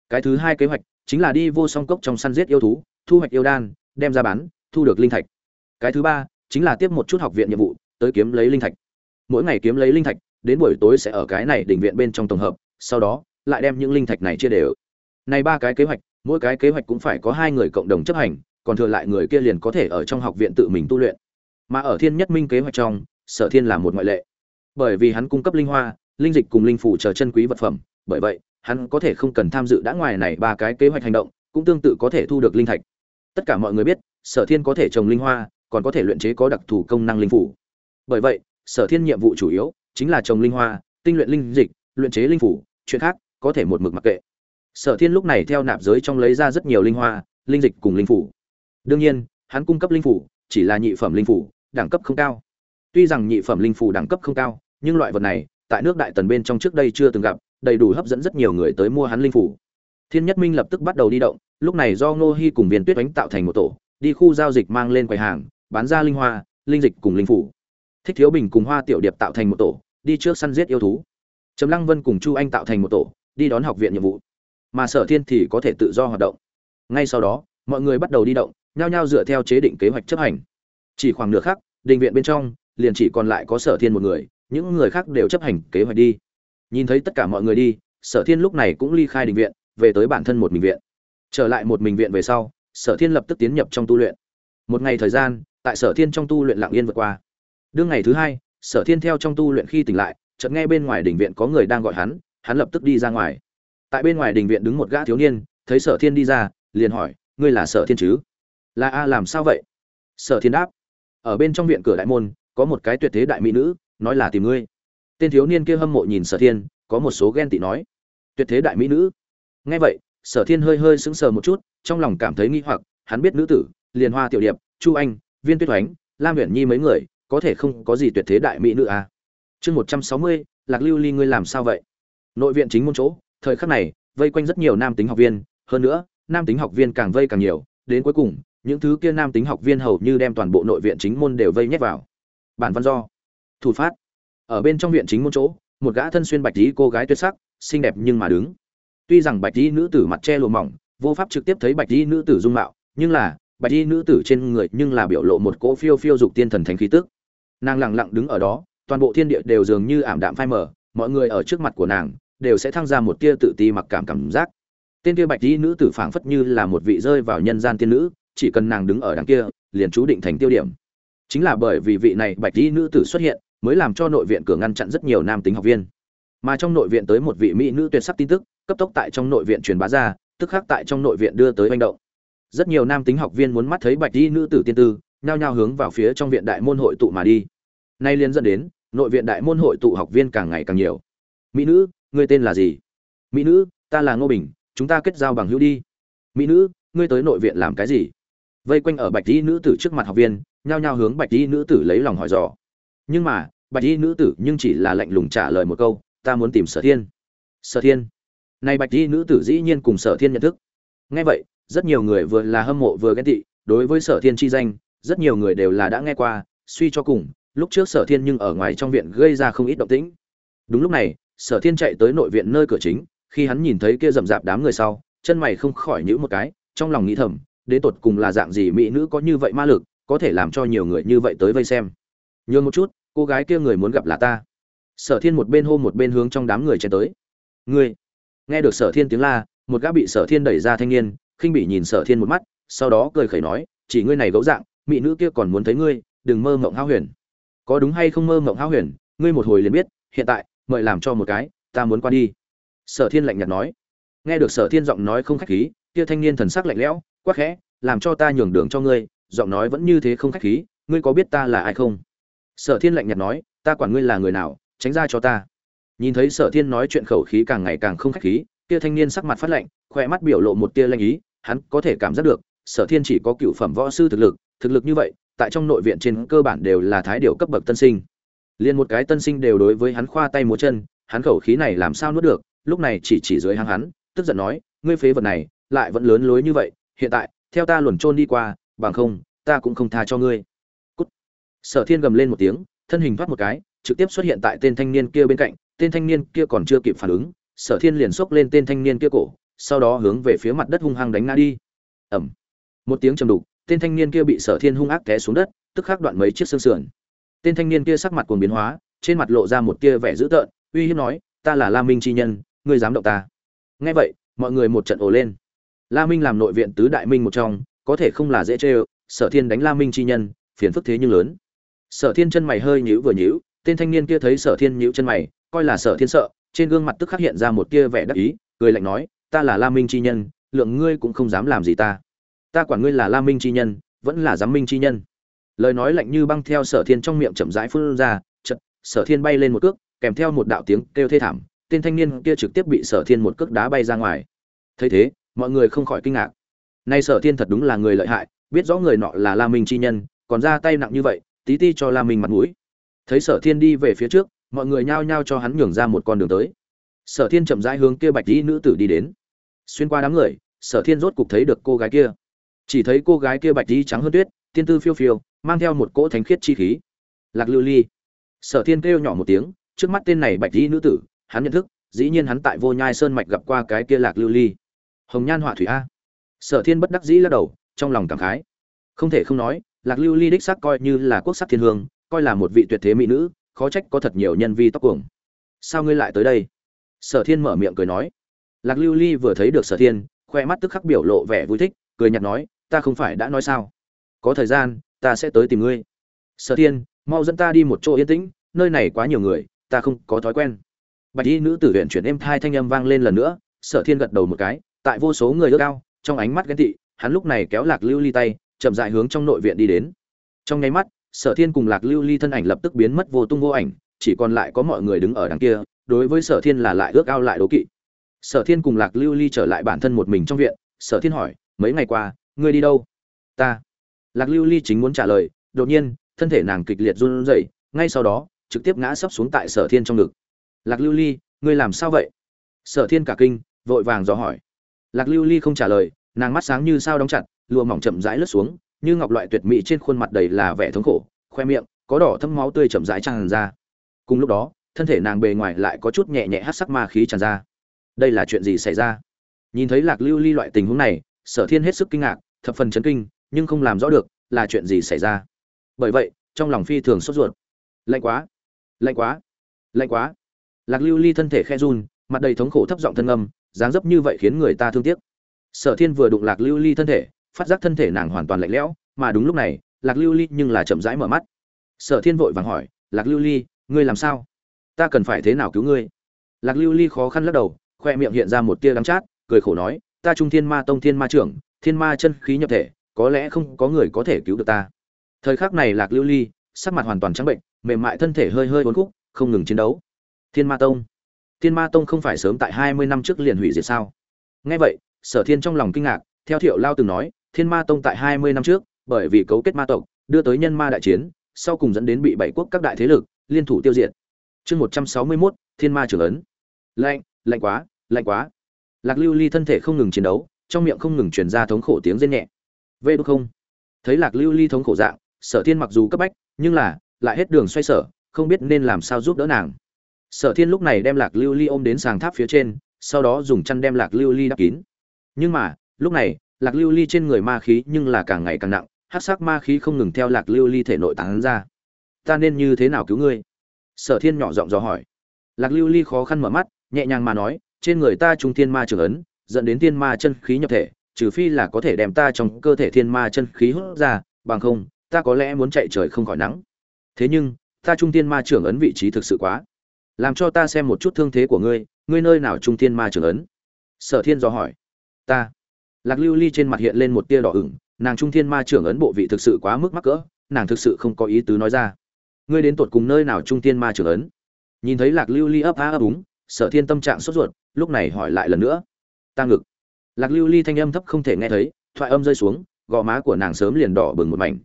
Cái thứ hai kế hoạch chính là đi vô song cốc trong săn giết yêu thú, thu hoạch yêu đan, đem ra bán, thu được linh thạch. Cái thứ ba chính là tiếp một chút học viện nhiệm vụ, tới kiếm lấy linh thạch. Mỗi ngày kiếm lấy linh thạch, đến buổi tối sẽ ở cái này đỉnh viện bên trong tổng hợp, sau đó lại đem những linh thạch này chia đều. Này ba cái kế hoạch, mỗi cái kế hoạch cũng phải có hai người cộng đồng chấp hành, còn thừa lại người kia liền có thể ở trong học viện tự mình tu luyện. Mà ở thiên nhất minh kế hoạch trong sở thiên là một ngoại lệ. Bởi vì hắn cung cấp linh hoa, linh dịch cùng linh phủ chờ chân quý vật phẩm, bởi vậy, hắn có thể không cần tham dự đã ngoài này ba cái kế hoạch hành động, cũng tương tự có thể thu được linh thạch. Tất cả mọi người biết, sở thiên có thể trồng linh hoa, còn có thể luyện chế có đặc thù công năng linh phủ. Bởi vậy, sở thiên nhiệm vụ chủ yếu chính là trồng linh hoa, tinh luyện linh dịch, luyện chế linh phủ, chuyện khác có thể một mực mặc kệ. Sở thiên lúc này theo nạp giới trong lấy ra rất nhiều linh hoa, linh dịch cùng linh phủ. Đương nhiên, hắn cung cấp linh phủ chỉ là nhị phẩm linh phủ, đẳng cấp không cao tuy rằng nhị phẩm linh phù đẳng cấp không cao, nhưng loại vật này, tại nước đại tần bên trong trước đây chưa từng gặp, đầy đủ hấp dẫn rất nhiều người tới mua hắn linh phủ thiên nhất minh lập tức bắt đầu đi động, lúc này do ngô hy cùng viên tuyết đánh tạo thành một tổ, đi khu giao dịch mang lên quầy hàng, bán ra linh hoa, linh dịch cùng linh phủ thích thiếu bình cùng hoa tiểu điệp tạo thành một tổ, đi trước săn giết yêu thú. Trầm lăng vân cùng chu anh tạo thành một tổ, đi đón học viện nhiệm vụ. Mà sở thiên thì có thể tự do hoạt động. Ngay sau đó, mọi người bắt đầu đi động, nhao nhao dựa theo chế định kế hoạch chấp hành. Chỉ khoảng nửa khắc, đình viện bên trong liền chỉ còn lại có sở thiên một người, những người khác đều chấp hành kế hoạch đi. Nhìn thấy tất cả mọi người đi, sở thiên lúc này cũng ly khai đình viện, về tới bản thân một mình viện. Trở lại một mình viện về sau, sở thiên lập tức tiến nhập trong tu luyện. Một ngày thời gian, tại sở thiên trong tu luyện lặng yên vượt qua. Đương ngày thứ hai, sở thiên theo trong tu luyện khi tỉnh lại, chợt nghe bên ngoài đình viện có người đang gọi hắn hắn lập tức đi ra ngoài. Tại bên ngoài đình viện đứng một gã thiếu niên, thấy sở thiên đi ra, liền hỏi, ngươi là sở thiên chứ? Là a, làm sao vậy? Sở thiên đáp, ở bên trong viện cửa đại môn có một cái tuyệt thế đại mỹ nữ, nói là tìm ngươi. Tên thiếu niên kia hâm mộ nhìn sở thiên, có một số ghen tị nói. Tuyệt thế đại mỹ nữ. Nghe vậy, sở thiên hơi hơi sững sờ một chút, trong lòng cảm thấy nghi hoặc, hắn biết nữ tử liền hoa tiểu điệp, chu anh, viên tuyết oánh, lam huyền nhi mấy người, có thể không có gì tuyệt thế đại mỹ nữ à. chương một trăm sáu mươi, lạc lưu ly ngươi làm sao vậy? Nội viện chính môn chỗ, thời khắc này, vây quanh rất nhiều nam tính học viên, hơn nữa, nam tính học viên càng vây càng nhiều, đến cuối cùng, những thứ kia nam tính học viên hầu như đem toàn bộ nội viện chính môn đều vây nhét vào bản văn do. Thủ phát. Ở bên trong viện chính môn chỗ, một gã thân xuyên bạch tí cô gái tuyệt sắc, xinh đẹp nhưng mà đứng. Tuy rằng bạch tí nữ tử mặt che lùa mỏng, vô pháp trực tiếp thấy bạch tí nữ tử dung mạo, nhưng là, bạch tí nữ tử trên người nhưng là biểu lộ một cỗ phiêu phiêu dục tiên thần thánh khí tức. Nàng lặng lặng đứng ở đó, toàn bộ thiên địa đều dường như ảm đạm phai mờ, mọi người ở trước mặt của nàng, đều sẽ thăng ra một tia tự ti mặc cảm cảm giác. Tên kia bạch tí nữ tử phảng phất như là một vị rơi vào nhân gian tiên nữ, chỉ cần nàng đứng ở đằng kia, liền chú định thành tiêu điểm chính là bởi vì vị này bạch y nữ tử xuất hiện, mới làm cho nội viện cửa ngăn chặn rất nhiều nam tính học viên. Mà trong nội viện tới một vị mỹ nữ tuyệt sắc tin tức, cấp tốc tại trong nội viện truyền bá ra, tức khắc tại trong nội viện đưa tới manh động. Rất nhiều nam tính học viên muốn mắt thấy bạch y nữ tử tiên tư, nhao nhao hướng vào phía trong viện đại môn hội tụ mà đi. Nay liên dẫn đến, nội viện đại môn hội tụ học viên càng ngày càng nhiều. Mỹ nữ, ngươi tên là gì? Mỹ nữ, ta là ngô bình, chúng ta kết giao bằng hữu đi. Mỹ nữ, ngươi tới nội viện làm cái gì? Vây quanh ở bạch y nữ tử trước mặt học viên nhao nhao hướng bạch y nữ tử lấy lòng hỏi dò. Nhưng mà, bạch y nữ tử nhưng chỉ là lạnh lùng trả lời một câu, ta muốn tìm sở thiên. Sở thiên? Này bạch y nữ tử dĩ nhiên cùng sở thiên nhận thức. Nghe vậy, rất nhiều người vừa là hâm mộ vừa ghen tị, đối với sở thiên chi danh, rất nhiều người đều là đã nghe qua, suy cho cùng, lúc trước sở thiên nhưng ở ngoài trong viện gây ra không ít động tĩnh. Đúng lúc này, sở thiên chạy tới nội viện nơi cửa chính, khi hắn nhìn thấy kia rậm rạp đám người sau, chân mày không khỏi nhíu một cái, trong lòng nghĩ thầm, đến tột cùng là dạng gì mỹ nữ có như vậy ma lực có thể làm cho nhiều người như vậy tới vây xem. Nhường một chút, cô gái kia người muốn gặp là ta. Sở thiên một bên hô một bên hướng trong đám người chen tới. Ngươi, nghe được sở thiên tiếng la, một gã bị sở thiên đẩy ra thanh niên, khinh bị nhìn sở thiên một mắt, sau đó cười khẩy nói, chỉ ngươi này gấu dạng, mỹ nữ kia còn muốn thấy ngươi, đừng mơ mộng hao huyền. Có đúng hay không mơ mộng hao huyền, ngươi một hồi liền biết, hiện tại, mời làm cho một cái, ta muốn qua đi. Sở thiên lạnh nhạt nói. Nghe được sở thiên giọng nói không khách khí, kia thanh niên thần sắc lạnh lẽo, quắc khẽ, làm cho ta nhường đường cho ngươi giọng nói vẫn như thế không khách khí, ngươi có biết ta là ai không? Sở thiên lạnh nhạt nói, ta quản ngươi là người nào, tránh ra cho ta. Nhìn thấy sở thiên nói chuyện khẩu khí càng ngày càng không khách khí, kia thanh niên sắc mặt phát lạnh khoe mắt biểu lộ một tia lanh ý, hắn có thể cảm giác được, sở thiên chỉ có cựu phẩm võ sư thực lực thực lực như vậy, tại trong nội viện trên cơ bản đều là thái điều cấp bậc tân sinh. Liền một cái tân sinh đều đối với hắn khoa tay múa chân, hắn khẩu khí này làm sao nuốt được, lúc này chỉ chỉ dưới hang hắn, tức giận nói, ngươi phế vật này, lại vẫn lớn lối như vậy, hiện tại, theo ta luồn trôn đi qua bằng không, ta cũng không tha cho ngươi. Cút. sở thiên gầm lên một tiếng, thân hình thoát một cái, trực tiếp xuất hiện tại tên thanh niên kia bên cạnh, tên thanh niên kia còn chưa kịp phản ứng, sở thiên liền xốc lên tên thanh niên kia cổ, sau đó hướng về phía mặt đất hung hăng đánh ngã đi. Ẩm một tiếng trầm đục, tên thanh niên kia bị sở thiên hung ác té xuống đất, tức khắc đoạn mấy chiếc xương sườn. Tên thanh niên kia sắc mặt cuồng biến hóa, trên mặt lộ ra một tia vẻ dữ tợn, uy hiếp nói, ta là la minh chi nhân, ngươi dám động ta. Nghe vậy, mọi người một trận ồ lên. La minh làm nội viện tứ đại minh một trong có thể không là dễ chơi sở thiên đánh la minh chi nhân, phiền phức thế nhưng lớn. Sở thiên chân mày hơi nhíu vừa nhíu, tên thanh niên kia thấy sở thiên nhíu chân mày, coi là sở thiên sợ, trên gương mặt tức khắc hiện ra một tia vẻ đắc ý, cười lạnh nói, ta là la minh chi nhân, lượng ngươi cũng không dám làm gì ta. Ta quản ngươi là la minh chi nhân, vẫn là giám minh chi nhân. Lời nói lạnh như băng theo sở thiên trong miệng chậm rãi phun ra chật sở thiên bay lên một cước, kèm theo một đạo tiếng kêu thê thảm, tên thanh niên kia trực tiếp bị sở thiên một cước đá bay ra ngoài. Thấy thế, mọi người không khỏi kinh ngạc nay sở thiên thật đúng là người lợi hại, biết rõ người nọ là la minh chi nhân, còn ra tay nặng như vậy, tí ti cho la minh mặt mũi. Thấy sở thiên đi về phía trước, mọi người nhao nhao cho hắn nhường ra một con đường tới. Sở thiên chậm rãi hướng kia bạch dĩ nữ tử đi đến. Xuyên qua đám người, sở thiên rốt cục thấy được cô gái kia. Chỉ thấy cô gái kia bạch dĩ trắng hơn tuyết tiên tư phiêu phiêu, mang theo một cỗ thánh khiết chi khí. Lạc lưu ly. Sở thiên kêu nhỏ một tiếng, trước mắt tên này bạch dĩ nữ tử, hắn nhận thức, dĩ nhiên hắn tại vô nhai sơn mạch gặp qua cái kia lạc lưu ly. Hồng nhan họa thủy a sở thiên bất đắc dĩ lắc đầu, trong lòng cảm khái. Không thể không nói, lạc lưu ly đích xác coi như là quốc sắc thiên hương, coi là một vị tuyệt thế mỹ nữ, khó trách có thật nhiều nhân vi tóc cuồng. Sao ngươi lại tới đây? Sở thiên mở miệng cười nói. Lạc lưu ly vừa thấy được sở thiên, khoe mắt tức khắc biểu lộ vẻ vui thích, cười nhạt nói, ta không phải đã nói sao? Có thời gian, ta sẽ tới tìm ngươi. Sở thiên, mau dẫn ta đi một chỗ yên tĩnh, nơi này quá nhiều người, ta không có thói quen. Bạch y nữ tử huyện chuyển êm thai thanh âm vang lên lần nữa, sở thiên gật đầu một cái, tại vô số người ước ao trong ánh mắt ghen tị, hắn lúc này kéo lạc lưu ly tay, chậm dại hướng trong nội viện đi đến. Trong nháy mắt, sở thiên cùng lạc lưu ly thân ảnh lập tức biến mất vô tung vô ảnh, chỉ còn lại có mọi người đứng ở đằng kia, đối với sở thiên là lại ước ao lại đố kỵ. Sở thiên cùng lạc lưu ly trở lại bản thân một mình trong viện, sở thiên hỏi, mấy ngày qua, ngươi đi đâu? Ta. Lạc lưu ly chính muốn trả lời, đột nhiên, thân thể nàng kịch liệt run rẩy, ngay sau đó, trực tiếp ngã sấp xuống tại sở thiên trong ngực. Lạc lưu ly, ngươi làm sao vậy? Sở thiên cả kinh, vội vàng dò hỏi lạc lưu ly không trả lời, nàng mắt sáng như sao đóng chặt, lụa mỏng chậm rãi lướt xuống, như ngọc loại tuyệt mỹ trên khuôn mặt đầy là vẻ thống khổ, khoe miệng có đỏ thâm máu tươi chậm rãi tràn ra. Cùng lúc đó, thân thể nàng bề ngoài lại có chút nhẹ nhẹ hát sắc ma khí tràn ra. Đây là chuyện gì xảy ra? Nhìn thấy lạc lưu ly loại tình huống này, sở thiên hết sức kinh ngạc, thập phần chấn kinh, nhưng không làm rõ được là chuyện gì xảy ra. Bởi vậy, trong lòng phi thường sốt ruột. Lạnh quá lạnh quá lạnh quá. Lạc lưu ly thân thể khe run, mặt đầy thống khổ thấp giọng thân âm dáng dấp như vậy khiến người ta thương tiếc. Sở thiên vừa đụng lạc lưu ly thân thể, phát giác thân thể nàng hoàn toàn lạnh lẽo, mà đúng lúc này, lạc lưu ly nhưng là chậm rãi mở mắt. Sở thiên vội vàng hỏi, lạc lưu ly, ngươi làm sao? Ta cần phải thế nào cứu ngươi? Lạc lưu ly khó khăn lắc đầu, khoe miệng hiện ra một tia đắng chát, cười khổ nói, ta trung thiên ma tông thiên ma trưởng, thiên ma chân khí nhập thể, có lẽ không có người có thể cứu được ta. Thời khắc này lạc lưu ly sắc mặt hoàn toàn trắng bệnh, mềm mại thân thể hơi hơi uốn khúc, không ngừng chiến đấu. Thiên ma tông thiên ma tông không phải sớm tại hai mươi năm trước liền hủy diệt sao? Nghe vậy, sở thiên trong lòng kinh ngạc, theo thiệu lao từng nói, thiên ma tông tại hai mươi năm trước, bởi vì cấu kết ma tộc, đưa tới nhân ma đại chiến, sau cùng dẫn đến bị bảy quốc các đại thế lực, liên thủ tiêu diệt. Chương một trăm sáu mươi mốt, thiên ma trưởng ấn. Lạnh lạnh quá lạnh quá. Lạc lưu ly thân thể không ngừng chiến đấu, trong miệng không ngừng truyền ra thống khổ tiếng rên nhẹ. Vệ đúc không. Thấy lạc lưu ly thống khổ dạng, sở thiên mặc dù cấp bách, nhưng là, lại hết đường xoay sở, không biết nên làm sao giúp đỡ nàng sở thiên lúc này đem lạc lưu ly ôm đến sàng tháp phía trên, sau đó dùng chăn đem lạc lưu ly đắp kín. Nhưng mà, lúc này, lạc lưu ly trên người ma khí nhưng là càng ngày càng nặng hát sắc ma khí không ngừng theo lạc lưu ly thể nội tán ra. Ta nên như thế nào cứu ngươi? Sở thiên nhỏ giọng dò hỏi. Lạc lưu ly khó khăn mở mắt, nhẹ nhàng mà nói, trên người ta trung thiên ma trường ấn, dẫn đến thiên ma chân khí nhập thể, trừ phi là có thể đem ta trong cơ thể thiên ma chân khí hút ra, bằng không, ta có lẽ muốn chạy trời không khỏi nắng. Thế nhưng, ta trung thiên ma trưởng ấn vị trí thực sự quá làm cho ta xem một chút thương thế của ngươi ngươi nơi nào trung thiên ma trưởng ấn? Sở thiên dò hỏi. Ta. Lạc lưu ly trên mặt hiện lên một tia đỏ ửng, nàng trung thiên ma trưởng ấn bộ vị thực sự quá mức mắc cỡ, nàng thực sự không có ý tứ nói ra. Ngươi đến tột cùng nơi nào trung thiên ma trưởng ấn? Nhìn thấy lạc lưu ly ấp á ấp úng, sở thiên tâm trạng sốt ruột, lúc này hỏi lại lần nữa. Ta ngực. Lạc lưu ly thanh âm thấp không thể nghe thấy, thoại âm rơi xuống, gò má của nàng sớm liền đỏ bừng một mảnh.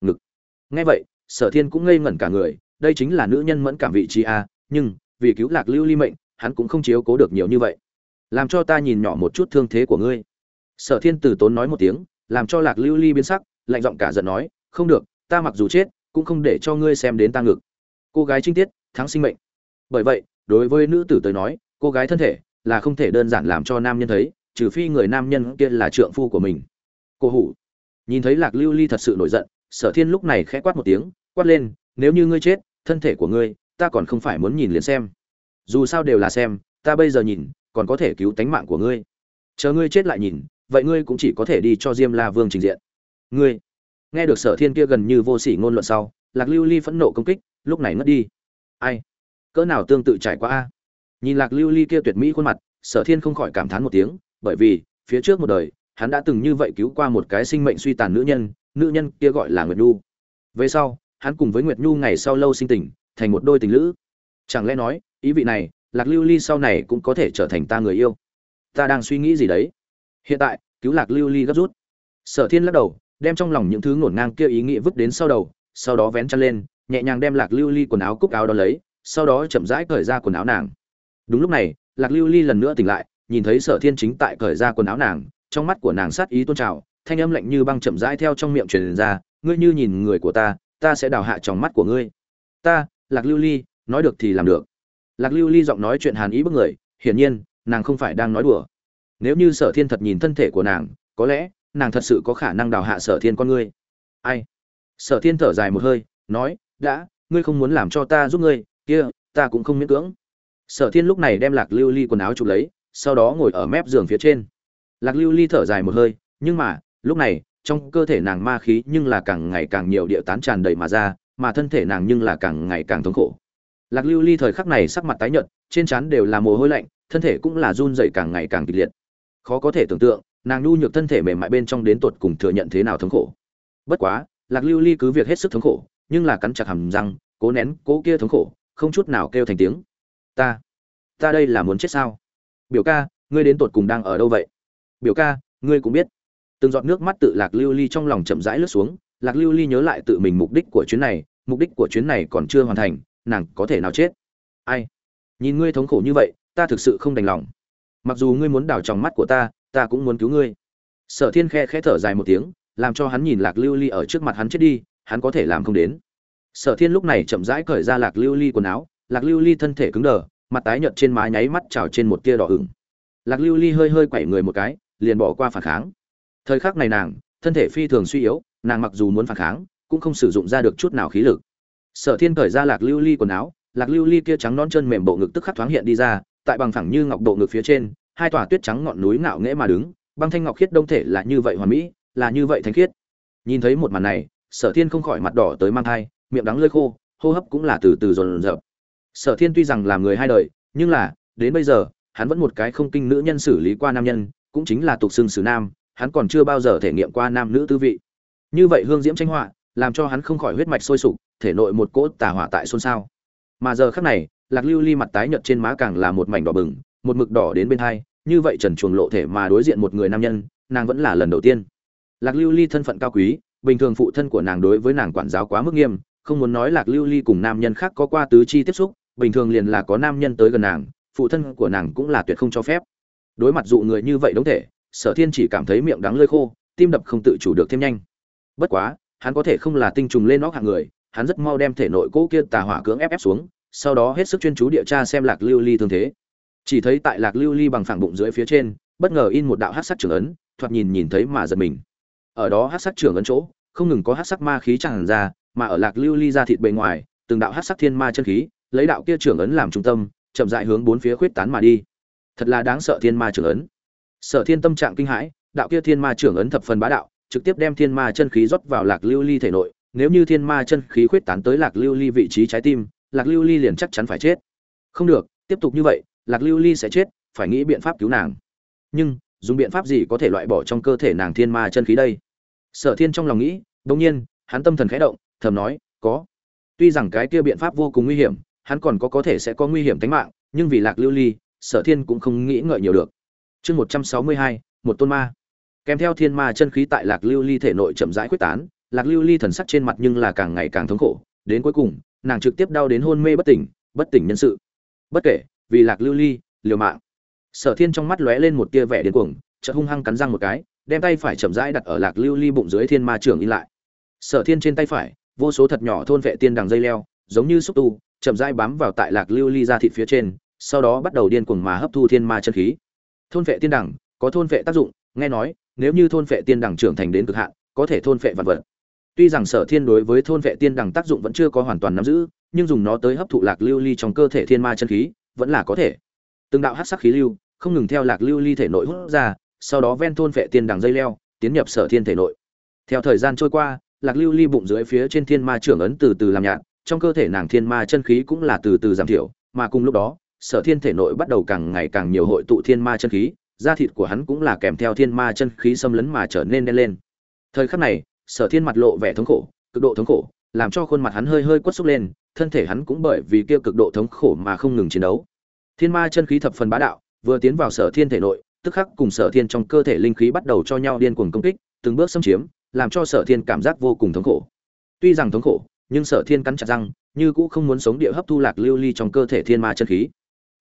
Ngực. Nghe vậy, sở thiên cũng ngây ngẩn cả người, đây chính là nữ nhân mẫn cảm vị trí a nhưng, vì cứu lạc lưu ly mệnh, hắn cũng không chiếu cố được nhiều như vậy. Làm cho ta nhìn nhỏ một chút thương thế của ngươi. Sở thiên tử tốn nói một tiếng, làm cho lạc lưu ly biến sắc, lạnh giọng cả giận nói, không được, ta mặc dù chết, cũng không để cho ngươi xem đến ta ngực. Cô gái trinh tiết, thắng sinh mệnh. Bởi vậy, đối với nữ tử tới nói, cô gái thân thể là không thể đơn giản làm cho nam nhân thấy, trừ phi người nam nhân kia là trượng phu của mình. Cô hủ. Nhìn thấy lạc lưu ly thật sự nổi giận, sở thiên lúc này khẽ quát một tiếng, quát lên, nếu như ngươi chết, thân thể của ngươi ta còn không phải muốn nhìn liền xem. Dù sao đều là xem, ta bây giờ nhìn, còn có thể cứu tánh mạng của ngươi. Chờ ngươi chết lại nhìn, vậy ngươi cũng chỉ có thể đi cho diêm la vương trình diện. Ngươi, nghe được sở thiên kia gần như vô sỉ ngôn luận sau, lạc lưu ly phẫn nộ công kích, lúc này ngất đi. Ai? Cỡ nào tương tự trải qua a? Nhìn lạc lưu ly kia tuyệt mỹ khuôn mặt, sở thiên không khỏi cảm thán một tiếng, bởi vì, phía trước một đời, hắn đã từng như vậy cứu qua một cái sinh mệnh suy tàn nữ nhân nữ nhân kia gọi là nguyệt nhu. Về sau, hắn cùng với nguyệt nhu ngày sau lâu sinh tình thành một đôi tình lữ. Chẳng lẽ nói, ý vị này, lạc lưu ly sau này cũng có thể trở thành ta người yêu? Ta đang suy nghĩ gì đấy? Hiện tại, cứu lạc lưu ly gấp rút. Sở thiên lắc đầu, đem trong lòng những thứ ngổn ngang kia ý nghĩ vứt đến sau đầu, sau đó vén chăn lên, nhẹ nhàng đem lạc lưu ly quần áo cúc áo đó lấy, sau đó chậm rãi cởi ra quần áo nàng. Đúng lúc này, lạc lưu ly lần nữa tỉnh lại, nhìn thấy sở thiên chính tại cởi ra quần áo nàng, trong mắt của nàng sát ý tôn trào, thanh âm lạnh như băng chậm rãi theo trong miệng truyền ra, ngươi như nhìn người của ta ta sẽ đào hạ trong mắt của ngươi. Ta lạc lưu ly, nói được thì làm được. Lạc lưu ly giọng nói chuyện hàn ý bức người, hiển nhiên, nàng không phải đang nói đùa. Nếu như sở thiên thật nhìn thân thể của nàng, có lẽ, nàng thật sự có khả năng đào hạ sở thiên con ngươi. Ai? Sở thiên thở dài một hơi, nói, đã, ngươi không muốn làm cho ta giúp ngươi, kia, ta cũng không miễn cưỡng. Sở thiên lúc này đem lạc lưu ly quần áo chụp lấy, sau đó ngồi ở mép giường phía trên. Lạc lưu ly thở dài một hơi, nhưng mà, lúc này, trong cơ thể nàng ma khí nhưng là càng ngày càng nhiều địa tán tràn đầy mà ra mà thân thể nàng nhưng là càng ngày càng thống khổ. Lạc lưu ly thời khắc này sắc mặt tái nhợt, trên trán đều là mồ hôi lạnh, thân thể cũng là run rẩy càng ngày càng kịch liệt. Khó có thể tưởng tượng, nàng nhu nhược thân thể mềm mại bên trong đến tột cùng thừa nhận thế nào thống khổ. Bất quá, lạc lưu ly cứ việc hết sức thống khổ, nhưng là cắn chặt hàm răng, cố nén cố kia thống khổ, không chút nào kêu thành tiếng. Ta ta đây là muốn chết sao? Biểu ca, ngươi đến tột cùng đang ở đâu vậy? Biểu ca, ngươi cũng biết. Từng giọt nước mắt tự lạc lưu ly trong lòng chậm rãi lướt xuống lạc lưu ly nhớ lại tự mình mục đích của chuyến này, mục đích của chuyến này còn chưa hoàn thành, nàng có thể nào chết? Ai? Nhìn ngươi thống khổ như vậy, ta thực sự không đành lòng. Mặc dù ngươi muốn đào tròng mắt của ta ta cũng muốn cứu ngươi. Sở thiên khe khẽ thở dài một tiếng, làm cho hắn nhìn lạc lưu ly ở trước mặt hắn chết đi, hắn có thể làm không đến. Sở thiên lúc này chậm rãi cởi ra lạc lưu ly quần áo, lạc lưu ly thân thể cứng đờ, mặt tái nhợt trên má nháy mắt trào trên một tia đỏ ửng. Lạc lưu ly hơi hơi quẩy người một cái, liền bỏ qua phản kháng. Thời khắc này nàng, thân thể phi thường suy yếu nàng mặc dù muốn phản kháng, cũng không sử dụng ra được chút nào khí lực. Sở thiên cởi ra lạc lưu ly quần áo, lạc lưu ly kia trắng non chân mềm bộ ngực tức khắc thoáng hiện đi ra, tại bằng phẳng như ngọc bộ ngực phía trên, hai tòa tuyết trắng ngọn núi ngạo nghễ mà đứng, băng thanh ngọc khiết đông thể là như vậy hoàn mỹ, là như vậy thanh khiết. Nhìn thấy một màn này, sở thiên không khỏi mặt đỏ tới mang thai, miệng đắng lơi khô, hô hấp cũng là từ từ dồn dập. Sở thiên tuy rằng làm người hai đời, nhưng là, đến bây giờ, hắn vẫn một cái không kinh nữ nhân xử lý qua nam nhân, cũng chính là tục xưng xử nam, hắn còn chưa bao giờ thể nghiệm qua nam nữ tư vị như vậy hương diễm tranh họa, làm cho hắn không khỏi huyết mạch sôi sục, thể nội một cỗ tà hỏa tại xôn xao. Mà giờ khắc này, lạc lưu ly mặt tái nhợt trên má càng là một mảnh đỏ bừng, một mực đỏ đến bên hai, như vậy trần chuồng lộ thể mà đối diện một người nam nhân, nàng vẫn là lần đầu tiên. Lạc lưu ly thân phận cao quý, bình thường phụ thân của nàng đối với nàng quản giáo quá mức nghiêm, không muốn nói lạc lưu ly cùng nam nhân khác có qua tứ chi tiếp xúc, bình thường liền là có nam nhân tới gần nàng, phụ thân của nàng cũng là tuyệt không cho phép. Đối mặt dụ người như vậy đống thể, sở thiên chỉ cảm thấy miệng đắng lơi khô, tim đập không tự chủ được thêm nhanh bất quá, hắn có thể không là tinh trùng lên nóc hạng người, hắn rất mau đem thể nội cỗ kia tà hỏa cưỡng ép ép xuống, sau đó hết sức chuyên chú địa tra xem lạc lưu ly thương thế. Chỉ thấy tại lạc lưu ly bằng phẳng bụng dưới phía trên, bất ngờ in một đạo hát sắc trưởng ấn, thoạt nhìn nhìn thấy mà giật mình. Ở đó hát sắc trưởng ấn chỗ, không ngừng có hát sắc ma khí tràn ra, mà ở lạc lưu ly ra thịt bề ngoài, từng đạo hát sắc thiên ma chân khí, lấy đạo kia trưởng ấn làm trung tâm, chậm dại hướng bốn phía khuyết tán mà đi. Thật là đáng sợ thiên ma trưởng ấn. Sở thiên tâm trạng kinh hãi, đạo kia thiên ma trưởng ấn thập phần bá đạo trực tiếp đem thiên ma chân khí rót vào lạc lưu ly thể nội, nếu như thiên ma chân khí khuyết tán tới lạc lưu ly vị trí trái tim, lạc lưu ly liền chắc chắn phải chết. Không được, tiếp tục như vậy, lạc lưu ly sẽ chết, phải nghĩ biện pháp cứu nàng. Nhưng, dùng biện pháp gì có thể loại bỏ trong cơ thể nàng thiên ma chân khí đây? Sở thiên trong lòng nghĩ đông nhiên, hắn tâm thần khẽ động, thầm nói, có. Tuy rằng cái kia biện pháp vô cùng nguy hiểm, hắn còn có có thể sẽ có nguy hiểm tính mạng, nhưng vì lạc lưu ly, sở thiên cũng không nghĩ ngợi nhiều được. Chương một trăm sáu mươi hai, một tôn ma kèm theo thiên ma chân khí tại lạc lưu ly thể nội chậm rãi quyết tán, lạc lưu ly thần sắc trên mặt nhưng là càng ngày càng thống khổ. Đến cuối cùng, nàng trực tiếp đau đến hôn mê bất tỉnh bất tỉnh nhân sự. Bất kể, vì lạc lưu ly, liều mạng. Sở thiên trong mắt lóe lên một tia vẻ điên cuồng, chợt hung hăng cắn răng một cái, đem tay phải chậm rãi đặt ở lạc lưu ly bụng dưới thiên ma trường in lại. Sở thiên trên tay phải, vô số thật nhỏ thôn vệ tiên đằng dây leo, giống như xúc tu, chậm rãi bám vào tại lạc lưu ly ra thịt phía trên, sau đó bắt đầu điên cuồng mà hấp thu thiên ma chân khí. Thôn vệ tiên đằng, có thôn vệ tác dụng, nghe nói nếu như thôn vệ tiên đằng trưởng thành đến cực hạn, có thể thôn vệ vật vật. Tuy rằng sở thiên đối với thôn vệ tiên đằng tác dụng vẫn chưa có hoàn toàn nắm giữ, nhưng dùng nó tới hấp thụ lạc lưu ly trong cơ thể thiên ma chân khí, vẫn là có thể. Từng đạo hắc sắc khí lưu, không ngừng theo lạc lưu ly thể nội hút ra, sau đó ven thôn vệ tiên đằng dây leo, tiến nhập sở thiên thể nội. Theo thời gian trôi qua, lạc lưu ly bụng dưới phía trên thiên ma trưởng ấn từ từ làm nhạt, trong cơ thể nàng thiên ma chân khí cũng là từ từ giảm thiểu, mà cùng lúc đó, sở thiên thể nội bắt đầu càng ngày càng nhiều hội tụ thiên ma chân khí da thịt của hắn cũng là kèm theo thiên ma chân khí xâm lấn mà trở nên đen lên. Thời khắc này, sở thiên mặt lộ vẻ thống khổ, cực độ thống khổ, làm cho khuôn mặt hắn hơi hơi quất xúc lên, thân thể hắn cũng bởi vì kia cực độ thống khổ mà không ngừng chiến đấu. Thiên ma chân khí thập phần bá đạo, vừa tiến vào sở thiên thể nội, tức khắc cùng sở thiên trong cơ thể linh khí bắt đầu cho nhau điên cuồng công kích, từng bước xâm chiếm, làm cho sở thiên cảm giác vô cùng thống khổ. Tuy rằng thống khổ, nhưng sở thiên cắn chặt răng, như cũ không muốn sống địa hấp thu lạc lưu ly trong cơ thể thiên ma chân khí.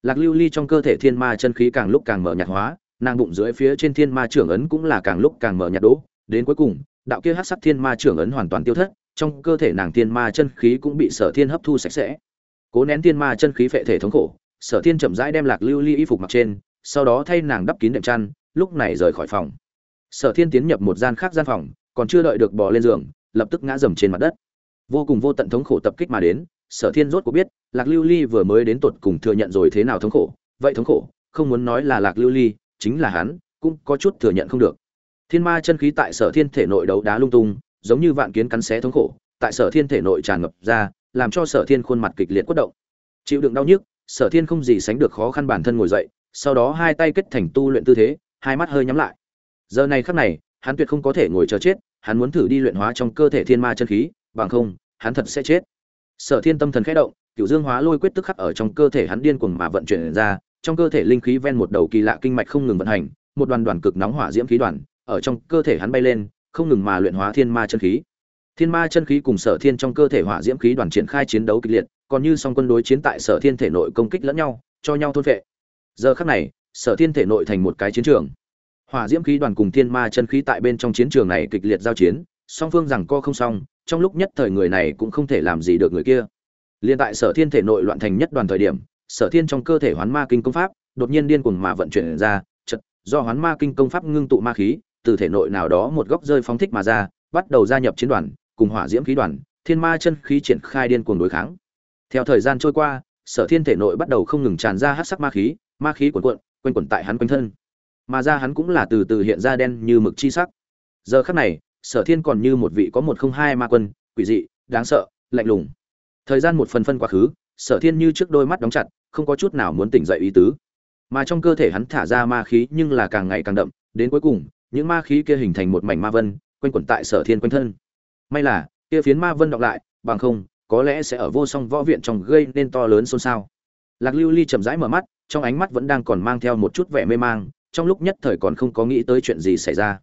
Lạc lưu ly trong cơ thể thiên ma chân khí càng lúc càng mở nhạt hóa nàng bụng dưới phía trên thiên ma trưởng ấn cũng là càng lúc càng mở nhạt đỗ. Đến cuối cùng, đạo kia hát sắc thiên ma trưởng ấn hoàn toàn tiêu thất, trong cơ thể nàng thiên ma chân khí cũng bị sở thiên hấp thu sạch sẽ. Cố nén thiên ma chân khí phệ thể thống khổ, sở thiên chậm rãi đem lạc lưu ly y phục mặc trên, sau đó thay nàng đắp kín đệm chăn, lúc này rời khỏi phòng. Sở thiên tiến nhập một gian khác gian phòng, còn chưa đợi được bò lên giường, lập tức ngã dầm trên mặt đất. Vô cùng vô tận thống khổ tập kích mà đến, sở thiên rốt cuộc biết, lạc lưu ly vừa mới đến tột cùng thừa nhận rồi thế nào thống khổ. Vậy thống khổ, không muốn nói là lạc lưu ly chính là hắn, cũng có chút thừa nhận không được. Thiên ma chân khí tại sở thiên thể nội đấu đá lung tung, giống như vạn kiến cắn xé thống khổ, tại sở thiên thể nội tràn ngập ra, làm cho sở thiên khuôn mặt kịch liệt quất động. Chịu đựng đau nhức, sở thiên không gì sánh được khó khăn bản thân ngồi dậy, sau đó hai tay kết thành tu luyện tư thế, hai mắt hơi nhắm lại. Giờ này khắc này, hắn tuyệt không có thể ngồi chờ chết, hắn muốn thử đi luyện hóa trong cơ thể thiên ma chân khí, bằng không, hắn thật sẽ chết. Sở thiên tâm thần khẽ động cựu dương hóa lôi quyết tức khắc ở trong cơ thể hắn điên cuồng mà vận chuyển ra trong cơ thể linh khí ven một đầu kỳ lạ kinh mạch không ngừng vận hành, một đoàn đoàn cực nóng hỏa diễm khí đoàn ở trong cơ thể hắn bay lên, không ngừng mà luyện hóa thiên ma chân khí. Thiên ma chân khí cùng sở thiên trong cơ thể hỏa diễm khí đoàn triển khai chiến đấu kịch liệt, còn như song quân đối chiến tại sở thiên thể nội công kích lẫn nhau, cho nhau thôn vệ giờ khắc này, sở thiên thể nội thành một cái chiến trường. Hỏa diễm khí đoàn cùng thiên ma chân khí tại bên trong chiến trường này kịch liệt giao chiến, song phương rằng co không xong, trong lúc nhất thời người này cũng không thể làm gì được người kia. Liên tại sở thiên thể nội loạn thành nhất đoàn thời điểm sở thiên trong cơ thể hoán ma kinh công pháp, đột nhiên điên cuồng mà vận chuyển ra chật do hoán ma kinh công pháp ngưng tụ ma khí, từ thể nội nào đó một góc rơi phóng thích mà ra, bắt đầu gia nhập chiến đoàn, cùng hỏa diễm khí đoàn, thiên ma chân khí triển khai điên cuồng đối kháng. Theo thời gian trôi qua, sở thiên thể nội bắt đầu không ngừng tràn ra hát sắc ma khí ma khí cuồn cuộn, quanh quẩn tại hắn quanh thân. Mà ra hắn cũng là từ từ hiện ra đen như mực chi sắc. Giờ khắc này, sở thiên còn như một vị có một không hai ma quân, quỷ dị, đáng sợ, lạnh lùng. Thời gian một phần phân quá khứ, sở thiên như trước đôi mắt đóng chặt không có chút nào muốn tỉnh dậy ý tứ. Mà trong cơ thể hắn thả ra ma khí nhưng là càng ngày càng đậm, đến cuối cùng, những ma khí kia hình thành một mảnh ma vân, quanh quẩn tại sở thiên quanh thân. May là, kia phiến ma vân đọc lại, bằng không, có lẽ sẽ ở vô song võ viện trong gây nên to lớn xôn xao. Lạc lưu ly chậm rãi mở mắt, trong ánh mắt vẫn đang còn mang theo một chút vẻ mê mang, trong lúc nhất thời còn không có nghĩ tới chuyện gì xảy ra.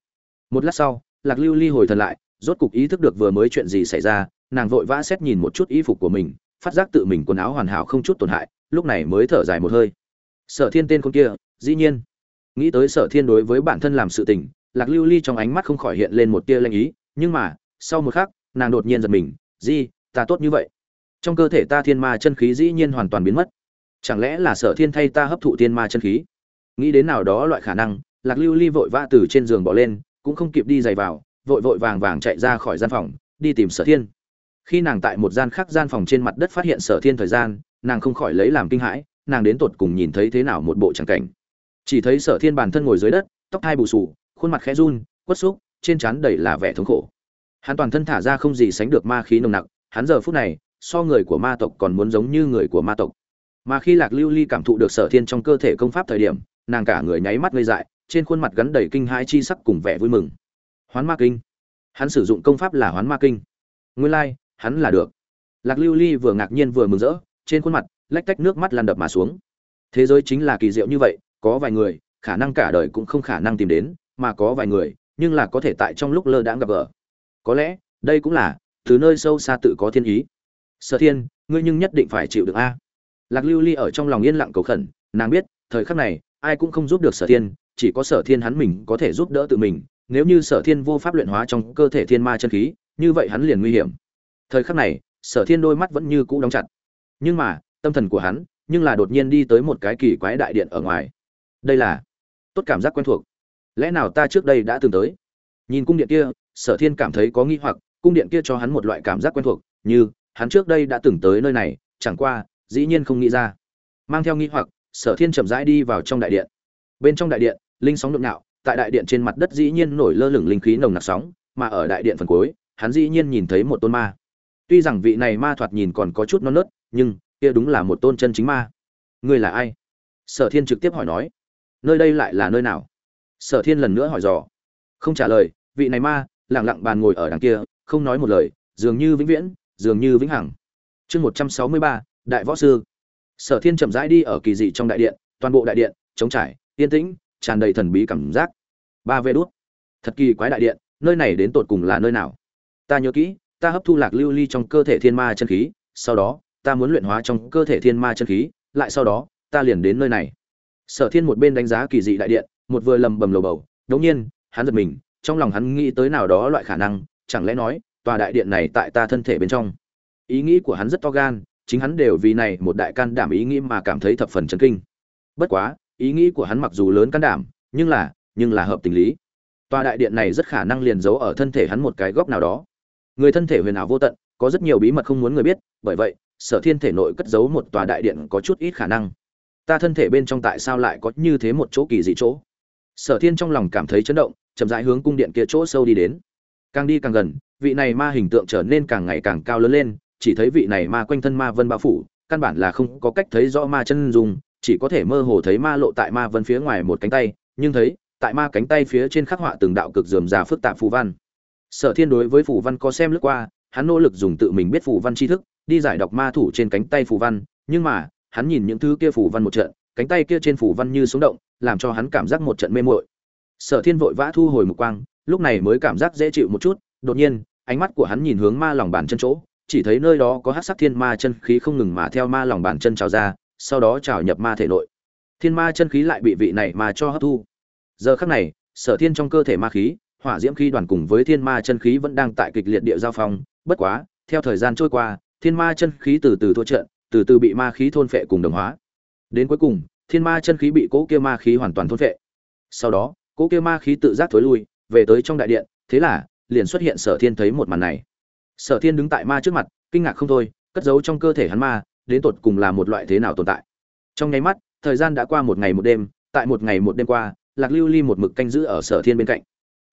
Một lát sau, lạc lưu ly hồi thần lại, rốt cục ý thức được vừa mới chuyện gì xảy ra, nàng vội vã xét nhìn một chút y phục của mình, phát giác tự mình quần áo hoàn hảo không chút tổn hại lúc này mới thở dài một hơi. Sở thiên tên con kia, dĩ nhiên. Nghĩ tới sở thiên đối với bản thân làm sự tình, lạc lưu ly trong ánh mắt không khỏi hiện lên một tia lanh ý, nhưng mà, sau một khắc, nàng đột nhiên giật mình, di, ta tốt như vậy. Trong cơ thể ta thiên ma chân khí dĩ nhiên hoàn toàn biến mất. Chẳng lẽ là sở thiên thay ta hấp thụ thiên ma chân khí? Nghĩ đến nào đó loại khả năng, lạc lưu ly vội vã từ trên giường bỏ lên, cũng không kịp đi giày vào, vội vội vàng vàng chạy ra khỏi gian phòng, đi tìm sở thiên. Khi nàng tại một gian khác gian phòng trên mặt đất phát hiện sở thiên thời gian nàng không khỏi lấy làm kinh hãi nàng đến tột cùng nhìn thấy thế nào một bộ tràng cảnh. Chỉ thấy sở thiên bản thân ngồi dưới đất tóc hai bù sù khuôn mặt khẽ run quất xúc trên trán đầy là vẻ thống khổ. Hắn toàn thân thả ra không gì sánh được ma khí nồng nặc hắn giờ phút này so người của ma tộc còn muốn giống như người của ma tộc. Mà khi lạc lưu ly cảm thụ được sở thiên trong cơ thể công pháp thời điểm nàng cả người nháy mắt ngây dại trên khuôn mặt gắn đầy kinh hãi chi sắc cùng vẻ vui mừng. Hoán ma kinh. Hắn sử dụng công pháp là hoán ma kinh. Nguyên lai、like, hắn là được. Lạc lưu ly vừa ngạc nhiên vừa mừng rỡ trên khuôn mặt, lách tách nước mắt lan đập mà xuống. Thế giới chính là kỳ diệu như vậy, có vài người, khả năng cả đời cũng không khả năng tìm đến, mà có vài người, nhưng là có thể tại trong lúc lơ đãng gặp gỡ. Có lẽ, đây cũng là, từ nơi sâu xa tự có thiên ý. Sở thiên, ngươi nhưng nhất định phải chịu được a. Lạc lưu ly ở trong lòng yên lặng cầu khẩn, nàng biết, thời khắc này, ai cũng không giúp được sở thiên, chỉ có sở thiên hắn mình có thể giúp đỡ tự mình, nếu như sở thiên vô pháp luyện hóa trong cơ thể thiên ma chân khí, như vậy hắn liền nguy hiểm. Thời khắc này, sở thiên đôi mắt vẫn như cũ đóng chặt nhưng mà, tâm thần của hắn, nhưng là đột nhiên đi tới một cái kỳ quái đại điện ở ngoài. Đây là, tốt cảm giác quen thuộc. Lẽ nào ta trước đây đã từng tới? Nhìn cung điện kia, sở thiên cảm thấy có nghi hoặc, cung điện kia cho hắn một loại cảm giác quen thuộc, như, hắn trước đây đã từng tới nơi này, chẳng qua, dĩ nhiên không nghĩ ra. Mang theo nghi hoặc, sở thiên chậm rãi đi vào trong đại điện. Bên trong đại điện, linh sóng nhộn nhạo tại đại điện trên mặt đất dĩ nhiên nổi lơ lửng linh khí nồng nặc sóng, mà ở đại điện phần cuối, hắn dĩ nhiên nhìn thấy một tôn ma tuy rằng vị này ma thoạt nhìn còn có chút non nớt, nhưng kia đúng là một tôn chân chính ma. Ngươi là ai? Sở thiên trực tiếp hỏi nói. Nơi đây lại là nơi nào? Sở thiên lần nữa hỏi dò. Không trả lời, vị này ma lẳng lặng bàn ngồi ở đằng kia, không nói một lời, dường như vĩnh viễn, dường như vĩnh hằng. Chương một trăm sáu mươi ba, đại võ sư. Sở thiên chậm rãi đi ở kỳ dị trong đại điện, toàn bộ đại điện, trống trải, yên tĩnh, tràn đầy thần bí cảm giác. Ba vê đốt thật kỳ quái đại điện, nơi này đến tột cùng là nơi nào? Ta nhớ kỹ ta hấp thu lạc lưu ly trong cơ thể thiên ma chân khí, sau đó, ta muốn luyện hóa trong cơ thể thiên ma chân khí, lại sau đó, ta liền đến nơi này. Sở thiên một bên đánh giá kỳ dị đại điện, một vừa lầm bầm lầu bầu, đống nhiên, hắn giật mình, trong lòng hắn nghĩ tới nào đó loại khả năng, chẳng lẽ nói, tòa đại điện này tại ta thân thể bên trong. Ý nghĩ của hắn rất to gan, chính hắn đều vì này một đại can đảm ý nghĩ mà cảm thấy thập phần chấn kinh. Bất quá, ý nghĩ của hắn mặc dù lớn can đảm, nhưng là nhưng là hợp tình lý. Tòa đại điện này rất khả năng liền giấu ở thân thể hắn một cái góc nào đó người thân thể huyền ảo vô tận, có rất nhiều bí mật không muốn người biết, bởi vậy, sở thiên thể nội cất giấu một tòa đại điện có chút ít khả năng. Ta thân thể bên trong tại sao lại có như thế một chỗ kỳ dị chỗ? Sở thiên trong lòng cảm thấy chấn động, chậm rãi hướng cung điện kia chỗ sâu đi đến. Càng đi càng gần, vị này ma hình tượng trở nên càng ngày càng cao lớn lên, chỉ thấy vị này ma quanh thân ma vân bao phủ, căn bản là không có cách thấy rõ ma chân dung, chỉ có thể mơ hồ thấy ma lộ tại ma vân phía ngoài một cánh tay, nhưng thấy, tại ma cánh tay phía trên khắc họa từng đạo cực dườm già phức tạp phù văn sở thiên đối với phù văn có xem lướt qua, hắn nỗ lực dùng tự mình biết phù văn tri thức, đi giải đọc ma thủ trên cánh tay phù văn, nhưng mà, hắn nhìn những thứ kia phù văn một trận, cánh tay kia trên phù văn như sống động, làm cho hắn cảm giác một trận mê muội. Sở thiên vội vã thu hồi mục quang, lúc này mới cảm giác dễ chịu một chút, đột nhiên, ánh mắt của hắn nhìn hướng ma lòng bàn chân chỗ, chỉ thấy nơi đó có hát sắc thiên ma chân khí không ngừng mà theo ma lòng bàn chân trào ra, sau đó trào nhập ma thể nội. Thiên ma chân khí lại bị vị này mà cho hấp thu. Giờ khắc này, sở thiên trong cơ thể ma khí hỏa diễm khí đoàn cùng với thiên ma chân khí vẫn đang tại kịch liệt địa giao phong. Bất quá, theo thời gian trôi qua, thiên ma chân khí từ từ thua trận, từ từ bị ma khí thôn phệ cùng đồng hóa. Đến cuối cùng, thiên ma chân khí bị cỗ kia ma khí hoàn toàn thôn phệ. Sau đó cỗ kia ma khí tự giác thối lui, về tới trong đại điện, thế là, liền xuất hiện sở thiên thấy một màn này. Sở thiên đứng tại ma trước mặt, kinh ngạc không thôi, cất giấu trong cơ thể hắn ma, đến tột cùng là một loại thế nào tồn tại. Trong nháy mắt, thời gian đã qua một ngày một đêm, tại một ngày một đêm qua, lạc lưu ly một mực canh giữ ở sở thiên bên cạnh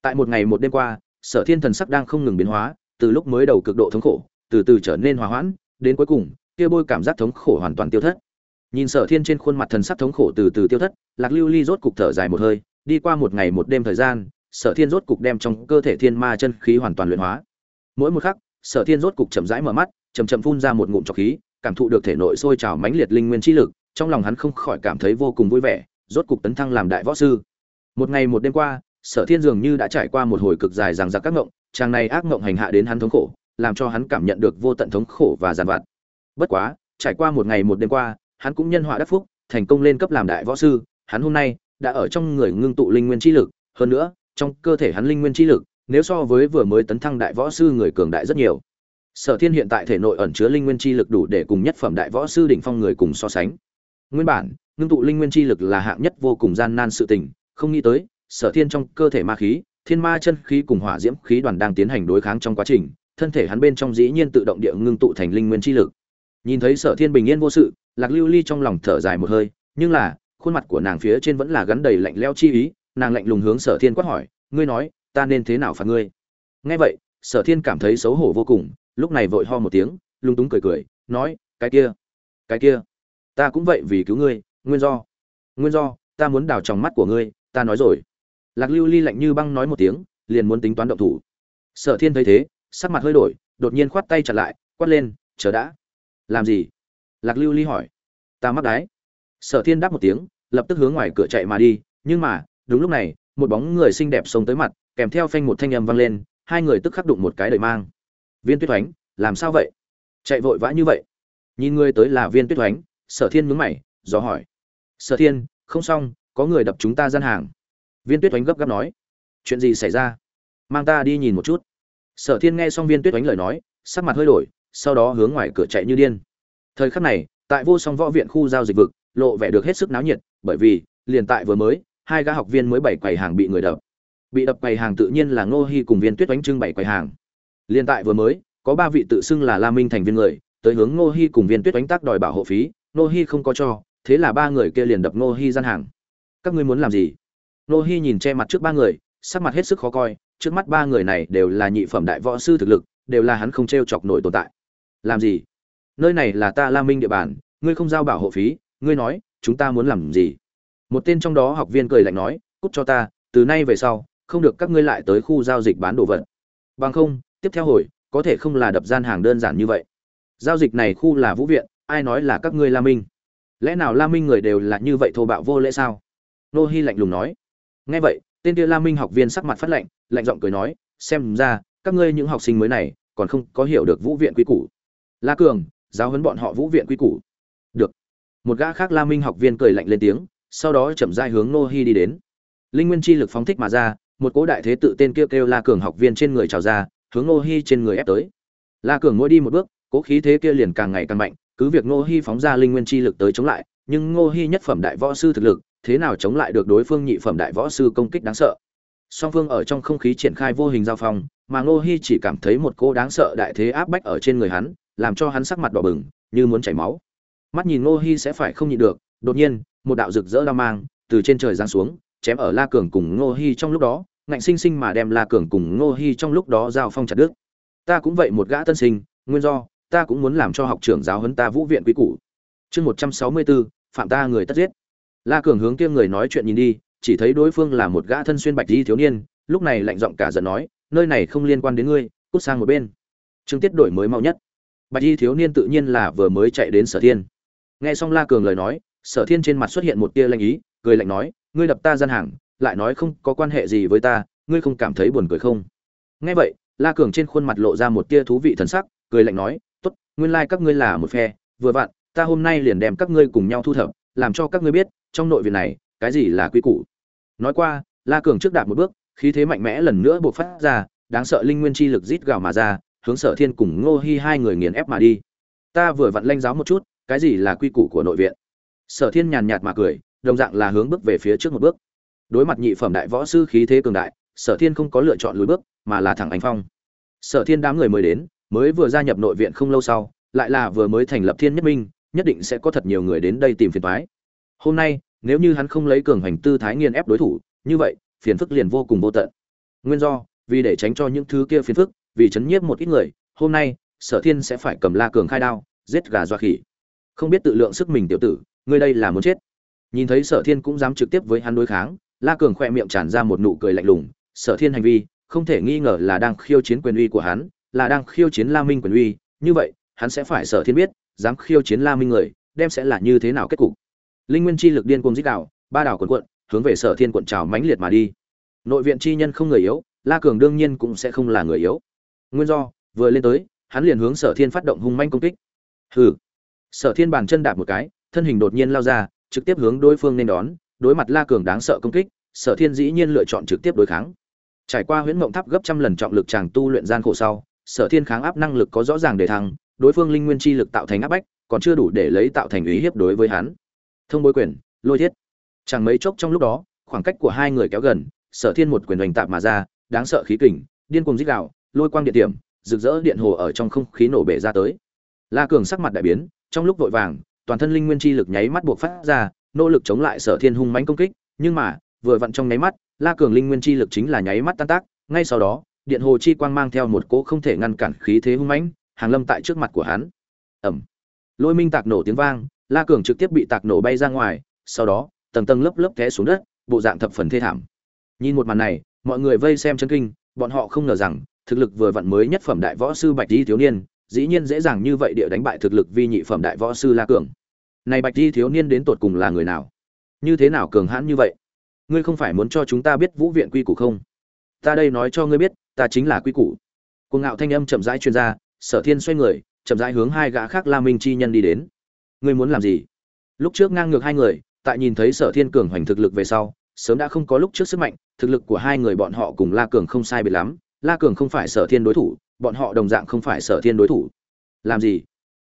tại một ngày một đêm qua, sở thiên thần sắc đang không ngừng biến hóa, từ lúc mới đầu cực độ thống khổ, từ từ trở nên hòa hoãn, đến cuối cùng, kia bôi cảm giác thống khổ hoàn toàn tiêu thất. Nhìn sở thiên trên khuôn mặt thần sắc thống khổ từ từ tiêu thất, lạc lưu ly rốt cục thở dài một hơi, đi qua một ngày một đêm thời gian, sở thiên rốt cục đem trong cơ thể thiên ma chân khí hoàn toàn luyện hóa. Mỗi một khắc, sở thiên rốt cục chậm rãi mở mắt chầm chậm phun ra một ngụm trọc khí, cảm thụ được thể nội sôi trào mãnh liệt linh nguyên chi lực, trong lòng hắn không khỏi cảm thấy vô cùng vui vẻ, rốt cục tấn thăng làm đại võ sư. Một ngày một đêm qua sở thiên dường như đã trải qua một hồi cực dài rằng giặc các ngộng chàng này ác ngộng hành hạ đến hắn thống khổ, làm cho hắn cảm nhận được vô tận thống khổ và giàn vặt. Bất quá, trải qua một ngày một đêm qua, hắn cũng nhân họa đắc phúc, thành công lên cấp làm đại võ sư, hắn hôm nay đã ở trong người ngưng tụ linh nguyên chi lực, hơn nữa, trong cơ thể hắn linh nguyên chi lực, nếu so với vừa mới tấn thăng đại võ sư người cường đại rất nhiều. Sở thiên hiện tại thể nội ẩn chứa linh nguyên chi lực đủ để cùng nhất phẩm đại võ sư đỉnh phong người cùng so sánh. Nguyên bản, ngưng tụ linh nguyên chi lực là hạng nhất vô cùng gian nan sự tình, không nghĩ tới sở thiên trong cơ thể ma khí, thiên ma chân khí cùng hỏa diễm khí đoàn đang tiến hành đối kháng trong quá trình, thân thể hắn bên trong dĩ nhiên tự động địa ngưng tụ thành linh nguyên chi lực. Nhìn thấy sở thiên bình yên vô sự, lạc lưu ly trong lòng thở dài một hơi, nhưng là, khuôn mặt của nàng phía trên vẫn là gắn đầy lạnh leo chi ý, nàng lạnh lùng hướng sở thiên quát hỏi, ngươi nói, ta nên thế nào phạt ngươi? Nghe vậy, sở thiên cảm thấy xấu hổ vô cùng, lúc này vội ho một tiếng, lung túng cười cười, nói, cái kia cái kia, ta cũng vậy vì cứu ngươi, nguyên do nguyên do, ta muốn đào trong mắt của ngươi, ta nói rồi lạc lưu ly lạnh như băng nói một tiếng, liền muốn tính toán động thủ. Sở thiên thấy thế, sắc mặt hơi đổi, đột nhiên khoát tay chặt lại, quát lên, chờ đã. Làm gì? Lạc lưu ly hỏi. Ta mắc đái. Sở thiên đáp một tiếng, lập tức hướng ngoài cửa chạy mà đi, nhưng mà, đúng lúc này, một bóng người xinh đẹp xông tới mặt, kèm theo phanh một thanh âm vang lên, hai người tức khắc đụng một cái đời mang. Viên tuyết oánh làm sao vậy? Chạy vội vã như vậy. Nhìn người tới là viên tuyết oánh sở thiên nhướng mày, dò hỏi. Sở thiên, không xong, có người đập chúng ta gian hàng viên tuyết oánh gấp gáp nói, chuyện gì xảy ra? Mang ta đi nhìn một chút. Sở thiên nghe xong viên tuyết oánh lời nói, sắc mặt hơi đổi, sau đó hướng ngoài cửa chạy như điên. Thời khắc này, tại vô song võ viện khu giao dịch vực, lộ vẻ được hết sức náo nhiệt, bởi vì, liền tại vừa mới, hai gã học viên mới bảy quầy hàng bị người đập. Bị đập quầy hàng tự nhiên là ngô hy cùng viên tuyết oánh trưng bảy quầy hàng. Liền tại vừa mới, có ba vị tự xưng là la minh thành viên người, tới hướng ngô hy cùng viên tuyết oánh tác đòi bảo hộ phí. Ngô hy không có cho, thế là ba người kia liền đập ngô hy gian hàng. Các ngươi muốn làm gì? Nô hi nhìn che mặt trước ba người, sắc mặt hết sức khó coi, trước mắt ba người này đều là nhị phẩm đại võ sư thực lực, đều là hắn không t r e o chọc nổi tồn tại. Làm gì? Nơi này là ta la minh địa bàn, ngươi không giao bảo hộ phí, ngươi nói, chúng ta muốn làm gì? Một tên trong đó học viên cười lạnh nói, cút cho ta, từ nay về sau, không được các ngươi lại tới khu giao dịch bán đồ vật. Bằng không, tiếp theo hồi, có thể không là đập gian hàng đơn giản như vậy. Giao dịch này khu là vũ viện, ai nói là các ngươi la minh? Lẽ nào la minh người đều là như vậy thô bạo vô lễ sao? Nô hi lạnh lùng nói nghe vậy tên kia la minh học viên sắc mặt phát lạnh lạnh giọng cười nói xem ra các ngươi những học sinh mới này còn không có hiểu được vũ viện quy củ. La cường giáo huấn bọn họ vũ viện quy củ. Được. Một gã khác la minh học viên cười lạnh lên tiếng sau đó chậm rãi hướng nô hi đi đến. Linh nguyên chi lực phóng thích mà ra một cố đại thế tự tên kia kêu, kêu la cường học viên trên người trào ra hướng nô hi trên người ép tới. La cường mỗi đi một bước cố khí thế kia liền càng ngày càng mạnh cứ việc nô hi phóng ra linh nguyên chi lực tới chống lại nhưng ngô hi nhất phẩm đại võ sư thực lực thế nào chống lại được đối phương nhị phẩm đại võ sư công kích đáng sợ. Song phương ở trong không khí triển khai vô hình giao phong, mà ngô hi chỉ cảm thấy một cô đáng sợ đại thế áp bách ở trên người hắn, làm cho hắn sắc mặt đỏ bừng, như muốn chảy máu. Mắt nhìn ngô hi sẽ phải không nhịn được, đột nhiên, một đạo rực rỡ la mang từ trên trời giáng xuống, chém ở la cường cùng ngô hi trong lúc đó, ngạnh sinh sinh mà đem la cường cùng ngô hi trong lúc đó giao phong chặt đứt. Ta cũng vậy một gã tân sinh, nguyên do, ta cũng muốn làm cho học trưởng giáo huấn ta vũ viện quý củ. Chương một trăm sáu mươi bốn phạm ta người tất giết la cường hướng kia người nói chuyện nhìn đi, chỉ thấy đối phương là một gã thân xuyên bạch di thiếu niên, lúc này lạnh giọng cả giận nói, nơi này không liên quan đến ngươi, cút sang một bên. Trương tiết đổi mới mau nhất. Bạch di thiếu niên tự nhiên là vừa mới chạy đến sở thiên. Nghe xong la cường lời nói, sở thiên trên mặt xuất hiện một tia lanh ý, cười lạnh nói, ngươi đập ta gian hàng, lại nói không có quan hệ gì với ta, ngươi không cảm thấy buồn cười không? Nghe vậy, la cường trên khuôn mặt lộ ra một tia thú vị thần sắc, cười lạnh nói, tốt, nguyên lai các ngươi là một phe, vừa vặn, ta hôm nay liền đem các ngươi cùng nhau thu thập, làm cho các ngươi biết trong nội viện này, cái gì là quy củ? Nói qua, la cường trước đạp một bước, khí thế mạnh mẽ lần nữa buộc phát ra, đáng sợ linh nguyên chi lực rít gào mà ra, hướng sở thiên cùng ngô hi hai người nghiền ép mà đi. Ta vừa vặn lanh giáo một chút, cái gì là quy củ của nội viện? Sở thiên nhàn nhạt mà cười, đồng dạng là hướng bước về phía trước một bước. Đối mặt nhị phẩm đại võ sư khí thế cường đại, sở thiên không có lựa chọn lùi bước, mà là thẳng ánh phong. Sở thiên đám người mới đến, mới vừa gia nhập nội viện không lâu sau, lại là vừa mới thành lập thiên nhất minh, nhất định sẽ có thật nhiều người đến đây tìm phiền thoái hôm nay, nếu như hắn không lấy cường hành tư thái nghiền ép đối thủ, như vậy, phiền phức liền vô cùng vô tận. Nguyên do, vì để tránh cho những thứ kia phiền phức, vì chấn nhiếp một ít người, hôm nay, sở thiên sẽ phải cầm la cường khai đao, giết gà doa khỉ. Không biết tự lượng sức mình tiểu tử, ngươi đây là muốn chết. Nhìn thấy sở thiên cũng dám trực tiếp với hắn đối kháng, la cường khoe miệng tràn ra một nụ cười lạnh lùng. Sở thiên hành vi, không thể nghi ngờ là đang khiêu chiến quyền uy của hắn, là đang khiêu chiến la minh quyền uy. Như vậy, hắn sẽ phải sở thiên biết, dám khiêu chiến la minh người, đem sẽ là như thế nào kết cục linh nguyên chi lực điên cuồng dích đảo, ba đảo quần quận hướng về sở thiên quận trào mãnh liệt mà đi. Nội viện chi nhân không người yếu la cường đương nhiên cũng sẽ không là người yếu. Nguyên do vừa lên tới hắn liền hướng sở thiên phát động hung manh công kích. Hừ. Sở thiên bàn chân đạp một cái thân hình đột nhiên lao ra trực tiếp hướng đối phương nên đón đối mặt la cường đáng sợ công kích sở thiên dĩ nhiên lựa chọn trực tiếp đối kháng. Trải qua huyễn mộng tháp gấp trăm lần trọng lực chàng tu luyện gian khổ sau sở thiên kháng áp năng lực có rõ ràng để thăng đối phương linh nguyên chi lực tạo thành áp bách còn chưa đủ để lấy tạo thành ý hiếp đối với hắn thông bối quyền, lôi thiết. Chẳng mấy chốc trong lúc đó, khoảng cách của hai người kéo gần, sở thiên một quyền hoành tạp mà ra, đáng sợ khí kình, điên cuồng dích đạo lôi quang địa điểm rực rỡ điện hồ ở trong không khí nổ bể ra tới. La cường sắc mặt đại biến, trong lúc vội vàng, toàn thân linh nguyên chi lực nháy mắt buộc phát ra, nỗ lực chống lại sở thiên hung mãnh công kích, nhưng mà, vừa vặn trong nháy mắt, la cường linh nguyên chi lực chính là nháy mắt tan tác, ngay sau đó, điện hồ chi quang mang theo một cỗ không thể ngăn cản khí thế hung mãnh, hàng lâm tại trước mặt của hắn. Ẩm lôi minh tạc nổ tiếng vang, la cường trực tiếp bị tạc nổ bay ra ngoài, sau đó, tầng tầng lớp lớp té xuống đất, bộ dạng thập phần thê thảm. Nhìn một màn này, mọi người vây xem chân kinh, bọn họ không ngờ rằng, thực lực vừa vặn mới nhất phẩm đại võ sư bạch di thiếu niên, dĩ nhiên dễ dàng như vậy địa đánh bại thực lực vi nhị phẩm đại võ sư la cường. Này bạch di thiếu niên đến tột cùng là người nào? Như thế nào cường hãn như vậy? Ngươi không phải muốn cho chúng ta biết vũ viện quy củ không? Ta đây nói cho ngươi biết, ta chính là quy củ. Cuồng ngạo thanh âm chậm rãi chuyên gia sở thiên xoay người chậm rãi hướng hai gã khác la minh chi nhân đi đến. Ngươi muốn làm gì? Lúc trước ngang ngược hai người, tại nhìn thấy sở thiên cường hoành thực lực về sau, sớm đã không có lúc trước sức mạnh, thực lực của hai người bọn họ cùng la cường không sai biệt lắm. La cường không phải sở thiên đối thủ, bọn họ đồng dạng không phải sở thiên đối thủ. Làm gì?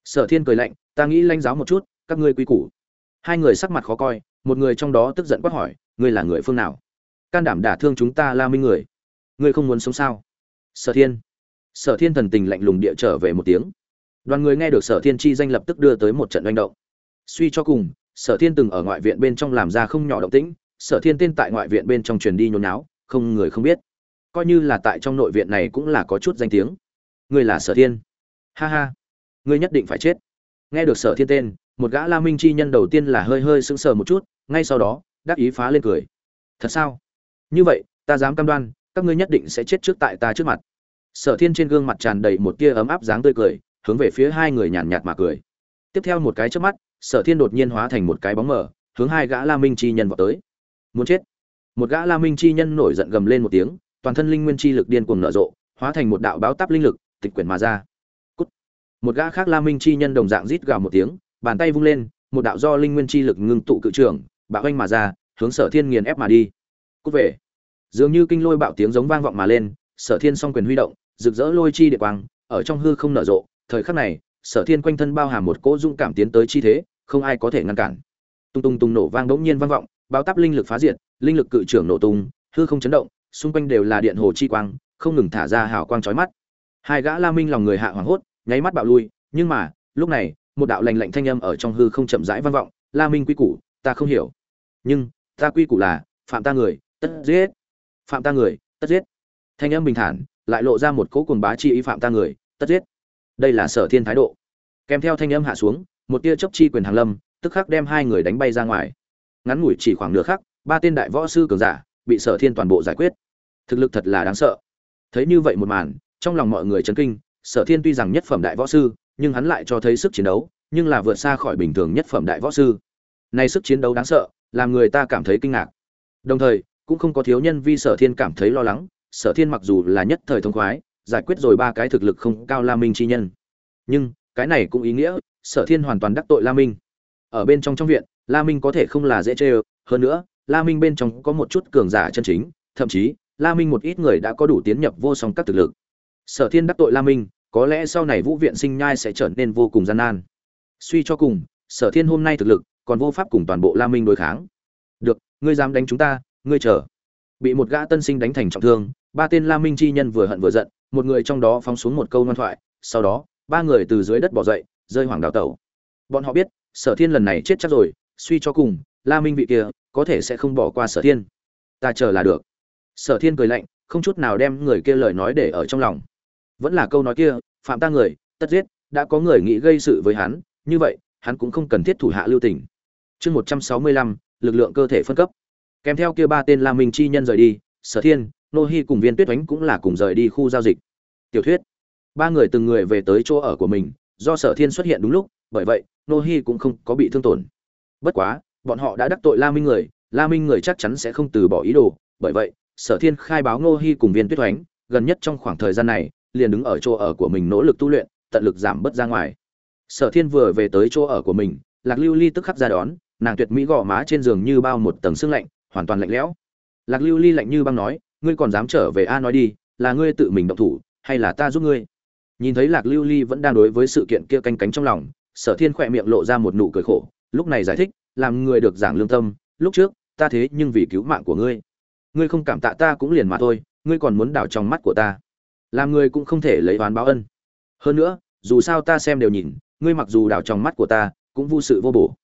Sở thiên cười lạnh, ta nghĩ lanh giáo một chút, các ngươi quy củ. Hai người sắc mặt khó coi, một người trong đó tức giận quát hỏi, ngươi là người phương nào? Can đảm đả thương chúng ta la minh người. Ngươi không muốn sống sao? Sở thiên. Sở thiên thần tình lạnh lùng địa trở về một tiếng đoàn người nghe được sở thiên chi danh lập tức đưa tới một trận manh động. Suy cho cùng, sở thiên từng ở ngoại viện bên trong làm ra không nhỏ động tĩnh, sở thiên tên tại ngoại viện bên trong truyền đi nhốn náo không người không biết. Coi như là tại trong nội viện này cũng là có chút danh tiếng. Ngươi là sở thiên. Ha ha. Ngươi nhất định phải chết. Nghe được sở thiên tên, một gã la minh chi nhân đầu tiên là hơi hơi sững sờ một chút, ngay sau đó, đắc ý phá lên cười. Thật sao? Như vậy, ta dám cam đoan, các ngươi nhất định sẽ chết trước tại ta trước mặt. Sở thiên trên gương mặt tràn đầy một tia ấm áp dáng tươi cười hướng về phía hai người nhàn nhạt mà cười. Tiếp theo một cái trước mắt, sở thiên đột nhiên hóa thành một cái bóng mờ, hướng hai gã la minh chi nhân vào tới. Muốn chết. Một gã la minh chi nhân nổi giận gầm lên một tiếng, toàn thân linh nguyên chi lực điên cuồng nở rộ, hóa thành một đạo báo táp linh lực, tịch quyển mà ra. Cút. một gã khác la minh chi nhân đồng dạng rít gào một tiếng, bàn tay vung lên, một đạo do linh nguyên chi lực ngưng tụ cự trưởng bạo anh mà ra, hướng sở thiên nghiền ép mà đi. Cút về. Dường như kinh lôi bạo tiếng giống vang vọng mà lên, sở thiên song quyền huy động, rực rỡ lôi chi địa quang, ở trong hư không nở rộ thời khắc này, sở thiên quanh thân bao hàm một cỗ dung cảm tiến tới chi thế, không ai có thể ngăn cản. Tung tung tung nổ vang bỗng nhiên vang vọng, bao táp linh lực phá diệt, linh lực cự trưởng nổ tung, hư không chấn động, xung quanh đều là điện hồ chi quang, không ngừng thả ra hào quang chói mắt. Hai gã la minh lòng người hạ hoảng hốt, nháy mắt bạo lui, nhưng mà, lúc này, một đạo lành lạnh thanh âm ở trong hư không chậm rãi vang vọng, la minh quy củ, ta không hiểu. Nhưng, ta quy củ là, phạm ta người, tất giết. Phạm ta người, tất giết. Thanh âm bình thản, lại lộ ra một cỗ cuồng bá chi ý phạm ta người, tất giết đây là sở thiên thái độ. Kèm theo thanh âm hạ xuống, một tia chốc chi quyền hàng lâm, tức khắc đem hai người đánh bay ra ngoài. Ngắn ngủi chỉ khoảng nửa khắc, ba tên đại võ sư cường giả bị sở thiên toàn bộ giải quyết. Thực lực thật là đáng sợ. Thấy như vậy một màn, trong lòng mọi người chấn kinh, sở thiên tuy rằng nhất phẩm đại võ sư, nhưng hắn lại cho thấy sức chiến đấu, nhưng là vượt xa khỏi bình thường nhất phẩm đại võ sư. Nay sức chiến đấu đáng sợ, làm người ta cảm thấy kinh ngạc. Đồng thời, cũng không có thiếu nhân vi sở thiên cảm thấy lo lắng, sở thiên mặc dù là nhất thời thông khoái giải quyết rồi ba cái thực lực không cao la minh chi nhân. Nhưng cái này cũng ý nghĩa sở thiên hoàn toàn đắc tội la minh. Ở bên trong trong viện la minh có thể không là dễ chơi, hơn nữa la minh bên trong có một chút cường giả chân chính thậm chí la minh một ít người đã có đủ tiến nhập vô song các thực lực. Sở thiên đắc tội la minh có lẽ sau này vũ viện sinh nhai sẽ trở nên vô cùng gian nan. Suy cho cùng sở thiên hôm nay thực lực còn vô pháp cùng toàn bộ la minh đối kháng. Được ngươi dám đánh chúng ta ngươi chờ. Bị một gã tân sinh đánh thành trọng thương ba tên la minh chi nhân vừa hận vừa giận một người trong đó phóng xuống một câu ngoan thoại, sau đó, ba người từ dưới đất bỏ dậy, rơi hoàng đào tẩu. Bọn họ biết, sở thiên lần này chết chắc rồi, suy cho cùng, la minh vị kia, có thể sẽ không bỏ qua sở thiên. Ta chờ là được. Sở thiên cười lạnh, không chút nào đem người kia lời nói để ở trong lòng. Vẫn là câu nói kia, phạm ta người, tất giết, đã có người nghĩ gây sự với hắn, như vậy, hắn cũng không cần thiết thủ hạ lưu tình. Chương một trăm sáu mươi lăm, lực lượng cơ thể phân cấp. Kèm theo kia ba tên la minh chi nhân rời đi, sở thiên nô hi cùng viên tuyết oánh cũng là cùng rời đi khu giao dịch. Tiểu thuyết, ba người từng người về tới chỗ ở của mình, do sở thiên xuất hiện đúng lúc, bởi vậy, nô hi cũng không có bị thương tổn. Bất quá, bọn họ đã đắc tội la minh người, la minh người chắc chắn sẽ không từ bỏ ý đồ, bởi vậy, sở thiên khai báo nô hi cùng viên tuyết oánh, gần nhất trong khoảng thời gian này, liền đứng ở chỗ ở của mình nỗ lực tu luyện, tận lực giảm bớt ra ngoài. Sở thiên vừa về tới chỗ ở của mình, lạc lưu ly tức khắc ra đón, nàng tuyệt mỹ gò má trên giường như bao một tầng xương lạnh, hoàn toàn lạnh lẽo. Lạc lưu ly lạnh như băng nói ngươi còn dám trở về a nói đi, là ngươi tự mình động thủ, hay là ta giúp ngươi? Nhìn thấy lạc lưu ly vẫn đang đối với sự kiện kia canh cánh trong lòng, sở thiên khỏe miệng lộ ra một nụ cười khổ, lúc này giải thích, làm người được giảng lương tâm, lúc trước, ta thế nhưng vì cứu mạng của ngươi. Ngươi không cảm tạ ta cũng liền mà thôi, ngươi còn muốn đảo trong mắt của ta. Làm người cũng không thể lấy oán báo ân. Hơn nữa, dù sao ta xem đều nhìn, ngươi mặc dù đảo trong mắt của ta, cũng vô sự vô bổ.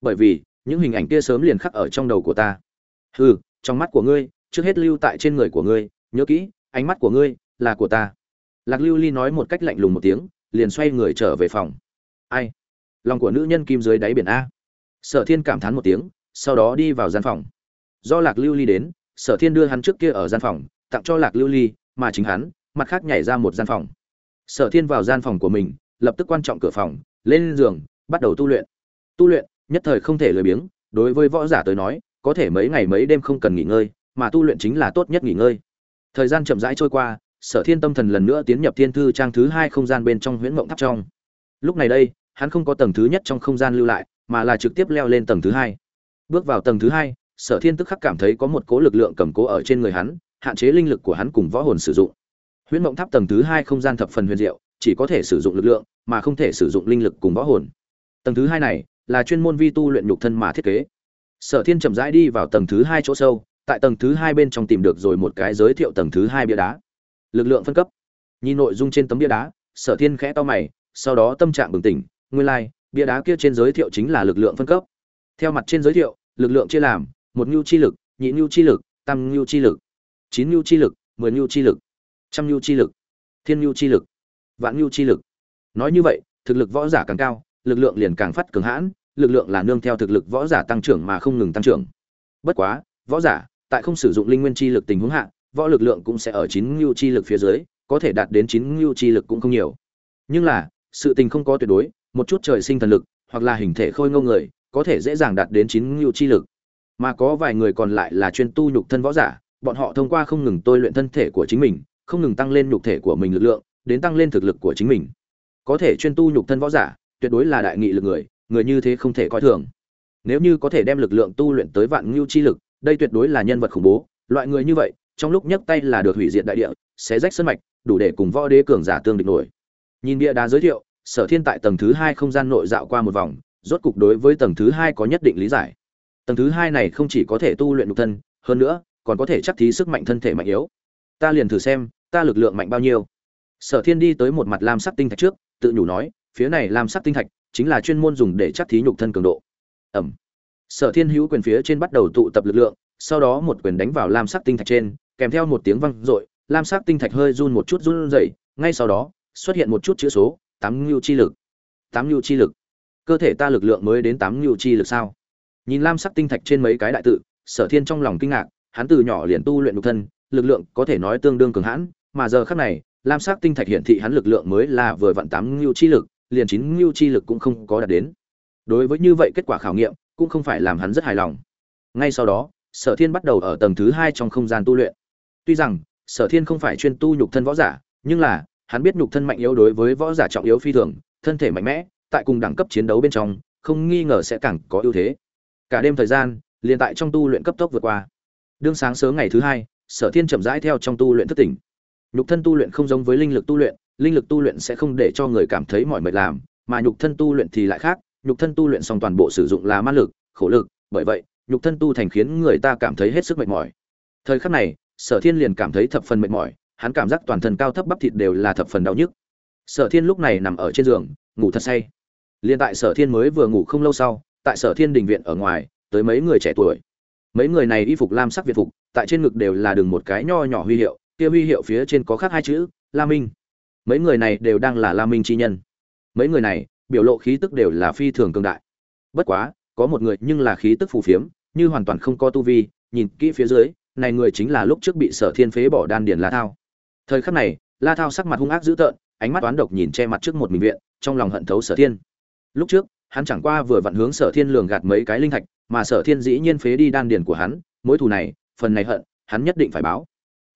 Bởi vì, những hình ảnh kia sớm liền khắc ở trong đầu của ta. Hừ, trong mắt của ngươi trước hết lưu tại trên người của ngươi, nhớ kỹ, ánh mắt của ngươi là của ta. Lạc lưu ly nói một cách lạnh lùng một tiếng, liền xoay người trở về phòng. Ai? Lòng của nữ nhân kim dưới đáy biển a. Sở thiên cảm thán một tiếng, sau đó đi vào gian phòng. Do lạc lưu ly đến, sở thiên đưa hắn trước kia ở gian phòng, tặng cho lạc lưu ly, mà chính hắn, mặt khác nhảy ra một gian phòng. Sở thiên vào gian phòng của mình, lập tức quan trọng cửa phòng, lên giường, bắt đầu tu luyện. Tu luyện, nhất thời không thể lười biếng, đối với võ giả tới nói, có thể mấy ngày mấy đêm không cần nghỉ ngơi mà tu luyện chính là tốt nhất nghỉ ngơi. Thời gian chậm rãi trôi qua, sở thiên tâm thần lần nữa tiến nhập thiên thư trang thứ hai không gian bên trong huyễn mộng tháp trong. Lúc này đây, hắn không có tầng thứ nhất trong không gian lưu lại, mà là trực tiếp leo lên tầng thứ hai. Bước vào tầng thứ hai, sở thiên tức khắc cảm thấy có một cố lực lượng cầm cố ở trên người hắn, hạn chế linh lực của hắn cùng võ hồn sử dụng. Huyễn mộng tháp tầng thứ hai không gian thập phần huyền diệu, chỉ có thể sử dụng lực lượng, mà không thể sử dụng linh lực cùng võ hồn. Tầng thứ hai này là chuyên môn vi tu luyện nhục thân mà thiết kế. Sở thiên chậm rãi đi vào tầng thứ hai chỗ sâu tại tầng thứ hai bên trong tìm được rồi một cái giới thiệu tầng thứ hai bia đá. Lực lượng phân cấp. Nhìn nội dung trên tấm bia đá sở thiên khẽ to mày sau đó tâm trạng bừng tỉnh nguyên lai、like, bia đá kia trên giới thiệu chính là lực lượng phân cấp. Theo mặt trên giới thiệu lực lượng chia làm một nhu chi lực nhị nhu chi lực tam nhu chi lực chín nhu chi lực mười nhu chi lực trăm nhu chi lực thiên nhu chi lực vạn nhu chi lực. Nói như vậy thực lực võ giả càng cao lực lượng liền càng phát cường hãn lực lượng là nương theo thực lực võ giả tăng trưởng mà không ngừng tăng trưởng. Bất quá võ giả tại không sử dụng linh nguyên chi lực tình huống hạ, võ lực lượng cũng sẽ ở chín lưu chi lực phía dưới, có thể đạt đến chín lưu chi lực cũng không nhiều. Nhưng là, sự tình không có tuyệt đối, một chút trời sinh thần lực, hoặc là hình thể khôi ngô người, có thể dễ dàng đạt đến chín lưu chi lực. Mà có vài người còn lại là chuyên tu nhục thân võ giả, bọn họ thông qua không ngừng tôi luyện thân thể của chính mình, không ngừng tăng lên nhục thể của mình lực lượng, đến tăng lên thực lực của chính mình. Có thể chuyên tu nhục thân võ giả, tuyệt đối là đại nghị lực người người như thế không thể coi thường. Nếu như có thể đem lực lượng tu luyện tới vạn ngưu chi lực đây tuyệt đối là nhân vật khủng bố, loại người như vậy, trong lúc nhấc tay là được hủy diệt đại địa, xé rách sân mạch, đủ để cùng võ đế cường giả tương địch nổi. Nhìn bia đá giới thiệu, sở thiên tại tầng thứ hai không gian nội dạo qua một vòng, rốt cục đối với tầng thứ hai có nhất định lý giải. Tầng thứ hai này không chỉ có thể tu luyện nhục thân, hơn nữa, còn có thể chắc thí sức mạnh thân thể mạnh yếu. Ta liền thử xem, ta lực lượng mạnh bao nhiêu. Sở thiên đi tới một mặt lam sắc tinh thạch trước, tự nhủ nói, phía này lam sắc tinh thạch chính là chuyên môn dùng để chắc thí nhục thân cường độ. Ẩm sở thiên hữu quyền phía trên bắt đầu tụ tập lực lượng, sau đó một quyền đánh vào lam sắc tinh thạch trên, kèm theo một tiếng vang dội, lam sắc tinh thạch hơi run một chút run rẩy, ngay sau đó, xuất hiện một chút chữ số, tám ngưu chi lực. Tám ngưu chi lực. Cơ thể ta lực lượng mới đến tám ngưu chi lực sao? Nhìn lam sắc tinh thạch trên mấy cái đại tự, sở thiên trong lòng kinh ngạc, hắn từ nhỏ liền tu luyện nội thân, lực lượng có thể nói tương đương cường hãn, mà giờ khác này, lam sắc tinh thạch hiển thị hắn lực lượng mới là vừa vặn tám ngưu chi lực, liền chín ngưu chi lực cũng không có đạt đến. Đối với như vậy kết quả khảo nghiệm cũng không phải làm hắn rất hài lòng. Ngay sau đó, sở thiên bắt đầu ở tầng thứ hai trong không gian tu luyện. Tuy rằng, sở thiên không phải chuyên tu nhục thân võ giả, nhưng là, hắn biết nhục thân mạnh yếu đối với võ giả trọng yếu phi thường, thân thể mạnh mẽ, tại cùng đẳng cấp chiến đấu bên trong, không nghi ngờ sẽ càng có ưu thế. Cả đêm thời gian, liền tại trong tu luyện cấp tốc vượt qua. Đương sáng sớm ngày thứ hai, sở thiên chậm rãi theo trong tu luyện thất tỉnh. Nhục thân tu luyện không giống với linh lực tu luyện, linh lực tu luyện sẽ không để cho người cảm thấy mỏi mệt làm, mà nhục thân tu luyện thì lại khác nhục thân tu luyện xong toàn bộ sử dụng là ma lực, khổ lực, bởi vậy, nhục thân tu thành khiến người ta cảm thấy hết sức mệt mỏi. Thời khắc này, sở thiên liền cảm thấy thập phần mệt mỏi, hắn cảm giác toàn thân cao thấp bắp thịt đều là thập phần đau nhức. Sở thiên lúc này nằm ở trên giường, ngủ thật say. Liền tại sở thiên mới vừa ngủ không lâu sau, tại sở thiên đình viện ở ngoài, tới mấy người trẻ tuổi. Mấy người này y phục lam sắc việt phục, tại trên ngực đều là đường một cái nho nhỏ huy hiệu, kia huy hiệu phía trên có khắc hai chữ, la minh. Mấy người này đều đang là la minh chi nhân. Mấy người này biểu lộ khí tức đều là phi thường cường đại. Bất quá, có một người nhưng là khí tức phù phiếm, như hoàn toàn không có tu vi, nhìn kỹ phía dưới, này người chính là lúc trước bị sở thiên phế bỏ đan điền la thao. Thời khắc này, la thao sắc mặt hung ác dữ tợn, ánh mắt toán độc nhìn che mặt trước một mình viện, trong lòng hận thấu sở thiên. Lúc trước, hắn chẳng qua vừa vặn hướng sở thiên lường gạt mấy cái linh thạch, mà sở thiên dĩ nhiên phế đi đan điền của hắn, mối thù này, phần này hận, hắn nhất định phải báo.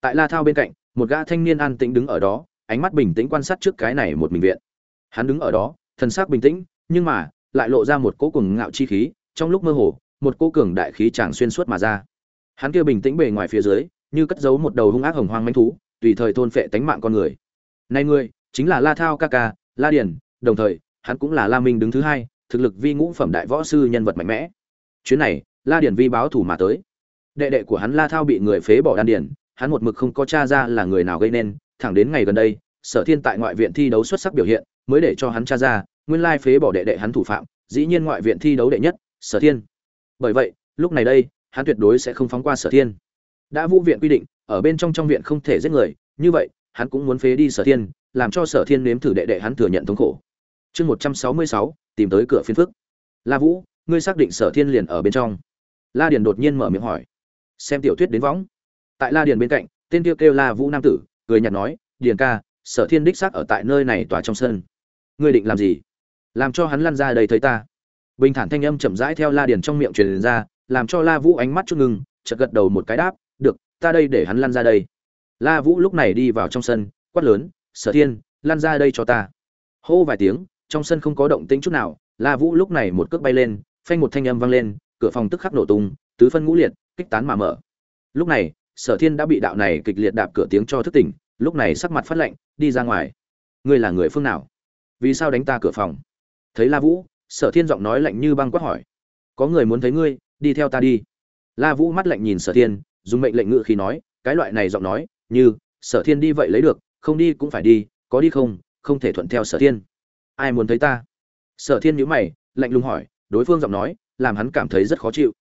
Tại la thao bên cạnh, một gã thanh niên an tĩnh đứng ở đó, ánh mắt bình tĩnh quan sát trước cái này một mình viện. Hắn đứng ở đó thần sắc bình tĩnh, nhưng mà, lại lộ ra một cỗ cường ngạo chi khí, trong lúc mơ hồ, một cỗ cường đại khí tràng xuyên suốt mà ra. Hắn kia bình tĩnh bề ngoài phía dưới, như cất giấu một đầu hung ác hồng hoang manh thú, tùy thời thôn phệ tánh mạng con người. Này ngươi chính là la thao ca ca, la điền, đồng thời, hắn cũng là la minh đứng thứ hai, thực lực vi ngũ phẩm đại võ sư nhân vật mạnh mẽ. Chuyến này, la điền vi báo thủ mà tới. Đệ đệ của hắn la thao bị người phế bỏ đan điền, hắn một mực không có tra ra là người nào gây nên, thẳng đến ngày gần đây, sở thiên tại ngoại viện thi đấu xuất sắc biểu hiện mới để cho hắn tra ra nguyên lai phế bỏ đệ đệ hắn thủ phạm dĩ nhiên ngoại viện thi đấu đệ nhất sở thiên. Bởi vậy lúc này đây hắn tuyệt đối sẽ không phóng qua sở thiên. Đã vũ viện quy định ở bên trong trong viện không thể giết người như vậy hắn cũng muốn phế đi sở thiên làm cho sở thiên nếm thử đệ đệ hắn thừa nhận thống khổ. Chương một trăm sáu mươi sáu tìm tới cửa phiên phức. La vũ ngươi xác định sở thiên liền ở bên trong. La điền đột nhiên mở miệng hỏi. Xem tiểu thuyết đến võng. Tại la điền bên cạnh tên kia kêu, kêu la vũ nam tử cười nhạt nói điền ca sở thiên đích xác ở tại nơi này tòa trong sân ngươi định làm gì? Làm cho hắn lăn ra đây thấy ta. Bình thản thanh âm chậm rãi theo la điền trong miệng truyền ra, làm cho la vũ ánh mắt chút ngừng chợt gật đầu một cái đáp, được, ta đây để hắn lăn ra đây. La vũ lúc này đi vào trong sân, quát lớn, sở thiên, lăn ra đây cho ta. Hô vài tiếng, trong sân không có động tĩnh chút nào, la vũ lúc này một cước bay lên, phanh một thanh âm vang lên, cửa phòng tức khắc nổ tung, tứ phân ngũ liệt, kích tán mà mở. Lúc này, sở thiên đã bị đạo này kịch liệt đạp cửa tiếng cho thức tỉnh, lúc này sắc mặt phát lạnh, đi ra ngoài. Ngươi là người phương nào? Vì sao đánh ta cửa phòng? Thấy la vũ, sở thiên giọng nói lạnh như băng quát hỏi. Có người muốn thấy ngươi, đi theo ta đi. La vũ mắt lạnh nhìn sở thiên, dùng mệnh lệnh ngự khi nói, cái loại này giọng nói, như, sở thiên đi vậy lấy được, không đi cũng phải đi, có đi không không thể thuận theo sở thiên. Ai muốn thấy ta? Sở thiên nhữ mày, lạnh lùng hỏi, đối phương giọng nói, làm hắn cảm thấy rất khó chịu.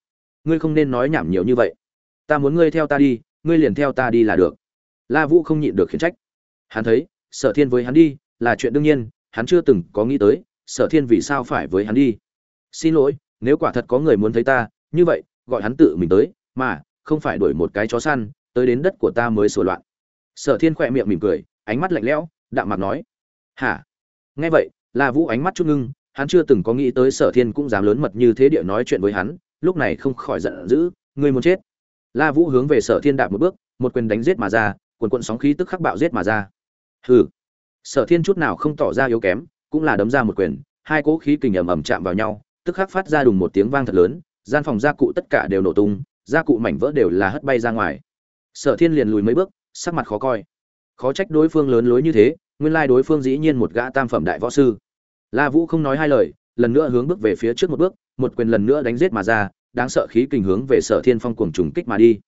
Ngươi không nên nói nhảm nhiều như vậy. Ta muốn ngươi theo ta đi, ngươi liền theo ta đi là được. La vũ không nhịn được khiển trách. Hắn thấy, sở thiên với hắn đi, là chuyện đương nhiên hắn chưa từng có nghĩ tới, sở thiên vì sao phải với hắn đi? Xin lỗi, nếu quả thật có người muốn thấy ta, như vậy, gọi hắn tự mình tới, mà, không phải đuổi một cái chó săn, tới đến đất của ta mới sửa loạn. Sở thiên khỏe miệng mỉm cười, ánh mắt lạnh lẽo, đạm mặt nói. Hả? Nghe vậy, la vũ ánh mắt chút ngưng, hắn chưa từng có nghĩ tới sở thiên cũng dám lớn mật như thế địa nói chuyện với hắn, lúc này không khỏi giận dữ, ngươi muốn chết. La vũ hướng về sở thiên đạp một bước, một quyền đánh giết mà ra quần quận sóng khí tức khắc bạo giết mà ra. Hừ sở thiên chút nào không tỏ ra yếu kém, cũng là đấm ra một quyền, hai cỗ khí kình ầm ầm chạm vào nhau, tức khắc phát ra đùng một tiếng vang thật lớn, gian phòng gia cụ tất cả đều nổ tung, gia cụ mảnh vỡ đều là hất bay ra ngoài. Sở thiên liền lùi mấy bước, sắc mặt khó coi. Khó trách đối phương lớn lối như thế, nguyên lai đối phương dĩ nhiên một gã tam phẩm đại võ sư. La vũ không nói hai lời, lần nữa hướng bước về phía trước một bước, một quyền lần nữa đánh giết mà ra, đáng sợ khí kình hướng về sở thiên phong cuồng trùng kích mà đi.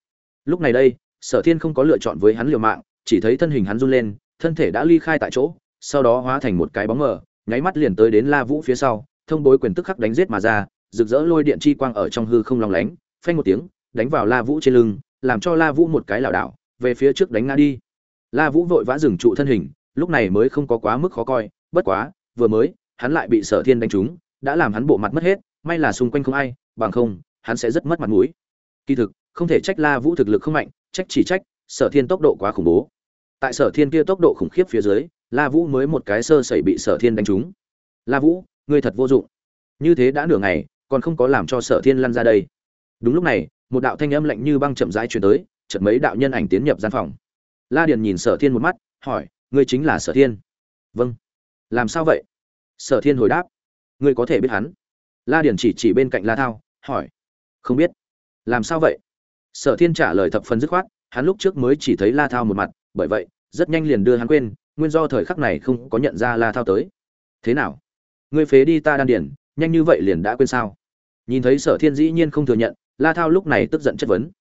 Lúc này đây, sở thiên không có lựa chọn với hắn liều mạng, chỉ thấy thân hình hắn run lên thân thể đã ly khai tại chỗ, sau đó hóa thành một cái bóng mờ, nháy mắt liền tới đến la vũ phía sau, thông bối quyền tức khắc đánh giết mà ra, rực rỡ lôi điện chi quang ở trong hư không long lánh, phanh một tiếng, đánh vào la vũ trên lưng, làm cho la vũ một cái lảo đảo, về phía trước đánh ngã đi. La vũ vội vã dừng trụ thân hình, lúc này mới không có quá mức khó coi, bất quá, vừa mới, hắn lại bị sở thiên đánh trúng, đã làm hắn bộ mặt mất hết, may là xung quanh không ai, bằng không, hắn sẽ rất mất mặt mũi. Kỳ thực, không thể trách la vũ thực lực không mạnh, trách chỉ trách, sở thiên tốc độ quá khủng bố tại sở thiên kia tốc độ khủng khiếp phía dưới, la vũ mới một cái sơ sẩy bị sở thiên đánh trúng. La vũ, ngươi thật vô dụng. Như thế đã nửa ngày, còn không có làm cho sở thiên lăn ra đây. Đúng lúc này, một đạo thanh âm lạnh như băng chậm rãi truyền tới, chợt mấy đạo nhân ảnh tiến nhập gian phòng. La điền nhìn sở thiên một mắt, hỏi, ngươi chính là sở thiên? Vâng. Làm sao vậy? Sở thiên hồi đáp, ngươi có thể biết hắn. La điền chỉ chỉ bên cạnh la thao, hỏi, không biết. Làm sao vậy? Sở thiên trả lời thập phần dứt khoát, hắn lúc trước mới chỉ thấy la thao một mặt bởi vậy rất nhanh liền đưa hắn quên nguyên do thời khắc này không có nhận ra la thao tới. Thế nào? Ngươi phế đi ta đan điển, nhanh như vậy liền đã quên sao? Nhìn thấy sở thiên dĩ nhiên không thừa nhận la thao lúc này tức giận chất vấn.